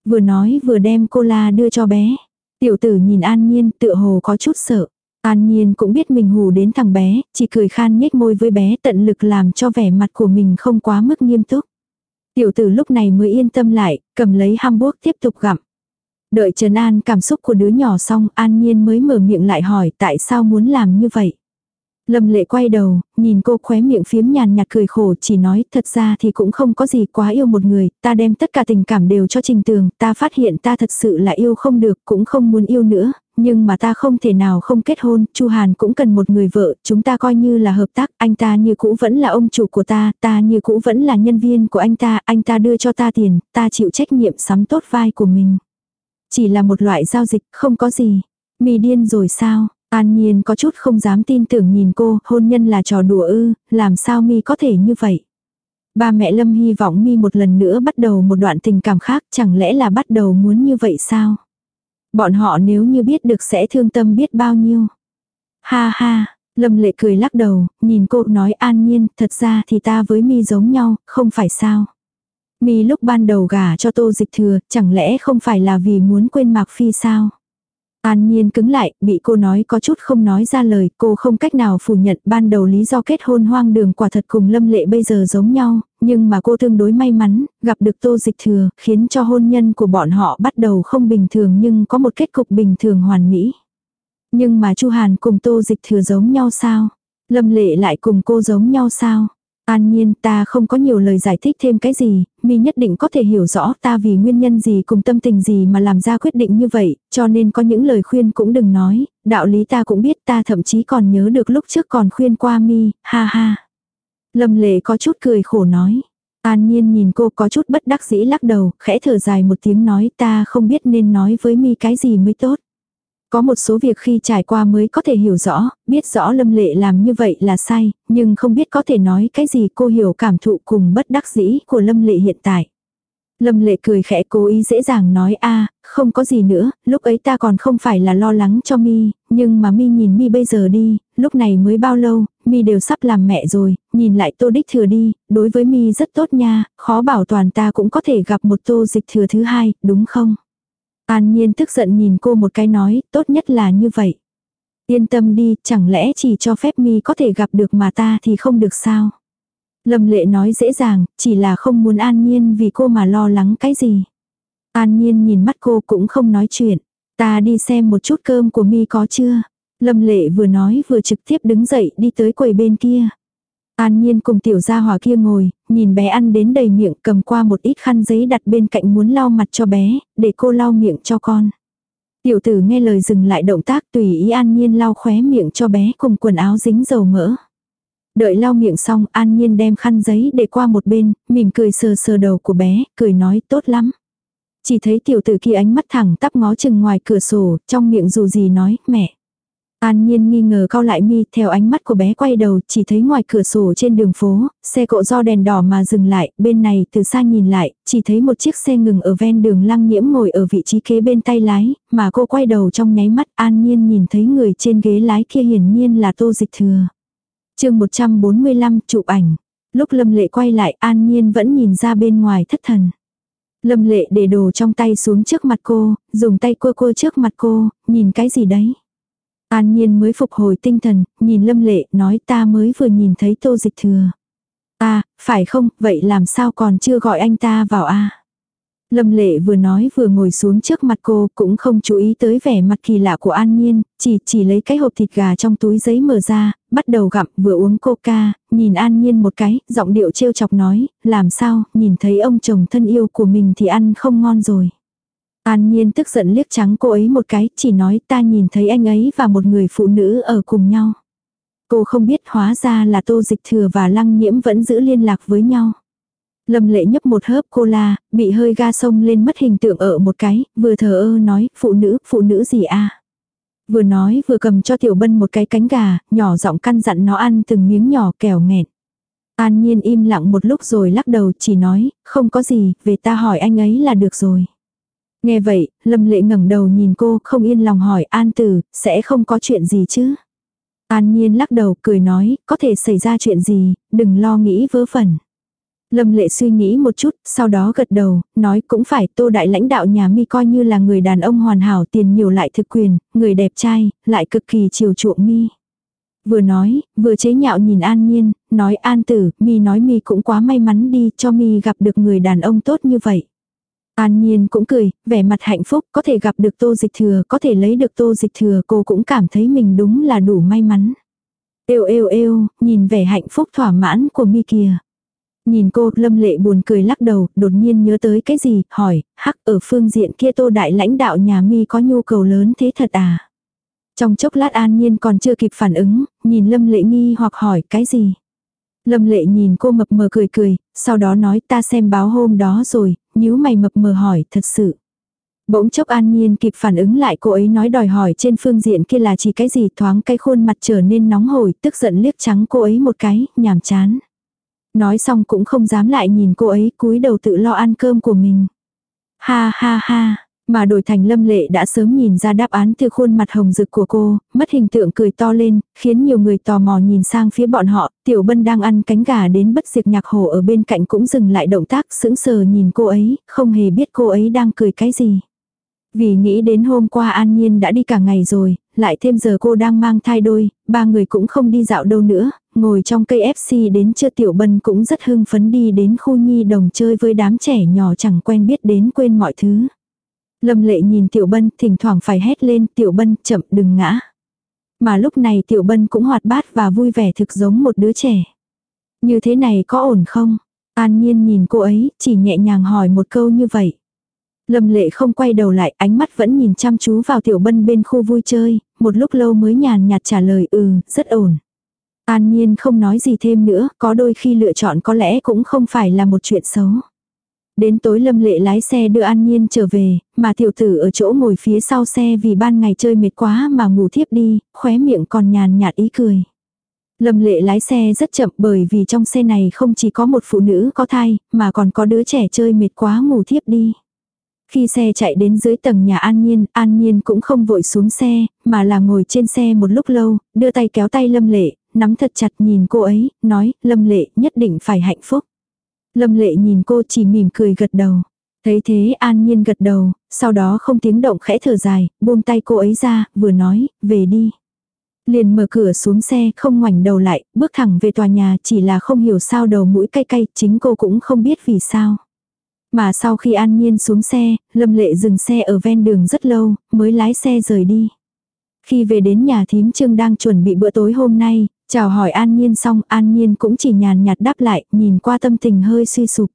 Vừa nói vừa đem cola đưa cho bé. Tiểu tử nhìn an nhiên tựa hồ có chút sợ. An Nhiên cũng biết mình hù đến thằng bé, chỉ cười khan nhếch môi với bé tận lực làm cho vẻ mặt của mình không quá mức nghiêm túc. Tiểu tử lúc này mới yên tâm lại, cầm lấy hamburg tiếp tục gặm. Đợi Trần an cảm xúc của đứa nhỏ xong, An Nhiên mới mở miệng lại hỏi tại sao muốn làm như vậy. Lâm lệ quay đầu, nhìn cô khóe miệng phiếm nhàn nhạt cười khổ chỉ nói thật ra thì cũng không có gì quá yêu một người, ta đem tất cả tình cảm đều cho trình tường, ta phát hiện ta thật sự là yêu không được, cũng không muốn yêu nữa, nhưng mà ta không thể nào không kết hôn, Chu Hàn cũng cần một người vợ, chúng ta coi như là hợp tác, anh ta như cũ vẫn là ông chủ của ta, ta như cũ vẫn là nhân viên của anh ta, anh ta đưa cho ta tiền, ta chịu trách nhiệm sắm tốt vai của mình. Chỉ là một loại giao dịch, không có gì. Mì điên rồi sao? An Nhiên có chút không dám tin tưởng nhìn cô, hôn nhân là trò đùa ư, làm sao mi có thể như vậy? Ba mẹ Lâm hy vọng mi một lần nữa bắt đầu một đoạn tình cảm khác, chẳng lẽ là bắt đầu muốn như vậy sao? Bọn họ nếu như biết được sẽ thương tâm biết bao nhiêu. Ha ha, Lâm lệ cười lắc đầu, nhìn cô nói an nhiên, thật ra thì ta với mi giống nhau, không phải sao. Mi lúc ban đầu gả cho tô dịch thừa, chẳng lẽ không phải là vì muốn quên Mạc Phi sao? An Nhiên cứng lại, bị cô nói có chút không nói ra lời, cô không cách nào phủ nhận ban đầu lý do kết hôn hoang đường quả thật cùng Lâm Lệ bây giờ giống nhau, nhưng mà cô tương đối may mắn, gặp được Tô Dịch Thừa, khiến cho hôn nhân của bọn họ bắt đầu không bình thường nhưng có một kết cục bình thường hoàn mỹ. Nhưng mà Chu Hàn cùng Tô Dịch Thừa giống nhau sao? Lâm Lệ lại cùng cô giống nhau sao? An nhiên ta không có nhiều lời giải thích thêm cái gì, mi nhất định có thể hiểu rõ ta vì nguyên nhân gì cùng tâm tình gì mà làm ra quyết định như vậy, cho nên có những lời khuyên cũng đừng nói, đạo lý ta cũng biết ta thậm chí còn nhớ được lúc trước còn khuyên qua mi, ha ha. Lâm lệ có chút cười khổ nói. An nhiên nhìn cô có chút bất đắc dĩ lắc đầu, khẽ thở dài một tiếng nói ta không biết nên nói với mi cái gì mới tốt. Có một số việc khi trải qua mới có thể hiểu rõ, biết rõ Lâm Lệ làm như vậy là sai, nhưng không biết có thể nói cái gì cô hiểu cảm thụ cùng bất đắc dĩ của Lâm Lệ hiện tại. Lâm lệ cười khẽ cố ý dễ dàng nói a không có gì nữa, lúc ấy ta còn không phải là lo lắng cho mi, nhưng mà mi nhìn mi bây giờ đi, lúc này mới bao lâu, mi đều sắp làm mẹ rồi, nhìn lại tô đích thừa đi, đối với mi rất tốt nha, khó bảo toàn ta cũng có thể gặp một tô dịch thừa thứ hai, đúng không? An nhiên tức giận nhìn cô một cái nói, tốt nhất là như vậy. Yên tâm đi, chẳng lẽ chỉ cho phép mi có thể gặp được mà ta thì không được sao? Lâm lệ nói dễ dàng, chỉ là không muốn an nhiên vì cô mà lo lắng cái gì. An nhiên nhìn mắt cô cũng không nói chuyện. Ta đi xem một chút cơm của mi có chưa. Lâm lệ vừa nói vừa trực tiếp đứng dậy đi tới quầy bên kia. An nhiên cùng tiểu gia hòa kia ngồi, nhìn bé ăn đến đầy miệng cầm qua một ít khăn giấy đặt bên cạnh muốn lau mặt cho bé, để cô lau miệng cho con. Tiểu tử nghe lời dừng lại động tác tùy ý an nhiên lau khóe miệng cho bé cùng quần áo dính dầu mỡ. Đợi lau miệng xong an nhiên đem khăn giấy để qua một bên, mỉm cười sờ sờ đầu của bé, cười nói tốt lắm. Chỉ thấy tiểu tử kia ánh mắt thẳng tắp ngó chừng ngoài cửa sổ, trong miệng dù gì nói, mẹ. An nhiên nghi ngờ cao lại mi, theo ánh mắt của bé quay đầu, chỉ thấy ngoài cửa sổ trên đường phố, xe cộ do đèn đỏ mà dừng lại, bên này từ xa nhìn lại, chỉ thấy một chiếc xe ngừng ở ven đường lăng nhiễm ngồi ở vị trí kế bên tay lái, mà cô quay đầu trong nháy mắt, an nhiên nhìn thấy người trên ghế lái kia hiển nhiên là tô dịch thừa chương 145 chụp ảnh. Lúc Lâm Lệ quay lại an nhiên vẫn nhìn ra bên ngoài thất thần. Lâm Lệ để đồ trong tay xuống trước mặt cô, dùng tay cua cua trước mặt cô, nhìn cái gì đấy. An nhiên mới phục hồi tinh thần, nhìn Lâm Lệ nói ta mới vừa nhìn thấy tô dịch thừa. À, phải không, vậy làm sao còn chưa gọi anh ta vào a Lâm lệ vừa nói vừa ngồi xuống trước mặt cô cũng không chú ý tới vẻ mặt kỳ lạ của An Nhiên, chỉ chỉ lấy cái hộp thịt gà trong túi giấy mở ra, bắt đầu gặm vừa uống coca, nhìn An Nhiên một cái, giọng điệu trêu chọc nói, làm sao, nhìn thấy ông chồng thân yêu của mình thì ăn không ngon rồi. An Nhiên tức giận liếc trắng cô ấy một cái, chỉ nói ta nhìn thấy anh ấy và một người phụ nữ ở cùng nhau. Cô không biết hóa ra là tô dịch thừa và lăng nhiễm vẫn giữ liên lạc với nhau. Lâm lệ nhấp một hớp cola, bị hơi ga sông lên mất hình tượng ở một cái, vừa thờ ơ nói, phụ nữ, phụ nữ gì a Vừa nói vừa cầm cho tiểu bân một cái cánh gà, nhỏ giọng căn dặn nó ăn từng miếng nhỏ kẻo nghẹn. An nhiên im lặng một lúc rồi lắc đầu chỉ nói, không có gì, về ta hỏi anh ấy là được rồi. Nghe vậy, Lâm Lệ ngẩng đầu nhìn cô, không yên lòng hỏi An Tử, sẽ không có chuyện gì chứ? An Nhiên lắc đầu cười nói, có thể xảy ra chuyện gì, đừng lo nghĩ vớ vẩn. Lâm lệ suy nghĩ một chút, sau đó gật đầu, nói cũng phải tô đại lãnh đạo nhà mi coi như là người đàn ông hoàn hảo tiền nhiều lại thực quyền, người đẹp trai, lại cực kỳ chiều chuộng mi. Vừa nói, vừa chế nhạo nhìn an nhiên, nói an tử, mi nói mi cũng quá may mắn đi cho mi gặp được người đàn ông tốt như vậy. An Nhiên cũng cười, vẻ mặt hạnh phúc, có thể gặp được tô dịch thừa, có thể lấy được tô dịch thừa cô cũng cảm thấy mình đúng là đủ may mắn. Êu êu êu, nhìn vẻ hạnh phúc thỏa mãn của mi kìa. Nhìn cô, lâm lệ buồn cười lắc đầu, đột nhiên nhớ tới cái gì, hỏi, hắc ở phương diện kia tô đại lãnh đạo nhà mi có nhu cầu lớn thế thật à? Trong chốc lát an nhiên còn chưa kịp phản ứng, nhìn lâm lệ nghi hoặc hỏi cái gì? Lâm lệ nhìn cô mập mờ cười cười, sau đó nói ta xem báo hôm đó rồi, nhíu mày mập mờ hỏi thật sự. Bỗng chốc an nhiên kịp phản ứng lại cô ấy nói đòi hỏi trên phương diện kia là chỉ cái gì thoáng cái khuôn mặt trở nên nóng hổi tức giận liếc trắng cô ấy một cái, nhàm chán. Nói xong cũng không dám lại nhìn cô ấy cúi đầu tự lo ăn cơm của mình. Ha ha ha, mà đổi thành lâm lệ đã sớm nhìn ra đáp án từ khuôn mặt hồng rực của cô, mất hình tượng cười to lên, khiến nhiều người tò mò nhìn sang phía bọn họ, tiểu bân đang ăn cánh gà đến bất diệt nhạc hồ ở bên cạnh cũng dừng lại động tác sững sờ nhìn cô ấy, không hề biết cô ấy đang cười cái gì. Vì nghĩ đến hôm qua An Nhiên đã đi cả ngày rồi, lại thêm giờ cô đang mang thai đôi, ba người cũng không đi dạo đâu nữa, ngồi trong cây FC đến chưa Tiểu Bân cũng rất hưng phấn đi đến khu nhi đồng chơi với đám trẻ nhỏ chẳng quen biết đến quên mọi thứ. Lâm lệ nhìn Tiểu Bân thỉnh thoảng phải hét lên Tiểu Bân chậm đừng ngã. Mà lúc này Tiểu Bân cũng hoạt bát và vui vẻ thực giống một đứa trẻ. Như thế này có ổn không? An nhiên nhìn cô ấy, chỉ nhẹ nhàng hỏi một câu như vậy. Lâm lệ không quay đầu lại, ánh mắt vẫn nhìn chăm chú vào tiểu bân bên khu vui chơi, một lúc lâu mới nhàn nhạt trả lời ừ, rất ổn. An nhiên không nói gì thêm nữa, có đôi khi lựa chọn có lẽ cũng không phải là một chuyện xấu. Đến tối Lâm Lệ lái xe đưa An Nhiên trở về, mà tiểu tử ở chỗ ngồi phía sau xe vì ban ngày chơi mệt quá mà ngủ thiếp đi, khóe miệng còn nhàn nhạt ý cười. Lâm Lệ lái xe rất chậm bởi vì trong xe này không chỉ có một phụ nữ có thai, mà còn có đứa trẻ chơi mệt quá ngủ thiếp đi. Khi xe chạy đến dưới tầng nhà An Nhiên, An Nhiên cũng không vội xuống xe, mà là ngồi trên xe một lúc lâu, đưa tay kéo tay Lâm Lệ, nắm thật chặt nhìn cô ấy, nói, Lâm Lệ nhất định phải hạnh phúc. Lâm Lệ nhìn cô chỉ mỉm cười gật đầu. Thấy thế An Nhiên gật đầu, sau đó không tiếng động khẽ thở dài, buông tay cô ấy ra, vừa nói, về đi. Liền mở cửa xuống xe, không ngoảnh đầu lại, bước thẳng về tòa nhà chỉ là không hiểu sao đầu mũi cay cay, chính cô cũng không biết vì sao. Mà sau khi an nhiên xuống xe, Lâm Lệ dừng xe ở ven đường rất lâu, mới lái xe rời đi. Khi về đến nhà thím trương đang chuẩn bị bữa tối hôm nay, chào hỏi an nhiên xong an nhiên cũng chỉ nhàn nhạt đáp lại, nhìn qua tâm tình hơi suy sụp.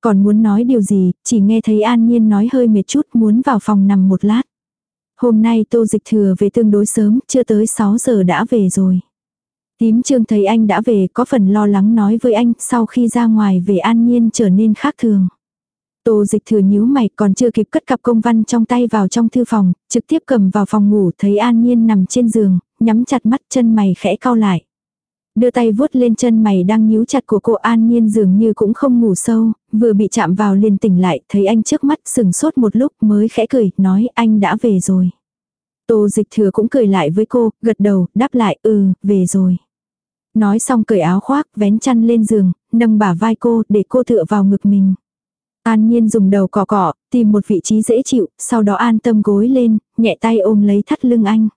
Còn muốn nói điều gì, chỉ nghe thấy an nhiên nói hơi mệt chút muốn vào phòng nằm một lát. Hôm nay tô dịch thừa về tương đối sớm, chưa tới 6 giờ đã về rồi. Tím trương thấy anh đã về có phần lo lắng nói với anh sau khi ra ngoài về an nhiên trở nên khác thường. Tô dịch thừa nhíu mày còn chưa kịp cất cặp công văn trong tay vào trong thư phòng, trực tiếp cầm vào phòng ngủ thấy an nhiên nằm trên giường, nhắm chặt mắt chân mày khẽ cau lại. Đưa tay vuốt lên chân mày đang nhíu chặt của cô an nhiên dường như cũng không ngủ sâu, vừa bị chạm vào liền tỉnh lại, thấy anh trước mắt sừng sốt một lúc mới khẽ cười, nói anh đã về rồi. Tô dịch thừa cũng cười lại với cô, gật đầu, đáp lại, ừ, về rồi. Nói xong cởi áo khoác, vén chăn lên giường, nâng bả vai cô, để cô tựa vào ngực mình. An Nhiên dùng đầu cọ cọ, tìm một vị trí dễ chịu, sau đó an tâm gối lên, nhẹ tay ôm lấy thắt lưng anh.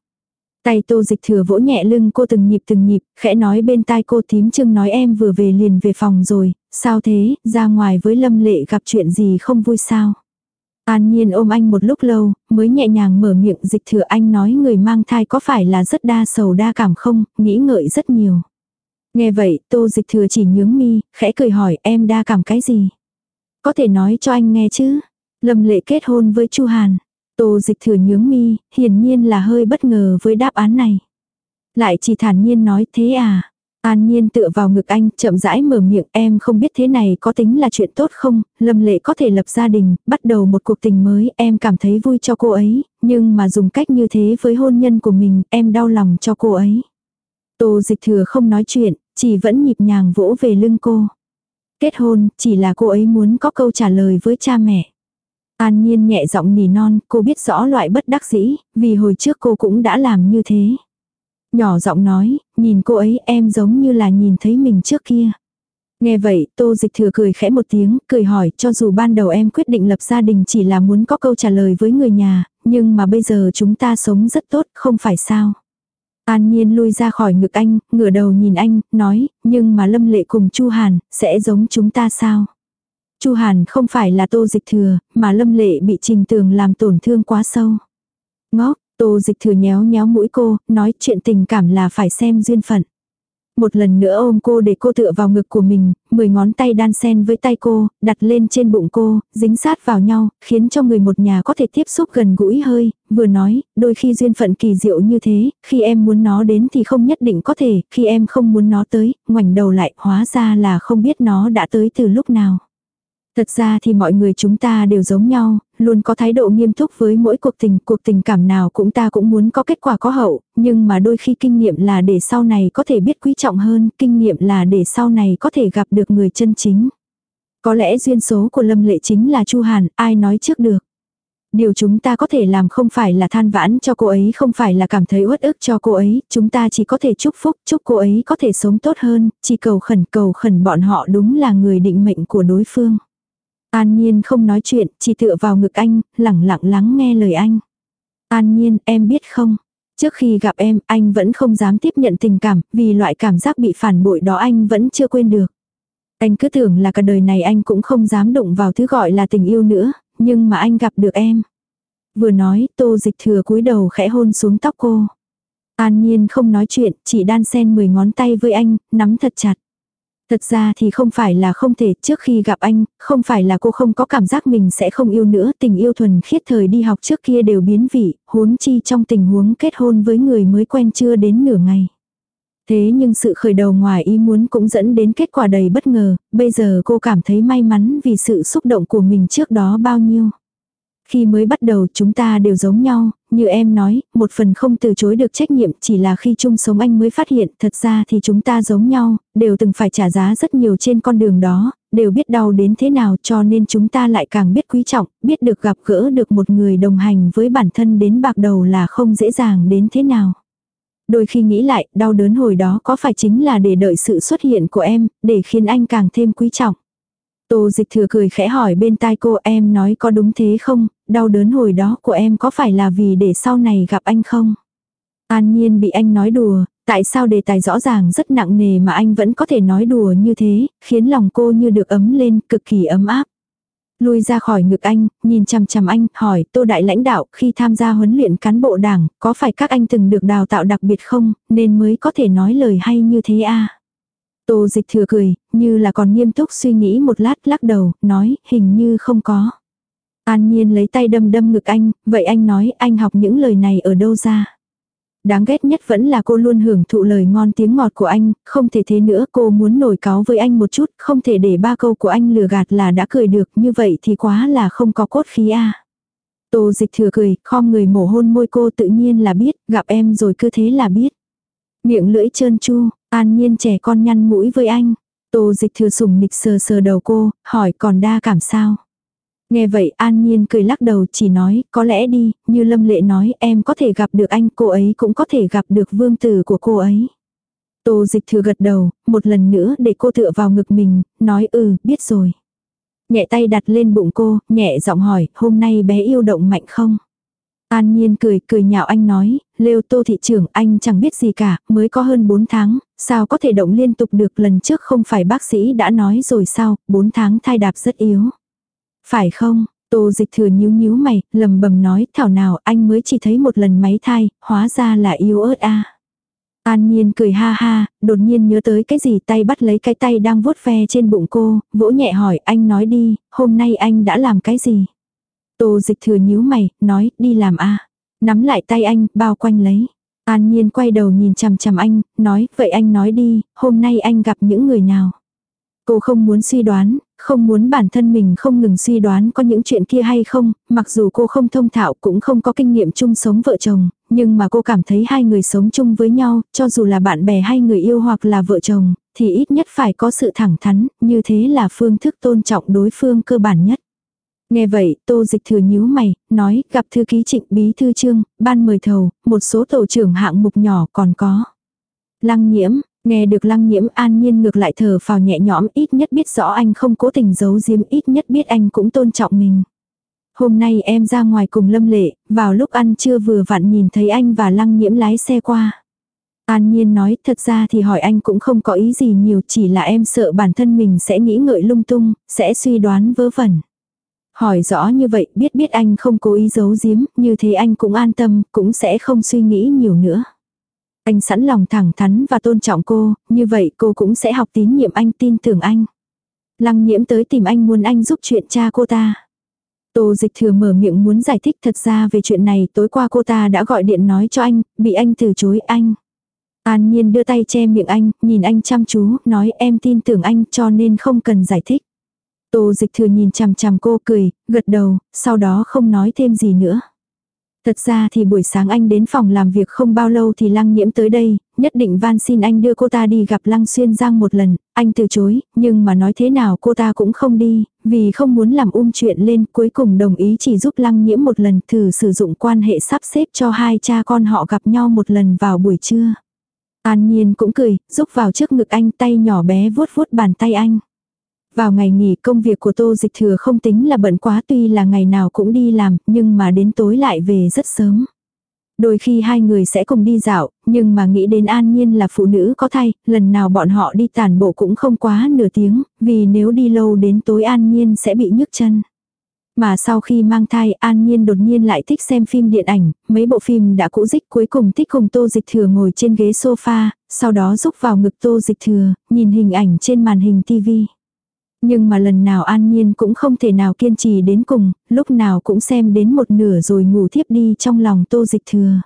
Tay tô dịch thừa vỗ nhẹ lưng cô từng nhịp từng nhịp, khẽ nói bên tai cô thím trưng nói em vừa về liền về phòng rồi, sao thế, ra ngoài với lâm lệ gặp chuyện gì không vui sao. An nhiên ôm anh một lúc lâu, mới nhẹ nhàng mở miệng dịch thừa anh nói người mang thai có phải là rất đa sầu đa cảm không, nghĩ ngợi rất nhiều. Nghe vậy, tô dịch thừa chỉ nhướng mi, khẽ cười hỏi em đa cảm cái gì. Có thể nói cho anh nghe chứ. Lâm lệ kết hôn với Chu Hàn. Tô dịch thừa nhướng mi, hiển nhiên là hơi bất ngờ với đáp án này. Lại chỉ thản nhiên nói thế à. An nhiên tựa vào ngực anh, chậm rãi mở miệng em không biết thế này có tính là chuyện tốt không, lâm lệ có thể lập gia đình, bắt đầu một cuộc tình mới, em cảm thấy vui cho cô ấy, nhưng mà dùng cách như thế với hôn nhân của mình, em đau lòng cho cô ấy. Tô dịch thừa không nói chuyện, chỉ vẫn nhịp nhàng vỗ về lưng cô. Kết hôn, chỉ là cô ấy muốn có câu trả lời với cha mẹ. An Nhiên nhẹ giọng nỉ non, cô biết rõ loại bất đắc dĩ, vì hồi trước cô cũng đã làm như thế. Nhỏ giọng nói, nhìn cô ấy em giống như là nhìn thấy mình trước kia. Nghe vậy, tô dịch thừa cười khẽ một tiếng, cười hỏi cho dù ban đầu em quyết định lập gia đình chỉ là muốn có câu trả lời với người nhà, nhưng mà bây giờ chúng ta sống rất tốt, không phải sao. An Nhiên lui ra khỏi ngực anh, ngửa đầu nhìn anh, nói, nhưng mà Lâm Lệ cùng Chu Hàn, sẽ giống chúng ta sao? Chu Hàn không phải là tô dịch thừa, mà Lâm Lệ bị Trình Tường làm tổn thương quá sâu. Ngốc, tô dịch thừa nhéo nhéo mũi cô, nói chuyện tình cảm là phải xem duyên phận. Một lần nữa ôm cô để cô tựa vào ngực của mình, mười ngón tay đan sen với tay cô, đặt lên trên bụng cô, dính sát vào nhau, khiến cho người một nhà có thể tiếp xúc gần gũi hơi, vừa nói, đôi khi duyên phận kỳ diệu như thế, khi em muốn nó đến thì không nhất định có thể, khi em không muốn nó tới, ngoảnh đầu lại, hóa ra là không biết nó đã tới từ lúc nào. Thật ra thì mọi người chúng ta đều giống nhau, luôn có thái độ nghiêm túc với mỗi cuộc tình, cuộc tình cảm nào cũng ta cũng muốn có kết quả có hậu, nhưng mà đôi khi kinh nghiệm là để sau này có thể biết quý trọng hơn, kinh nghiệm là để sau này có thể gặp được người chân chính. Có lẽ duyên số của Lâm Lệ chính là Chu Hàn, ai nói trước được. Điều chúng ta có thể làm không phải là than vãn cho cô ấy, không phải là cảm thấy uất ức cho cô ấy, chúng ta chỉ có thể chúc phúc, chúc cô ấy có thể sống tốt hơn, chỉ cầu khẩn cầu khẩn bọn họ đúng là người định mệnh của đối phương. An Nhiên không nói chuyện, chỉ tựa vào ngực anh, lẳng lặng lắng nghe lời anh. An Nhiên, em biết không? Trước khi gặp em, anh vẫn không dám tiếp nhận tình cảm, vì loại cảm giác bị phản bội đó anh vẫn chưa quên được. Anh cứ tưởng là cả đời này anh cũng không dám đụng vào thứ gọi là tình yêu nữa, nhưng mà anh gặp được em. Vừa nói, tô dịch thừa cúi đầu khẽ hôn xuống tóc cô. An Nhiên không nói chuyện, chỉ đan sen 10 ngón tay với anh, nắm thật chặt. Thật ra thì không phải là không thể trước khi gặp anh, không phải là cô không có cảm giác mình sẽ không yêu nữa, tình yêu thuần khiết thời đi học trước kia đều biến vị, huống chi trong tình huống kết hôn với người mới quen chưa đến nửa ngày. Thế nhưng sự khởi đầu ngoài ý muốn cũng dẫn đến kết quả đầy bất ngờ, bây giờ cô cảm thấy may mắn vì sự xúc động của mình trước đó bao nhiêu. Khi mới bắt đầu chúng ta đều giống nhau, như em nói, một phần không từ chối được trách nhiệm chỉ là khi chung sống anh mới phát hiện thật ra thì chúng ta giống nhau, đều từng phải trả giá rất nhiều trên con đường đó, đều biết đau đến thế nào cho nên chúng ta lại càng biết quý trọng, biết được gặp gỡ được một người đồng hành với bản thân đến bạc đầu là không dễ dàng đến thế nào. Đôi khi nghĩ lại, đau đớn hồi đó có phải chính là để đợi sự xuất hiện của em, để khiến anh càng thêm quý trọng. Tô dịch thừa cười khẽ hỏi bên tai cô em nói có đúng thế không, đau đớn hồi đó của em có phải là vì để sau này gặp anh không? An nhiên bị anh nói đùa, tại sao đề tài rõ ràng rất nặng nề mà anh vẫn có thể nói đùa như thế, khiến lòng cô như được ấm lên, cực kỳ ấm áp. Lui ra khỏi ngực anh, nhìn chằm chằm anh, hỏi tô đại lãnh đạo khi tham gia huấn luyện cán bộ đảng, có phải các anh từng được đào tạo đặc biệt không, nên mới có thể nói lời hay như thế à? Tô dịch thừa cười, như là còn nghiêm túc suy nghĩ một lát lắc đầu, nói, hình như không có. An nhiên lấy tay đâm đâm ngực anh, vậy anh nói anh học những lời này ở đâu ra. Đáng ghét nhất vẫn là cô luôn hưởng thụ lời ngon tiếng ngọt của anh, không thể thế nữa cô muốn nổi cáo với anh một chút, không thể để ba câu của anh lừa gạt là đã cười được như vậy thì quá là không có cốt khí a. Tô dịch thừa cười, khom người mổ hôn môi cô tự nhiên là biết, gặp em rồi cứ thế là biết. Miệng lưỡi trơn chu, an nhiên trẻ con nhăn mũi với anh. Tô dịch thừa sủng nịch sờ sờ đầu cô, hỏi còn đa cảm sao. Nghe vậy an nhiên cười lắc đầu chỉ nói, có lẽ đi, như lâm lệ nói em có thể gặp được anh, cô ấy cũng có thể gặp được vương tử của cô ấy. Tô dịch thừa gật đầu, một lần nữa để cô tựa vào ngực mình, nói ừ, biết rồi. Nhẹ tay đặt lên bụng cô, nhẹ giọng hỏi, hôm nay bé yêu động mạnh không? An Nhiên cười, cười nhạo anh nói, Lêu Tô thị trưởng anh chẳng biết gì cả, mới có hơn 4 tháng, sao có thể động liên tục được lần trước không phải bác sĩ đã nói rồi sao, 4 tháng thai đạp rất yếu. Phải không? Tô dịch thừa nhíu nhíu mày, lầm bầm nói, thảo nào anh mới chỉ thấy một lần máy thai, hóa ra là yêu ớt a. An Nhiên cười ha ha, đột nhiên nhớ tới cái gì tay bắt lấy cái tay đang vuốt ve trên bụng cô, vỗ nhẹ hỏi anh nói đi, hôm nay anh đã làm cái gì? Tô dịch thừa nhíu mày, nói, đi làm a Nắm lại tay anh, bao quanh lấy. An Nhiên quay đầu nhìn chằm chằm anh, nói, vậy anh nói đi, hôm nay anh gặp những người nào? Cô không muốn suy đoán, không muốn bản thân mình không ngừng suy đoán có những chuyện kia hay không, mặc dù cô không thông thạo cũng không có kinh nghiệm chung sống vợ chồng, nhưng mà cô cảm thấy hai người sống chung với nhau, cho dù là bạn bè hay người yêu hoặc là vợ chồng, thì ít nhất phải có sự thẳng thắn, như thế là phương thức tôn trọng đối phương cơ bản nhất. Nghe vậy, tô dịch thừa nhíu mày, nói, gặp thư ký trịnh bí thư trương, ban mời thầu, một số tổ trưởng hạng mục nhỏ còn có. Lăng nhiễm, nghe được lăng nhiễm an nhiên ngược lại thở phào nhẹ nhõm, ít nhất biết rõ anh không cố tình giấu giếm, ít nhất biết anh cũng tôn trọng mình. Hôm nay em ra ngoài cùng lâm lệ, vào lúc ăn trưa vừa vặn nhìn thấy anh và lăng nhiễm lái xe qua. An Nhiên nói thật ra thì hỏi anh cũng không có ý gì nhiều chỉ là em sợ bản thân mình sẽ nghĩ ngợi lung tung, sẽ suy đoán vớ vẩn. Hỏi rõ như vậy, biết biết anh không cố ý giấu giếm, như thế anh cũng an tâm, cũng sẽ không suy nghĩ nhiều nữa. Anh sẵn lòng thẳng thắn và tôn trọng cô, như vậy cô cũng sẽ học tín nhiệm anh tin tưởng anh. Lăng nhiễm tới tìm anh muốn anh giúp chuyện cha cô ta. Tô dịch thừa mở miệng muốn giải thích thật ra về chuyện này tối qua cô ta đã gọi điện nói cho anh, bị anh từ chối anh. An nhiên đưa tay che miệng anh, nhìn anh chăm chú, nói em tin tưởng anh cho nên không cần giải thích. Tô dịch thừa nhìn chằm chằm cô cười, gật đầu, sau đó không nói thêm gì nữa. Thật ra thì buổi sáng anh đến phòng làm việc không bao lâu thì lăng nhiễm tới đây, nhất định van xin anh đưa cô ta đi gặp lăng xuyên giang một lần, anh từ chối, nhưng mà nói thế nào cô ta cũng không đi, vì không muốn làm um chuyện lên, cuối cùng đồng ý chỉ giúp lăng nhiễm một lần thử sử dụng quan hệ sắp xếp cho hai cha con họ gặp nhau một lần vào buổi trưa. An Nhiên cũng cười, giúp vào trước ngực anh tay nhỏ bé vuốt vuốt bàn tay anh. Vào ngày nghỉ công việc của Tô Dịch Thừa không tính là bận quá tuy là ngày nào cũng đi làm, nhưng mà đến tối lại về rất sớm. Đôi khi hai người sẽ cùng đi dạo, nhưng mà nghĩ đến an nhiên là phụ nữ có thai, lần nào bọn họ đi tàn bộ cũng không quá nửa tiếng, vì nếu đi lâu đến tối an nhiên sẽ bị nhức chân. Mà sau khi mang thai an nhiên đột nhiên lại thích xem phim điện ảnh, mấy bộ phim đã cũ dích cuối cùng thích cùng tô dịch thừa ngồi trên ghế sofa, sau đó rúc vào ngực tô dịch thừa, nhìn hình ảnh trên màn hình tivi. Nhưng mà lần nào an nhiên cũng không thể nào kiên trì đến cùng, lúc nào cũng xem đến một nửa rồi ngủ thiếp đi trong lòng tô dịch thừa.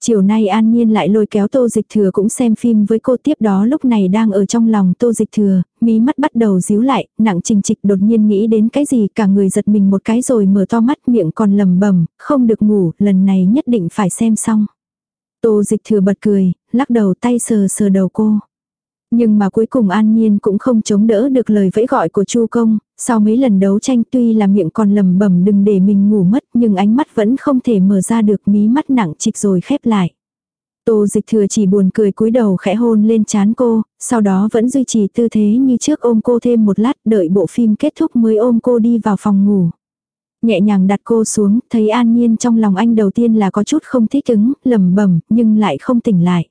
Chiều nay An Nhiên lại lôi kéo Tô Dịch Thừa cũng xem phim với cô tiếp đó lúc này đang ở trong lòng Tô Dịch Thừa, mí mắt bắt đầu díu lại, nặng trình trịch đột nhiên nghĩ đến cái gì cả người giật mình một cái rồi mở to mắt miệng còn lầm bầm không được ngủ, lần này nhất định phải xem xong. Tô Dịch Thừa bật cười, lắc đầu tay sờ sờ đầu cô. Nhưng mà cuối cùng An Nhiên cũng không chống đỡ được lời vẫy gọi của Chu Công, sau mấy lần đấu tranh tuy là miệng còn lầm bẩm đừng để mình ngủ mất nhưng ánh mắt vẫn không thể mở ra được mí mắt nặng trịch rồi khép lại. Tô dịch thừa chỉ buồn cười cúi đầu khẽ hôn lên chán cô, sau đó vẫn duy trì tư thế như trước ôm cô thêm một lát đợi bộ phim kết thúc mới ôm cô đi vào phòng ngủ. Nhẹ nhàng đặt cô xuống, thấy an nhiên trong lòng anh đầu tiên là có chút không thích ứng, lầm bẩm nhưng lại không tỉnh lại.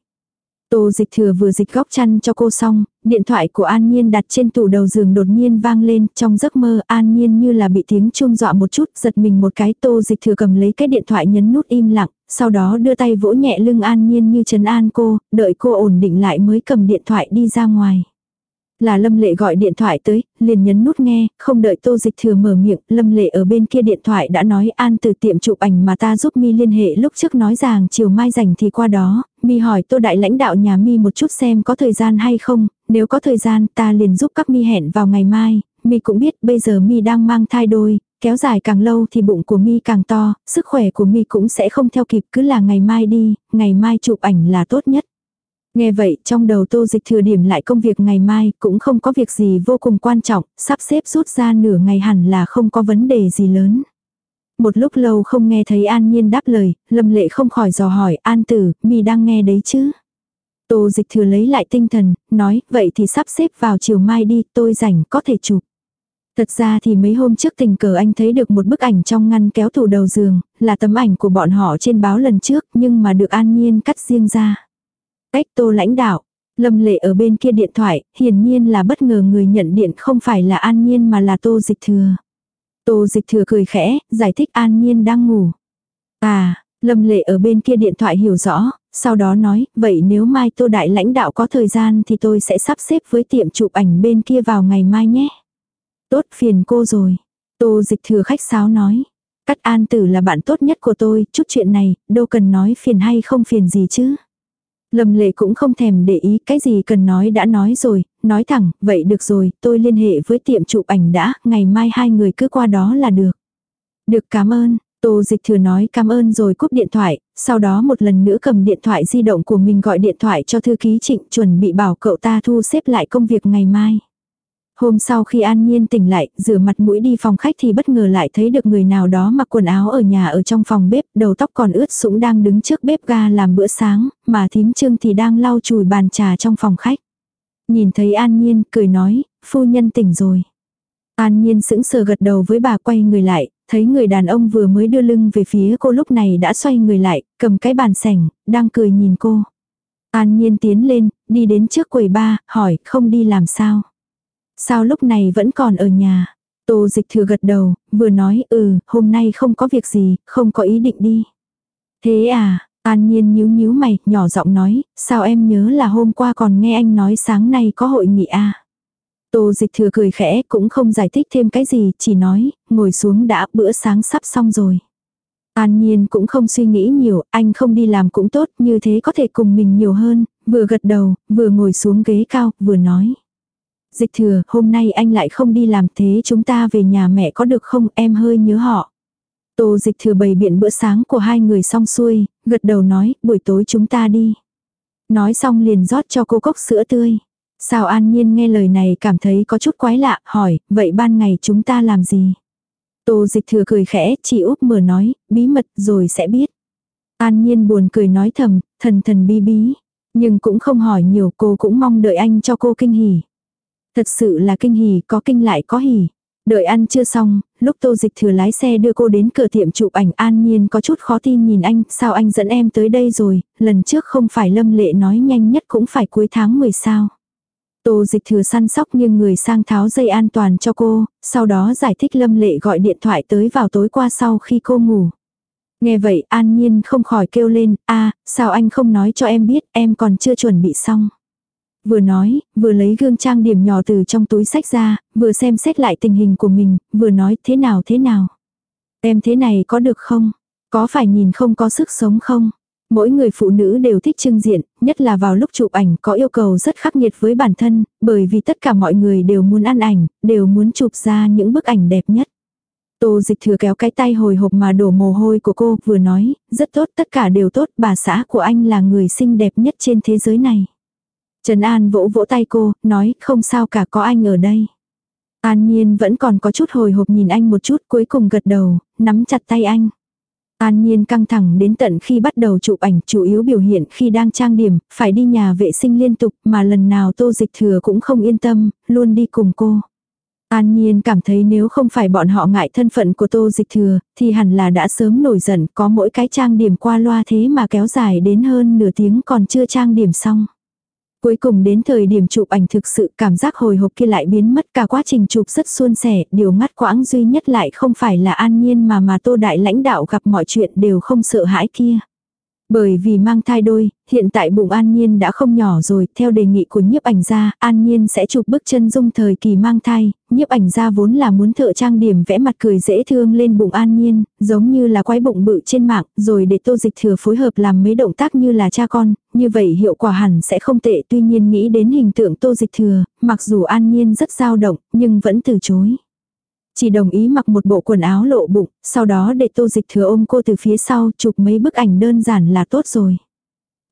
Tô dịch thừa vừa dịch góc chăn cho cô xong, điện thoại của An Nhiên đặt trên tủ đầu giường đột nhiên vang lên, trong giấc mơ An Nhiên như là bị tiếng chuông dọa một chút, giật mình một cái tô dịch thừa cầm lấy cái điện thoại nhấn nút im lặng, sau đó đưa tay vỗ nhẹ lưng An Nhiên như trấn an cô, đợi cô ổn định lại mới cầm điện thoại đi ra ngoài. Là Lâm Lệ gọi điện thoại tới, liền nhấn nút nghe, không đợi Tô Dịch Thừa mở miệng, Lâm Lệ ở bên kia điện thoại đã nói An từ tiệm chụp ảnh mà ta giúp mi liên hệ lúc trước nói rằng chiều mai rảnh thì qua đó, mi hỏi Tô đại lãnh đạo nhà mi một chút xem có thời gian hay không, nếu có thời gian ta liền giúp các mi hẹn vào ngày mai, mi cũng biết bây giờ mi đang mang thai đôi, kéo dài càng lâu thì bụng của mi càng to, sức khỏe của mi cũng sẽ không theo kịp cứ là ngày mai đi, ngày mai chụp ảnh là tốt nhất. Nghe vậy, trong đầu tô dịch thừa điểm lại công việc ngày mai, cũng không có việc gì vô cùng quan trọng, sắp xếp rút ra nửa ngày hẳn là không có vấn đề gì lớn. Một lúc lâu không nghe thấy An Nhiên đáp lời, Lâm Lệ không khỏi dò hỏi, An Tử, mi đang nghe đấy chứ? Tô dịch thừa lấy lại tinh thần, nói, vậy thì sắp xếp vào chiều mai đi, tôi rảnh, có thể chụp. Thật ra thì mấy hôm trước tình cờ anh thấy được một bức ảnh trong ngăn kéo tủ đầu giường, là tấm ảnh của bọn họ trên báo lần trước, nhưng mà được An Nhiên cắt riêng ra. Cách tô lãnh đạo. Lâm lệ ở bên kia điện thoại, hiển nhiên là bất ngờ người nhận điện không phải là An Nhiên mà là Tô Dịch Thừa. Tô Dịch Thừa cười khẽ, giải thích An Nhiên đang ngủ. À, Lâm lệ ở bên kia điện thoại hiểu rõ, sau đó nói, vậy nếu mai Tô Đại lãnh đạo có thời gian thì tôi sẽ sắp xếp với tiệm chụp ảnh bên kia vào ngày mai nhé. Tốt phiền cô rồi. Tô Dịch Thừa khách sáo nói. Cắt an tử là bạn tốt nhất của tôi, chút chuyện này, đâu cần nói phiền hay không phiền gì chứ. Lâm lệ cũng không thèm để ý cái gì cần nói đã nói rồi, nói thẳng, vậy được rồi, tôi liên hệ với tiệm chụp ảnh đã, ngày mai hai người cứ qua đó là được. Được cảm ơn, Tô Dịch thừa nói cảm ơn rồi cúp điện thoại, sau đó một lần nữa cầm điện thoại di động của mình gọi điện thoại cho thư ký trịnh chuẩn bị bảo cậu ta thu xếp lại công việc ngày mai. Hôm sau khi An Nhiên tỉnh lại, rửa mặt mũi đi phòng khách thì bất ngờ lại thấy được người nào đó mặc quần áo ở nhà ở trong phòng bếp, đầu tóc còn ướt sũng đang đứng trước bếp ga làm bữa sáng, mà thím trương thì đang lau chùi bàn trà trong phòng khách. Nhìn thấy An Nhiên, cười nói, phu nhân tỉnh rồi. An Nhiên sững sờ gật đầu với bà quay người lại, thấy người đàn ông vừa mới đưa lưng về phía cô lúc này đã xoay người lại, cầm cái bàn sảnh, đang cười nhìn cô. An Nhiên tiến lên, đi đến trước quầy ba, hỏi, không đi làm sao. Sao lúc này vẫn còn ở nhà? Tô dịch thừa gật đầu, vừa nói ừ, hôm nay không có việc gì, không có ý định đi. Thế à, an nhiên nhíu nhíu mày, nhỏ giọng nói, sao em nhớ là hôm qua còn nghe anh nói sáng nay có hội nghị à? Tô dịch thừa cười khẽ, cũng không giải thích thêm cái gì, chỉ nói, ngồi xuống đã, bữa sáng sắp xong rồi. An nhiên cũng không suy nghĩ nhiều, anh không đi làm cũng tốt, như thế có thể cùng mình nhiều hơn, vừa gật đầu, vừa ngồi xuống ghế cao, vừa nói. Dịch thừa, hôm nay anh lại không đi làm thế chúng ta về nhà mẹ có được không em hơi nhớ họ. Tô dịch thừa bày biện bữa sáng của hai người xong xuôi, gật đầu nói, buổi tối chúng ta đi. Nói xong liền rót cho cô cốc sữa tươi. Sao an nhiên nghe lời này cảm thấy có chút quái lạ, hỏi, vậy ban ngày chúng ta làm gì? Tô dịch thừa cười khẽ, chỉ úp mở nói, bí mật rồi sẽ biết. An nhiên buồn cười nói thầm, thần thần bí bí. Nhưng cũng không hỏi nhiều cô cũng mong đợi anh cho cô kinh hỉ. Thật sự là kinh hỉ, có kinh lại có hỉ. Đợi ăn chưa xong, lúc tô dịch thừa lái xe đưa cô đến cửa tiệm chụp ảnh an nhiên có chút khó tin nhìn anh, sao anh dẫn em tới đây rồi, lần trước không phải lâm lệ nói nhanh nhất cũng phải cuối tháng 10 sao. Tô dịch thừa săn sóc nhưng người sang tháo dây an toàn cho cô, sau đó giải thích lâm lệ gọi điện thoại tới vào tối qua sau khi cô ngủ. Nghe vậy an nhiên không khỏi kêu lên, a sao anh không nói cho em biết em còn chưa chuẩn bị xong. Vừa nói, vừa lấy gương trang điểm nhỏ từ trong túi sách ra, vừa xem xét lại tình hình của mình, vừa nói thế nào thế nào. Em thế này có được không? Có phải nhìn không có sức sống không? Mỗi người phụ nữ đều thích trưng diện, nhất là vào lúc chụp ảnh có yêu cầu rất khắc nghiệt với bản thân, bởi vì tất cả mọi người đều muốn ăn ảnh, đều muốn chụp ra những bức ảnh đẹp nhất. Tô dịch thừa kéo cái tay hồi hộp mà đổ mồ hôi của cô, vừa nói, rất tốt, tất cả đều tốt, bà xã của anh là người xinh đẹp nhất trên thế giới này. Trần An vỗ vỗ tay cô, nói, không sao cả có anh ở đây. An Nhiên vẫn còn có chút hồi hộp nhìn anh một chút cuối cùng gật đầu, nắm chặt tay anh. An Nhiên căng thẳng đến tận khi bắt đầu chụp ảnh chủ yếu biểu hiện khi đang trang điểm, phải đi nhà vệ sinh liên tục mà lần nào tô dịch thừa cũng không yên tâm, luôn đi cùng cô. An Nhiên cảm thấy nếu không phải bọn họ ngại thân phận của tô dịch thừa, thì hẳn là đã sớm nổi giận có mỗi cái trang điểm qua loa thế mà kéo dài đến hơn nửa tiếng còn chưa trang điểm xong. Cuối cùng đến thời điểm chụp ảnh thực sự cảm giác hồi hộp kia lại biến mất cả quá trình chụp rất suôn sẻ, điều ngắt quãng duy nhất lại không phải là an nhiên mà mà tô đại lãnh đạo gặp mọi chuyện đều không sợ hãi kia. Bởi vì mang thai đôi, hiện tại bụng An Nhiên đã không nhỏ rồi, theo đề nghị của nhiếp ảnh gia, An Nhiên sẽ chụp bức chân dung thời kỳ mang thai, nhiếp ảnh gia vốn là muốn thợ trang điểm vẽ mặt cười dễ thương lên bụng An Nhiên, giống như là quái bụng bự trên mạng, rồi để tô dịch thừa phối hợp làm mấy động tác như là cha con, như vậy hiệu quả hẳn sẽ không tệ tuy nhiên nghĩ đến hình tượng tô dịch thừa, mặc dù An Nhiên rất dao động, nhưng vẫn từ chối. Chỉ đồng ý mặc một bộ quần áo lộ bụng, sau đó để tô dịch thừa ôm cô từ phía sau chụp mấy bức ảnh đơn giản là tốt rồi.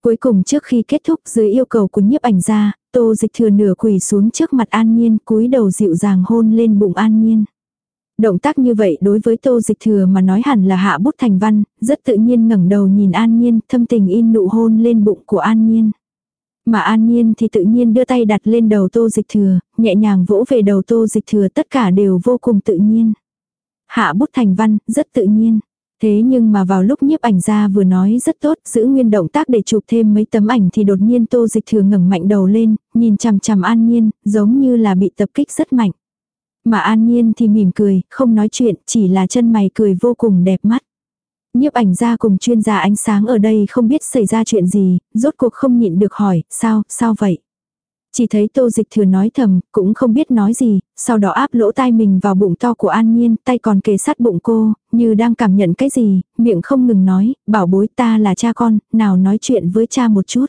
Cuối cùng trước khi kết thúc dưới yêu cầu của nhiếp ảnh ra, tô dịch thừa nửa quỳ xuống trước mặt an nhiên cúi đầu dịu dàng hôn lên bụng an nhiên. Động tác như vậy đối với tô dịch thừa mà nói hẳn là hạ bút thành văn, rất tự nhiên ngẩng đầu nhìn an nhiên, thâm tình in nụ hôn lên bụng của an nhiên. Mà an nhiên thì tự nhiên đưa tay đặt lên đầu tô dịch thừa, nhẹ nhàng vỗ về đầu tô dịch thừa tất cả đều vô cùng tự nhiên. Hạ bút thành văn, rất tự nhiên. Thế nhưng mà vào lúc nhiếp ảnh ra vừa nói rất tốt, giữ nguyên động tác để chụp thêm mấy tấm ảnh thì đột nhiên tô dịch thừa ngẩng mạnh đầu lên, nhìn chằm chằm an nhiên, giống như là bị tập kích rất mạnh. Mà an nhiên thì mỉm cười, không nói chuyện, chỉ là chân mày cười vô cùng đẹp mắt. Nhiếp ảnh gia cùng chuyên gia ánh sáng ở đây không biết xảy ra chuyện gì, rốt cuộc không nhịn được hỏi, sao, sao vậy? Chỉ thấy tô dịch thừa nói thầm, cũng không biết nói gì, sau đó áp lỗ tai mình vào bụng to của An Nhiên, tay còn kề sát bụng cô, như đang cảm nhận cái gì, miệng không ngừng nói, bảo bối ta là cha con, nào nói chuyện với cha một chút.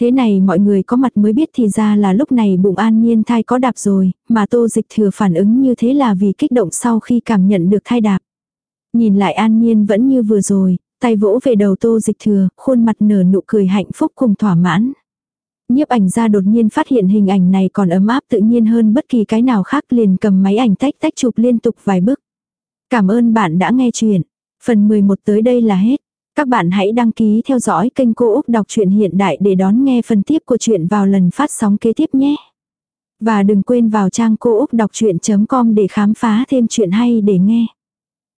Thế này mọi người có mặt mới biết thì ra là lúc này bụng An Nhiên thai có đạp rồi, mà tô dịch thừa phản ứng như thế là vì kích động sau khi cảm nhận được thai đạp. Nhìn lại an nhiên vẫn như vừa rồi, tay vỗ về đầu tô dịch thừa, khuôn mặt nở nụ cười hạnh phúc cùng thỏa mãn. Nhiếp ảnh ra đột nhiên phát hiện hình ảnh này còn ấm áp tự nhiên hơn bất kỳ cái nào khác liền cầm máy ảnh tách tách chụp liên tục vài bước. Cảm ơn bạn đã nghe chuyện. Phần 11 tới đây là hết. Các bạn hãy đăng ký theo dõi kênh Cô Úc Đọc truyện Hiện Đại để đón nghe phần tiếp của chuyện vào lần phát sóng kế tiếp nhé. Và đừng quên vào trang cô úc đọc chuyện.com để khám phá thêm chuyện hay để nghe.